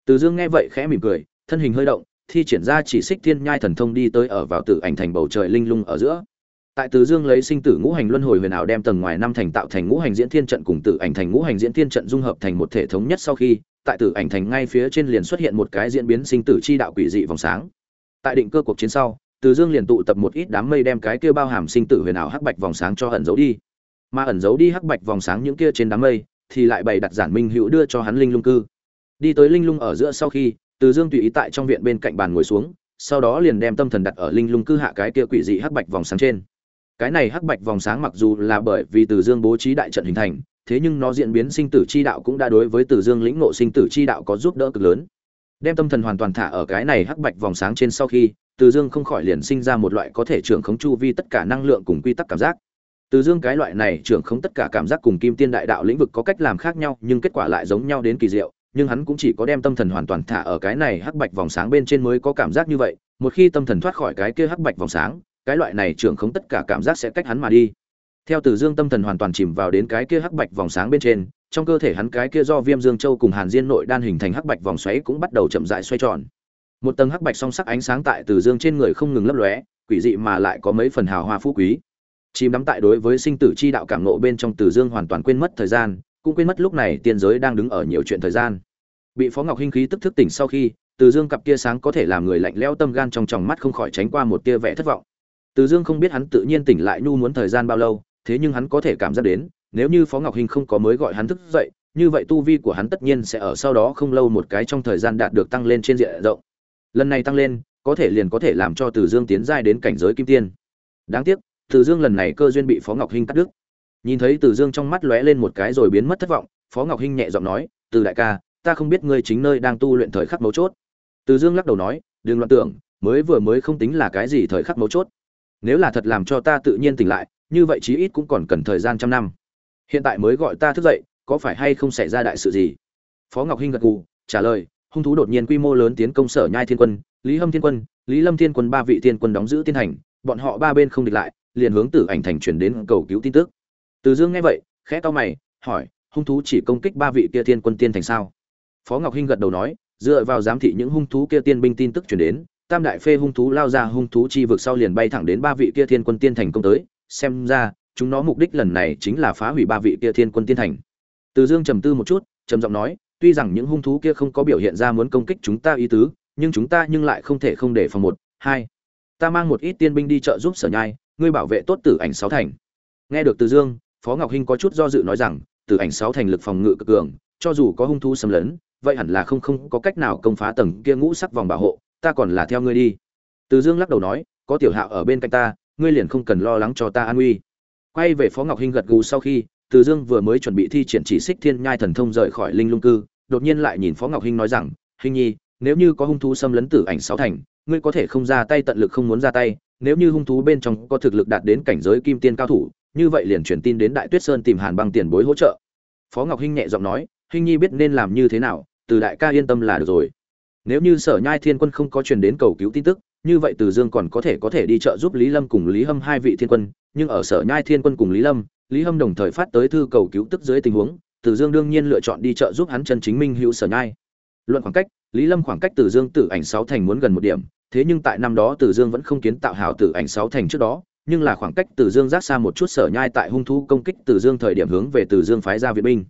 Từ dương nghe vậy khẽ mỉm cười, thân hình hơi động, thi triển ra chỉ xích thiên nhai thần thông đi tới ở vào tử ảnh thành bầu trời linh lung ở giữa tại từ dương lấy sinh tử ngũ hành luân hồi huyền ảo đem tầng ngoài năm thành tạo thành ngũ hành diễn thiên trận cùng tử ảnh thành ngũ hành diễn thiên trận dung hợp thành một thể thống nhất sau khi, tại tử ảnh thành ngay phía trên liền xuất hiện một cái diễn biến sinh tử chi đạo quỷ dị vòng sáng. Tại định cơ cuộc chiến sau, từ dương liền tụ tập một ít đám mây đem cái kia bao hàm sinh tử huyền ảo hắc bạch vòng sáng cho ẩn giấu đi. Mà ẩn giấu đi hắc bạch vòng sáng những kia trên đám mây, thì lại bày đặt giản minh hữu đưa cho hắn linh lung cư. Đi tới linh lung ở giữa sau khi, từ dương tùy ý tại trong viện bên cạnh bàn ngồi xuống, sau đó liền đem tâm thần đặt ở linh lung cư hạ cái kia quỷ dị hắc bạch vòng sáng trên cái này hắc bạch vòng sáng mặc dù là bởi vì từ dương bố trí đại trận hình thành, thế nhưng nó diễn biến sinh tử chi đạo cũng đã đối với từ dương lĩnh ngộ sinh tử chi đạo có giúp đỡ cực lớn. Đem tâm thần hoàn toàn thả ở cái này hắc bạch vòng sáng trên sau khi, từ dương không khỏi liền sinh ra một loại có thể trưởng khống chu vi tất cả năng lượng cùng quy tắc cảm giác. Từ dương cái loại này trưởng khống tất cả cảm giác cùng kim tiên đại đạo lĩnh vực có cách làm khác nhau, nhưng kết quả lại giống nhau đến kỳ diệu, nhưng hắn cũng chỉ có đem tâm thần hoàn toàn thả ở cái này hắc bạch vòng sáng bên trên mới có cảm giác như vậy. Một khi tâm thần thoát khỏi cái kia hắc bạch vòng sáng cái loại này trưởng không tất cả cảm giác sẽ cách hắn mà đi. Theo từ dương tâm thần hoàn toàn chìm vào đến cái kia hắc bạch vòng sáng bên trên, trong cơ thể hắn cái kia do viêm dương châu cùng hàn diên nội đan hình thành hắc bạch vòng xoáy cũng bắt đầu chậm rãi xoay tròn. Một tầng hắc bạch song sắc ánh sáng tại từ dương trên người không ngừng lấp lóe, quỷ dị mà lại có mấy phần hào hoa phú quý. Chìm đắm tại đối với sinh tử chi đạo cảm nộ bên trong từ dương hoàn toàn quên mất thời gian, cũng quên mất lúc này tiên giới đang đứng ở nhiều chuyện thời gian. Bị phó ngọc hinh khí tức thức tỉnh sau khi, từ dương cặp kia sáng có thể làm người lạnh lẽo tâm gan trong tròng mắt không khỏi tránh qua một tia vẻ thất vọng từ dương không biết hắn tự nhiên tỉnh lại nhu muốn thời gian bao lâu, thế nhưng hắn có thể cảm giác đến, nếu như phó ngọc hinh không có mới gọi hắn thức dậy, như vậy tu vi của hắn tất nhiên sẽ ở sau đó không lâu một cái trong thời gian đạt được tăng lên trên diện rộng. Lần này tăng lên, có thể liền có thể làm cho từ dương tiến giai đến cảnh giới kim tiên. Đáng tiếc, từ dương lần này cơ duyên bị phó ngọc hinh cắt đứt. Nhìn thấy từ dương trong mắt lóe lên một cái rồi biến mất thất vọng, phó ngọc hinh nhẹ giọng nói, từ đại ca, ta không biết ngươi chính nơi đang tu luyện thời khắc mấu chốt. Từ dương lắc đầu nói, đừng loạn tưởng, mới vừa mới không tính là cái gì thời khắc mấu chốt nếu là thật làm cho ta tự nhiên tỉnh lại, như vậy chí ít cũng còn cần thời gian trăm năm. Hiện tại mới gọi ta thức dậy, có phải hay không xảy ra đại sự gì? Phó ngọc hinh gật gù, trả lời, hung thú đột nhiên quy mô lớn tiến công sở nhai thiên quân, lý hâm thiên quân, lý lâm thiên quân ba vị thiên quân đóng giữ tiên thành bọn họ ba bên không địch lại, liền hướng tử ảnh thành chuyển đến cầu cứu tin tức. Từ dương nghe vậy, khẽ to mày, hỏi, hung thú chỉ công kích ba vị kia thiên quân tiên thành sao? Phó ngọc hinh gật đầu nói, dựa vào giám thị những hung thú kia tiên binh tin tức chuyển đến tam đại phê hung thú lao ra hung thú chi vực sau liền bay thẳng đến ba vị kia thiên quân tiên thành công tới. Xem ra, chúng nó mục đích lần này chính là phá hủy ba vị kia thiên quân tiên thành. Từ dương trầm tư một chút, trầm giọng nói, tuy rằng những hung thú kia không có biểu hiện ra muốn công kích chúng ta ý tứ, nhưng chúng ta nhưng lại không thể không để phòng một, hai. Ta mang một ít tiên binh đi trợ giúp sở nhai, ngươi bảo vệ tốt tử ảnh sáu thành. Nghe được từ dương, phó ngọc hinh có chút do dự nói rằng, tử ảnh sáu thành lực phòng ngự cực cường, cho dù có hung thú xâm lấn, vậy hẳn là không không có cách nào công phá tầng kia ngũ sắc vòng bảo hộ ta còn là theo ngươi đi. Từ dương lắc đầu nói, có tiểu hạo ở bên cạnh ta, ngươi liền không cần lo lắng cho ta an nguy. Quay về phó ngọc hinh gật gù sau khi, từ dương vừa mới chuẩn bị thi triển chỉ xích thiên nhai thần thông rời khỏi linh lung cư, đột nhiên lại nhìn phó ngọc hinh nói rằng hình nhi, nếu như có hung thú xâm lấn tử ảnh sáu thành, ngươi có thể không ra tay tận lực không muốn ra tay, nếu như hung thú bên trong có thực lực đạt đến cảnh giới kim tiên cao thủ, như vậy liền truyền tin đến đại tuyết sơn tìm hàn băng tiền bối hỗ trợ. Phó ngọc hinh nhẹ giọng nói, hinh nhi biết nên làm như thế nào, từ đại ca yên tâm là được rồi nếu như sở nhai thiên quân không có truyền đến cầu cứu tin tức, như vậy từ dương còn có thể có thể đi trợ giúp lý lâm cùng lý hâm hai vị thiên quân, nhưng ở sở nhai thiên quân cùng lý lâm, lý hâm đồng thời phát tới thư cầu cứu tức dưới tình huống, từ dương đương nhiên lựa chọn đi trợ giúp hắn chân chính minh hữu sở nhai. Luận khoảng cách, lý lâm khoảng cách từ dương tử ảnh sáu thành muốn gần một điểm, thế nhưng tại năm đó từ dương vẫn không kiến tạo hảo tử ảnh sáu thành trước đó, nhưng là khoảng cách từ dương rác xa một chút sở nhai tại hung thú công kích từ dương thời điểm hướng về từ dương phái ra viện binh.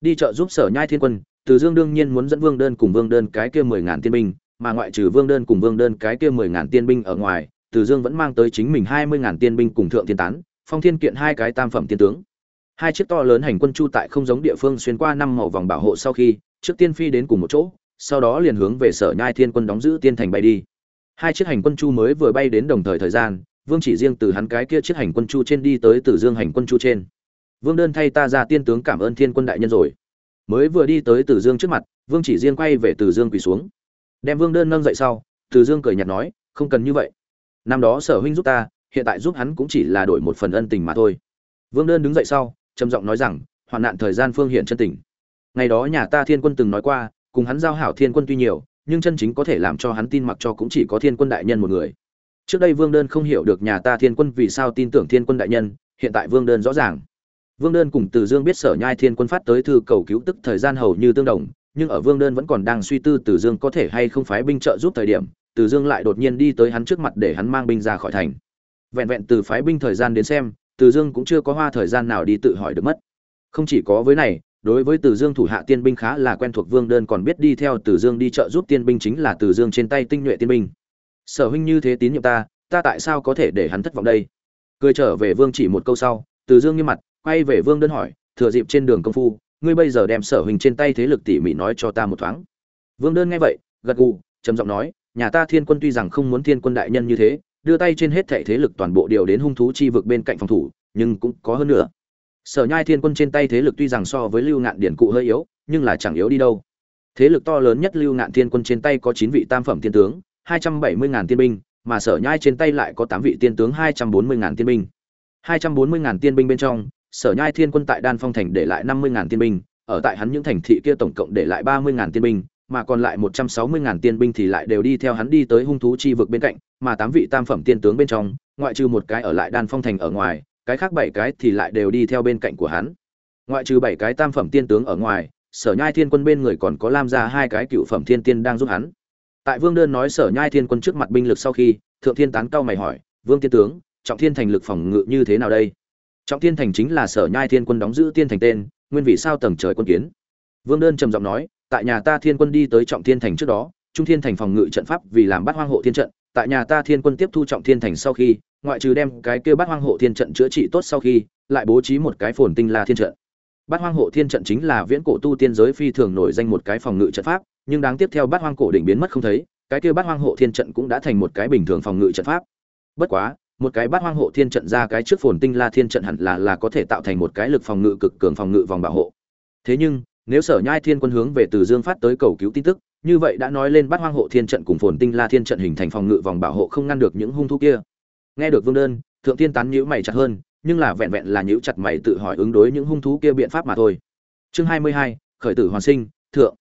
Đi trợ giúp sở nhai thiên quân từ dương đương nhiên muốn dẫn vương đơn cùng vương đơn cái kia mười ngàn tiên binh, mà ngoại trừ vương đơn cùng vương đơn cái kia mười ngàn tiên binh ở ngoài, từ dương vẫn mang tới chính mình hai mươi ngàn tiên binh cùng thượng thiên tán, phong thiên kiện hai cái tam phẩm tiên tướng. Hai chiếc to lớn hành quân chu tại không giống địa phương xuyên qua năm màu vòng bảo hộ sau khi, trước tiên phi đến cùng một chỗ, sau đó liền hướng về sở nhai thiên quân đóng giữ tiên thành bay đi. Hai chiếc hành quân chu mới vừa bay đến đồng thời thời gian, vương chỉ riêng từ hắn cái kia chiếc hành quân chu trên đi tới từ dương hành quân chu trên. Vương đơn thay ta ra tiên tướng cảm ơn thiên quân đại nhân rồi mới vừa đi tới từ dương trước mặt, vương chỉ riêng quay về từ dương quỳ xuống. Đem vương đơn nâng dậy sau, từ dương cười nhạt nói, không cần như vậy. Năm đó sở huynh giúp ta, hiện tại giúp hắn cũng chỉ là đổi một phần ân tình mà thôi. Vương đơn đứng dậy sau, trầm giọng nói rằng, hoạn nạn thời gian phương hiện chân tình. Ngày đó nhà ta thiên quân từng nói qua, cùng hắn giao hảo thiên quân tuy nhiều, nhưng chân chính có thể làm cho hắn tin mặc cho cũng chỉ có thiên quân đại nhân một người. Trước đây vương đơn không hiểu được nhà ta thiên quân vì sao tin tưởng thiên quân đại nhân, hiện tại vương đơn rõ ràng vương đơn cùng từ dương biết sở nhai thiên quân phát tới thư cầu cứu tức thời gian hầu như tương đồng, nhưng ở vương đơn vẫn còn đang suy tư từ dương có thể hay không phái binh trợ giúp thời điểm, từ dương lại đột nhiên đi tới hắn trước mặt để hắn mang binh ra khỏi thành. Vẹn vẹn từ phái binh thời gian đến xem, từ dương cũng chưa có hoa thời gian nào đi tự hỏi được mất. Không chỉ có với này, đối với từ dương thủ hạ tiên binh khá là quen thuộc, vương đơn còn biết đi theo từ dương đi trợ giúp tiên binh chính là từ dương trên tay tinh nhuệ tiên binh. Sở huynh như thế tín nhiệm ta ta tại sao có thể để hắn thất vọng đây? Cười trở về vương chỉ một câu sau, từ dương nghiêm mặt quay về vương đơn hỏi, thừa dịp trên đường công phu, ngươi bây giờ đem sở hình trên tay thế lực tỉ mỉ nói cho ta một thoáng. Vương đơn nghe vậy, gật gù, trầm giọng nói, nhà ta thiên quân tuy rằng không muốn thiên quân đại nhân như thế, đưa tay trên hết thảy thế lực toàn bộ điều đến hung thú chi vực bên cạnh phòng thủ, nhưng cũng có hơn nữa. Sở nhai thiên quân trên tay thế lực tuy rằng so với lưu ngạn điển cụ hơi yếu, nhưng là chẳng yếu đi đâu. Thế lực to lớn nhất lưu ngạn thiên quân trên tay có chín vị tam phẩm tiên tướng, hai trăm bảy mươi ngàn tiên binh, mà sở nhai trên tay lại có tám vị tiên tướng, hai trăm bốn mươi ngàn tiên binh. Hai trăm bốn mươi ngàn tiên binh bên trong sở nhai thiên quân tại đan phong thành để lại năm mươi ngàn tiên binh, ở tại hắn những thành thị kia tổng cộng để lại ba mươi ngàn tiên binh, mà còn lại một trăm sáu mươi ngàn tiên binh thì lại đều đi theo hắn đi tới hung thú chi vực bên cạnh, mà tám vị tam phẩm tiên tướng bên trong, ngoại trừ một cái ở lại đan phong thành ở ngoài, cái khác bảy cái thì lại đều đi theo bên cạnh của hắn. Ngoại trừ bảy cái tam phẩm tiên tướng ở ngoài, sở nhai thiên quân bên người còn có lam ra hai cái cựu phẩm thiên tiên đang giúp hắn. Tại vương đơn nói sở nhai thiên quân trước mặt binh lực sau khi, thượng thiên tán cao mày hỏi, vương tiên tướng, trọng thiên thành lực phòng ngự như thế nào đây? Trọng thiên thành chính là sở nhai thiên quân đóng giữ tiên thành tên, nguyên vì sao tầng trời quân kiến. Vương đơn trầm giọng nói, tại nhà ta thiên quân đi tới trọng thiên thành trước đó, trung thiên thành phòng ngự trận pháp vì làm bắt hoang hộ thiên trận, tại nhà ta thiên quân tiếp thu trọng thiên thành sau khi, ngoại trừ đem cái kia bắt hoang hộ thiên trận chữa trị tốt sau khi, lại bố trí một cái phồn tinh la thiên trận. Bát hoang hộ thiên trận chính là viễn cổ tu tiên giới phi thường nổi danh một cái phòng ngự trận pháp, nhưng đáng tiếp theo bát hoang cổ đỉnh biến mất không thấy, cái kia bát hoang hộ thiên trận cũng đã thành một cái bình thường phòng ngự trận pháp. Bất quá một cái bát hoang hộ thiên trận ra cái trước phồn tinh la thiên trận hẳn là là có thể tạo thành một cái lực phòng ngự cực cường phòng ngự vòng bảo hộ. Thế nhưng, nếu sở nhai thiên quân hướng về từ dương phát tới cầu cứu tin tức, như vậy đã nói lên bát hoang hộ thiên trận cùng phồn tinh la thiên trận hình thành phòng ngự vòng bảo hộ không ngăn được những hung thú kia. Nghe được vương đơn, thượng tiên tán nhữ mày chặt hơn, nhưng là vẹn vẹn là nhữ chặt mày tự hỏi ứng đối những hung thú kia biện pháp mà thôi. Chương hai mươi hai, khởi tử hoàn sinh, thượng.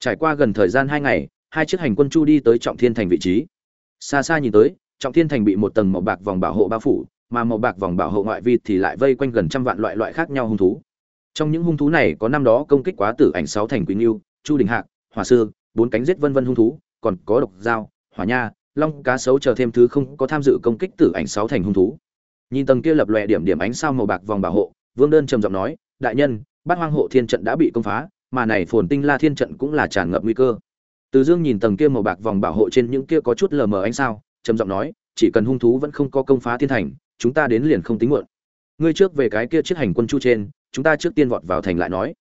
Trải qua gần thời gian hai ngày, hai chiếc hành quân chu đi tới trọng thiên thành vị trí. Xa xa nhìn tới trọng thiên thành bị một tầng màu bạc vòng bảo hộ bao phủ, mà màu bạc vòng bảo hộ ngoại vi thì lại vây quanh gần trăm vạn loại loại khác nhau hung thú. Trong những hung thú này có năm đó công kích quá tử ảnh sáu thành quý nghiêu, chu đình hạc hòa sư, bốn cánh giết vân vân hung thú, còn có độc dao hỏa nha, long cá sấu chờ thêm thứ không có tham dự công kích tử ảnh sáu thành hung thú. Nhìn tầng kia lập lòe điểm điểm ánh sao màu bạc vòng bảo hộ, vương đơn trầm giọng nói, đại nhân, bát hoang hộ thiên trận đã bị công phá, mà này phồn tinh la thiên trận cũng là tràn ngập nguy cơ. Từ dương nhìn tầng kia màu bạc vòng bảo hộ trên những kia có chút lờ mờ ánh sao trầm giọng nói, chỉ cần hung thú vẫn không có công phá thiên thành, chúng ta đến liền không tính muộn. Ngươi trước về cái kia chiếc hành quân chu trên, chúng ta trước tiên vọt vào thành lại nói.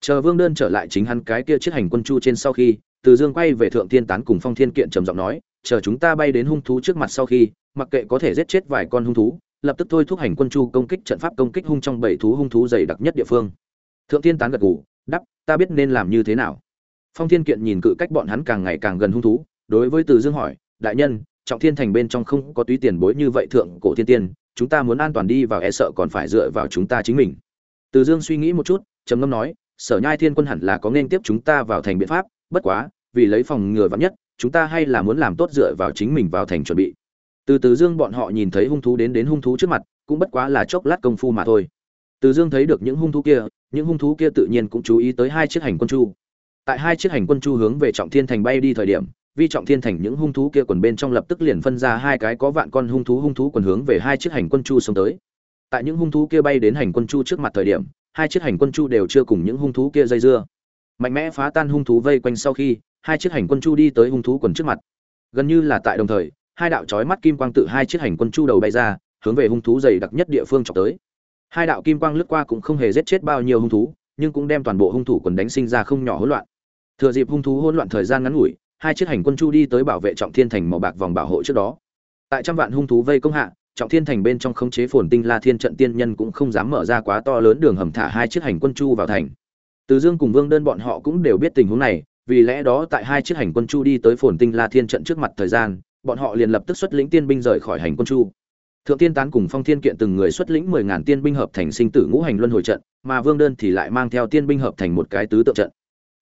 Chờ vương đơn trở lại chính hắn cái kia chiếc hành quân chu trên sau khi, từ dương quay về thượng thiên tán cùng phong thiên kiện trầm giọng nói, chờ chúng ta bay đến hung thú trước mặt sau khi, mặc kệ có thể giết chết vài con hung thú, lập tức thôi thúc hành quân chu công kích trận pháp công kích hung trong bảy thú hung thú dày đặc nhất địa phương. Thượng thiên tán gật gù đắp ta biết nên làm như thế nào. Phong thiên kiện nhìn cự cách bọn hắn càng ngày càng gần hung thú, đối với từ dương hỏi, đại nhân trọng thiên thành bên trong không có túy tiền bối như vậy thượng cổ thiên tiên, chúng ta muốn an toàn đi vào e sợ còn phải dựa vào chúng ta chính mình. Từ dương suy nghĩ một chút, trầm ngâm nói, sở nhai thiên quân hẳn là có nên tiếp chúng ta vào thành biện pháp, bất quá, vì lấy phòng ngừa vắng nhất, chúng ta hay là muốn làm tốt dựa vào chính mình vào thành chuẩn bị. Từ từ dương bọn họ nhìn thấy hung thú đến đến hung thú trước mặt, cũng bất quá là chốc lát công phu mà thôi. Từ dương thấy được những hung thú kia, những hung thú kia tự nhiên cũng chú ý tới hai chiếc hành quân chu. Tại hai chiếc hành quân chu hướng về trọng thiên thành bay đi thời điểm vi trọng thiên thành những hung thú kia quần bên trong lập tức liền phân ra hai cái có vạn con hung thú hung thú quần hướng về hai chiếc hành quân chu xông tới. Tại những hung thú kia bay đến hành quân chu trước mặt thời điểm, hai chiếc hành quân chu đều chưa cùng những hung thú kia dây dưa. Mạnh mẽ phá tan hung thú vây quanh sau khi, hai chiếc hành quân chu đi tới hung thú quần trước mặt. Gần như là tại đồng thời, hai đạo chói mắt kim quang tự hai chiếc hành quân chu đầu bay ra, hướng về hung thú dày đặc nhất địa phương chọc tới. Hai đạo kim quang lướt qua cũng không hề giết chết bao nhiêu hung thú, nhưng cũng đem toàn bộ hung thủ quần đánh sinh ra không nhỏ hỗn loạn. Thừa dịp hung thú hỗn loạn thời gian ngắn ngủi hai chiếc hành quân chu đi tới bảo vệ trọng thiên thành màu bạc vòng bảo hộ trước đó. Tại trăm vạn hung thú vây công hạ, trọng thiên thành bên trong khống chế phồn tinh la thiên trận tiên nhân cũng không dám mở ra quá to lớn đường hầm thả hai chiếc hành quân chu vào thành. Từ dương cùng vương đơn bọn họ cũng đều biết tình huống này, vì lẽ đó tại hai chiếc hành quân chu đi tới phồn tinh la thiên trận trước mặt thời gian, bọn họ liền lập tức xuất lĩnh tiên binh rời khỏi hành quân chu. Thượng tiên tán cùng phong thiên kiện từng người xuất lĩnh mười ngàn tiên binh hợp thành sinh tử ngũ hành luân hồi trận, mà vương đơn thì lại mang theo tiên binh hợp thành một cái tứ tượng trận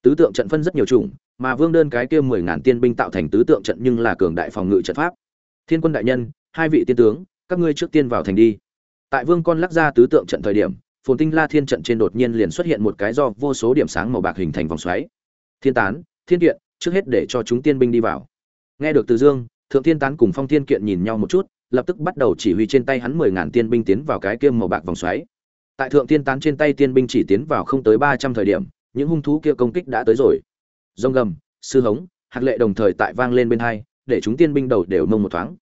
tứ tượng trận phân rất nhiều chủng, mà vương đơn cái kia mười ngàn tiên binh tạo thành tứ tượng trận nhưng là cường đại phòng ngự trận pháp. Thiên quân đại nhân, hai vị tiên tướng, các ngươi trước tiên vào thành đi. Tại vương con lắc ra tứ tượng trận thời điểm, phồn tinh la thiên trận trên đột nhiên liền xuất hiện một cái do vô số điểm sáng màu bạc hình thành vòng xoáy. Thiên tán, thiên kiện, trước hết để cho chúng tiên binh đi vào. Nghe được từ dương, thượng thiên tán cùng phong thiên kiện nhìn nhau một chút, lập tức bắt đầu chỉ huy trên tay hắn mười ngàn tiên binh tiến vào cái kia màu bạc vòng xoáy. Tại thượng thiên tán trên tay tiên binh chỉ tiến vào không tới ba trăm thời điểm những hung thú kia công kích đã tới rồi. Rông gầm, sư hống, hạt lệ đồng thời tại vang lên bên hai, để chúng tiên binh đầu đều mông một thoáng.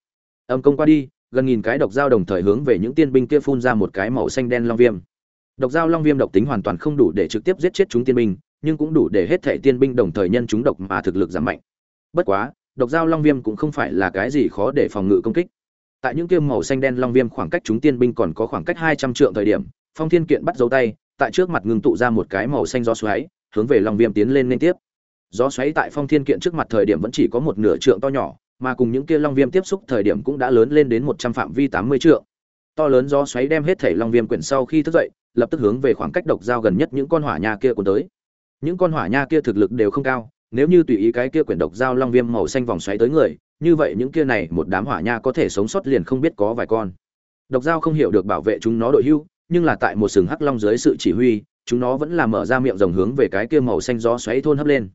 Âm công qua đi, gần nghìn cái độc dao đồng thời hướng về những tiên binh kia phun ra một cái màu xanh đen long viêm. Độc dao long viêm độc tính hoàn toàn không đủ để trực tiếp giết chết chúng tiên binh, nhưng cũng đủ để hết thảy tiên binh đồng thời nhân chúng độc mà thực lực giảm mạnh. Bất quá, độc dao long viêm cũng không phải là cái gì khó để phòng ngự công kích. Tại những kia màu xanh đen long viêm khoảng cách chúng tiên binh còn có khoảng cách hai trăm trượng thời điểm, phong thiên kiện bắt dấu tay tại trước mặt ngưng tụ ra một cái màu xanh gió xoáy, hướng về long viêm tiến lên liên tiếp. Gió xoáy tại phong thiên kiện trước mặt thời điểm vẫn chỉ có một nửa trượng to nhỏ, mà cùng những kia long viêm tiếp xúc thời điểm cũng đã lớn lên đến một trăm phạm vi tám mươi trượng. To lớn gió xoáy đem hết thể long viêm quyển sau khi thức dậy, lập tức hướng về khoảng cách độc giao gần nhất những con hỏa nha kia cuốn tới. Những con hỏa nha kia thực lực đều không cao, nếu như tùy ý cái kia quyển độc giao long viêm màu xanh vòng xoáy tới người, như vậy những kia này một đám hỏa nha có thể sống sót liền không biết có vài con. Độc giao không hiểu được bảo vệ chúng nó đội hưu nhưng là tại một sừng hắc long dưới sự chỉ huy, chúng nó vẫn là mở ra miệng rồng hướng về cái kia màu xanh gió xoáy thôn hấp lên.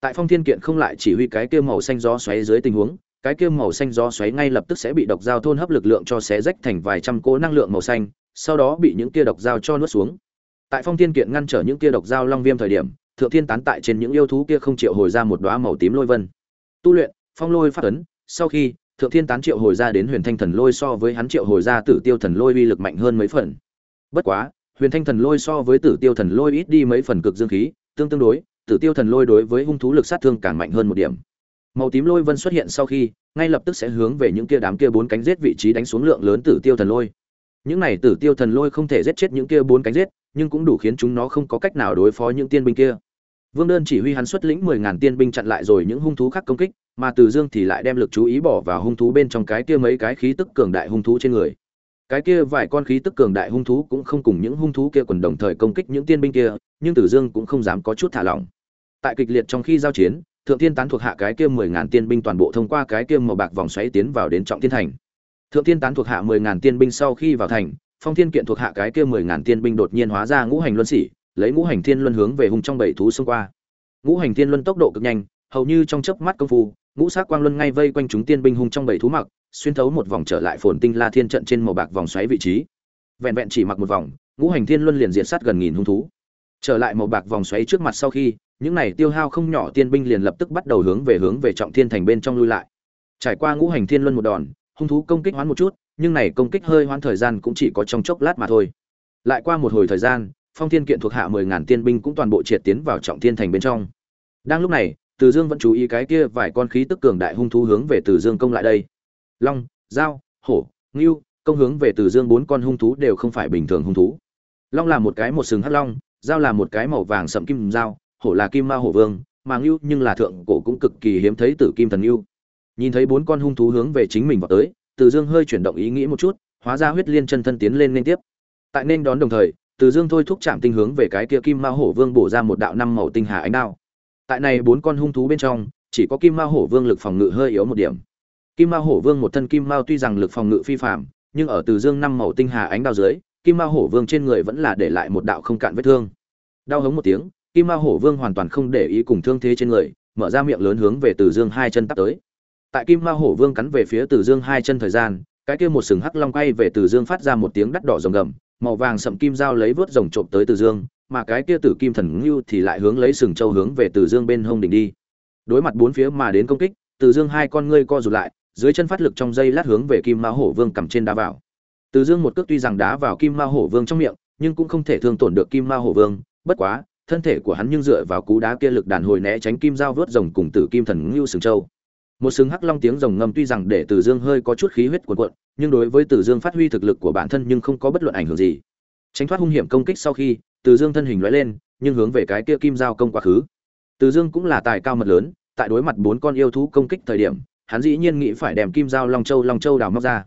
Tại phong thiên kiện không lại chỉ huy cái kia màu xanh gió xoáy dưới tình huống, cái kia màu xanh gió xoáy ngay lập tức sẽ bị độc giao thôn hấp lực lượng cho xé rách thành vài trăm cỗ năng lượng màu xanh, sau đó bị những kia độc giao cho nuốt xuống. Tại phong thiên kiện ngăn trở những kia độc giao long viêm thời điểm, thượng thiên tán tại trên những yêu thú kia không triệu hồi ra một đóa màu tím lôi vân. Tu luyện, phong lôi phát ấn, sau khi, thượng thiên tán triệu hồi ra đến huyền thanh thần lôi so với hắn triệu hồi ra tử tiêu thần lôi uy lực mạnh hơn mấy phần bất quá, huyền thanh thần lôi so với tử tiêu thần lôi ít đi mấy phần cực dương khí, tương tương đối, tử tiêu thần lôi đối với hung thú lực sát thương càng mạnh hơn một điểm. Màu tím lôi vân xuất hiện sau khi, ngay lập tức sẽ hướng về những kia đám kia bốn cánh giết vị trí đánh xuống lượng lớn tử tiêu thần lôi. Những này tử tiêu thần lôi không thể giết chết những kia bốn cánh giết, nhưng cũng đủ khiến chúng nó không có cách nào đối phó những tiên binh kia. Vương đơn chỉ huy hắn xuất lĩnh mười ngàn tiên binh chặn lại rồi những hung thú khác công kích, mà từ dương thì lại đem lực chú ý bỏ vào hung thú bên trong cái kia mấy cái khí tức cường đại hung thú trên người cái kia vài con khí tức cường đại hung thú cũng không cùng những hung thú kia quần đồng thời công kích những tiên binh kia, nhưng tử dương cũng không dám có chút thả lỏng. Tại kịch liệt trong khi giao chiến, thượng thiên tán thuộc hạ cái kia mười ngàn tiên binh toàn bộ thông qua cái kia màu bạc vòng xoáy tiến vào đến trọng thiên thành. Thượng thiên tán thuộc hạ mười ngàn tiên binh sau khi vào thành, phong thiên kiện thuộc hạ cái kia mười ngàn tiên binh đột nhiên hóa ra ngũ hành luân sĩ, lấy ngũ hành thiên luân hướng về hung trong bảy thú xông qua. Ngũ hành thiên luân tốc độ cực nhanh, hầu như trong chớp mắt công phu, ngũ sắc quang luân ngay vây quanh chúng tiên binh hung trong bảy thú mặc xuyên thấu một vòng trở lại phồn tinh la thiên trận trên màu bạc vòng xoáy vị trí. Vẹn vẹn chỉ mặc một vòng, ngũ hành thiên luân liền diệt sát gần nghìn hung thú. Trở lại màu bạc vòng xoáy trước mặt sau khi, những này tiêu hao không nhỏ tiên binh liền lập tức bắt đầu hướng về hướng về trọng thiên thành bên trong lui lại. Trải qua ngũ hành thiên luân một đòn, hung thú công kích hoán một chút, nhưng này công kích hơi hoán thời gian cũng chỉ có trong chốc lát mà thôi. Lại qua một hồi thời gian, phong thiên kiện thuộc hạ mười ngàn tiên binh cũng toàn bộ triệt tiến vào trọng thiên thành bên trong. Đang lúc này, từ dương vẫn chú ý cái kia vài con khí tức cường đại hung thú hướng về từ dương công lại đây long, dao, hổ, ngưu, công hướng về từ dương bốn con hung thú đều không phải bình thường hung thú. Long là một cái một sừng hắc long, dao là một cái màu vàng sậm kim dao, hổ là kim ma hổ vương, mà ngưu nhưng là thượng cổ cũng cực kỳ hiếm thấy tử kim thần ngưu. Nhìn thấy bốn con hung thú hướng về chính mình vào tới, từ dương hơi chuyển động ý nghĩ một chút, hóa ra huyết liên chân thân tiến lên liên tiếp. Tại nên đón đồng thời, từ dương thôi thúc chạm tinh hướng về cái kia kim ma hổ vương bổ ra một đạo năm màu tinh hà ánh đao. Tại này bốn con hung thú bên trong, chỉ có kim ma hổ vương lực phòng ngự hơi yếu một điểm kim ma hổ vương một thân kim mao tuy rằng lực phòng ngự phi phàm, nhưng ở từ dương năm màu tinh hà ánh đao dưới kim ma hổ vương trên người vẫn là để lại một đạo không cạn vết thương. Đau hống một tiếng kim ma hổ vương hoàn toàn không để ý cùng thương thế trên người mở ra miệng lớn hướng về từ dương hai chân tắt tới. Tại kim ma hổ vương cắn về phía từ dương hai chân thời gian cái kia một sừng hắc long quay về từ dương phát ra một tiếng đắt đỏ rồng gầm màu vàng sậm kim dao lấy vớt rồng trộm tới từ dương mà cái kia tử kim thần ngưu thì lại hướng lấy sừng châu hướng về từ dương bên hông đỉnh đi. Đối mặt bốn phía mà đến công kích từ dương hai con ngươi co rụt lại dưới chân phát lực trong dây lát hướng về kim ma hổ vương cầm trên đá vào. Từ dương một cước tuy rằng đá vào kim ma hổ vương trong miệng, nhưng cũng không thể thương tổn được kim ma hổ vương, bất quá, thân thể của hắn nhưng dựa vào cú đá kia lực đàn hồi né tránh kim dao vớt rồng cùng tử kim thần ngưu sừng châu. Một sừng hắc long tiếng rồng ngâm tuy rằng để từ dương hơi có chút khí huyết cuồn cuộn, nhưng đối với từ dương phát huy thực lực của bản thân nhưng không có bất luận ảnh hưởng gì. Tránh thoát hung hiểm công kích sau khi, từ dương thân hình lóe lên, nhưng hướng về cái kia kim dao công quá khứ. Từ dương cũng là tài cao mật lớn, tại đối mặt bốn con yêu thú công kích thời điểm hắn dĩ nhiên nghĩ phải đem kim dao long châu long châu đào móc ra.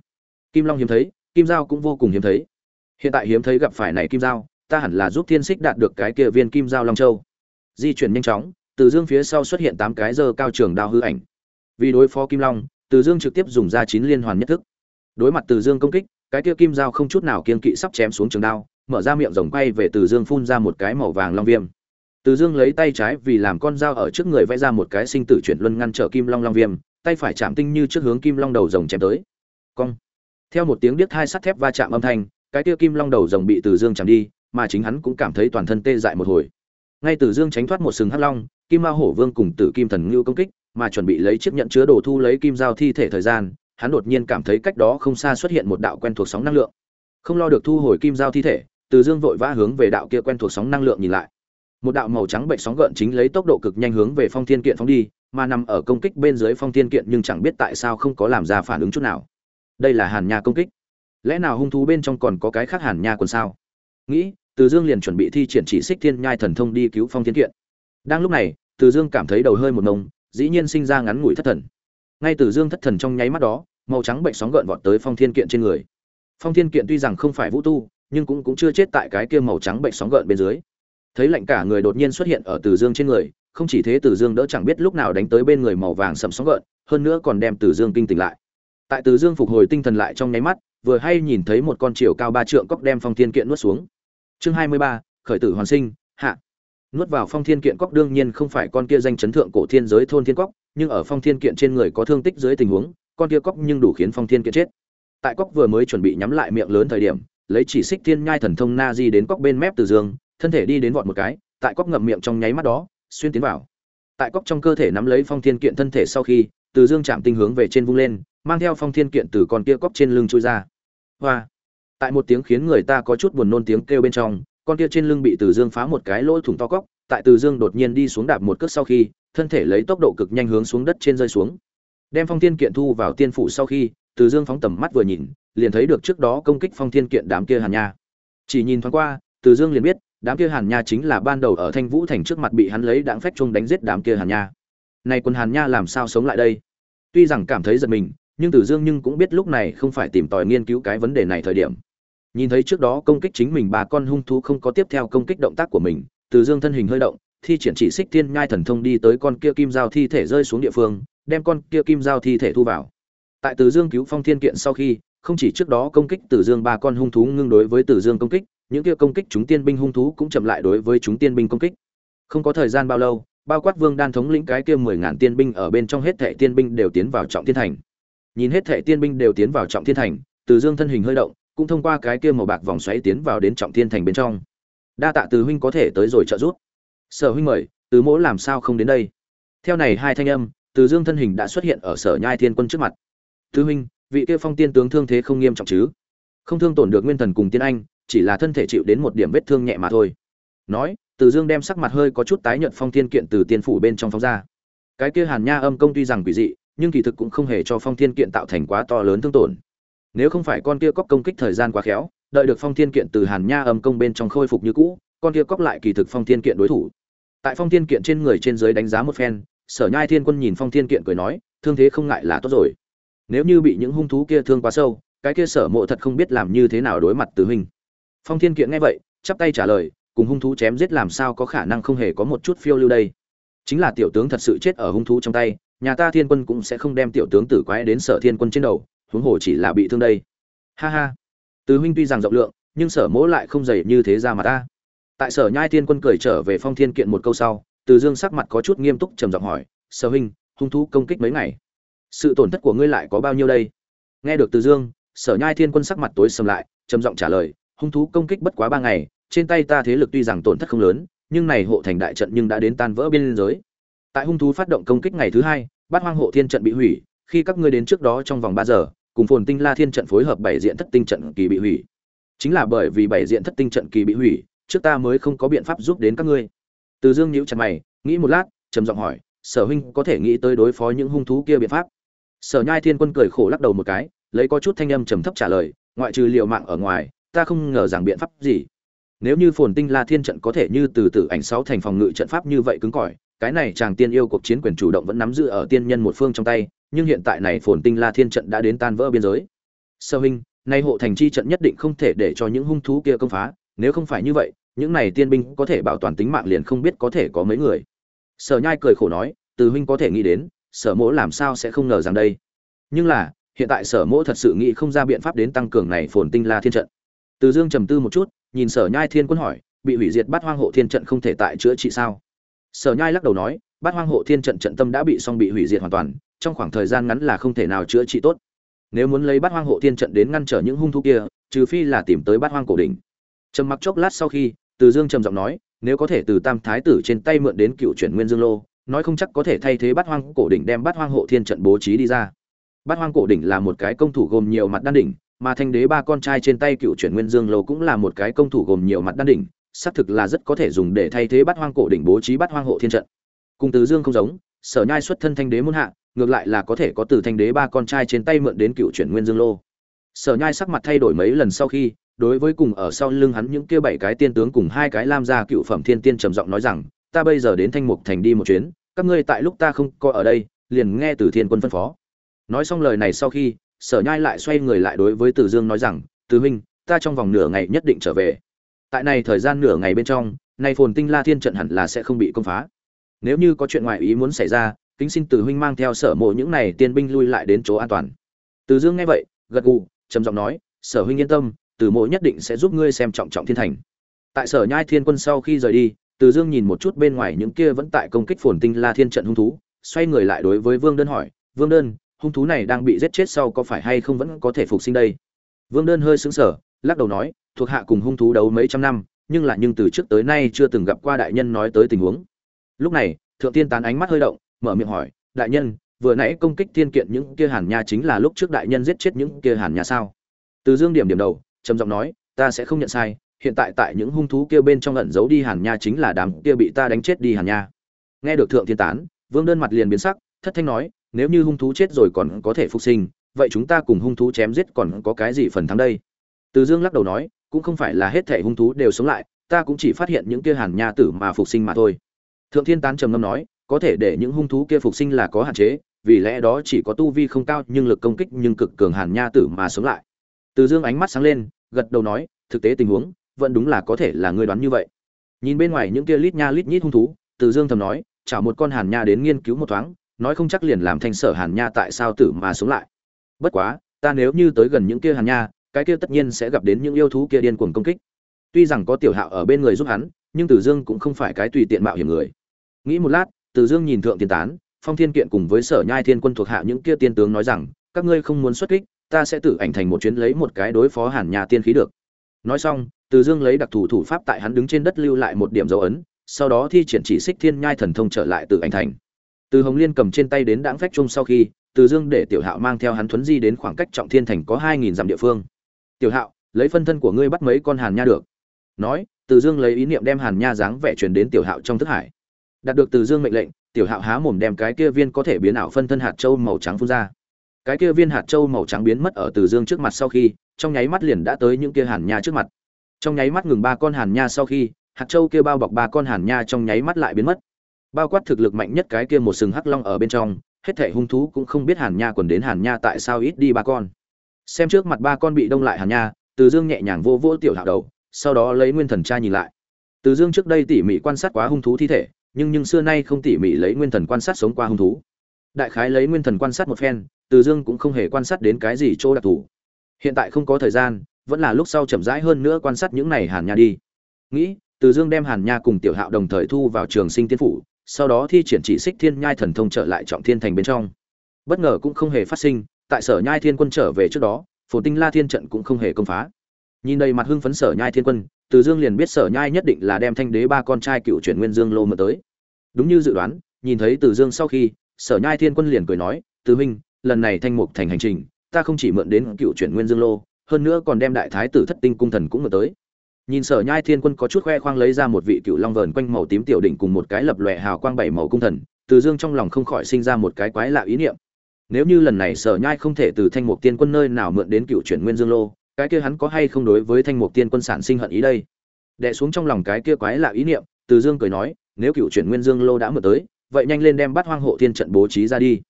Kim long hiếm thấy, kim dao cũng vô cùng hiếm thấy. Hiện tại hiếm thấy gặp phải này kim dao ta hẳn là giúp thiên xích đạt được cái kia viên kim dao long châu. Di chuyển nhanh chóng, từ dương phía sau xuất hiện tám cái giờ cao trường đao hư ảnh. Vì đối phó kim long, từ dương trực tiếp dùng ra chín liên hoàn nhất thức. Đối mặt từ dương công kích, cái kia kim dao không chút nào kiên kỵ sắp chém xuống trường đao, mở ra miệng rồng quay về từ dương phun ra một cái màu vàng long viêm. Từ dương lấy tay trái vì làm con dao ở trước người vẽ ra một cái sinh tử chuyển luân ngăn trở kim long long viêm tay phải chạm tinh như trước hướng kim long đầu rồng chém tới. Cong. Theo một tiếng điếc hai sắt thép va chạm âm thanh, cái kia kim long đầu rồng bị từ dương chạm đi, mà chính hắn cũng cảm thấy toàn thân tê dại một hồi. Ngay từ dương tránh thoát một sừng hắc long, kim ma hổ vương cùng tử kim thần ngưu công kích, mà chuẩn bị lấy chiếc nhận chứa đồ thu lấy kim giao thi thể thời gian, hắn đột nhiên cảm thấy cách đó không xa xuất hiện một đạo quen thuộc sóng năng lượng. Không lo được thu hồi kim giao thi thể, từ dương vội vã hướng về đạo kia quen thuộc sóng năng lượng nhìn lại. Một đạo màu trắng bệnh sóng gợn chính lấy tốc độ cực nhanh hướng về phong thiên kiện phóng đi mà nằm ở công kích bên dưới phong thiên kiện nhưng chẳng biết tại sao không có làm ra phản ứng chút nào. Đây là hàn nha công kích. Lẽ nào hung thú bên trong còn có cái khác hàn nha còn sao? Nghĩ, từ dương liền chuẩn bị thi triển chỉ xích thiên nhai thần thông đi cứu phong thiên kiện. Đang lúc này, từ dương cảm thấy đầu hơi một nông dĩ nhiên sinh ra ngắn ngủi thất thần. Ngay từ dương thất thần trong nháy mắt đó, màu trắng bệnh sóng gợn vọt tới phong thiên kiện trên người. Phong thiên kiện tuy rằng không phải vũ tu, nhưng cũng cũng chưa chết tại cái kia màu trắng bệnh sóng gợn bên dưới. Thấy lạnh cả người đột nhiên xuất hiện ở từ dương trên người không chỉ thế từ dương đỡ chẳng biết lúc nào đánh tới bên người màu vàng sẫm sóng gợn, hơn nữa còn đem từ dương kinh tỉnh lại. Tại từ dương phục hồi tinh thần lại trong nháy mắt, vừa hay nhìn thấy một con chiều cao ba trượng cóc đem phong thiên kiện nuốt xuống. Chương hai mươi ba, khởi tử hoàn sinh, hạ. Nuốt vào phong thiên kiện cóc đương nhiên không phải con kia danh chấn thượng cổ thiên giới thôn thiên cóc nhưng ở phong thiên kiện trên người có thương tích dưới tình huống, con kia cóc nhưng đủ khiến phong thiên kiện chết. Tại cóc vừa mới chuẩn bị nhắm lại miệng lớn thời điểm, lấy chỉ xích thiên nhai thần thông na di đến cóc bên mép từ dương, thân thể đi đến vọt một cái, tại cóc ngậm miệng trong nháy mắt đó xuyên tiến vào. Tại cóc trong cơ thể nắm lấy phong thiên kiện thân thể sau khi, từ dương chạm tinh hướng về trên vung lên, mang theo phong thiên kiện từ con kia cóc trên lưng trôi ra. Hoa! Tại một tiếng khiến người ta có chút buồn nôn tiếng kêu bên trong, con kia trên lưng bị từ dương phá một cái lỗ thủng to cóc tại từ dương đột nhiên đi xuống đạp một cước sau khi, thân thể lấy tốc độ cực nhanh hướng xuống đất trên rơi xuống. Đem phong thiên kiện thu vào tiên phủ sau khi, từ dương phóng tầm mắt vừa nhìn, liền thấy được trước đó công kích phong thiên kiện đám kia hàn nha. Chỉ nhìn thoáng qua, từ dương liền biết đám kia hàn nha chính là ban đầu ở thanh vũ thành trước mặt bị hắn lấy đãng phách chung đánh giết đám kia hàn nha. Này quân hàn nha làm sao sống lại đây? Tuy rằng cảm thấy giật mình, nhưng từ dương nhưng cũng biết lúc này không phải tìm tòi nghiên cứu cái vấn đề này thời điểm. Nhìn thấy trước đó công kích chính mình ba con hung thú không có tiếp theo công kích động tác của mình từ dương thân hình hơi động, thi triển chỉ xích thiên nhai thần thông đi tới con kia kim giao thi thể rơi xuống địa phương, đem con kia kim giao thi thể thu vào. Tại từ dương cứu phong thiên kiện sau khi, không chỉ trước đó công kích từ dương ba con hung thú ngưng đối với từ dương công kích những kia công kích chúng tiên binh hung thú cũng chậm lại đối với chúng tiên binh công kích. Không có thời gian bao lâu, bao quát vương đan thống lĩnh cái kia mười ngàn tiên binh ở bên trong hết thệ tiên binh đều tiến vào trọng thiên thành. Nhìn hết thệ tiên binh đều tiến vào trọng thiên thành, từ dương thân hình hơi động, cũng thông qua cái kia màu bạc vòng xoáy tiến vào đến trọng thiên thành bên trong. Đa tạ từ huynh có thể tới rồi trợ giúp. Sở huynh mời, từ mỗ làm sao không đến đây? Theo này hai thanh âm, từ dương thân hình đã xuất hiện ở sở nhai thiên quân trước mặt. Từ huynh, vị kia phong tiên tướng thương thế không nghiêm trọng chứ? Không thương tổn được nguyên thần cùng tiên anh chỉ là thân thể chịu đến một điểm vết thương nhẹ mà thôi. Nói, từ dương đem sắc mặt hơi có chút tái nhợt phong thiên kiện từ tiên phủ bên trong phóng ra. Cái kia hàn nha âm công tuy rằng quỷ dị, nhưng kỳ thực cũng không hề cho phong thiên kiện tạo thành quá to lớn thương tổn. Nếu không phải con kia cóc công kích thời gian quá khéo, đợi được phong thiên kiện từ hàn nha âm công bên trong khôi phục như cũ, con kia cóc lại kỳ thực phong thiên kiện đối thủ. Tại phong thiên kiện trên người trên dưới đánh giá một phen, sở nhai thiên quân nhìn phong thiên kiện cười nói, thương thế không ngại là tốt rồi. Nếu như bị những hung thú kia thương quá sâu, cái kia sở mộ thật không biết làm như thế nào đối mặt từ huynh phong thiên kiện nghe vậy, chắp tay trả lời, cùng hung thú chém giết làm sao có khả năng không hề có một chút phiêu lưu đây? Chính là tiểu tướng thật sự chết ở hung thú trong tay, nhà ta thiên quân cũng sẽ không đem tiểu tướng tử quái đến sở thiên quân trên đầu, huống hồ chỉ là bị thương đây. Ha ha. Từ huynh tuy rằng rộng lượng, nhưng sở mỗ lại không dày như thế ra mà ta. Tại sở nhai thiên quân cười trở về phong thiên kiện một câu sau, từ dương sắc mặt có chút nghiêm túc trầm giọng hỏi, sở huynh, hung thú công kích mấy ngày? Sự tổn thất của ngươi lại có bao nhiêu đây? Nghe được từ dương, sở nhai thiên quân sắc mặt tối sầm lại, trầm giọng trả lời hung thú công kích bất quá ba ngày, trên tay ta thế lực tuy rằng tổn thất không lớn, nhưng này hộ thành đại trận nhưng đã đến tan vỡ biên giới. Tại hung thú phát động công kích ngày thứ hai, bát hoang hộ thiên trận bị hủy, khi các ngươi đến trước đó trong vòng ba giờ, cùng phồn tinh la thiên trận phối hợp bảy diện thất tinh trận kỳ bị hủy. Chính là bởi vì bảy diện thất tinh trận kỳ bị hủy, trước ta mới không có biện pháp giúp đến các ngươi. Từ dương nhíu chặt mày, nghĩ một lát, trầm giọng hỏi, sở huynh có thể nghĩ tới đối phó những hung thú kia biện pháp? Sở nhai thiên quân cười khổ lắc đầu một cái, lấy có chút thanh âm trầm thấp trả lời, ngoại trừ liệu mạng ở ngoài ta không ngờ rằng biện pháp gì. Nếu như phồn tinh la thiên trận có thể như từ tử ảnh sáu thành phòng ngự trận pháp như vậy cứng cỏi, cái này chàng tiên yêu cuộc chiến quyền chủ động vẫn nắm giữ ở tiên nhân một phương trong tay, nhưng hiện tại này phồn tinh la thiên trận đã đến tan vỡ biên giới. Sơ huynh, nay hộ thành chi trận nhất định không thể để cho những hung thú kia công phá, nếu không phải như vậy, những này tiên binh có thể bảo toàn tính mạng liền không biết có thể có mấy người. Sở nhai cười khổ nói, từ huynh có thể nghĩ đến, sở mỗ làm sao sẽ không ngờ rằng đây. Nhưng là, hiện tại sở mỗ thật sự nghĩ không ra biện pháp đến tăng cường này phồn tinh la thiên trận từ dương trầm tư một chút, nhìn sở nhai thiên quân hỏi, bị hủy diệt bát hoang hộ thiên trận không thể tại chữa trị sao? Sở nhai lắc đầu nói, bát hoang hộ thiên trận trận tâm đã bị xong bị hủy diệt hoàn toàn, trong khoảng thời gian ngắn là không thể nào chữa trị tốt. Nếu muốn lấy bát hoang hộ thiên trận đến ngăn trở những hung thú kia, trừ phi là tìm tới bát hoang cổ đỉnh. Trầm mặc chốc lát sau khi, từ dương trầm giọng nói, nếu có thể từ tam thái tử trên tay mượn đến cựu chuyển nguyên dương lô, nói không chắc có thể thay thế bát hoang cổ đỉnh đem bát hoang hộ thiên trận bố trí đi ra. Bát hoang cổ đỉnh là một cái công thủ gồm nhiều mặt đan đỉnh mà thanh đế ba con trai trên tay cựu chuyển nguyên dương lô cũng là một cái công thủ gồm nhiều mặt đan đỉnh, xác thực là rất có thể dùng để thay thế bát hoang cổ đỉnh bố trí bát hoang hộ thiên trận. Cùng từ dương không giống, sở nhai xuất thân thanh đế muôn hạ, ngược lại là có thể có từ thanh đế ba con trai trên tay mượn đến cựu chuyển nguyên dương lô. Sở nhai sắc mặt thay đổi mấy lần sau khi, đối với cùng ở sau lưng hắn những kia bảy cái tiên tướng cùng hai cái lam gia cựu phẩm thiên tiên trầm giọng nói rằng, ta bây giờ đến thanh mục thành đi một chuyến, các ngươi tại lúc ta không có ở đây, liền nghe từ thiên quân phân phó. Nói xong lời này sau khi sở nhai lại xoay người lại đối với từ dương nói rằng, từ huynh, ta trong vòng nửa ngày nhất định trở về. Tại này thời gian nửa ngày bên trong, nay phồn tinh la thiên trận hẳn là sẽ không bị công phá. Nếu như có chuyện ngoại ý muốn xảy ra, kính xin từ huynh mang theo sở mộ những này tiên binh lui lại đến chỗ an toàn. Từ dương nghe vậy, gật gù, trầm giọng nói, sở huynh yên tâm, từ mộ nhất định sẽ giúp ngươi xem trọng trọng thiên thành. Tại sở nhai thiên quân sau khi rời đi, từ dương nhìn một chút bên ngoài những kia vẫn tại công kích phồn tinh la thiên trận hung thú, xoay người lại đối với vương đơn hỏi, vương đơn hung thú này đang bị giết chết sau có phải hay không vẫn có thể phục sinh đây? Vương đơn hơi sững sờ, lắc đầu nói, thuộc hạ cùng hung thú đấu mấy trăm năm, nhưng là nhưng từ trước tới nay chưa từng gặp qua đại nhân nói tới tình huống. Lúc này, thượng tiên tán ánh mắt hơi động, mở miệng hỏi, đại nhân, vừa nãy công kích thiên kiện những kia hàn nha chính là lúc trước đại nhân giết chết những kia hàn nha sao? Từ dương điểm điểm đầu, trầm giọng nói, ta sẽ không nhận sai, hiện tại tại những hung thú kia bên trong ẩn giấu đi hàn nha chính là đám kia bị ta đánh chết đi hàn nha. Nghe được thượng thiên tán, vương đơn mặt liền biến sắc, thất thanh nói nếu như hung thú chết rồi còn có thể phục sinh, vậy chúng ta cùng hung thú chém giết còn có cái gì phần thắng đây? Từ dương lắc đầu nói, cũng không phải là hết thể hung thú đều sống lại, ta cũng chỉ phát hiện những kia hàn nha tử mà phục sinh mà thôi. Thượng thiên tán trầm ngâm nói, có thể để những hung thú kia phục sinh là có hạn chế, vì lẽ đó chỉ có tu vi không cao nhưng lực công kích nhưng cực cường hàn nha tử mà sống lại. Từ dương ánh mắt sáng lên, gật đầu nói, thực tế tình huống, vẫn đúng là có thể là ngươi đoán như vậy. Nhìn bên ngoài những kia lít nha lít nhít hung thú, từ dương thầm nói chào một con hàn nha đến nghiên cứu một thoáng nói không chắc liền làm thanh sở hàn nha tại sao tử mà sống lại bất quá ta nếu như tới gần những kia hàn nha cái kia tất nhiên sẽ gặp đến những yêu thú kia điên cuồng công kích tuy rằng có tiểu hạo ở bên người giúp hắn nhưng Tử Dương cũng không phải cái tùy tiện mạo hiểm người. Nghĩ một lát, Tử Dương nhìn thượng tiên tán, Phong Thiên Kiện cùng với Sở Nhai Thiên Quân thuộc hạ những kia tiên tướng nói rằng, các ngươi không muốn xuất kích, ta sẽ tự ảnh thành một chuyến lấy một cái đối phó Hàn Nhà tiên khí được. Nói xong, Từ Dương lấy đặc thủ thủ pháp tại hắn đứng trên đất lưu lại một điểm dấu ấn, sau đó thi triển chỉ xích thiên nhai thần thông trở lại tự ảnh thành. Từ Hồng Liên cầm trên tay đến đãng phách chung sau khi, Từ Dương để Tiểu Hạo mang theo hắn thuấn di đến khoảng cách Trọng Thiên thành có 2000 dặm địa phương. "Tiểu Hạo, lấy phân thân của ngươi bắt mấy con Hàn Nha được." Nói, từ dương lấy ý niệm đem hàn nha dáng vẻ truyền đến tiểu hạo trong thức hải đạt được từ dương mệnh lệnh tiểu hạo há mồm đem cái kia viên có thể biến ảo phân thân hạt châu màu trắng phun ra cái kia viên hạt châu màu trắng biến mất ở từ dương trước mặt sau khi trong nháy mắt liền đã tới những kia hàn nha trước mặt trong nháy mắt ngừng ba con hàn nha sau khi hạt châu kia bao bọc ba con hàn nha trong nháy mắt lại biến mất bao quát thực lực mạnh nhất cái kia một sừng hắc long ở bên trong, hết thể hung thú cũng không biết hàn nha quần đến hàn nha tại sao ít đi ba con. Xem trước mặt ba con bị đông lại hàn nha, từ dương nhẹ nhàng vô vô tiểu hạo đầu, sau đó lấy nguyên thần tra nhìn lại. Từ dương trước đây tỉ mỉ quan sát quá hung thú thi thể, nhưng nhưng xưa nay không tỉ mỉ lấy nguyên thần quan sát sống qua hung thú. Đại khái lấy nguyên thần quan sát một phen, từ dương cũng không hề quan sát đến cái gì chỗ đặc thù. Hiện tại không có thời gian, vẫn là lúc sau chậm rãi hơn nữa quan sát những này hàn nha đi. Nghĩ, từ dương đem hàn nha cùng tiểu hạo đồng thời thu vào trường sinh tiên phủ sau đó thi triển chỉ xích thiên nhai thần thông trở lại trọng thiên thành bên trong. Bất ngờ cũng không hề phát sinh, tại sở nhai thiên quân trở về trước đó, phổ tinh la thiên trận cũng không hề công phá. Nhìn đầy mặt hưng phấn sở nhai thiên quân, từ dương liền biết sở nhai nhất định là đem thanh đế ba con trai cựu chuyển nguyên dương lô mượn tới. Đúng như dự đoán, nhìn thấy từ dương sau khi, sở nhai thiên quân liền cười nói tứ huynh, lần này thanh mục thành hành trình, ta không chỉ mượn đến cựu chuyển nguyên dương lô, hơn nữa còn đem đại thái tử thất tinh cung thần cũng mượn tới nhìn sở nhai thiên quân có chút khoe khoang lấy ra một vị cựu long vờn quanh màu tím tiểu đỉnh cùng một cái lập lòe hào quang bảy màu cung thần, từ dương trong lòng không khỏi sinh ra một cái quái lạ ý niệm. Nếu như lần này sở nhai không thể từ thanh mục tiên quân nơi nào mượn đến cựu chuyển nguyên dương lô, cái kia hắn có hay không đối với thanh mục tiên quân sản sinh hận ý đây? Đẻ xuống trong lòng cái kia quái lạ ý niệm, từ dương cười nói, nếu cựu chuyển nguyên dương lô đã mượn tới, vậy nhanh lên đem bắt hoang hộ thiên trận bố trí ra đi.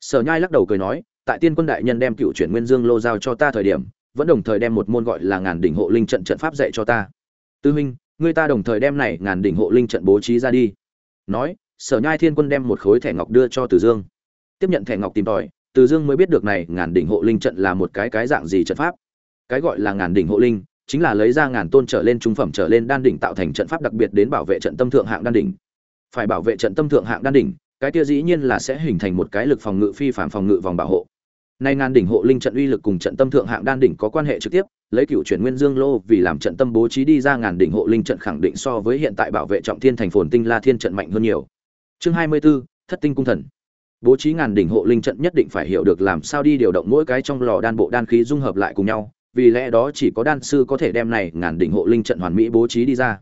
Sở nhai lắc đầu cười nói, tại tiên quân đại nhân đem cựu chuyển nguyên dương lô giao cho ta thời điểm vẫn đồng thời đem một môn gọi là ngàn đỉnh hộ linh trận trận pháp dạy cho ta. Tư huynh, người ta đồng thời đem này ngàn đỉnh hộ linh trận bố trí ra đi. Nói, sở nhai thiên quân đem một khối thẻ ngọc đưa cho từ dương. Tiếp nhận thẻ ngọc tìm tòi, từ dương mới biết được này ngàn đỉnh hộ linh trận là một cái cái dạng gì trận pháp. Cái gọi là ngàn đỉnh hộ linh, chính là lấy ra ngàn tôn trở lên trung phẩm trở lên đan đỉnh tạo thành trận pháp đặc biệt đến bảo vệ trận tâm thượng hạng đan đỉnh. Phải bảo vệ trận tâm thượng hạng đan đỉnh, cái kia dĩ nhiên là sẽ hình thành một cái lực phòng ngự phi phạm phòng ngự vòng bảo hộ nay ngàn đỉnh hộ linh trận uy lực cùng trận tâm thượng hạng đan đỉnh có quan hệ trực tiếp lấy cựu chuyển nguyên dương lô vì làm trận tâm bố trí đi ra ngàn đỉnh hộ linh trận khẳng định so với hiện tại bảo vệ trọng thiên thành phồn tinh la thiên trận mạnh hơn nhiều chương hai mươi 24, thất tinh cung thần bố trí ngàn đỉnh hộ linh trận nhất định phải hiểu được làm sao đi điều động mỗi cái trong lò đan bộ đan khí dung hợp lại cùng nhau vì lẽ đó chỉ có đan sư có thể đem này ngàn đỉnh hộ linh trận hoàn mỹ bố trí đi ra.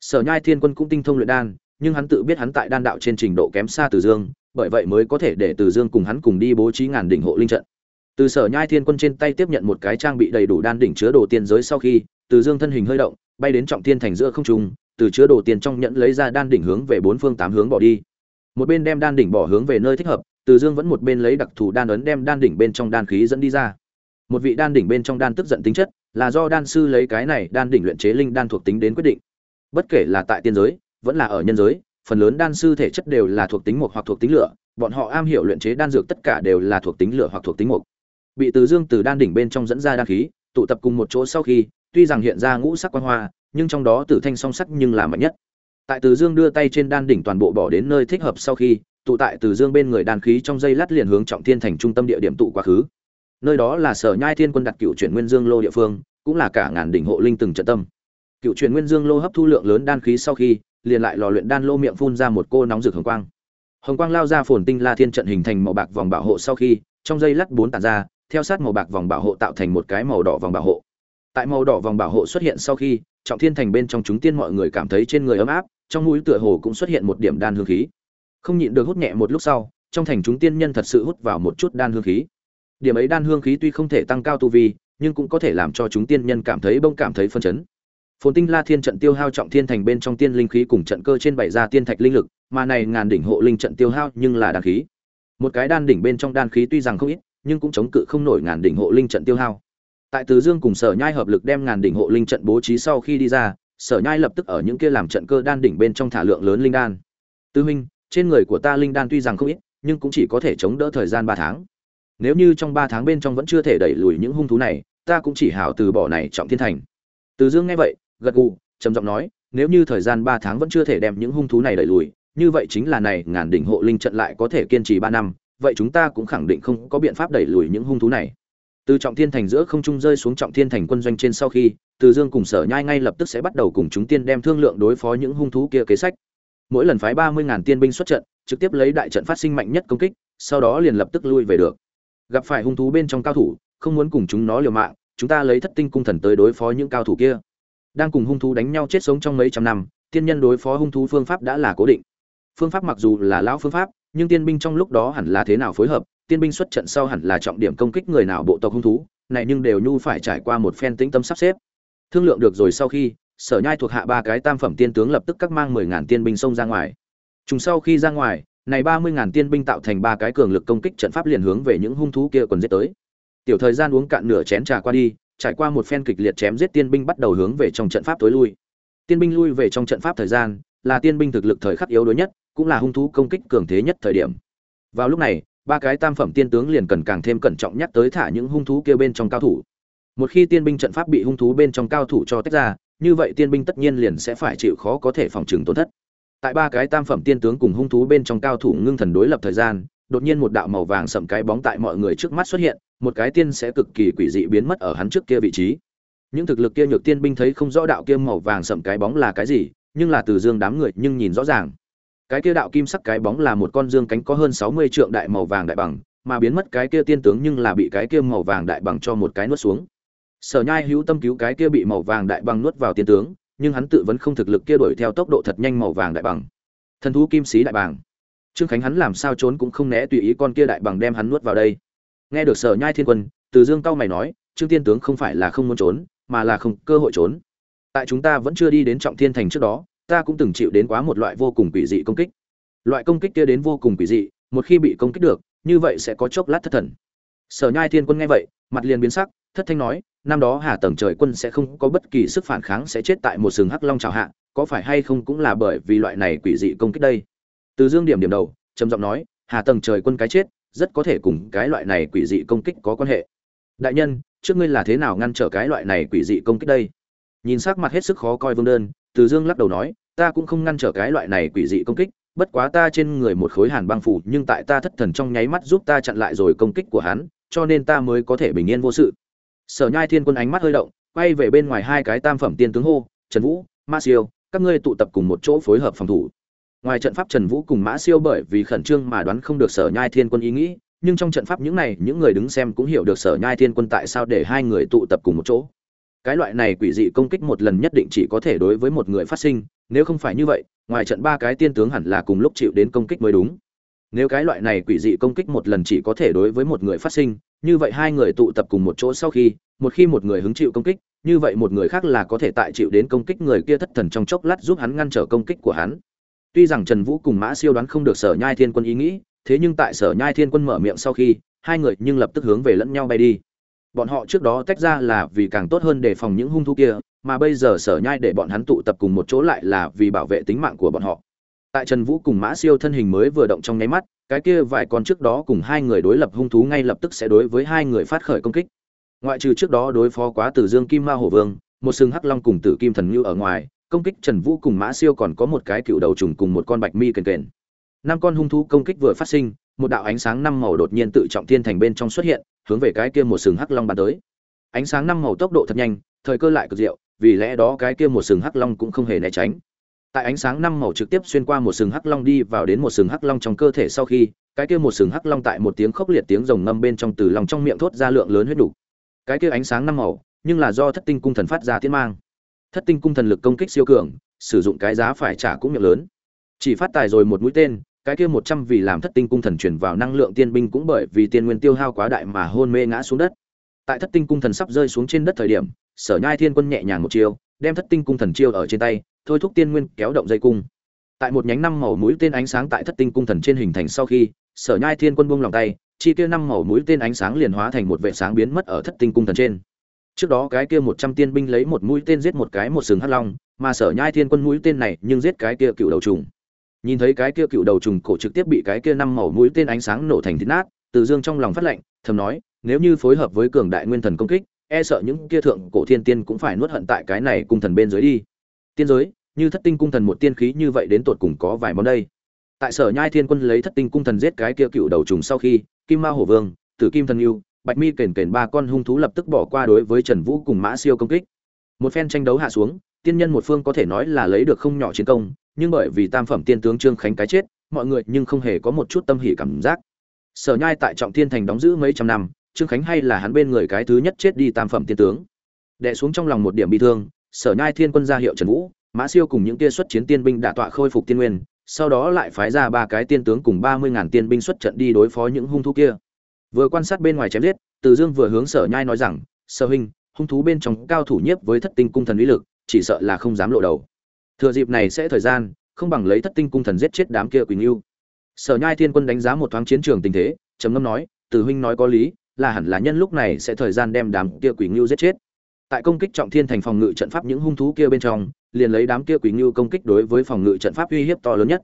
Sở Nhai Thiên Quân cũng tinh thông luyện đan, nhưng hắn tự biết hắn tại đan đạo trên trình độ kém xa Từ Dương, bởi vậy mới có thể để Từ Dương cùng hắn cùng đi bố trí ngàn đỉnh hộ linh trận. Từ Sở Nhai Thiên Quân trên tay tiếp nhận một cái trang bị đầy đủ đan đỉnh chứa đồ tiên giới sau khi, Từ Dương thân hình hơi động, bay đến trọng thiên thành giữa không trung, từ chứa đồ tiền trong nhẫn lấy ra đan đỉnh hướng về bốn phương tám hướng bỏ đi. Một bên đem đan đỉnh bỏ hướng về nơi thích hợp, Từ Dương vẫn một bên lấy đặc thù đan ấn đem đan đỉnh bên trong đan khí dẫn đi ra một vị đan đỉnh bên trong đan tức giận tính chất là do đan sư lấy cái này đan đỉnh luyện chế linh đan thuộc tính đến quyết định bất kể là tại tiên giới vẫn là ở nhân giới phần lớn đan sư thể chất đều là thuộc tính một hoặc thuộc tính lửa bọn họ am hiểu luyện chế đan dược tất cả đều là thuộc tính lửa hoặc thuộc tính một bị từ dương từ đan đỉnh bên trong dẫn ra đan khí, tụ tập cùng một chỗ sau khi, tuy rằng hiện ra ngũ sắc quan hoa, nhưng trong đó tử thanh song sắc nhưng là mạnh nhất. Tại từ dương đưa tay trên đan đỉnh toàn bộ bỏ đến nơi thích hợp sau khi, tụ tại từ dương bên người đan khí trong dây lát liền hướng trọng thiên thành trung tâm địa điểm tụ quá khứ. Nơi đó là sở nhai thiên quân đặt cựu chuyển nguyên dương lô địa phương, cũng là cả ngàn đỉnh hộ linh từng trận tâm. Cựu chuyển nguyên dương lô hấp thu lượng lớn đan khí sau khi, liền lại lò luyện đan lô miệng phun ra một cô nóng rực hồng quang. Hồng quang lao ra phồn tinh la thiên trận hình thành màu bạc vòng bảo hộ sau khi, trong dây lát bốn tàn ra theo sát màu bạc vòng bảo hộ tạo thành một cái màu đỏ vòng bảo hộ. Tại màu đỏ vòng bảo hộ xuất hiện sau khi, trọng thiên thành bên trong chúng tiên mọi người cảm thấy trên người ấm áp, trong mũi tựa hồ cũng xuất hiện một điểm đan hương khí. Không nhịn được hút nhẹ một lúc sau, trong thành chúng tiên nhân thật sự hút vào một chút đan hương khí. Điểm ấy đan hương khí tuy không thể tăng cao tu vi, nhưng cũng có thể làm cho chúng tiên nhân cảm thấy bông cảm thấy phân chấn. Phồn tinh la thiên trận tiêu hao trọng thiên thành bên trong tiên linh khí cùng trận cơ trên bảy ra tiên thạch linh lực, mà này ngàn đỉnh hộ linh trận tiêu hao nhưng là đan khí. Một cái đan đỉnh bên trong đan khí tuy rằng không ít nhưng cũng chống cự không nổi ngàn đỉnh hộ linh trận tiêu hao. Tại từ dương cùng sở nhai hợp lực đem ngàn đỉnh hộ linh trận bố trí sau khi đi ra, sở nhai lập tức ở những kia làm trận cơ đan đỉnh bên trong thả lượng lớn linh đan. Tư huynh, trên người của ta linh đan tuy rằng không ít, nhưng cũng chỉ có thể chống đỡ thời gian ba tháng. Nếu như trong ba tháng bên trong vẫn chưa thể đẩy lùi những hung thú này, ta cũng chỉ hảo từ bỏ này trọng thiên thành. Từ dương nghe vậy, gật gù, trầm giọng nói, nếu như thời gian ba tháng vẫn chưa thể đem những hung thú này đẩy lùi, như vậy chính là này, ngàn đỉnh hộ linh trận lại có thể kiên trì ba năm vậy chúng ta cũng khẳng định không có biện pháp đẩy lùi những hung thú này. Từ trọng thiên thành giữa không trung rơi xuống trọng thiên thành quân doanh trên sau khi, từ dương cùng sở nhai ngay lập tức sẽ bắt đầu cùng chúng tiên đem thương lượng đối phó những hung thú kia kế sách. Mỗi lần phái ba mươi ngàn tiên binh xuất trận, trực tiếp lấy đại trận phát sinh mạnh nhất công kích, sau đó liền lập tức lui về được. Gặp phải hung thú bên trong cao thủ, không muốn cùng chúng nó liều mạng, chúng ta lấy thất tinh cung thần tới đối phó những cao thủ kia. Đang cùng hung thú đánh nhau chết sống trong mấy trăm năm, tiên nhân đối phó hung thú phương pháp đã là cố định. Phương pháp mặc dù là lão phương pháp nhưng tiên binh trong lúc đó hẳn là thế nào phối hợp, tiên binh xuất trận sau hẳn là trọng điểm công kích người nào bộ tộc hung thú, này nhưng đều nhu phải trải qua một phen tĩnh tâm sắp xếp. Thương lượng được rồi sau khi, sở nhai thuộc hạ ba cái tam phẩm tiên tướng lập tức các mang mười ngàn tiên binh xông ra ngoài. Chúng sau khi ra ngoài, này ba mươi ngàn tiên binh tạo thành ba cái cường lực công kích trận pháp liền hướng về những hung thú kia còn giết tới. Tiểu thời gian uống cạn nửa chén trà qua đi, trải qua một phen kịch liệt chém giết tiên binh bắt đầu hướng về trong trận pháp tối lui. Tiên binh lui về trong trận pháp thời gian là tiên binh thực lực thời khắc yếu đuối nhất cũng là hung thú công kích cường thế nhất thời điểm. Vào lúc này, ba cái tam phẩm tiên tướng liền cần càng thêm cẩn trọng nhắc tới thả những hung thú kia bên trong cao thủ. Một khi tiên binh trận pháp bị hung thú bên trong cao thủ cho tách ra, như vậy tiên binh tất nhiên liền sẽ phải chịu khó có thể phòng trừng tổn thất. Tại ba cái tam phẩm tiên tướng cùng hung thú bên trong cao thủ ngưng thần đối lập thời gian, đột nhiên một đạo màu vàng sậm cái bóng tại mọi người trước mắt xuất hiện, một cái tiên sẽ cực kỳ quỷ dị biến mất ở hắn trước kia vị trí. Những thực lực kia nhược tiên binh thấy không rõ đạo kia màu vàng sậm cái bóng là cái gì, nhưng là từ dương đám người nhưng nhìn rõ ràng cái kia đạo kim sắc cái bóng là một con dương cánh có hơn sáu mươi trượng đại màu vàng đại bằng, mà biến mất cái kia tiên tướng nhưng là bị cái kia màu vàng đại bằng cho một cái nuốt xuống. Sở nhai hữu tâm cứu cái kia bị màu vàng đại bằng nuốt vào tiên tướng, nhưng hắn tự vẫn không thực lực kia đuổi theo tốc độ thật nhanh màu vàng đại bằng. Thần thú kim sĩ đại bàng trương khánh hắn làm sao trốn cũng không né tùy ý con kia đại bằng đem hắn nuốt vào đây. Nghe được sở nhai thiên quân, từ dương cao mày nói, trương tiên tướng không phải là không muốn trốn, mà là không cơ hội trốn. Tại chúng ta vẫn chưa đi đến trọng thiên thành trước đó ta cũng từng chịu đến quá một loại vô cùng quỷ dị công kích. Loại công kích kia đến vô cùng quỷ dị, một khi bị công kích được, như vậy sẽ có chốc lát thất thần. Sở nhai thiên quân nghe vậy, mặt liền biến sắc, thất thanh nói, năm đó hà tầng trời quân sẽ không có bất kỳ sức phản kháng sẽ chết tại một sừng hắc long trào hạ, có phải hay không cũng là bởi vì loại này quỷ dị công kích đây? Từ dương điểm điểm đầu, trầm giọng nói, hà tầng trời quân cái chết, rất có thể cùng cái loại này quỷ dị công kích có quan hệ. Đại nhân, trước ngươi là thế nào ngăn trở cái loại này quỷ dị công kích đây? Nhìn sắc mặt hết sức khó coi vương đơn từ dương lắc đầu nói, ta cũng không ngăn trở cái loại này quỷ dị công kích, bất quá ta trên người một khối hàn băng phủ, nhưng tại ta thất thần trong nháy mắt giúp ta chặn lại rồi công kích của hắn, cho nên ta mới có thể bình yên vô sự. Sở nhai thiên quân ánh mắt hơi động, quay về bên ngoài hai cái tam phẩm tiên tướng hô, trần vũ, ma siêu, các ngươi tụ tập cùng một chỗ phối hợp phòng thủ. Ngoài trận pháp trần vũ cùng mã siêu bởi vì khẩn trương mà đoán không được sở nhai thiên quân ý nghĩ, nhưng trong trận pháp những này, những người đứng xem cũng hiểu được sở nhai thiên quân tại sao để hai người tụ tập cùng một chỗ cái loại này quỷ dị công kích một lần nhất định chỉ có thể đối với một người phát sinh, nếu không phải như vậy, ngoài trận ba cái tiên tướng hẳn là cùng lúc chịu đến công kích mới đúng. Nếu cái loại này quỷ dị công kích một lần chỉ có thể đối với một người phát sinh, như vậy hai người tụ tập cùng một chỗ sau khi, một khi một người hứng chịu công kích, như vậy một người khác là có thể tại chịu đến công kích người kia thất thần trong chốc lát giúp hắn ngăn trở công kích của hắn. Tuy rằng trần vũ cùng mã siêu đoán không được sở nhai thiên quân ý nghĩ, thế nhưng tại sở nhai thiên quân mở miệng sau khi, hai người nhưng lập tức hướng về lẫn nhau bay đi bọn họ trước đó tách ra là vì càng tốt hơn đề phòng những hung thú kia, mà bây giờ sở nhai để bọn hắn tụ tập cùng một chỗ lại là vì bảo vệ tính mạng của bọn họ. Tại trần vũ cùng mã siêu thân hình mới vừa động trong nháy mắt, cái kia vài con trước đó cùng hai người đối lập hung thú ngay lập tức sẽ đối với hai người phát khởi công kích. Ngoại trừ trước đó đối phó quá tử dương kim ma hổ vương, một sừng hắc long cùng tử kim thần ngưu ở ngoài, công kích trần vũ cùng mã siêu còn có một cái cựu đầu trùng cùng một con bạch mi kền kền. Năm con hung thú công kích vừa phát sinh, một đạo ánh sáng năm màu đột nhiên tự trọng thiên thành bên trong xuất hiện hướng về cái kia một sừng hắc long bắn tới. Ánh sáng năm màu tốc độ thật nhanh, thời cơ lại cực diệu, vì lẽ đó cái kia một sừng hắc long cũng không hề né tránh. Tại ánh sáng năm màu trực tiếp xuyên qua một sừng hắc long đi vào đến một sừng hắc long trong cơ thể sau khi, cái kia một sừng hắc long tại một tiếng khốc liệt tiếng rồng ngâm bên trong từ lòng trong miệng thốt ra lượng lớn huyết đủ. Cái kia ánh sáng năm màu, nhưng là do thất tinh cung thần phát ra tiến mang. Thất tinh cung thần lực công kích siêu cường, sử dụng cái giá phải trả cũng miệng lớn. Chỉ phát tài rồi một mũi tên cái kia một trăm vì làm thất tinh cung thần chuyển vào năng lượng tiên binh cũng bởi vì tiên nguyên tiêu hao quá đại mà hôn mê ngã xuống đất. Tại thất tinh cung thần sắp rơi xuống trên đất thời điểm, sở nhai thiên quân nhẹ nhàng một chiêu, đem thất tinh cung thần chiêu ở trên tay, thôi thúc tiên nguyên kéo động dây cung. Tại một nhánh năm màu mũi tên ánh sáng tại thất tinh cung thần trên hình thành sau khi, sở nhai thiên quân buông lòng tay, chi kia năm màu mũi tên ánh sáng liền hóa thành một vệ sáng biến mất ở thất tinh cung thần trên. Trước đó cái kia một trăm tiên binh lấy một mũi tên giết một cái một sừng hắc long, mà sở nhai thiên quân mũi tên này nhưng giết cái kia cựu đầu trùng nhìn thấy cái kia cựu đầu trùng cổ trực tiếp bị cái kia năm màu mũi tên ánh sáng nổ thành thịt nát, từ dương trong lòng phát lệnh, thầm nói, nếu như phối hợp với cường đại nguyên thần công kích e sợ những kia thượng cổ thiên tiên cũng phải nuốt hận tại cái này cung thần bên dưới đi. Tiên giới, như thất tinh cung thần một tiên khí như vậy đến tột cùng có vài món đây? Tại sở nhai thiên quân lấy thất tinh cung thần giết cái kia cựu đầu trùng sau khi, kim ma hổ vương, tử kim thần yêu, bạch mi kền kền ba con hung thú lập tức bỏ qua đối với trần vũ cùng mã siêu công kích. Một phen tranh đấu hạ xuống, tiên nhân một phương có thể nói là lấy được không nhỏ chiến công nhưng bởi vì tam phẩm tiên tướng trương khánh cái chết, mọi người nhưng không hề có một chút tâm hỉ cảm giác. Sở nhai tại trọng thiên thành đóng giữ mấy trăm năm, trương khánh hay là hắn bên người cái thứ nhất chết đi tam phẩm tiên tướng. Đè xuống trong lòng một điểm bi thương, sở nhai thiên quân ra hiệu trần vũ, mã siêu cùng những kia xuất chiến tiên binh đả tọa khôi phục tiên nguyên, sau đó lại phái ra ba cái tiên tướng cùng ba mươi ngàn tiên binh xuất trận đi đối phó những hung thú kia. Vừa quan sát bên ngoài chém giết, từ dương vừa hướng sở nhai nói rằng, sở huynh, hung thú bên trong cao thủ nhiếp với thất tinh cung thần uy lực, chỉ sợ là không dám lộ đầu thừa dịp này sẽ thời gian không bằng lấy thất tinh cung thần giết chết đám kia quỳnh yêu sở nhai thiên quân đánh giá một thoáng chiến trường tình thế trầm ngâm nói từ huynh nói có lý là hẳn là nhân lúc này sẽ thời gian đem đám kia quỷ ngưu giết chết. Tại công kích trọng thiên thành phòng ngự trận pháp những hung thú kia bên trong, liền lấy đám kia quỷ ngưu công kích đối với phòng ngự trận pháp uy hiếp to lớn nhất.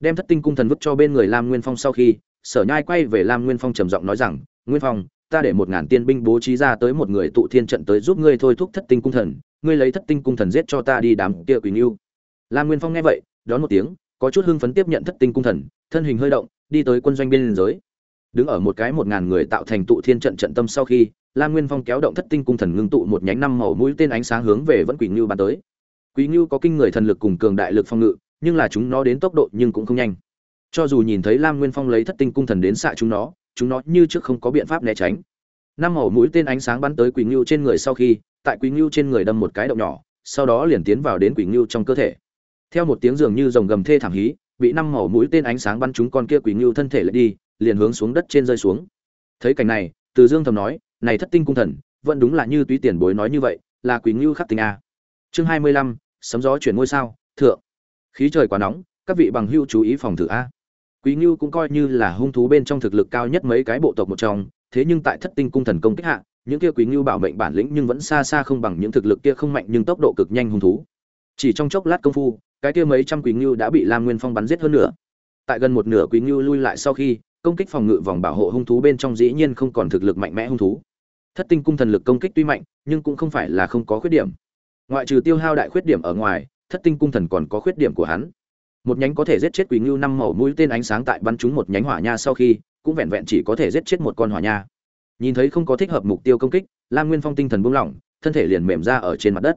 Đem Thất Tinh cung thần vứt cho bên người Lam Nguyên Phong sau khi, Sở Nhai quay về Lam Nguyên Phong trầm giọng nói rằng, "Nguyên Phong, ta để một ngàn tiên binh bố trí ra tới một người tụ thiên trận tới giúp ngươi thôi thúc Thất Tinh cung thần, ngươi lấy Thất Tinh cung thần giết cho ta đi đám kia quỷ ngưu." Lam Nguyên Phong nghe vậy, đón một tiếng, có chút hưng phấn tiếp nhận Thất Tinh cung thần, thân hình hơi động, đi tới quân doanh bên giới đứng ở một cái một ngàn người tạo thành tụ thiên trận trận tâm sau khi lam nguyên phong kéo động thất tinh cung thần ngưng tụ một nhánh năm màu mũi tên ánh sáng hướng về vẫn quỷ ngưu bắn tới. Quỷ ngưu có kinh người thần lực cùng cường đại lực phong ngự nhưng là chúng nó đến tốc độ nhưng cũng không nhanh. Cho dù nhìn thấy lam nguyên phong lấy thất tinh cung thần đến xạ chúng nó chúng nó như trước không có biện pháp né tránh. Năm màu mũi tên ánh sáng bắn tới quỷ ngưu trên người sau khi tại quỷ ngưu trên người đâm một cái động nhỏ sau đó liền tiến vào đến quỷ ngưu trong cơ thể theo một tiếng dường như rồng gầm thê thảm hí, bị năm màu mũi tên ánh sáng bắn trúng con kia quỷ ngưu thân thể lại đi, liền hướng xuống đất trên rơi xuống. Thấy cảnh này, từ dương thầm nói, này thất tinh cung thần, vẫn đúng là như túy tiền bối nói như vậy, là quý ngưu khắc tinh a. Chương hai mươi lăm, sấm gió chuyển ngôi sao, thượng. Khí trời quá nóng, các vị bằng hưu chú ý phòng thử a. Quý ngưu cũng coi như là hung thú bên trong thực lực cao nhất mấy cái bộ tộc một trong, thế nhưng tại thất tinh cung thần công kích hạ, những kia quý ngưu bảo mệnh bản lĩnh nhưng vẫn xa xa không bằng những thực lực kia không mạnh nhưng tốc độ cực nhanh hung thú. Chỉ trong chốc lát công phu cái kia mấy trăm quý ngưu đã bị lam nguyên phong bắn giết hơn nữa tại gần một nửa quý ngưu lui lại sau khi, công kích phòng ngự vòng bảo hộ hung thú bên trong dĩ nhiên không còn thực lực mạnh mẽ hung thú. Thất tinh cung thần lực công kích tuy mạnh, nhưng cũng không phải là không có khuyết điểm. Ngoại trừ tiêu hao đại khuyết điểm ở ngoài, thất tinh cung thần còn có khuyết điểm của hắn. Một nhánh có thể giết chết quỷ ngưu năm màu mũi tên ánh sáng tại bắn trúng một nhánh hỏa nha sau khi, cũng vẹn vẹn chỉ có thể giết chết một con hỏa nha. Nhìn thấy không có thích hợp mục tiêu công kích, lam nguyên phong tinh thần buông lỏng, thân thể liền mềm ra ở trên mặt đất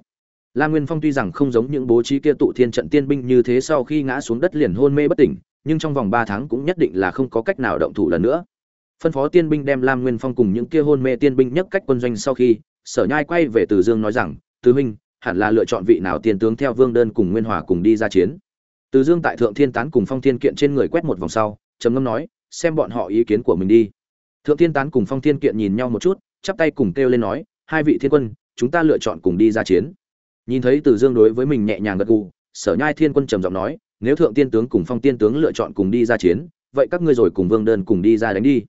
lam nguyên phong tuy rằng không giống những bố trí kia tụ thiên trận tiên binh như thế sau khi ngã xuống đất liền hôn mê bất tỉnh, nhưng trong vòng ba tháng cũng nhất định là không có cách nào động thủ lần nữa. Phân phó tiên binh đem lam nguyên phong cùng những kia hôn mê tiên binh nhất cách quân doanh sau khi, sở nhai quay về từ dương nói rằng, tứ huynh, hẳn là lựa chọn vị nào tiên tướng theo vương đơn cùng nguyên hòa cùng đi ra chiến. Từ dương tại thượng thiên tán cùng phong thiên kiện trên người quét một vòng sau, trầm ngâm nói, xem bọn họ ý kiến của mình đi. Thượng thiên tán cùng phong thiên kiện nhìn nhau một chút, chắp tay cùng kêu lên nói, hai vị thiên quân, chúng ta lựa chọn cùng đi ra chiến nhìn thấy từ dương đối với mình nhẹ nhàng gật gù, sở nhai thiên quân trầm giọng nói, nếu thượng tiên tướng cùng phong tiên tướng lựa chọn cùng đi ra chiến, vậy các ngươi rồi cùng vương đơn cùng đi ra đánh đi.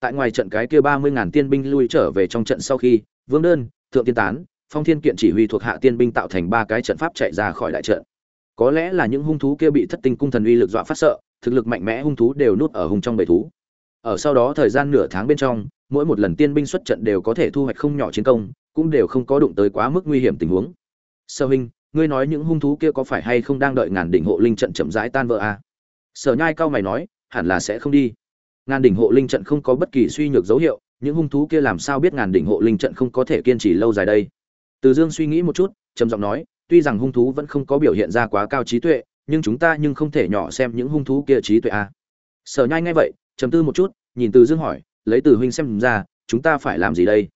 Tại ngoài trận cái kia ba mươi ngàn tiên binh lui trở về trong trận sau khi, vương đơn, thượng tiên tán, phong thiên kiện chỉ huy thuộc hạ tiên binh tạo thành ba cái trận pháp chạy ra khỏi đại trận. Có lẽ là những hung thú kia bị thất tinh cung thần uy lực dọa phát sợ, thực lực mạnh mẽ hung thú đều nuốt ở hung trong bầy thú. Ở sau đó thời gian nửa tháng bên trong, mỗi một lần tiên binh xuất trận đều có thể thu hoạch không nhỏ chiến công, cũng đều không có đụng tới quá mức nguy hiểm tình huống sơ huynh, ngươi nói những hung thú kia có phải hay không đang đợi ngàn đỉnh hộ linh trận chậm rãi tan vỡ à? sở nhai cao mày nói, hẳn là sẽ không đi ngàn đỉnh hộ linh trận không có bất kỳ suy nhược dấu hiệu, những hung thú kia làm sao biết ngàn đỉnh hộ linh trận không có thể kiên trì lâu dài đây từ dương suy nghĩ một chút, trầm giọng nói, tuy rằng hung thú vẫn không có biểu hiện ra quá cao trí tuệ, nhưng chúng ta nhưng không thể nhỏ xem những hung thú kia trí tuệ à. sở nhai ngay vậy, trầm tư một chút, nhìn từ dương hỏi, lấy từ huynh xem ra, chúng ta phải làm gì đây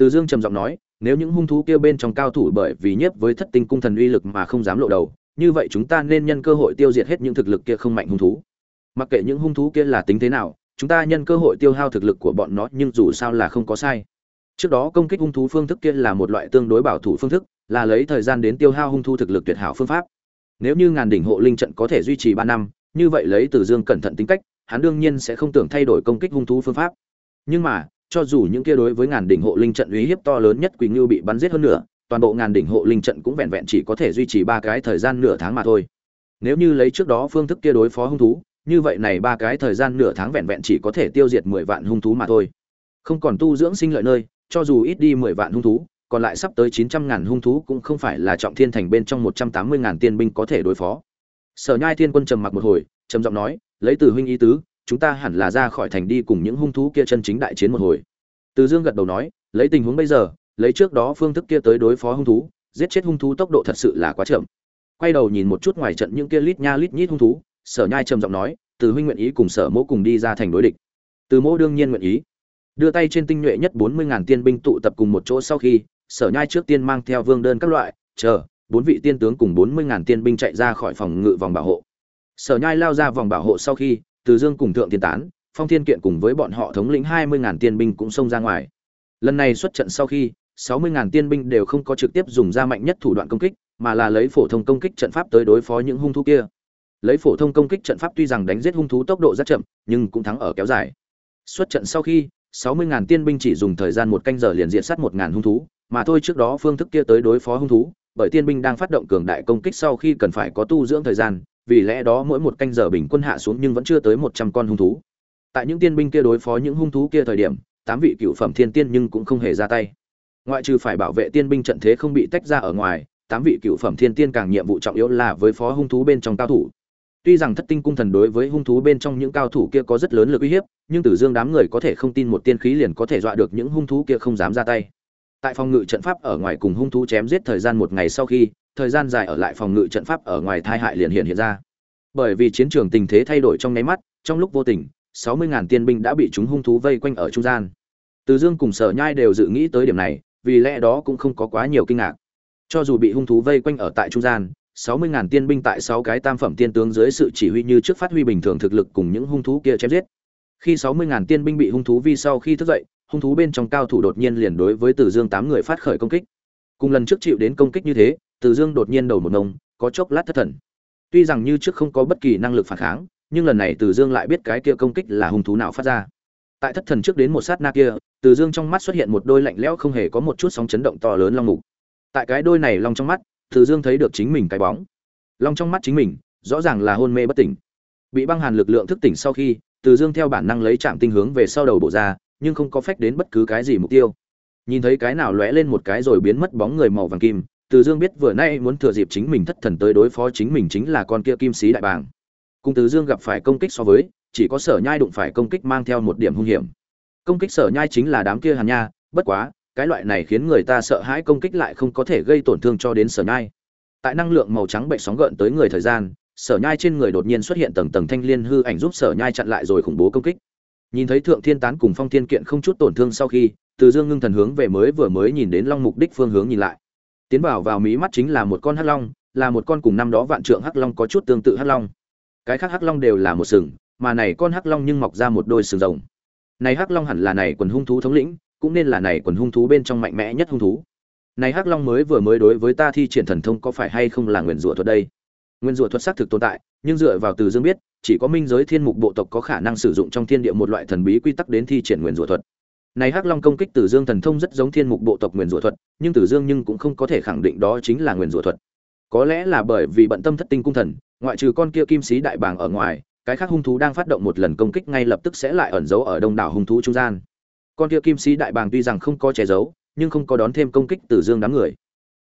từ dương trầm giọng nói nếu những hung thú kia bên trong cao thủ bởi vì nhiếp với thất tinh cung thần uy lực mà không dám lộ đầu, như vậy chúng ta nên nhân cơ hội tiêu diệt hết những thực lực kia không mạnh hung thú. Mặc kệ những hung thú kia là tính thế nào, chúng ta nhân cơ hội tiêu hao thực lực của bọn nó, nhưng dù sao là không có sai. Trước đó công kích hung thú phương thức kia là một loại tương đối bảo thủ phương thức, là lấy thời gian đến tiêu hao hung thú thực lực tuyệt hảo phương pháp. Nếu như ngàn đỉnh hộ linh trận có thể duy trì ba năm, như vậy lấy từ dương cẩn thận tính cách, hắn đương nhiên sẽ không tưởng thay đổi công kích hung thú phương pháp. Nhưng mà cho dù những kia đối với ngàn đỉnh hộ linh trận uy hiếp to lớn nhất Quỳnh Ngưu bị bắn giết hơn nữa, toàn bộ ngàn đỉnh hộ linh trận cũng vẹn vẹn chỉ có thể duy trì ba cái thời gian nửa tháng mà thôi. nếu như lấy trước đó phương thức kia đối phó hung thú như vậy này ba cái thời gian nửa tháng vẹn vẹn chỉ có thể tiêu diệt mười vạn hung thú mà thôi không còn tu dưỡng sinh lợi nơi cho dù ít đi mười vạn hung thú còn lại sắp tới chín trăm ngàn hung thú cũng không phải là trọng thiên thành bên trong một trăm tám mươi ngàn tiên binh có thể đối phó sở nhai thiên quân trầm mặc một hồi trầm giọng nói lấy từ huynh ý tứ chúng ta hẳn là ra khỏi thành đi cùng những hung thú kia chân chính đại chiến một hồi. Từ dương gật đầu nói, lấy tình huống bây giờ, lấy trước đó phương thức kia tới đối phó hung thú, giết chết hung thú tốc độ thật sự là quá chậm. Quay đầu nhìn một chút ngoài trận những kia lít nha lít nhít hung thú, sở nhai trầm giọng nói, từ huynh nguyện ý cùng sở mỗ cùng đi ra thành đối địch. Từ mỗ đương nhiên nguyện ý. Đưa tay trên tinh nhuệ nhất bốn mươi ngàn tiên binh tụ tập cùng một chỗ sau khi, sở nhai trước tiên mang theo vương đơn các loại, chờ, bốn vị tiên tướng cùng bốn mươi ngàn tiên binh chạy ra khỏi phòng ngự vòng bảo hộ. Sở nhai lao ra vòng bảo hộ sau khi từ dương cùng thượng tiên tán, phong thiên kiện cùng với bọn họ thống lĩnh hai mươi ngàn tiên binh cũng xông ra ngoài. Lần này xuất trận sau khi, sáu mươi ngàn tiên binh đều không có trực tiếp dùng ra mạnh nhất thủ đoạn công kích, mà là lấy phổ thông công kích trận pháp tới đối phó những hung thú kia. Lấy phổ thông công kích trận pháp tuy rằng đánh giết hung thú tốc độ rất chậm, nhưng cũng thắng ở kéo dài. Xuất trận sau khi, sáu mươi ngàn tiên binh chỉ dùng thời gian một canh giờ liền diện sát một ngàn hung thú, mà thôi trước đó phương thức kia tới đối phó hung thú, bởi tiên binh đang phát động cường đại công kích sau khi cần phải có tu dưỡng thời gian vì lẽ đó mỗi một canh giờ bình quân hạ xuống nhưng vẫn chưa tới một trăm con hung thú. Tại những tiên binh kia đối phó những hung thú kia thời điểm, tám vị cựu phẩm thiên tiên nhưng cũng không hề ra tay. Ngoại trừ phải bảo vệ tiên binh trận thế không bị tách ra ở ngoài, tám vị cựu phẩm thiên tiên càng nhiệm vụ trọng yếu là với phó hung thú bên trong cao thủ. Tuy rằng thất tinh cung thần đối với hung thú bên trong những cao thủ kia có rất lớn lực uy hiếp, nhưng tử dương đám người có thể không tin một tiên khí liền có thể dọa được những hung thú kia không dám ra tay. Tại phòng ngự trận pháp ở ngoài cùng hung thú chém giết thời gian một ngày sau khi thời gian dài ở lại phòng ngự trận pháp ở ngoài thai hại liền hiện hiện ra. Bởi vì chiến trường tình thế thay đổi trong nháy mắt trong lúc vô tình sáu mươi ngàn tiên binh đã bị chúng hung thú vây quanh ở trung gian. Từ dương cùng sở nhai đều dự nghĩ tới điểm này vì lẽ đó cũng không có quá nhiều kinh ngạc. Cho dù bị hung thú vây quanh ở tại trung gian sáu mươi ngàn tiên binh tại sáu cái tam phẩm tiên tướng dưới sự chỉ huy như trước phát huy bình thường thực lực cùng những hung thú kia chém giết. Khi sáu mươi ngàn tiên binh bị hung thú vi sau khi thức dậy hung thú bên trong cao thủ đột nhiên liền đối với Từ Dương tám người phát khởi công kích. Cùng lần trước chịu đến công kích như thế, từ Dương đột nhiên đầu một ngông, có chốc lát thất thần. Tuy rằng như trước không có bất kỳ năng lực phản kháng, nhưng lần này Từ Dương lại biết cái kia công kích là hung thú nào phát ra. Tại thất thần trước đến một sát na kia, Từ Dương trong mắt xuất hiện một đôi lạnh lẽo không hề có một chút sóng chấn động to lớn long mục. Tại cái đôi này long trong mắt, Từ Dương thấy được chính mình cái bóng. Long trong mắt chính mình, rõ ràng là hôn mê bất tỉnh. Bị băng hàn lực lượng thức tỉnh sau khi, Từ Dương theo bản năng lấy chạm tinh hướng về sau đầu bộ ra, nhưng không có phách đến bất cứ cái gì mục tiêu nhìn thấy cái nào lóe lên một cái rồi biến mất bóng người màu vàng kim từ dương biết vừa nay muốn thừa dịp chính mình thất thần tới đối phó chính mình chính là con kia kim sĩ đại bàng. Cùng từ dương gặp phải công kích so với, chỉ có sở nhai đụng phải công kích mang theo một điểm hung hiểm. Công kích sở nhai chính là đám kia hàn nha, bất quá, cái loại này khiến người ta sợ hãi công kích lại không có thể gây tổn thương cho đến sở nhai. Tại năng lượng màu trắng bệnh sóng gợn tới người thời gian, sở nhai trên người đột nhiên xuất hiện tầng tầng thanh liên hư ảnh giúp sở nhai chặn lại rồi khủng bố công kích. Nhìn thấy thượng thiên tán cùng phong thiên kiện không chút tổn thương sau khi, từ dương ngưng thần hướng về mới vừa mới nhìn đến long mục đích phương hướng nhìn lại tiến vào vào mí mắt chính là một con hắc long, là một con cùng năm đó vạn trượng hắc long có chút tương tự hắc long. Cái khác hắc long đều là một sừng, mà này con hắc long nhưng mọc ra một đôi sừng rồng. Này hắc long hẳn là này quần hung thú thống lĩnh, cũng nên là này quần hung thú bên trong mạnh mẽ nhất hung thú. Này hắc long mới vừa mới đối với ta thi triển thần thông có phải hay không là nguyền rủa thuật đây? Nguyên rủa thuật xác thực tồn tại, nhưng dựa vào từ dương biết, chỉ có minh giới thiên mục bộ tộc có khả năng sử dụng trong thiên địa một loại thần bí quy tắc đến thi triển nguyên rủa thuật này hắc long công kích Tử dương thần thông rất giống thiên mục bộ tộc nguyên rủa thuật nhưng Tử dương nhưng cũng không có thể khẳng định đó chính là nguyên rủa thuật. Có lẽ là bởi vì bận tâm thất tinh cung thần ngoại trừ con kia kim sĩ đại bàng ở ngoài cái khác hung thú đang phát động một lần công kích ngay lập tức sẽ lại ẩn giấu ở đông đảo hung thú trung gian. Con kia kim sĩ đại bàng tuy rằng không có che giấu nhưng không có đón thêm công kích Tử dương đám người.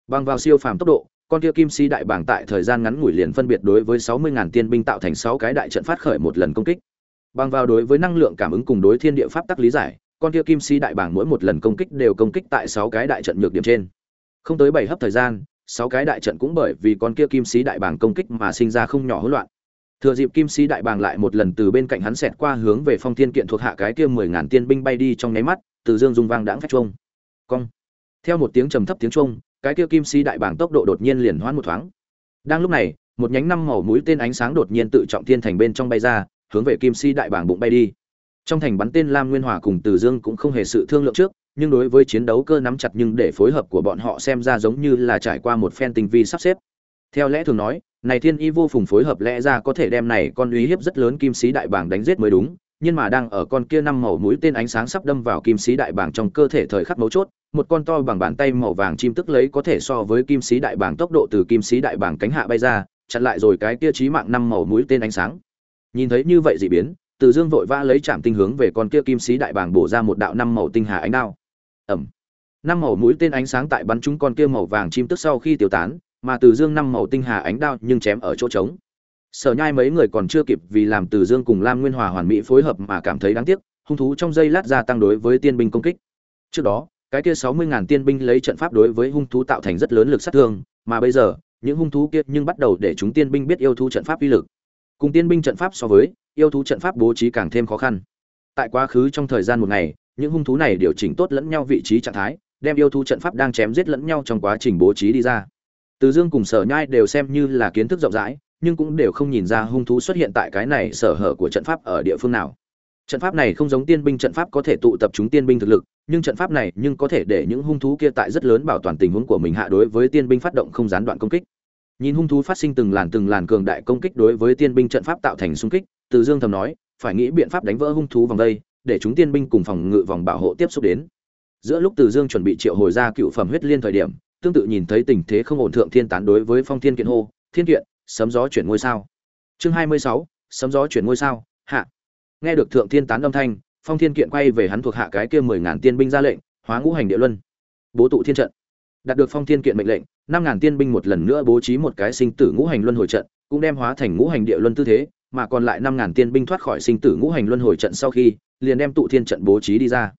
Bằng vào siêu phàm tốc độ con kia kim sĩ đại Bàng tại thời gian ngắn ngủi liền phân biệt đối với 60.000 tiên binh tạo thành 6 cái đại trận phát khởi một lần công kích. Bằng vào đối với năng lượng cảm ứng cùng đối thiên địa pháp tắc lý giải, con kia kim si đại bảng mỗi một lần công kích đều công kích tại sáu cái đại trận nhược điểm trên. Không tới bảy hấp thời gian, sáu cái đại trận cũng bởi vì con kia kim si đại bảng công kích mà sinh ra không nhỏ hỗn loạn. Thừa dịp kim si đại bảng lại một lần từ bên cạnh hắn xẹt qua hướng về phong thiên kiện thuộc hạ cái kia mười ngàn tiên binh bay đi trong nháy mắt, từ dương dung vang đãng phách trung. Cong. Theo một tiếng trầm thấp tiếng trung, cái kia kim si đại bảng tốc độ đột nhiên liền hoãn một thoáng đang lúc này một nhánh năm màu mũi tên ánh sáng đột nhiên tự trọng thiên thành bên trong bay ra hướng về kim si đại bảng bụng bay đi trong thành bắn tên lam nguyên hòa cùng từ dương cũng không hề sự thương lượng trước, nhưng đối với chiến đấu cơ nắm chặt nhưng để phối hợp của bọn họ xem ra giống như là trải qua một phen tinh vi sắp xếp. Theo lẽ thường nói, này thiên y vô phùng phối hợp lẽ ra có thể đem này con uy hiếp rất lớn kim sĩ đại bảng đánh giết mới đúng, nhưng mà đang ở con kia năm màu mũi tên ánh sáng sắp đâm vào kim sĩ đại bảng trong cơ thể thời khắc mấu chốt, một con to bằng bàn tay màu vàng chim tức lấy có thể so với kim sĩ đại bảng tốc độ từ kim sĩ đại bảng cánh hạ bay ra, chặn lại rồi cái kia trí mạng năm màu mũi tên ánh sáng. Nhìn thấy như vậy dị biến từ dương vội vã lấy chạm tinh hướng về con kia kim sĩ đại bàng bổ ra một đạo năm màu tinh hà ánh đao. Ẩm. Năm màu mũi tên ánh sáng tại bắn chúng con kia màu vàng chim tức sau khi tiêu tán, mà từ dương năm màu tinh hà ánh đao nhưng chém ở chỗ trống. Sở nhai mấy người còn chưa kịp vì làm từ dương cùng lam nguyên hòa hoàn mỹ phối hợp mà cảm thấy đáng tiếc, hung thú trong giây lát gia tăng đối với tiên binh công kích. Trước đó, cái kia sáu mươi ngàn tiên binh lấy trận pháp đối với hung thú tạo thành rất lớn lực sát thương, mà bây giờ, những hung thú kia nhưng bắt đầu để chúng tiên binh biết yêu thú trận pháp uy lực. Cùng tiên binh trận pháp so với yêu thú trận pháp bố trí càng thêm khó khăn. Tại quá khứ trong thời gian một ngày, những hung thú này điều chỉnh tốt lẫn nhau vị trí trạng thái, đem yêu thú trận pháp đang chém giết lẫn nhau trong quá trình bố trí đi ra. Từ dương cùng sở nhai đều xem như là kiến thức rộng rãi, nhưng cũng đều không nhìn ra hung thú xuất hiện tại cái này sở hở của trận pháp ở địa phương nào. Trận pháp này không giống tiên binh trận pháp có thể tụ tập chúng tiên binh thực lực, nhưng trận pháp này nhưng có thể để những hung thú kia tại rất lớn bảo toàn tình huống của mình hạ đối với tiên binh phát động không gián đoạn công kích. Nhìn hung thú phát sinh từng làn từng làn cường đại công kích đối với tiên binh trận pháp tạo thành xung kích từ dương thầm nói, phải nghĩ biện pháp đánh vỡ hung thú vòng đây, để chúng tiên binh cùng phòng ngự vòng bảo hộ tiếp xúc đến. Giữa lúc từ dương chuẩn bị triệu hồi ra cựu phẩm huyết liên thời điểm, tương tự nhìn thấy tình thế không ổn thượng thiên tán đối với phong thiên kiện hô, thiên kiện, sấm gió chuyển ngôi sao. Chương hai mươi sáu, sấm gió chuyển ngôi sao, hạ. Nghe được thượng thiên tán âm thanh, phong thiên kiện quay về hắn thuộc hạ cái kia mười ngàn tiên binh ra lệnh, hóa ngũ hành địa luân. Bố tụ thiên trận. Đạt được phong thiên kiện mệnh lệnh, năm ngàn tiên binh một lần nữa bố trí một cái sinh tử ngũ hành luân hồi trận, cũng đem hóa thành ngũ hành địa luân tư thế mà còn lại năm ngàn tiên binh thoát khỏi sinh tử ngũ hành luân hồi trận sau khi, liền đem tụ thiên trận bố trí đi ra.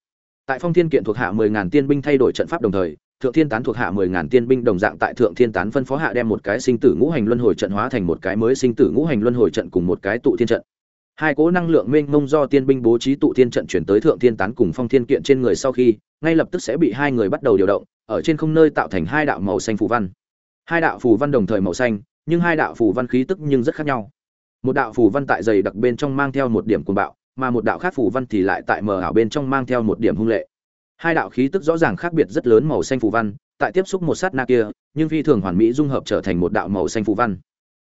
Tại phong thiên kiện thuộc hạ mười ngàn tiên binh thay đổi trận pháp đồng thời, thượng thiên tán thuộc hạ mười ngàn tiên binh đồng dạng tại thượng thiên tán phân phó hạ đem một cái sinh tử ngũ hành luân hồi trận hóa thành một cái mới sinh tử ngũ hành luân hồi trận cùng một cái tụ thiên trận. Hai cỗ năng lượng mênh mông do tiên binh bố trí tụ thiên trận chuyển tới thượng thiên tán cùng phong thiên kiện trên người sau khi, ngay lập tức sẽ bị hai người bắt đầu điều động, ở trên không nơi tạo thành hai đạo màu xanh phù văn. Hai đạo phù văn đồng thời màu xanh, nhưng hai đạo phù văn khí tức nhưng rất khác nhau một đạo phù văn tại dày đặc bên trong mang theo một điểm cuồng bạo, mà một đạo khác phù văn thì lại tại mờ ảo bên trong mang theo một điểm hung lệ. Hai đạo khí tức rõ ràng khác biệt rất lớn màu xanh phù văn, tại tiếp xúc một sát na kia, nhưng phi thường hoàn mỹ dung hợp trở thành một đạo màu xanh phù văn.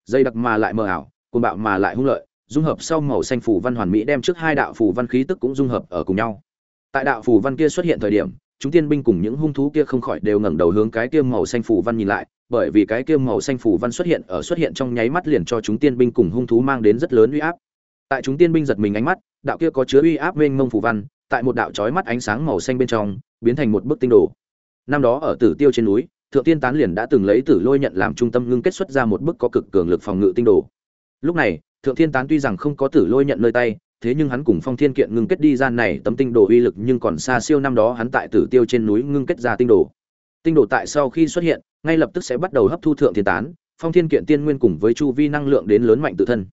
Dày đặc mà lại mờ ảo, cuồng bạo mà lại hung lợi, dung hợp sau màu xanh phù văn hoàn mỹ đem trước hai đạo phù văn khí tức cũng dung hợp ở cùng nhau. Tại đạo phù văn kia xuất hiện thời điểm, chúng tiên binh cùng những hung thú kia không khỏi đều ngẩng đầu hướng cái kia màu xanh phù văn nhìn lại bởi vì cái kia màu xanh phủ văn xuất hiện ở xuất hiện trong nháy mắt liền cho chúng tiên binh cùng hung thú mang đến rất lớn uy áp. Tại chúng tiên binh giật mình ánh mắt, đạo kia có chứa uy áp mênh mông phủ văn, tại một đạo chói mắt ánh sáng màu xanh bên trong, biến thành một bức tinh đồ. Năm đó ở tử tiêu trên núi, thượng tiên tán liền đã từng lấy tử lôi nhận làm trung tâm ngưng kết xuất ra một bức có cực cường lực phòng ngự tinh đồ. Lúc này, thượng thiên tán tuy rằng không có tử lôi nhận nơi tay, thế nhưng hắn cùng phong thiên kiện ngưng kết đi ra này tấm tinh đồ uy lực nhưng còn xa siêu năm đó hắn tại tử tiêu trên núi ngưng kết ra tinh đồ tinh đồ tại sau khi xuất hiện, ngay lập tức sẽ bắt đầu hấp thu thượng thiên tán, phong thiên kiện tiên nguyên cùng với chu vi năng lượng đến lớn mạnh tự thân.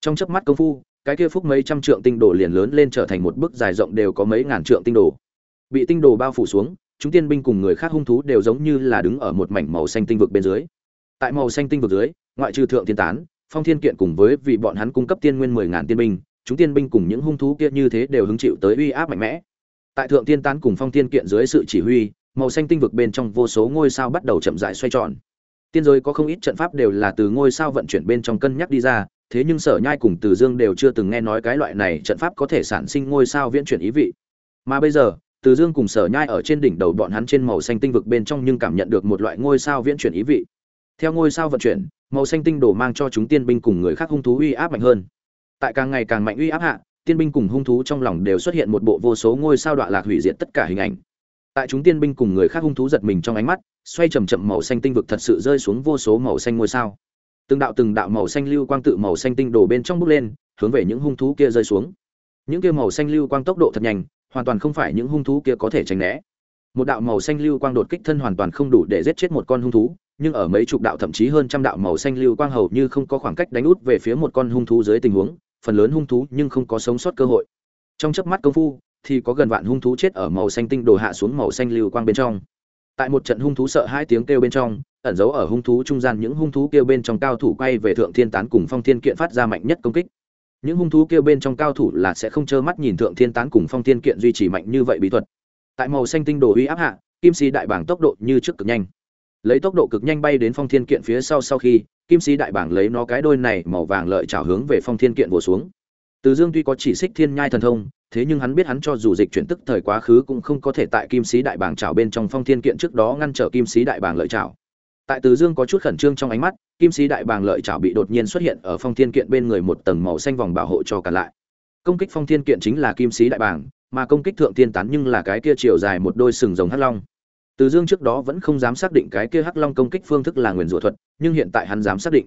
Trong chớp mắt công phu, cái kia phúc mấy trăm trượng tinh đồ liền lớn lên trở thành một bức dài rộng đều có mấy ngàn trượng tinh đồ. Bị tinh đồ bao phủ xuống, chúng tiên binh cùng người khác hung thú đều giống như là đứng ở một mảnh màu xanh tinh vực bên dưới. Tại màu xanh tinh vực dưới, ngoại trừ thượng thiên tán, phong thiên kiện cùng với vì bọn hắn cung cấp tiên nguyên mười ngàn tiên binh, chúng tiên binh cùng những hung thú kia như thế đều hứng chịu tới uy áp mạnh mẽ. Tại thượng thiên tán cùng phong thiên kiện dưới sự chỉ huy màu xanh tinh vực bên trong vô số ngôi sao bắt đầu chậm rãi xoay tròn. Tiên giới có không ít trận pháp đều là từ ngôi sao vận chuyển bên trong cân nhắc đi ra, thế nhưng sở nhai cùng từ dương đều chưa từng nghe nói cái loại này trận pháp có thể sản sinh ngôi sao viễn chuyển ý vị. Mà bây giờ, từ dương cùng sở nhai ở trên đỉnh đầu bọn hắn trên màu xanh tinh vực bên trong nhưng cảm nhận được một loại ngôi sao viễn chuyển ý vị. Theo ngôi sao vận chuyển, màu xanh tinh đồ mang cho chúng tiên binh cùng người khác hung thú uy áp mạnh hơn. Tại càng ngày càng mạnh uy áp hạ, tiên binh cùng hung thú trong lòng đều xuất hiện một bộ vô số ngôi sao đoạn lạc hủy diệt tất cả hình ảnh tại chúng tiên binh cùng người khác hung thú giật mình trong ánh mắt, xoay chầm chậm màu xanh tinh vực thật sự rơi xuống vô số màu xanh ngôi sao. Từng đạo từng đạo màu xanh lưu quang tự màu xanh tinh đổ bên trong bước lên, hướng về những hung thú kia rơi xuống. Những kia màu xanh lưu quang tốc độ thật nhanh, hoàn toàn không phải những hung thú kia có thể tránh né. Một đạo màu xanh lưu quang đột kích thân hoàn toàn không đủ để giết chết một con hung thú, nhưng ở mấy chục đạo thậm chí hơn trăm đạo màu xanh lưu quang hầu như không có khoảng cách đánh út về phía một con hung thú dưới tình huống, phần lớn hung thú nhưng không có sống sót cơ hội. Trong chớp mắt công phu thì có gần vạn hung thú chết ở màu xanh tinh đồ hạ xuống màu xanh lưu quang bên trong. Tại một trận hung thú sợ hai tiếng kêu bên trong, ẩn giấu ở hung thú trung gian những hung thú kêu bên trong cao thủ quay về thượng thiên tán cùng phong thiên kiện phát ra mạnh nhất công kích. Những hung thú kêu bên trong cao thủ là sẽ không trơ mắt nhìn thượng thiên tán cùng phong thiên kiện duy trì mạnh như vậy bí thuật. Tại màu xanh tinh đồ uy áp hạ, kim si đại bảng tốc độ như trước cực nhanh. Lấy tốc độ cực nhanh bay đến phong thiên kiện phía sau sau khi, kim sĩ đại bảng lấy nó cái đôi này màu vàng lợi chảo hướng về phong thiên kiện vồ xuống từ dương tuy có chỉ xích thiên nhai thần thông, thế nhưng hắn biết hắn cho dù dịch chuyển tức thời quá khứ cũng không có thể tại kim sĩ đại bảng trảo bên trong phong thiên kiện trước đó ngăn trở kim sĩ đại bảng lợi trảo. tại từ dương có chút khẩn trương trong ánh mắt, kim sĩ đại bàng lợi trảo bị đột nhiên xuất hiện ở phong thiên kiện bên người một tầng màu xanh vòng bảo hộ cho cả lại. Công kích phong thiên kiện chính là kim sĩ đại bàng, mà công kích thượng thiên tán nhưng là cái kia chiều dài một đôi sừng rồng hắc long. Từ dương trước đó vẫn không dám xác định cái kia hắc long công kích phương thức là nguyên rủa thuật, nhưng hiện tại hắn dám xác định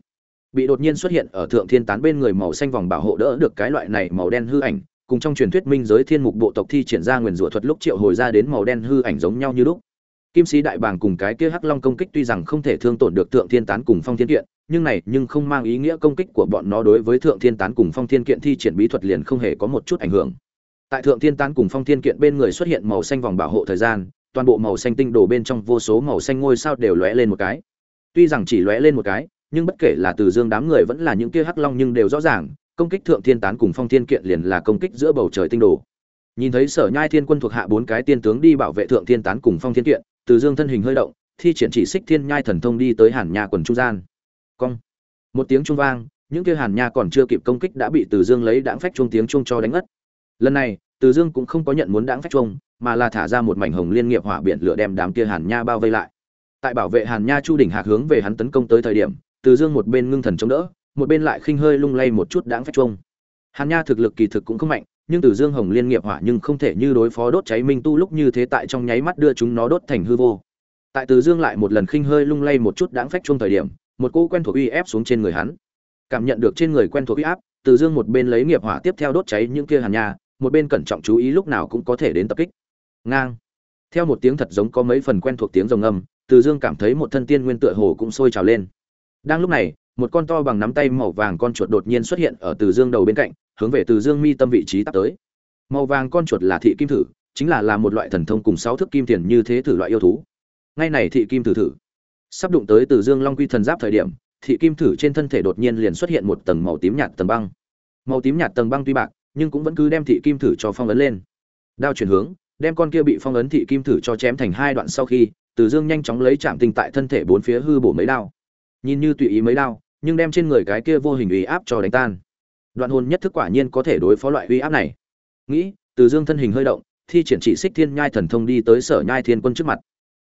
bị đột nhiên xuất hiện ở thượng thiên tán bên người màu xanh vòng bảo hộ đỡ được cái loại này màu đen hư ảnh, cùng trong truyền thuyết minh giới thiên mục bộ tộc thi triển ra nguyền rủa thuật lúc triệu hồi ra đến màu đen hư ảnh giống nhau như lúc. Kim sĩ đại bàng cùng cái kia hắc long công kích tuy rằng không thể thương tổn được thượng thiên tán cùng phong thiên kiện, nhưng này nhưng không mang ý nghĩa công kích của bọn nó đối với thượng thiên tán cùng phong thiên kiện thi triển bí thuật liền không hề có một chút ảnh hưởng. Tại thượng thiên tán cùng phong thiên kiện bên người xuất hiện màu xanh vòng bảo hộ thời gian, toàn bộ màu xanh tinh đồ bên trong vô số màu xanh ngôi sao đều lóe lên một cái. Tuy rằng chỉ lóe lên một cái nhưng bất kể là từ dương đám người vẫn là những kia hắc long nhưng đều rõ ràng, công kích thượng thiên tán cùng phong thiên kiện liền là công kích giữa bầu trời tinh đồ. Nhìn thấy sở nhai thiên quân thuộc hạ bốn cái tiên tướng đi bảo vệ thượng thiên tán cùng phong thiên kiện, từ dương thân hình hơi động, thi triển chỉ xích thiên nhai thần thông đi tới hàn nha quần trung gian. Cong. Một tiếng trung vang, những kia hàn nha còn chưa kịp công kích đã bị từ dương lấy đãng phách chuông tiếng chuông cho đánh ngất. Lần này, từ dương cũng không có nhận muốn đãng phách chuông, mà là thả ra một mảnh hồng liên nghiệp hỏa biển lửa đem đám kia hàn nha bao vây lại. Tại bảo vệ hàn nha chu đỉnh hạc hướng về hắn tấn công tới thời điểm từ dương một bên ngưng thần chống đỡ, một bên lại khinh hơi lung lay một chút đáng phách chuông. Hàn nha thực lực kỳ thực cũng không mạnh, nhưng từ dương hồng liên nghiệp hỏa nhưng không thể như đối phó đốt cháy minh tu lúc như thế tại trong nháy mắt đưa chúng nó đốt thành hư vô. Tại từ dương lại một lần khinh hơi lung lay một chút đáng phách chung thời điểm, một cô quen thuộc uy ép xuống trên người hắn. Cảm nhận được trên người quen thuộc uy áp, từ dương một bên lấy nghiệp hỏa tiếp theo đốt cháy những kia hàn nhà một bên cẩn trọng chú ý lúc nào cũng có thể đến tập kích. Ngang. Theo một tiếng thật giống có mấy phần quen thuộc tiếng rồng âm từ dương cảm thấy một thân tiên nguyên tựa hồ cũng sôi trào lên đang lúc này, một con to bằng nắm tay màu vàng con chuột đột nhiên xuất hiện ở từ dương đầu bên cạnh, hướng về từ dương mi tâm vị trí tắt tới. Màu vàng con chuột là thị kim thử, chính là là một loại thần thông cùng sáu thước kim tiền như thế thử loại yêu thú. Ngay này thị kim thử thử. Sắp đụng tới từ dương long quy thần giáp thời điểm, thị kim thử trên thân thể đột nhiên liền xuất hiện một tầng màu tím nhạt tầng băng. Màu tím nhạt tầng băng tuy bạc, nhưng cũng vẫn cứ đem thị kim thử cho phong ấn lên. Đao chuyển hướng, đem con kia bị phong ấn thị kim thử cho chém thành hai đoạn sau khi, từ dương nhanh chóng lấy chạm tình tại thân thể bốn phía hư bổ mấy đao nhìn như tùy ý mấy đao, nhưng đem trên người cái kia vô hình uy áp cho đánh tan. Đoạn hồn nhất thức quả nhiên có thể đối phó loại uy áp này. Nghĩ, từ dương thân hình hơi động, thi triển chỉ xích thiên nhai thần thông đi tới sở nhai thiên quân trước mặt.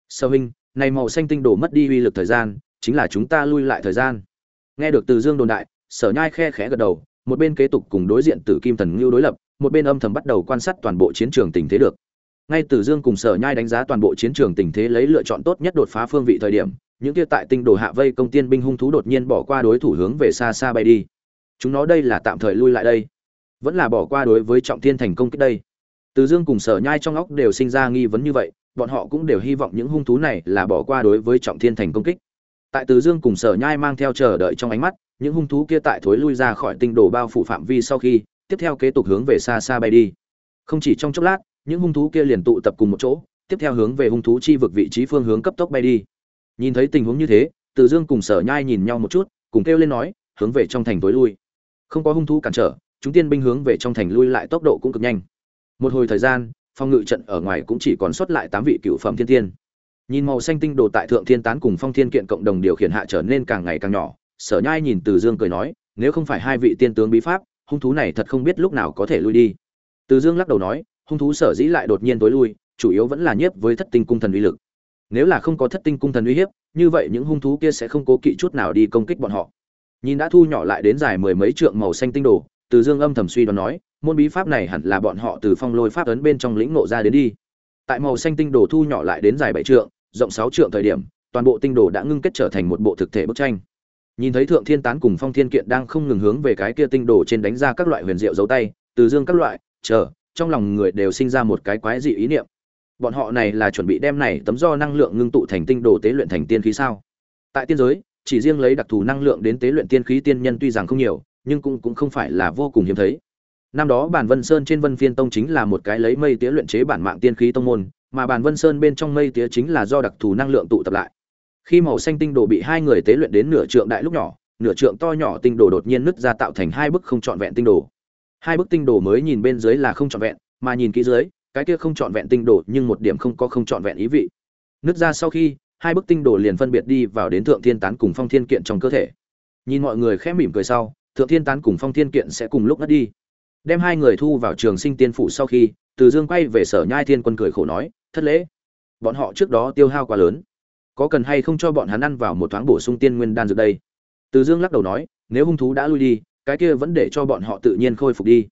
Sơ huynh, này màu xanh tinh đổ mất đi uy lực thời gian, chính là chúng ta lui lại thời gian. Nghe được từ dương đồn đại, sở nhai khe khẽ gật đầu, một bên kế tục cùng đối diện tử kim thần ngưu đối lập, một bên âm thầm bắt đầu quan sát toàn bộ chiến trường tình thế được. Ngay từ dương cùng sở nhai đánh giá toàn bộ chiến trường tình thế lấy lựa chọn tốt nhất đột phá phương vị thời điểm những kia tại tinh đồ hạ vây công tiên binh hung thú đột nhiên bỏ qua đối thủ hướng về xa xa bay đi. Chúng nó đây là tạm thời lui lại đây. Vẫn là bỏ qua đối với trọng thiên thành công kích đây. Từ dương cùng sở nhai trong óc đều sinh ra nghi vấn như vậy, bọn họ cũng đều hy vọng những hung thú này là bỏ qua đối với trọng thiên thành công kích. Tại từ dương cùng sở nhai mang theo chờ đợi trong ánh mắt, những hung thú kia tại thối lui ra khỏi tinh đồ bao phủ phạm vi sau khi, tiếp theo kế tục hướng về xa xa bay đi. Không chỉ trong chốc lát, những hung thú kia liền tụ tập cùng một chỗ, tiếp theo hướng về hung thú chi vực vị trí phương hướng cấp tốc bay đi nhìn thấy tình huống như thế, từ dương cùng sở nhai nhìn nhau một chút, cùng kêu lên nói, hướng về trong thành tối lui. Không có hung thú cản trở, chúng tiên binh hướng về trong thành lui lại tốc độ cũng cực nhanh. Một hồi thời gian phong ngự trận ở ngoài cũng chỉ còn sót lại tám vị cựu phẩm thiên tiên. Nhìn màu xanh tinh đồ tại thượng thiên tán cùng phong thiên kiện cộng đồng điều khiển hạ trở nên càng ngày càng nhỏ, sở nhai nhìn từ dương cười nói, nếu không phải hai vị tiên tướng bí pháp, hung thú này thật không biết lúc nào có thể lui đi. Từ dương lắc đầu nói, hung thú sở dĩ lại đột nhiên tối lui, chủ yếu vẫn là nhiếp với thất tinh cung thần uy lực nếu là không có thất tinh cung thần uy hiếp, như vậy những hung thú kia sẽ không cố kỵ chút nào đi công kích bọn họ. Nhìn đã thu nhỏ lại đến dài mười mấy trượng màu xanh tinh đồ, từ dương âm thầm suy đoán nói, môn bí pháp này hẳn là bọn họ từ phong lôi pháp ấn bên trong lĩnh ngộ ra đến đi. Tại màu xanh tinh đồ thu nhỏ lại đến dài bảy trượng, rộng sáu trượng thời điểm, toàn bộ tinh đồ đã ngưng kết trở thành một bộ thực thể bức tranh. Nhìn thấy thượng thiên tán cùng phong thiên kiện đang không ngừng hướng về cái kia tinh đồ trên đánh ra các loại huyền diệu dấu tay, từ dương các loại, chờ, trong lòng người đều sinh ra một cái quái dị ý niệm bọn họ này là chuẩn bị đem này tấm do năng lượng ngưng tụ thành tinh đồ tế luyện thành tiên khí sao? Tại tiên giới, chỉ riêng lấy đặc thù năng lượng đến tế luyện tiên khí tiên nhân tuy rằng không nhiều, nhưng cũng cũng không phải là vô cùng hiếm thấy. Năm đó bản vân sơn trên vân phiên tông chính là một cái lấy mây tía luyện chế bản mạng tiên khí tông môn, mà bản vân sơn bên trong mây tía chính là do đặc thù năng lượng tụ tập lại. Khi màu xanh tinh đồ bị hai người tế luyện đến nửa trượng đại lúc nhỏ, nửa trượng to nhỏ tinh đồ đột nhiên nứt ra tạo thành hai bức không trọn vẹn tinh đồ. Hai bức tinh đồ mới nhìn bên dưới là không trọn vẹn, mà nhìn kỹ dưới cái kia không trọn vẹn tinh đồ nhưng một điểm không có không trọn vẹn ý vị. Nứt ra sau khi, hai bức tinh đồ liền phân biệt đi vào đến thượng thiên tán cùng phong thiên kiện trong cơ thể. Nhìn mọi người khẽ mỉm cười sau, thượng thiên tán cùng phong thiên kiện sẽ cùng lúc ngất đi. Đem hai người thu vào trường sinh tiên phủ sau khi, từ dương quay về sở nhai thiên quân cười khổ nói, thất lễ, bọn họ trước đó tiêu hao quá lớn. Có cần hay không cho bọn hắn ăn vào một thoáng bổ sung tiên nguyên đan dược đây? Từ dương lắc đầu nói, nếu hung thú đã lui đi, cái kia vẫn để cho bọn họ tự nhiên khôi phục đi.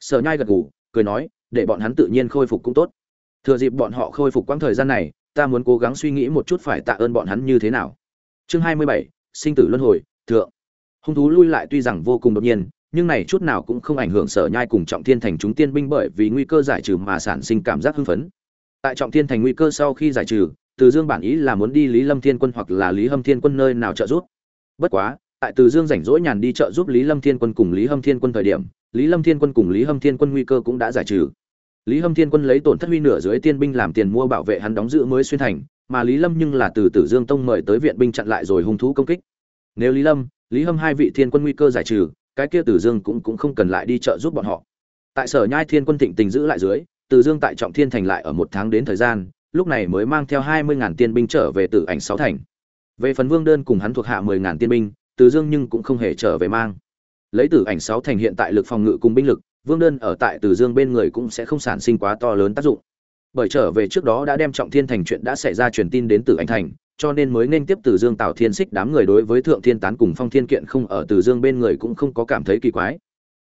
Sở nhai gật gù, cười nói để bọn hắn tự nhiên khôi phục cũng tốt. Thừa dịp bọn họ khôi phục quãng thời gian này, ta muốn cố gắng suy nghĩ một chút phải tạ ơn bọn hắn như thế nào. Chương hai mươi bảy, sinh tử luân hồi, thượng. Hung thú lui lại tuy rằng vô cùng đột nhiên, nhưng này chút nào cũng không ảnh hưởng sở nhai cùng trọng thiên thành chúng tiên binh bởi vì nguy cơ giải trừ mà sản sinh cảm giác hưng phấn. Tại trọng thiên thành nguy cơ sau khi giải trừ, từ dương bản ý là muốn đi lý lâm thiên quân hoặc là lý hâm thiên quân nơi nào trợ giúp. Bất quá, tại từ dương rảnh rỗi nhàn đi trợ giúp lý lâm thiên quân cùng lý hâm thiên quân thời điểm lý lâm thiên quân cùng lý hâm thiên quân nguy cơ cũng đã giải trừ. Lý hâm thiên quân lấy tổn thất huy nửa dưới tiên binh làm tiền mua bảo vệ hắn đóng giữ mới xuyên thành, mà lý lâm nhưng là từ tử dương tông mời tới viện binh chặn lại rồi hung thú công kích. Nếu lý lâm, lý hâm hai vị thiên quân nguy cơ giải trừ, cái kia tử dương cũng cũng không cần lại đi trợ giúp bọn họ. Tại sở nhai thiên quân thịnh tình giữ lại dưới, tử dương tại trọng thiên thành lại ở một tháng đến thời gian, lúc này mới mang theo hai mươi ngàn tiên binh trở về tử ảnh sáu thành. Về phần vương đơn cùng hắn thuộc hạ mười ngàn tiên binh, tử dương nhưng cũng không hề trở về mang lấy tử ảnh sáu thành hiện tại lực phòng ngự cùng binh lực vương đơn ở tại tử dương bên người cũng sẽ không sản sinh quá to lớn tác dụng bởi trở về trước đó đã đem trọng thiên thành chuyện đã xảy ra truyền tin đến tử ảnh thành cho nên mới nên tiếp Từ Dương Tào Thiên Xích đám người đối với Thượng Thiên Tán cùng Phong Thiên Kiện không ở Từ Dương bên người cũng không có cảm thấy kỳ quái.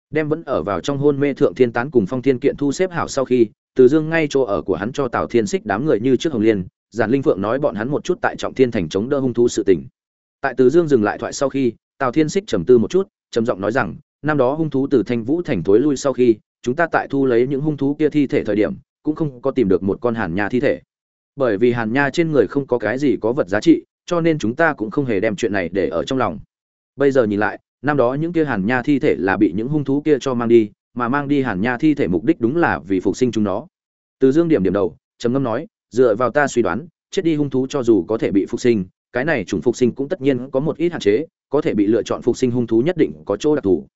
Đem vẫn ở vào trong hôn mê Thượng Thiên Tán cùng Phong Thiên Kiện thu xếp hảo sau khi, Từ Dương ngay chỗ ở của hắn cho Tào Thiên Xích đám người như trước Hồng Liên, Giản Linh Phượng nói bọn hắn một chút tại Trọng Thiên thành chống đỡ hung thú sự tình. Tại Từ Dương dừng lại thoại sau khi, Tào Thiên Xích trầm tư một chút, trầm giọng nói rằng, năm đó hung thú từ Thanh Vũ thành tối lui sau khi, chúng ta tại thu lấy những hung thú kia thi thể thời điểm, cũng không có tìm được một con hàn nha thi thể. Bởi vì hàn nha trên người không có cái gì có vật giá trị, cho nên chúng ta cũng không hề đem chuyện này để ở trong lòng bây giờ nhìn lại năm đó những kia hàn nha thi thể là bị những hung thú kia cho mang đi mà mang đi hàn nha thi thể mục đích đúng là vì phục sinh chúng nó từ dương điểm điểm đầu trầm ngâm nói dựa vào ta suy đoán chết đi hung thú cho dù có thể bị phục sinh cái này chủng phục sinh cũng tất nhiên có một ít hạn chế, có thể bị lựa chọn phục sinh hung thú nhất định có chỗ đặc thù.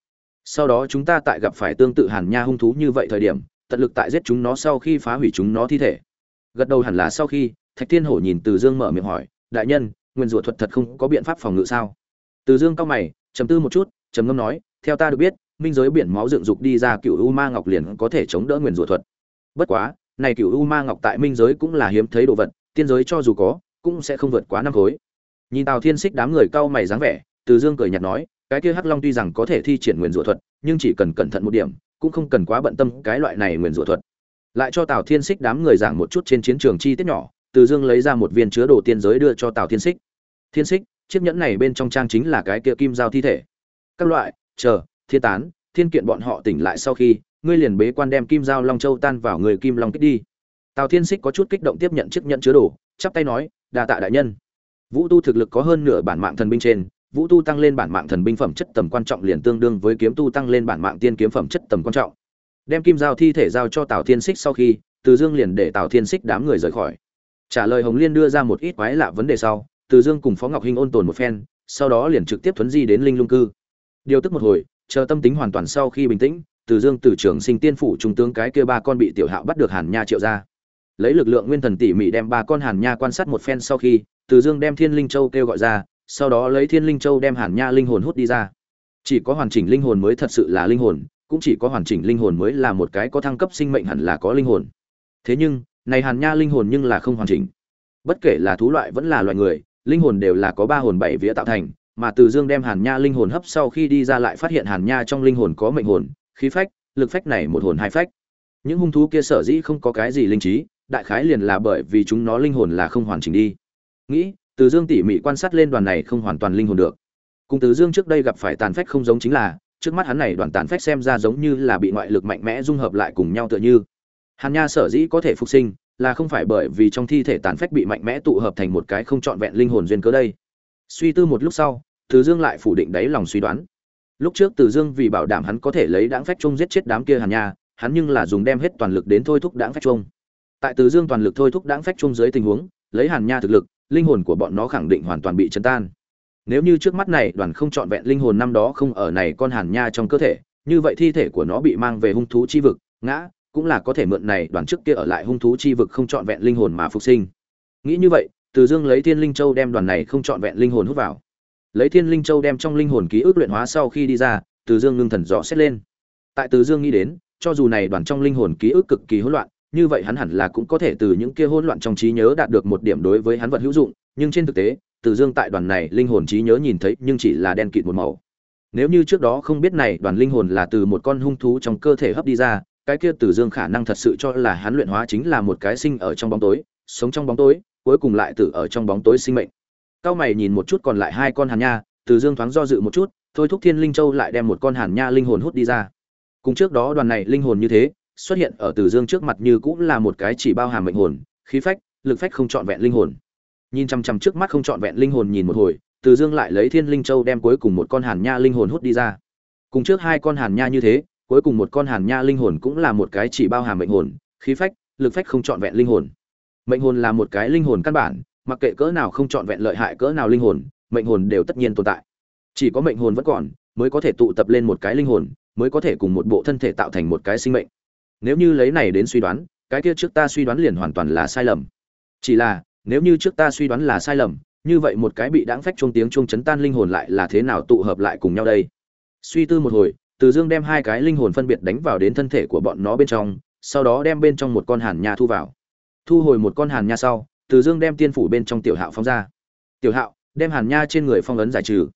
Sau đó chúng ta tại gặp phải tương tự hàn nha hung thú như vậy thời điểm, tận lực tại giết chúng nó sau khi phá hủy chúng nó thi thể. Gật đầu hẳn là sau khi, thạch thiên hổ nhìn từ dương mở miệng hỏi, đại nhân, nguyên rủa thuật thật không có biện pháp phòng ngự sao? Từ dương cao mày, trầm tư một chút, trầm ngâm nói, theo ta được biết, minh giới biển máu dựng dục đi ra cựu u ma ngọc liền có thể chống đỡ nguyên rủa thuật. Bất quá, này cựu u ma ngọc tại minh giới cũng là hiếm thấy đồ vật, tiên giới cho dù có, cũng sẽ không vượt quá năm khối nhìn tào thiên xích đám người cao mày dáng vẻ, từ dương cười nhạt nói, cái kia hắc long tuy rằng có thể thi triển nguyên rủa thuật, nhưng chỉ cần cẩn thận một điểm, cũng không cần quá bận tâm cái loại này nguyên rủa thuật. Lại cho tào thiên xích đám người giảng một chút trên chiến trường chi tiết nhỏ, từ dương lấy ra một viên chứa đồ tiên giới đưa cho tào thiên xích thiên xích chiếc nhẫn này bên trong trang chính là cái kia kim giao thi thể. Các loại, chờ, thiên tán, thiên kiện bọn họ tỉnh lại sau khi, ngươi liền bế quan đem kim giao long châu tan vào người kim long kích đi. Tào thiên xích có chút kích động tiếp nhận chiếc nhẫn chứa đồ, chắp tay nói, đa tạ đại nhân vũ tu thực lực có hơn nửa bản mạng thần binh trên, vũ tu tăng lên bản mạng thần binh phẩm chất tầm quan trọng liền tương đương với kiếm tu tăng lên bản mạng tiên kiếm phẩm chất tầm quan trọng. Đem kim giao thi thể giao cho tào thiên xích sau khi, từ dương liền để tào thiên xích đám người rời khỏi. Trả lời hồng liên đưa ra một ít quái lạ vấn đề sau, từ dương cùng phó ngọc hinh ôn tồn một phen, sau đó liền trực tiếp thuấn di đến linh lung cư. Điều tức một hồi, chờ tâm tính hoàn toàn sau khi bình tĩnh, từ dương từ trường sinh tiên phủ trung tướng cái kia ba con bị tiểu hạo bắt được hàn nha triệu ra lấy lực lượng nguyên thần tỉ mỉ đem ba con hàn nha quan sát một phen sau khi, từ dương đem thiên linh châu kêu gọi ra, sau đó lấy thiên linh châu đem hàn nha linh hồn hút đi ra. Chỉ có hoàn chỉnh linh hồn mới thật sự là linh hồn, cũng chỉ có hoàn chỉnh linh hồn mới là một cái có thăng cấp sinh mệnh hẳn là có linh hồn. Thế nhưng, này hàn nha linh hồn nhưng là không hoàn chỉnh. Bất kể là thú loại vẫn là loài người, linh hồn đều là có ba hồn bảy vía tạo thành, mà từ dương đem hàn nha linh hồn hấp sau khi đi ra lại phát hiện hàn nha trong linh hồn có mệnh hồn, khí phách, lực phách này một hồn hai phách. Những hung thú kia sở dĩ không có cái gì linh trí đại khái liền là bởi vì chúng nó linh hồn là không hoàn chỉnh đi. Nghĩ, từ dương tỉ mỉ quan sát lên đoàn này không hoàn toàn linh hồn được. Cùng từ dương trước đây gặp phải tàn phách không giống chính là, trước mắt hắn này đoàn tàn phách xem ra giống như là bị ngoại lực mạnh mẽ dung hợp lại cùng nhau tựa như. Hàn nha sở dĩ có thể phục sinh, là không phải bởi vì trong thi thể tàn phách bị mạnh mẽ tụ hợp thành một cái không trọn vẹn linh hồn duyên cớ đây. Suy tư một lúc sau, từ dương lại phủ định đáy lòng suy đoán. Lúc trước từ dương vì bảo đảm hắn có thể lấy đáng phách chung giết chết đám kia hàn nha, hắn nhưng là dùng đem hết toàn lực đến thôi thúc đáng phách chung tại từ dương toàn lực thôi thúc đáng phách chung dưới tình huống lấy hàn nha thực lực linh hồn của bọn nó khẳng định hoàn toàn bị chấn tan nếu như trước mắt này đoàn không trọn vẹn linh hồn năm đó không ở này con hàn nha trong cơ thể như vậy thi thể của nó bị mang về hung thú chi vực ngã cũng là có thể mượn này đoàn trước kia ở lại hung thú chi vực không trọn vẹn linh hồn mà phục sinh. Nghĩ như vậy, Từ Dương lấy Thiên Linh Châu đem đoàn này không trọn vẹn linh hồn hút vào. Lấy Thiên Linh Châu đem trong linh hồn ký ức luyện hóa sau khi đi ra, Từ Dương ngưng thần rõ xét lên. Tại Từ Dương nghĩ đến, cho dù này đoàn trong linh hồn ký ức cực kỳ hỗn loạn, như vậy hắn hẳn là cũng có thể từ những kia hỗn loạn trong trí nhớ đạt được một điểm đối với hắn vật hữu dụng, nhưng trên thực tế, từ dương tại đoàn này linh hồn trí nhớ nhìn thấy nhưng chỉ là đen kịt một màu. Nếu như trước đó không biết này đoàn linh hồn là từ một con hung thú trong cơ thể hấp đi ra, cái kia từ dương khả năng thật sự cho là hắn luyện hóa chính là một cái sinh ở trong bóng tối, sống trong bóng tối, cuối cùng lại tử ở trong bóng tối sinh mệnh. Cao mày nhìn một chút còn lại hai con hàn nha, từ dương thoáng do dự một chút, thôi thúc thiên linh châu lại đem một con hàn nha linh hồn hút đi ra. Cùng trước đó đoàn này linh hồn như thế xuất hiện ở từ dương trước mặt như cũng là một cái chỉ bao hàm mệnh hồn, khí phách, lực phách không trọn vẹn linh hồn. Nhìn chằm chằm trước mắt không trọn vẹn linh hồn nhìn một hồi, từ dương lại lấy thiên linh châu đem cuối cùng một con hàn nha linh hồn hút đi ra. Cùng trước hai con hàn nha như thế, cuối cùng một con hàn nha linh hồn cũng là một cái chỉ bao hàm mệnh hồn, khí phách, lực phách không trọn vẹn linh hồn. Mệnh hồn là một cái linh hồn căn bản, mặc kệ cỡ nào không trọn vẹn lợi hại cỡ nào linh hồn, mệnh hồn đều tất nhiên tồn tại. Chỉ có mệnh hồn vẫn còn, mới có thể tụ tập lên một cái linh hồn, mới có thể cùng một bộ thân thể tạo thành một cái sinh mệnh nếu như lấy này đến suy đoán, cái kia trước ta suy đoán liền hoàn toàn là sai lầm. Chỉ là, nếu như trước ta suy đoán là sai lầm, như vậy một cái bị đãng phách chuông tiếng chuông chấn tan linh hồn lại là thế nào tụ hợp lại cùng nhau đây? Suy tư một hồi, từ dương đem hai cái linh hồn phân biệt đánh vào đến thân thể của bọn nó bên trong, sau đó đem bên trong một con hàn nha thu vào. Thu hồi một con hàn nha sau, từ dương đem tiên phủ bên trong tiểu hạo phóng ra. Tiểu hạo, đem hàn nha trên người phong ấn giải trừ.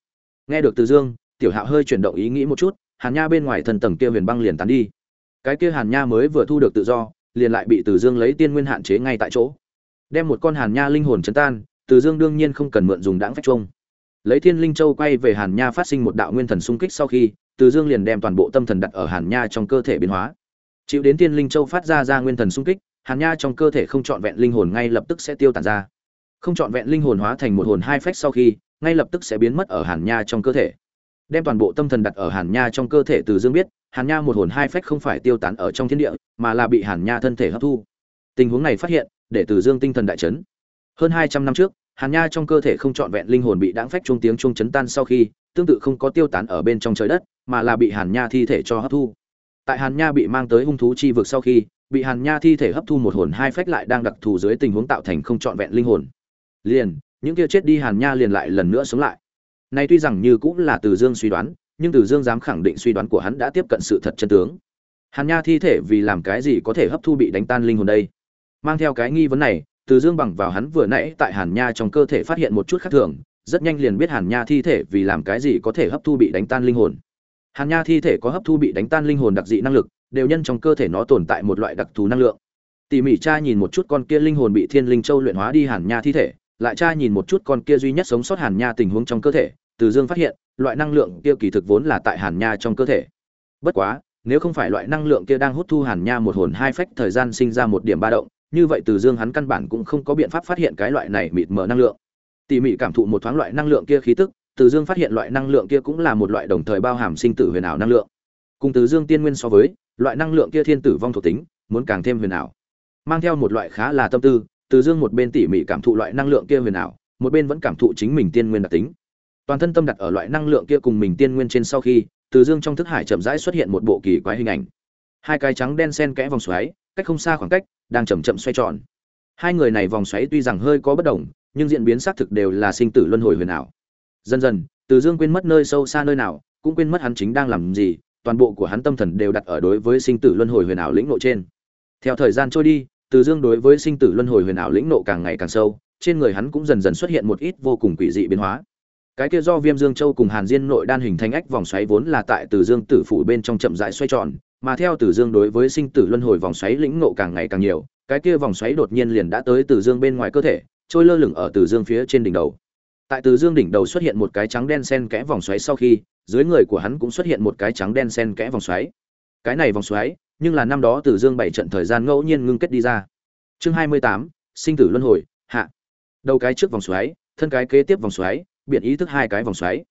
Nghe được từ dương, tiểu hạo hơi chuyển động ý nghĩ một chút, hàn nha bên ngoài thần tầng kia huyền băng liền tán đi cái kia hàn nha mới vừa thu được tự do, liền lại bị từ dương lấy tiên nguyên hạn chế ngay tại chỗ. Đem một con hàn nha linh hồn chấn tan, từ dương đương nhiên không cần mượn dùng đáng phách trung lấy thiên linh châu quay về hàn nha phát sinh một đạo nguyên thần xung kích sau khi, từ dương liền đem toàn bộ tâm thần đặt ở hàn nha trong cơ thể biến hóa. Chịu đến thiên linh châu phát ra ra nguyên thần xung kích, hàn nha trong cơ thể không trọn vẹn linh hồn ngay lập tức sẽ tiêu tàn ra. Không trọn vẹn linh hồn hóa thành một hồn hai phách sau khi, ngay lập tức sẽ biến mất ở hàn nha trong cơ thể đem toàn bộ tâm thần đặt ở hàn nha trong cơ thể từ dương biết, hàn nha một hồn hai phách không phải tiêu tán ở trong thiên địa, mà là bị hàn nha thân thể hấp thu. Tình huống này phát hiện, để từ dương tinh thần đại chấn. Hơn hai trăm năm trước, hàn nha trong cơ thể không trọn vẹn linh hồn bị đãng phách trung tiếng trung chấn tan sau khi, tương tự không có tiêu tán ở bên trong trời đất, mà là bị hàn nha thi thể cho hấp thu. Tại hàn nha bị mang tới hung thú chi vực sau khi, bị hàn nha thi thể hấp thu một hồn hai phách lại đang đặc thù dưới tình huống tạo thành không trọn vẹn linh hồn. Liền, những kia chết đi hàn nha liền lại lần nữa sống lại nay tuy rằng như cũng là từ dương suy đoán, nhưng từ dương dám khẳng định suy đoán của hắn đã tiếp cận sự thật chân tướng. Hàn nha thi thể vì làm cái gì có thể hấp thu bị đánh tan linh hồn đây? Mang theo cái nghi vấn này, từ dương bằng vào hắn vừa nãy tại hàn nha trong cơ thể phát hiện một chút khác thường, rất nhanh liền biết hàn nha thi thể vì làm cái gì có thể hấp thu bị đánh tan linh hồn. Hàn nha thi thể có hấp thu bị đánh tan linh hồn đặc dị năng lực, đều nhân trong cơ thể nó tồn tại một loại đặc thù năng lượng. Tỷ mỉ cha nhìn một chút con kia linh hồn bị thiên linh châu luyện hóa đi hàn nha thi thể, lại cha nhìn một chút con kia duy nhất sống sót hàn nha tình huống trong cơ thể từ dương phát hiện, loại năng lượng kia kỳ thực vốn là tại hàn nha trong cơ thể. Bất quá, nếu không phải loại năng lượng kia đang hút thu hàn nha một hồn hai phách thời gian sinh ra một điểm ba động, như vậy từ dương hắn căn bản cũng không có biện pháp phát hiện cái loại này mịt mờ năng lượng. Tỉ mỉ cảm thụ một thoáng loại năng lượng kia khí tức, từ dương phát hiện loại năng lượng kia cũng là một loại đồng thời bao hàm sinh tử huyền ảo năng lượng. Cùng từ dương tiên nguyên so với, loại năng lượng kia thiên tử vong thuộc tính, muốn càng thêm huyền ảo. Mang theo một loại khá là tâm tư, từ dương một bên tỉ mỉ cảm thụ loại năng lượng kia huyền ảo, một bên vẫn cảm thụ chính mình tiên nguyên đặc tính toàn thân tâm đặt ở loại năng lượng kia cùng mình tiên nguyên trên sau khi, từ dương trong thức hải chậm rãi xuất hiện một bộ kỳ quái hình ảnh. Hai cái trắng đen sen kẽ vòng xoáy, cách không xa khoảng cách, đang chậm chậm xoay tròn. Hai người này vòng xoáy tuy rằng hơi có bất đồng, nhưng diễn biến xác thực đều là sinh tử luân hồi huyền ảo. Dần dần, từ dương quên mất nơi sâu xa nơi nào, cũng quên mất hắn chính đang làm gì, toàn bộ của hắn tâm thần đều đặt ở đối với sinh tử luân hồi huyền ảo lĩnh nộ trên. Theo thời gian trôi đi, từ dương đối với sinh tử luân hồi huyền ảo lĩnh nộ càng ngày càng sâu, trên người hắn cũng dần dần xuất hiện một ít vô cùng quỷ dị biến hóa cái kia do viêm dương châu cùng hàn diên nội đan hình thành ách vòng xoáy vốn là tại từ dương tử phủ bên trong chậm rãi xoay tròn, mà theo từ dương đối với sinh tử luân hồi vòng xoáy lĩnh ngộ càng ngày càng nhiều, cái kia vòng xoáy đột nhiên liền đã tới từ dương bên ngoài cơ thể, trôi lơ lửng ở từ dương phía trên đỉnh đầu. Tại từ dương đỉnh đầu xuất hiện một cái trắng đen sen kẽ vòng xoáy sau khi, dưới người của hắn cũng xuất hiện một cái trắng đen sen kẽ vòng xoáy. Cái này vòng xoáy, nhưng là năm đó từ dương bảy trận thời gian ngẫu nhiên ngưng kết đi ra. Chương hai mươi tám, sinh tử luân hồi, hạ. Đầu cái trước vòng xoáy, thân cái kế tiếp vòng xoáy biện ý thức hai cái vòng xoáy.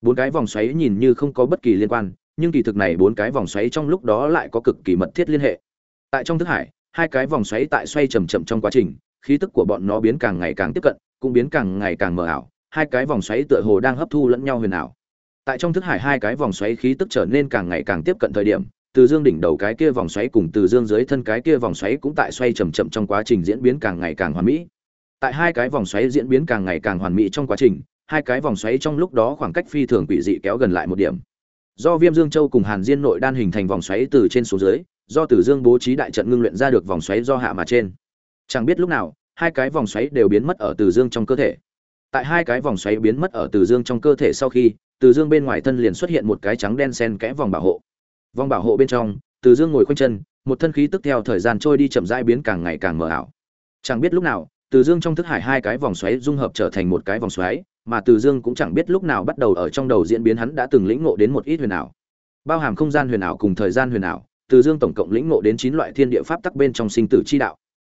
Bốn cái vòng xoáy nhìn như không có bất kỳ liên quan, nhưng kỳ thực này bốn cái vòng xoáy trong lúc đó lại có cực kỳ mật thiết liên hệ. Tại trong thức hải, hai cái vòng xoáy tại xoay chậm chậm trong quá trình, khí tức của bọn nó biến càng ngày càng tiếp cận, cũng biến càng ngày càng mờ ảo, hai cái vòng xoáy tựa hồ đang hấp thu lẫn nhau huyền ảo. Tại trong thức hải hai cái vòng xoáy khí tức trở nên càng ngày càng tiếp cận thời điểm, từ dương đỉnh đầu cái kia vòng xoáy cùng từ dương dưới thân cái kia vòng xoáy cũng tại xoay chậm chậm trong quá trình diễn biến càng ngày càng hoàn mỹ. Tại hai cái vòng xoáy diễn biến càng ngày càng hoàn mỹ trong quá trình hai cái vòng xoáy trong lúc đó khoảng cách phi thường quỷ dị kéo gần lại một điểm do viêm dương châu cùng hàn diên nội đan hình thành vòng xoáy từ trên xuống dưới do Tử Dương bố trí đại trận ngưng luyện ra được vòng xoáy do hạ mà trên. Chẳng biết lúc nào, hai cái vòng xoáy đều biến mất ở Tử Dương trong cơ thể. Tại hai cái vòng xoáy biến mất ở Tử Dương trong cơ thể sau khi, Tử Dương bên ngoài thân liền xuất hiện một cái trắng đen xen kẽ vòng bảo hộ. Vòng bảo hộ bên trong, Tử Dương ngồi khoanh chân, một thân khí tức theo thời gian trôi đi chậm rãi biến càng ngày càng mờ ảo. Chẳng biết lúc nào, từ Dương trong thức hải hai cái vòng xoáy dung hợp trở thành một cái vòng xoáy, mà Từ Dương cũng chẳng biết lúc nào bắt đầu ở trong đầu diễn biến hắn đã từng lĩnh ngộ đến một ít huyền ảo. Bao hàm không gian huyền ảo cùng thời gian huyền ảo, Từ Dương tổng cộng lĩnh ngộ đến chín loại thiên địa pháp tắc bên trong sinh tử chi đạo.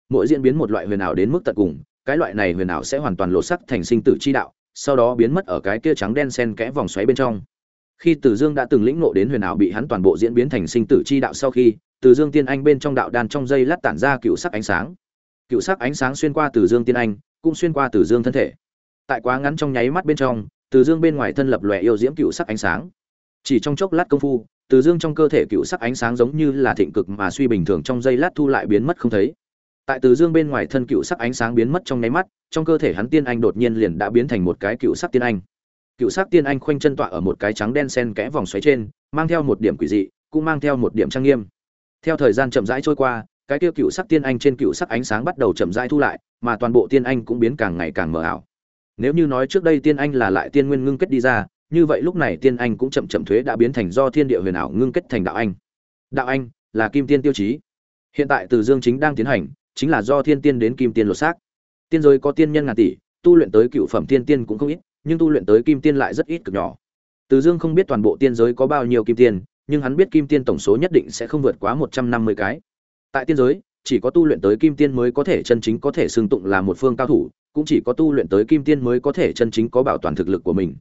Mỗi diễn biến một loại huyền ảo đến mức tận cùng, cái loại này huyền ảo sẽ hoàn toàn lộ sắc thành sinh tử chi đạo, sau đó biến mất ở cái kia trắng đen xen kẽ vòng xoáy bên trong. Khi Từ Dương đã từng lĩnh ngộ đến huyền ảo bị hắn toàn bộ diễn biến thành sinh tử chi đạo sau khi, Từ Dương tiên anh bên trong đạo đan trong dây lát tản ra cựu sắc ánh sáng cựu sắc ánh sáng xuyên qua từ dương tiên anh, cũng xuyên qua từ dương thân thể. Tại quá ngắn trong nháy mắt bên trong, từ dương bên ngoài thân lập lòe yêu diễm cựu sắc ánh sáng. Chỉ trong chốc lát công phu, từ dương trong cơ thể cựu sắc ánh sáng giống như là thịnh cực mà suy bình thường trong giây lát thu lại biến mất không thấy. Tại từ dương bên ngoài thân cựu sắc ánh sáng biến mất trong nháy mắt, trong cơ thể hắn tiên anh đột nhiên liền đã biến thành một cái cựu sắc tiên anh. Cựu sắc tiên anh khoanh chân tọa ở một cái trắng đen sen kẽ vòng xoáy trên, mang theo một điểm quỷ dị, cũng mang theo một điểm trang nghiêm. Theo thời gian chậm rãi trôi qua cái kia cựu sắc tiên anh trên cựu sắc ánh sáng bắt đầu chậm rãi thu lại, mà toàn bộ tiên anh cũng biến càng ngày càng mờ ảo. Nếu như nói trước đây tiên anh là lại tiên nguyên ngưng kết đi ra, như vậy lúc này tiên anh cũng chậm chậm thuế đã biến thành do thiên địa huyền ảo ngưng kết thành đạo anh. Đạo anh là kim tiên tiêu chí. Hiện tại Từ Dương chính đang tiến hành, chính là do thiên tiên đến kim tiên lột xác. Tiên giới có tiên nhân ngàn tỷ, tu luyện tới cựu phẩm tiên tiên cũng không ít, nhưng tu luyện tới kim tiên lại rất ít cực nhỏ. Từ Dương không biết toàn bộ tiên giới có bao nhiêu kim tiên, nhưng hắn biết kim tiên tổng số nhất định sẽ không vượt quá một trăm năm mươi cái tại tiên giới, chỉ có tu luyện tới kim tiên mới có thể chân chính có thể xưng tụng là một phương cao thủ, cũng chỉ có tu luyện tới kim tiên mới có thể chân chính có bảo toàn thực lực của mình.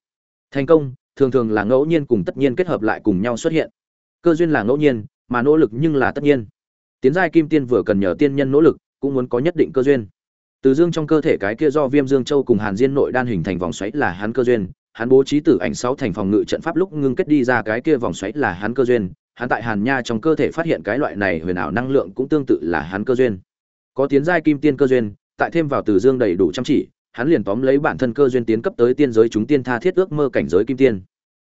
Thành công, thường thường là ngẫu nhiên cùng tất nhiên kết hợp lại cùng nhau xuất hiện. Cơ duyên là ngẫu nhiên, mà nỗ lực nhưng là tất nhiên. Tiến giai kim tiên vừa cần nhờ tiên nhân nỗ lực, cũng muốn có nhất định cơ duyên. Từ dương trong cơ thể cái kia do viêm dương châu cùng hàn diên nội đan hình thành vòng xoáy là hắn cơ duyên, hắn bố trí tử ảnh sáu thành phòng ngự trận pháp lúc ngưng kết đi ra cái kia vòng xoáy là hắn cơ duyên hắn tại Hàn Nha trong cơ thể phát hiện cái loại này huyền ảo năng lượng cũng tương tự là hắn cơ duyên. Có tiến giai kim tiên cơ duyên, tại thêm vào Từ Dương đầy đủ chăm chỉ, hắn liền tóm lấy bản thân cơ duyên tiến cấp tới tiên giới chúng tiên tha thiết ước mơ cảnh giới kim tiên.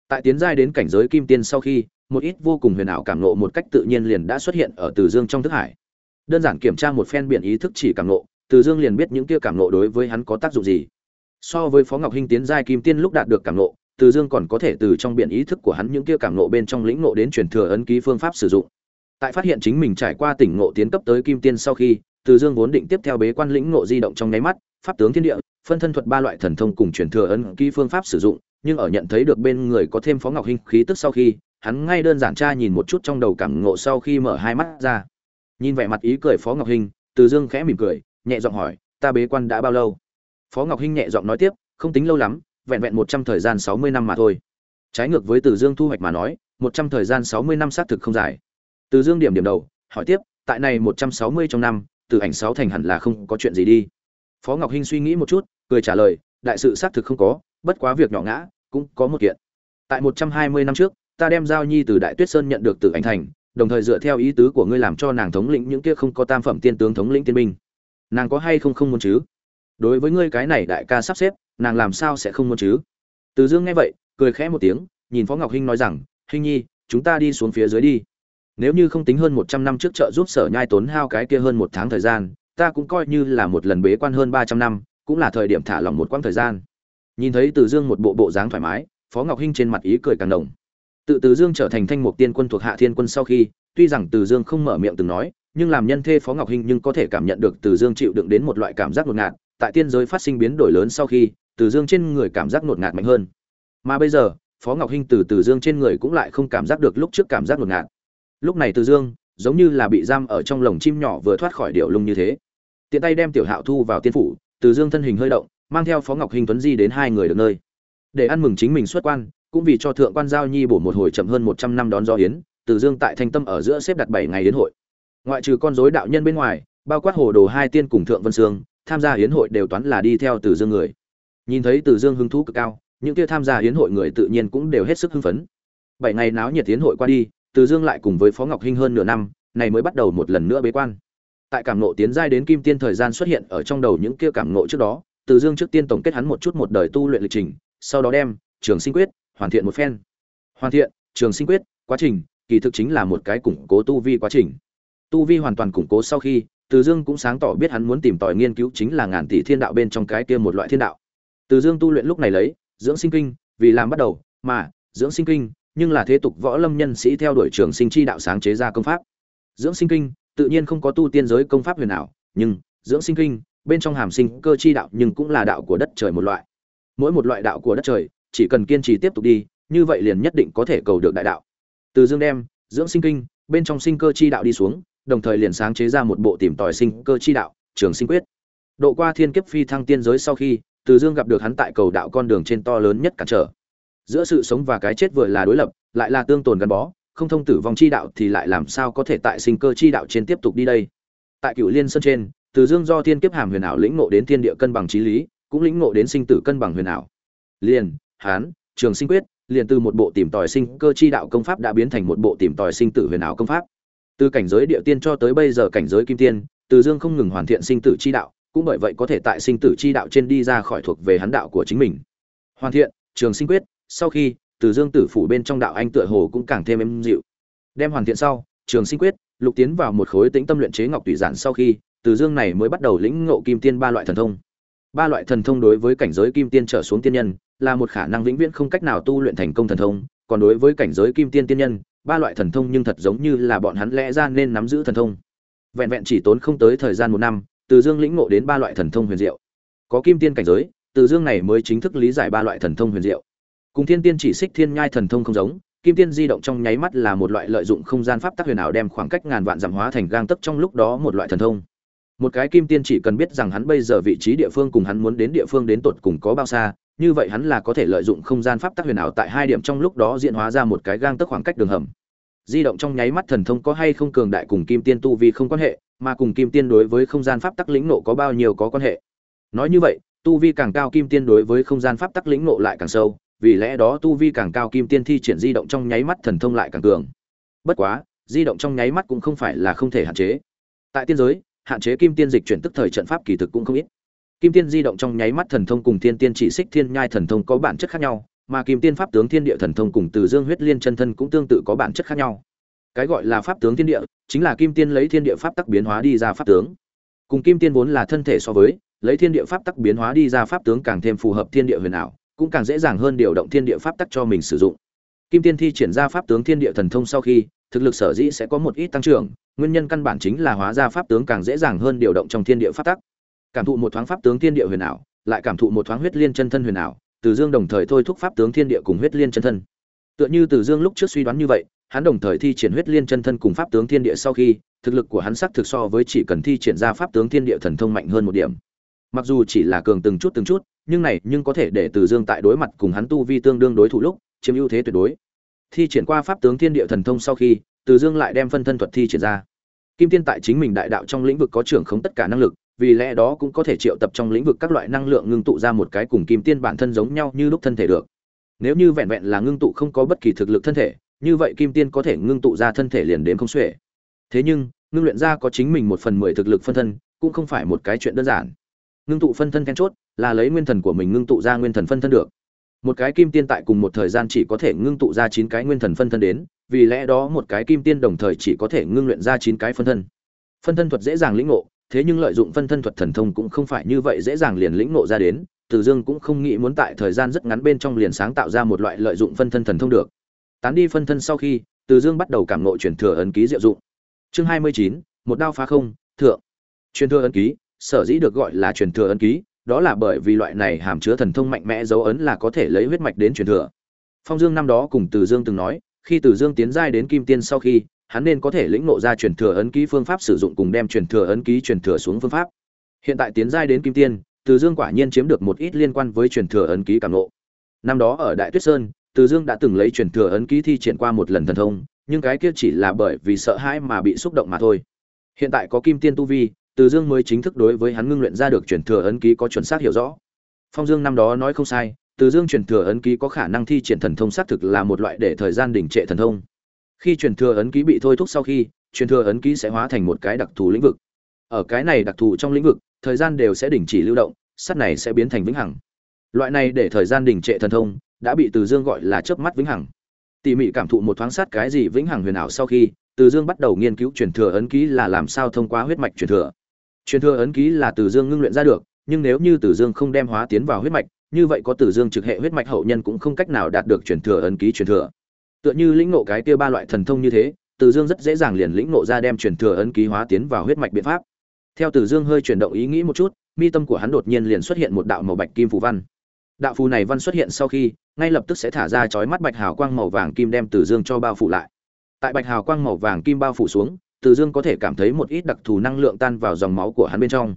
Tại tiến giai đến cảnh giới kim tiên sau khi, một ít vô cùng huyền ảo cảm ngộ một cách tự nhiên liền đã xuất hiện ở Từ Dương trong thức hải. Đơn giản kiểm tra một phen biển ý thức chỉ cảm ngộ, Từ Dương liền biết những kia cảm ngộ đối với hắn có tác dụng gì. So với Phó Ngọc Hinh tiến giai kim tiên lúc đạt được cảm ngộ, từ dương còn có thể từ trong biển ý thức của hắn những kia cảm ngộ bên trong lĩnh ngộ đến truyền thừa ấn ký phương pháp sử dụng. Tại phát hiện chính mình trải qua tỉnh ngộ tiến cấp tới kim tiên sau khi, từ dương vốn định tiếp theo bế quan lĩnh ngộ di động trong nháy mắt, pháp tướng thiên địa, phân thân thuật ba loại thần thông cùng truyền thừa ấn ký phương pháp sử dụng, nhưng ở nhận thấy được bên người có thêm phó ngọc hinh khí tức sau khi, hắn ngay đơn giản tra nhìn một chút trong đầu cảm ngộ sau khi mở hai mắt ra. Nhìn vẻ mặt ý cười phó ngọc hinh từ dương khẽ mỉm cười, nhẹ giọng hỏi, ta bế quan đã bao lâu? Phó ngọc hinh nhẹ giọng nói tiếp, không tính lâu lắm vẹn vẹn một trăm thời gian sáu mươi năm mà thôi. Trái ngược với từ dương thu hoạch mà nói, một trăm thời gian sáu mươi năm xác thực không dài. Từ dương điểm điểm đầu, hỏi tiếp, tại này một trăm sáu mươi trong năm, từ ảnh sáu thành hẳn là không có chuyện gì đi. Phó ngọc hinh suy nghĩ một chút, cười trả lời, đại sự xác thực không có, bất quá việc nhỏ ngã, cũng có một kiện. Tại một trăm hai mươi năm trước, ta đem giao nhi từ đại tuyết sơn nhận được từ ảnh thành, đồng thời dựa theo ý tứ của ngươi làm cho nàng thống lĩnh những kia không có tam phẩm tiên tướng thống lĩnh tiên binh. Nàng có hay không không muốn chứ? Đối với ngươi cái này đại ca sắp xếp, nàng làm sao sẽ không muốn chứ? Từ dương nghe vậy, cười khẽ một tiếng, nhìn phó ngọc hinh nói rằng, hinh nhi, chúng ta đi xuống phía dưới đi. Nếu như không tính hơn một trăm năm trước chợ giúp sở nhai tốn hao cái kia hơn một tháng thời gian, ta cũng coi như là một lần bế quan hơn ba trăm năm, cũng là thời điểm thả lỏng một quãng thời gian. Nhìn thấy từ dương một bộ bộ dáng thoải mái, phó ngọc hinh trên mặt ý cười càng đồng. Tự từ dương trở thành thanh mục tiên quân thuộc hạ thiên quân sau khi, tuy rằng từ dương không mở miệng từng nói, nhưng làm nhân thê phó ngọc hinh nhưng có thể cảm nhận được từ dương chịu đựng đến một loại cảm giác ngột ngạt tại tiên giới phát sinh biến đổi lớn sau khi, từ dương trên người cảm giác ngột ngạt mạnh hơn. Mà bây giờ, phó ngọc hinh từ từ dương trên người cũng lại không cảm giác được lúc trước cảm giác ngột ngạt. Lúc này từ dương, giống như là bị giam ở trong lồng chim nhỏ vừa thoát khỏi điệu lung như thế. Tiện tay đem tiểu hạo thu vào tiên phủ, từ dương thân hình hơi động, mang theo phó ngọc hinh tuấn di đến hai người được nơi. Để ăn mừng chính mình xuất quan, cũng vì cho thượng quan giao nhi bổ một hồi chậm hơn một trăm năm đón do hiến từ dương tại thanh tâm ở giữa xếp đặt bảy ngày đến hội. Ngoại trừ con dối đạo nhân bên ngoài, bao quát hồ đồ hai tiên cùng thượng vân sương tham gia hiến hội đều toán là đi theo từ dương người. Nhìn thấy từ dương hứng thú cực cao, những kia tham gia hiến hội người tự nhiên cũng đều hết sức hưng phấn. Bảy ngày náo nhiệt hiến hội qua đi, từ dương lại cùng với phó ngọc hinh hơn nửa năm, này mới bắt đầu một lần nữa bế quan. Tại cảm nộ tiến giai đến kim tiên thời gian xuất hiện ở trong đầu những kia cảm nộ trước đó, từ dương trước tiên tổng kết hắn một chút một đời tu luyện lịch trình, sau đó đem trường sinh quyết hoàn thiện một phen. Hoàn thiện, trường sinh quyết, quá trình, kỳ thực chính là một cái củng cố tu vi quá trình. Tu vi hoàn toàn củng cố sau khi từ dương cũng sáng tỏ biết hắn muốn tìm tòi nghiên cứu chính là ngàn tỷ thiên đạo bên trong cái kia một loại thiên đạo. Từ dương tu luyện lúc này lấy, dưỡng sinh kinh, vì làm bắt đầu, mà, dưỡng sinh kinh, nhưng là thế tục võ lâm nhân sĩ theo đuổi trường sinh chi đạo sáng chế ra công pháp. Dưỡng sinh kinh, tự nhiên không có tu tiên giới công pháp huyền ảo, nhưng, dưỡng sinh kinh, bên trong hàm sinh cơ chi đạo nhưng cũng là đạo của đất trời một loại. Mỗi một loại đạo của đất trời, chỉ cần kiên trì tiếp tục đi, như vậy liền nhất định có thể cầu được đại đạo. Từ dương đem, dưỡng sinh kinh, bên trong sinh cơ chi đạo đi xuống đồng thời liền sáng chế ra một bộ tìm tòi sinh cơ chi đạo, trường sinh quyết. Độ qua thiên kiếp phi thăng tiên giới sau khi, từ dương gặp được hắn tại cầu đạo con đường trên to lớn nhất cản trở. Giữa sự sống và cái chết vừa là đối lập, lại là tương tồn gắn bó, không thông tử vong chi đạo thì lại làm sao có thể tại sinh cơ chi đạo trên tiếp tục đi đây. Tại cựu liên sơn trên, từ dương do thiên kiếp hàm huyền ảo lĩnh ngộ đến thiên địa cân bằng trí lý, cũng lĩnh ngộ đến sinh tử cân bằng huyền ảo. Liền, hán, trường sinh quyết, liền từ một bộ tìm tòi sinh cơ chi đạo công pháp đã biến thành một bộ tìm tòi sinh tử huyền ảo công pháp từ cảnh giới địa tiên cho tới bây giờ cảnh giới kim tiên, từ dương không ngừng hoàn thiện sinh tử chi đạo, cũng bởi vậy có thể tại sinh tử chi đạo trên đi ra khỏi thuộc về hắn đạo của chính mình. Hoàn thiện, trường sinh quyết, sau khi, từ dương tử phủ bên trong đạo anh tựa hồ cũng càng thêm êm dịu. Đem hoàn thiện sau, trường sinh quyết, lục tiến vào một khối tĩnh tâm luyện chế ngọc tùy giản sau khi, từ dương này mới bắt đầu lĩnh ngộ kim tiên ba loại thần thông. Ba loại thần thông đối với cảnh giới kim tiên trở xuống tiên nhân, là một khả năng vĩnh viễn không cách nào tu luyện thành công thần thông, còn đối với cảnh giới kim tiên tiên nhân ba loại thần thông nhưng thật giống như là bọn hắn lẽ ra nên nắm giữ thần thông. Vẹn vẹn chỉ tốn không tới thời gian một năm, từ dương lĩnh ngộ đến ba loại thần thông huyền diệu. Có kim tiên cảnh giới, từ dương này mới chính thức lý giải ba loại thần thông huyền diệu. Cùng thiên tiên chỉ xích thiên nhai thần thông không giống, kim tiên di động trong nháy mắt là một loại lợi dụng không gian pháp tắc huyền ảo đem khoảng cách ngàn vạn giảm hóa thành gang tấc trong lúc đó một loại thần thông. Một cái kim tiên chỉ cần biết rằng hắn bây giờ vị trí địa phương cùng hắn muốn đến địa phương đến tột cùng có bao xa, như vậy hắn là có thể lợi dụng không gian pháp tắc huyền ảo tại hai điểm trong lúc đó diễn hóa ra một cái gang tấc khoảng cách đường hầm di động trong nháy mắt thần thông có hay không cường đại cùng kim tiên tu vi không quan hệ, mà cùng kim tiên đối với không gian pháp tắc lĩnh nộ có bao nhiêu có quan hệ. Nói như vậy, tu vi càng cao kim tiên đối với không gian pháp tắc lĩnh nộ lại càng sâu, vì lẽ đó tu vi càng cao kim tiên thi triển di động trong nháy mắt thần thông lại càng cường. Bất quá, di động trong nháy mắt cũng không phải là không thể hạn chế. Tại tiên giới, hạn chế kim tiên dịch chuyển tức thời trận pháp kỳ thực cũng không ít. Kim tiên di động trong nháy mắt thần thông cùng thiên tiên chỉ xích thiên nhai thần thông có bản chất khác nhau mà kim tiên pháp tướng thiên địa thần thông cùng từ dương huyết liên chân thân cũng tương tự có bản chất khác nhau. Cái gọi là pháp tướng thiên địa, chính là kim tiên lấy thiên địa pháp tắc biến hóa đi ra pháp tướng. Cùng kim tiên vốn là thân thể so với, lấy thiên địa pháp tắc biến hóa đi ra pháp tướng càng thêm phù hợp thiên địa huyền ảo, cũng càng dễ dàng hơn điều động thiên địa pháp tắc cho mình sử dụng. Kim tiên thi triển ra pháp tướng thiên địa thần thông sau khi, thực lực sở dĩ sẽ có một ít tăng trưởng, nguyên nhân căn bản chính là hóa ra pháp tướng càng dễ dàng hơn điều động trong thiên địa pháp tắc. Cảm thụ một thoáng pháp tướng thiên địa huyền ảo, lại cảm thụ một thoáng huyết liên chân thân huyền ảo từ dương đồng thời thôi thúc pháp tướng thiên địa cùng huyết liên chân thân. Tựa như từ dương lúc trước suy đoán như vậy, hắn đồng thời thi triển huyết liên chân thân cùng pháp tướng thiên địa sau khi, thực lực của hắn sắc thực so với chỉ cần thi triển ra pháp tướng thiên địa thần thông mạnh hơn một điểm. Mặc dù chỉ là cường từng chút từng chút, nhưng này nhưng có thể để từ dương tại đối mặt cùng hắn tu vi tương đương đối thủ lúc, chiếm ưu thế tuyệt đối. Thi triển qua pháp tướng thiên địa thần thông sau khi, từ dương lại đem phân thân thuật thi triển ra. Kim tiên tại chính mình đại đạo trong lĩnh vực có trưởng khống tất cả năng lực vì lẽ đó cũng có thể triệu tập trong lĩnh vực các loại năng lượng ngưng tụ ra một cái cùng kim tiên bản thân giống nhau như lúc thân thể được. Nếu như vẹn vẹn là ngưng tụ không có bất kỳ thực lực thân thể, như vậy kim tiên có thể ngưng tụ ra thân thể liền đến không xuể. Thế nhưng, ngưng luyện ra có chính mình một phần mười thực lực phân thân, cũng không phải một cái chuyện đơn giản. Ngưng tụ phân thân then chốt là lấy nguyên thần của mình ngưng tụ ra nguyên thần phân thân được. Một cái kim tiên tại cùng một thời gian chỉ có thể ngưng tụ ra chín cái nguyên thần phân thân đến, vì lẽ đó một cái kim tiên đồng thời chỉ có thể ngưng luyện ra chín cái phân thân. Phân thân thuật dễ dàng lĩnh ngộ thế nhưng lợi dụng phân thân thuật thần thông cũng không phải như vậy dễ dàng liền lĩnh ngộ ra đến, từ dương cũng không nghĩ muốn tại thời gian rất ngắn bên trong liền sáng tạo ra một loại lợi dụng phân thân thần thông được. Tán đi phân thân sau khi, từ dương bắt đầu cảm ngộ truyền thừa ấn ký diệu dụng. Chương hai mươi chín, một đao phá không, thượng. Truyền thừa ấn ký, sở dĩ được gọi là truyền thừa ấn ký, đó là bởi vì loại này hàm chứa thần thông mạnh mẽ dấu ấn là có thể lấy huyết mạch đến truyền thừa. Phong dương năm đó cùng từ dương từng nói, khi từ dương tiến giai đến kim tiên sau khi hắn nên có thể lĩnh ngộ ra truyền thừa ấn ký phương pháp sử dụng cùng đem truyền thừa ấn ký truyền thừa xuống phương pháp. Hiện tại tiến giai đến kim tiên, từ dương quả nhiên chiếm được một ít liên quan với truyền thừa ấn ký cảm ngộ. Năm đó ở đại tuyết sơn, từ dương đã từng lấy truyền thừa ấn ký thi triển qua một lần thần thông, nhưng cái kia chỉ là bởi vì sợ hãi mà bị xúc động mà thôi. Hiện tại có kim tiên tu vi, từ dương mới chính thức đối với hắn ngưng luyện ra được truyền thừa ấn ký có chuẩn xác hiểu rõ. Phong dương năm đó nói không sai, từ dương truyền thừa ấn ký có khả năng thi triển thần thông xác thực là một loại để thời gian đình trệ thần thông khi truyền thừa ấn ký bị thôi thúc sau khi truyền thừa ấn ký sẽ hóa thành một cái đặc thù lĩnh vực ở cái này đặc thù trong lĩnh vực thời gian đều sẽ đình chỉ lưu động sắt này sẽ biến thành vĩnh hằng loại này để thời gian đình trệ thần thông đã bị từ dương gọi là chớp mắt vĩnh hằng tỉ mỉ cảm thụ một thoáng sát cái gì vĩnh hằng huyền ảo sau khi Từ Dương bắt đầu nghiên cứu truyền thừa ấn ký là làm sao thông qua huyết mạch truyền thừa. Truyền thừa ấn ký là Từ Dương ngưng luyện ra được, nhưng nếu như Từ Dương không đem hóa tiến vào huyết mạch, như vậy có Từ Dương trực hệ huyết mạch hậu nhân cũng không cách nào đạt được truyền thừa ấn ký truyền thừa. Tựa như lĩnh ngộ cái kia ba loại thần thông như thế, Từ Dương rất dễ dàng liền lĩnh ngộ ra đem truyền thừa ấn ký hóa tiến vào huyết mạch biện pháp. Theo Từ Dương hơi chuyển động ý nghĩ một chút, mi tâm của hắn đột nhiên liền xuất hiện một đạo màu bạch kim phù văn. Đạo phù này văn xuất hiện sau khi, ngay lập tức sẽ thả ra chói mắt bạch hào quang màu vàng kim đem Từ Dương cho bao phủ lại. Tại bạch hào quang màu vàng kim bao phủ xuống, Từ Dương có thể cảm thấy một ít đặc thù năng lượng tan vào dòng máu của hắn bên trong.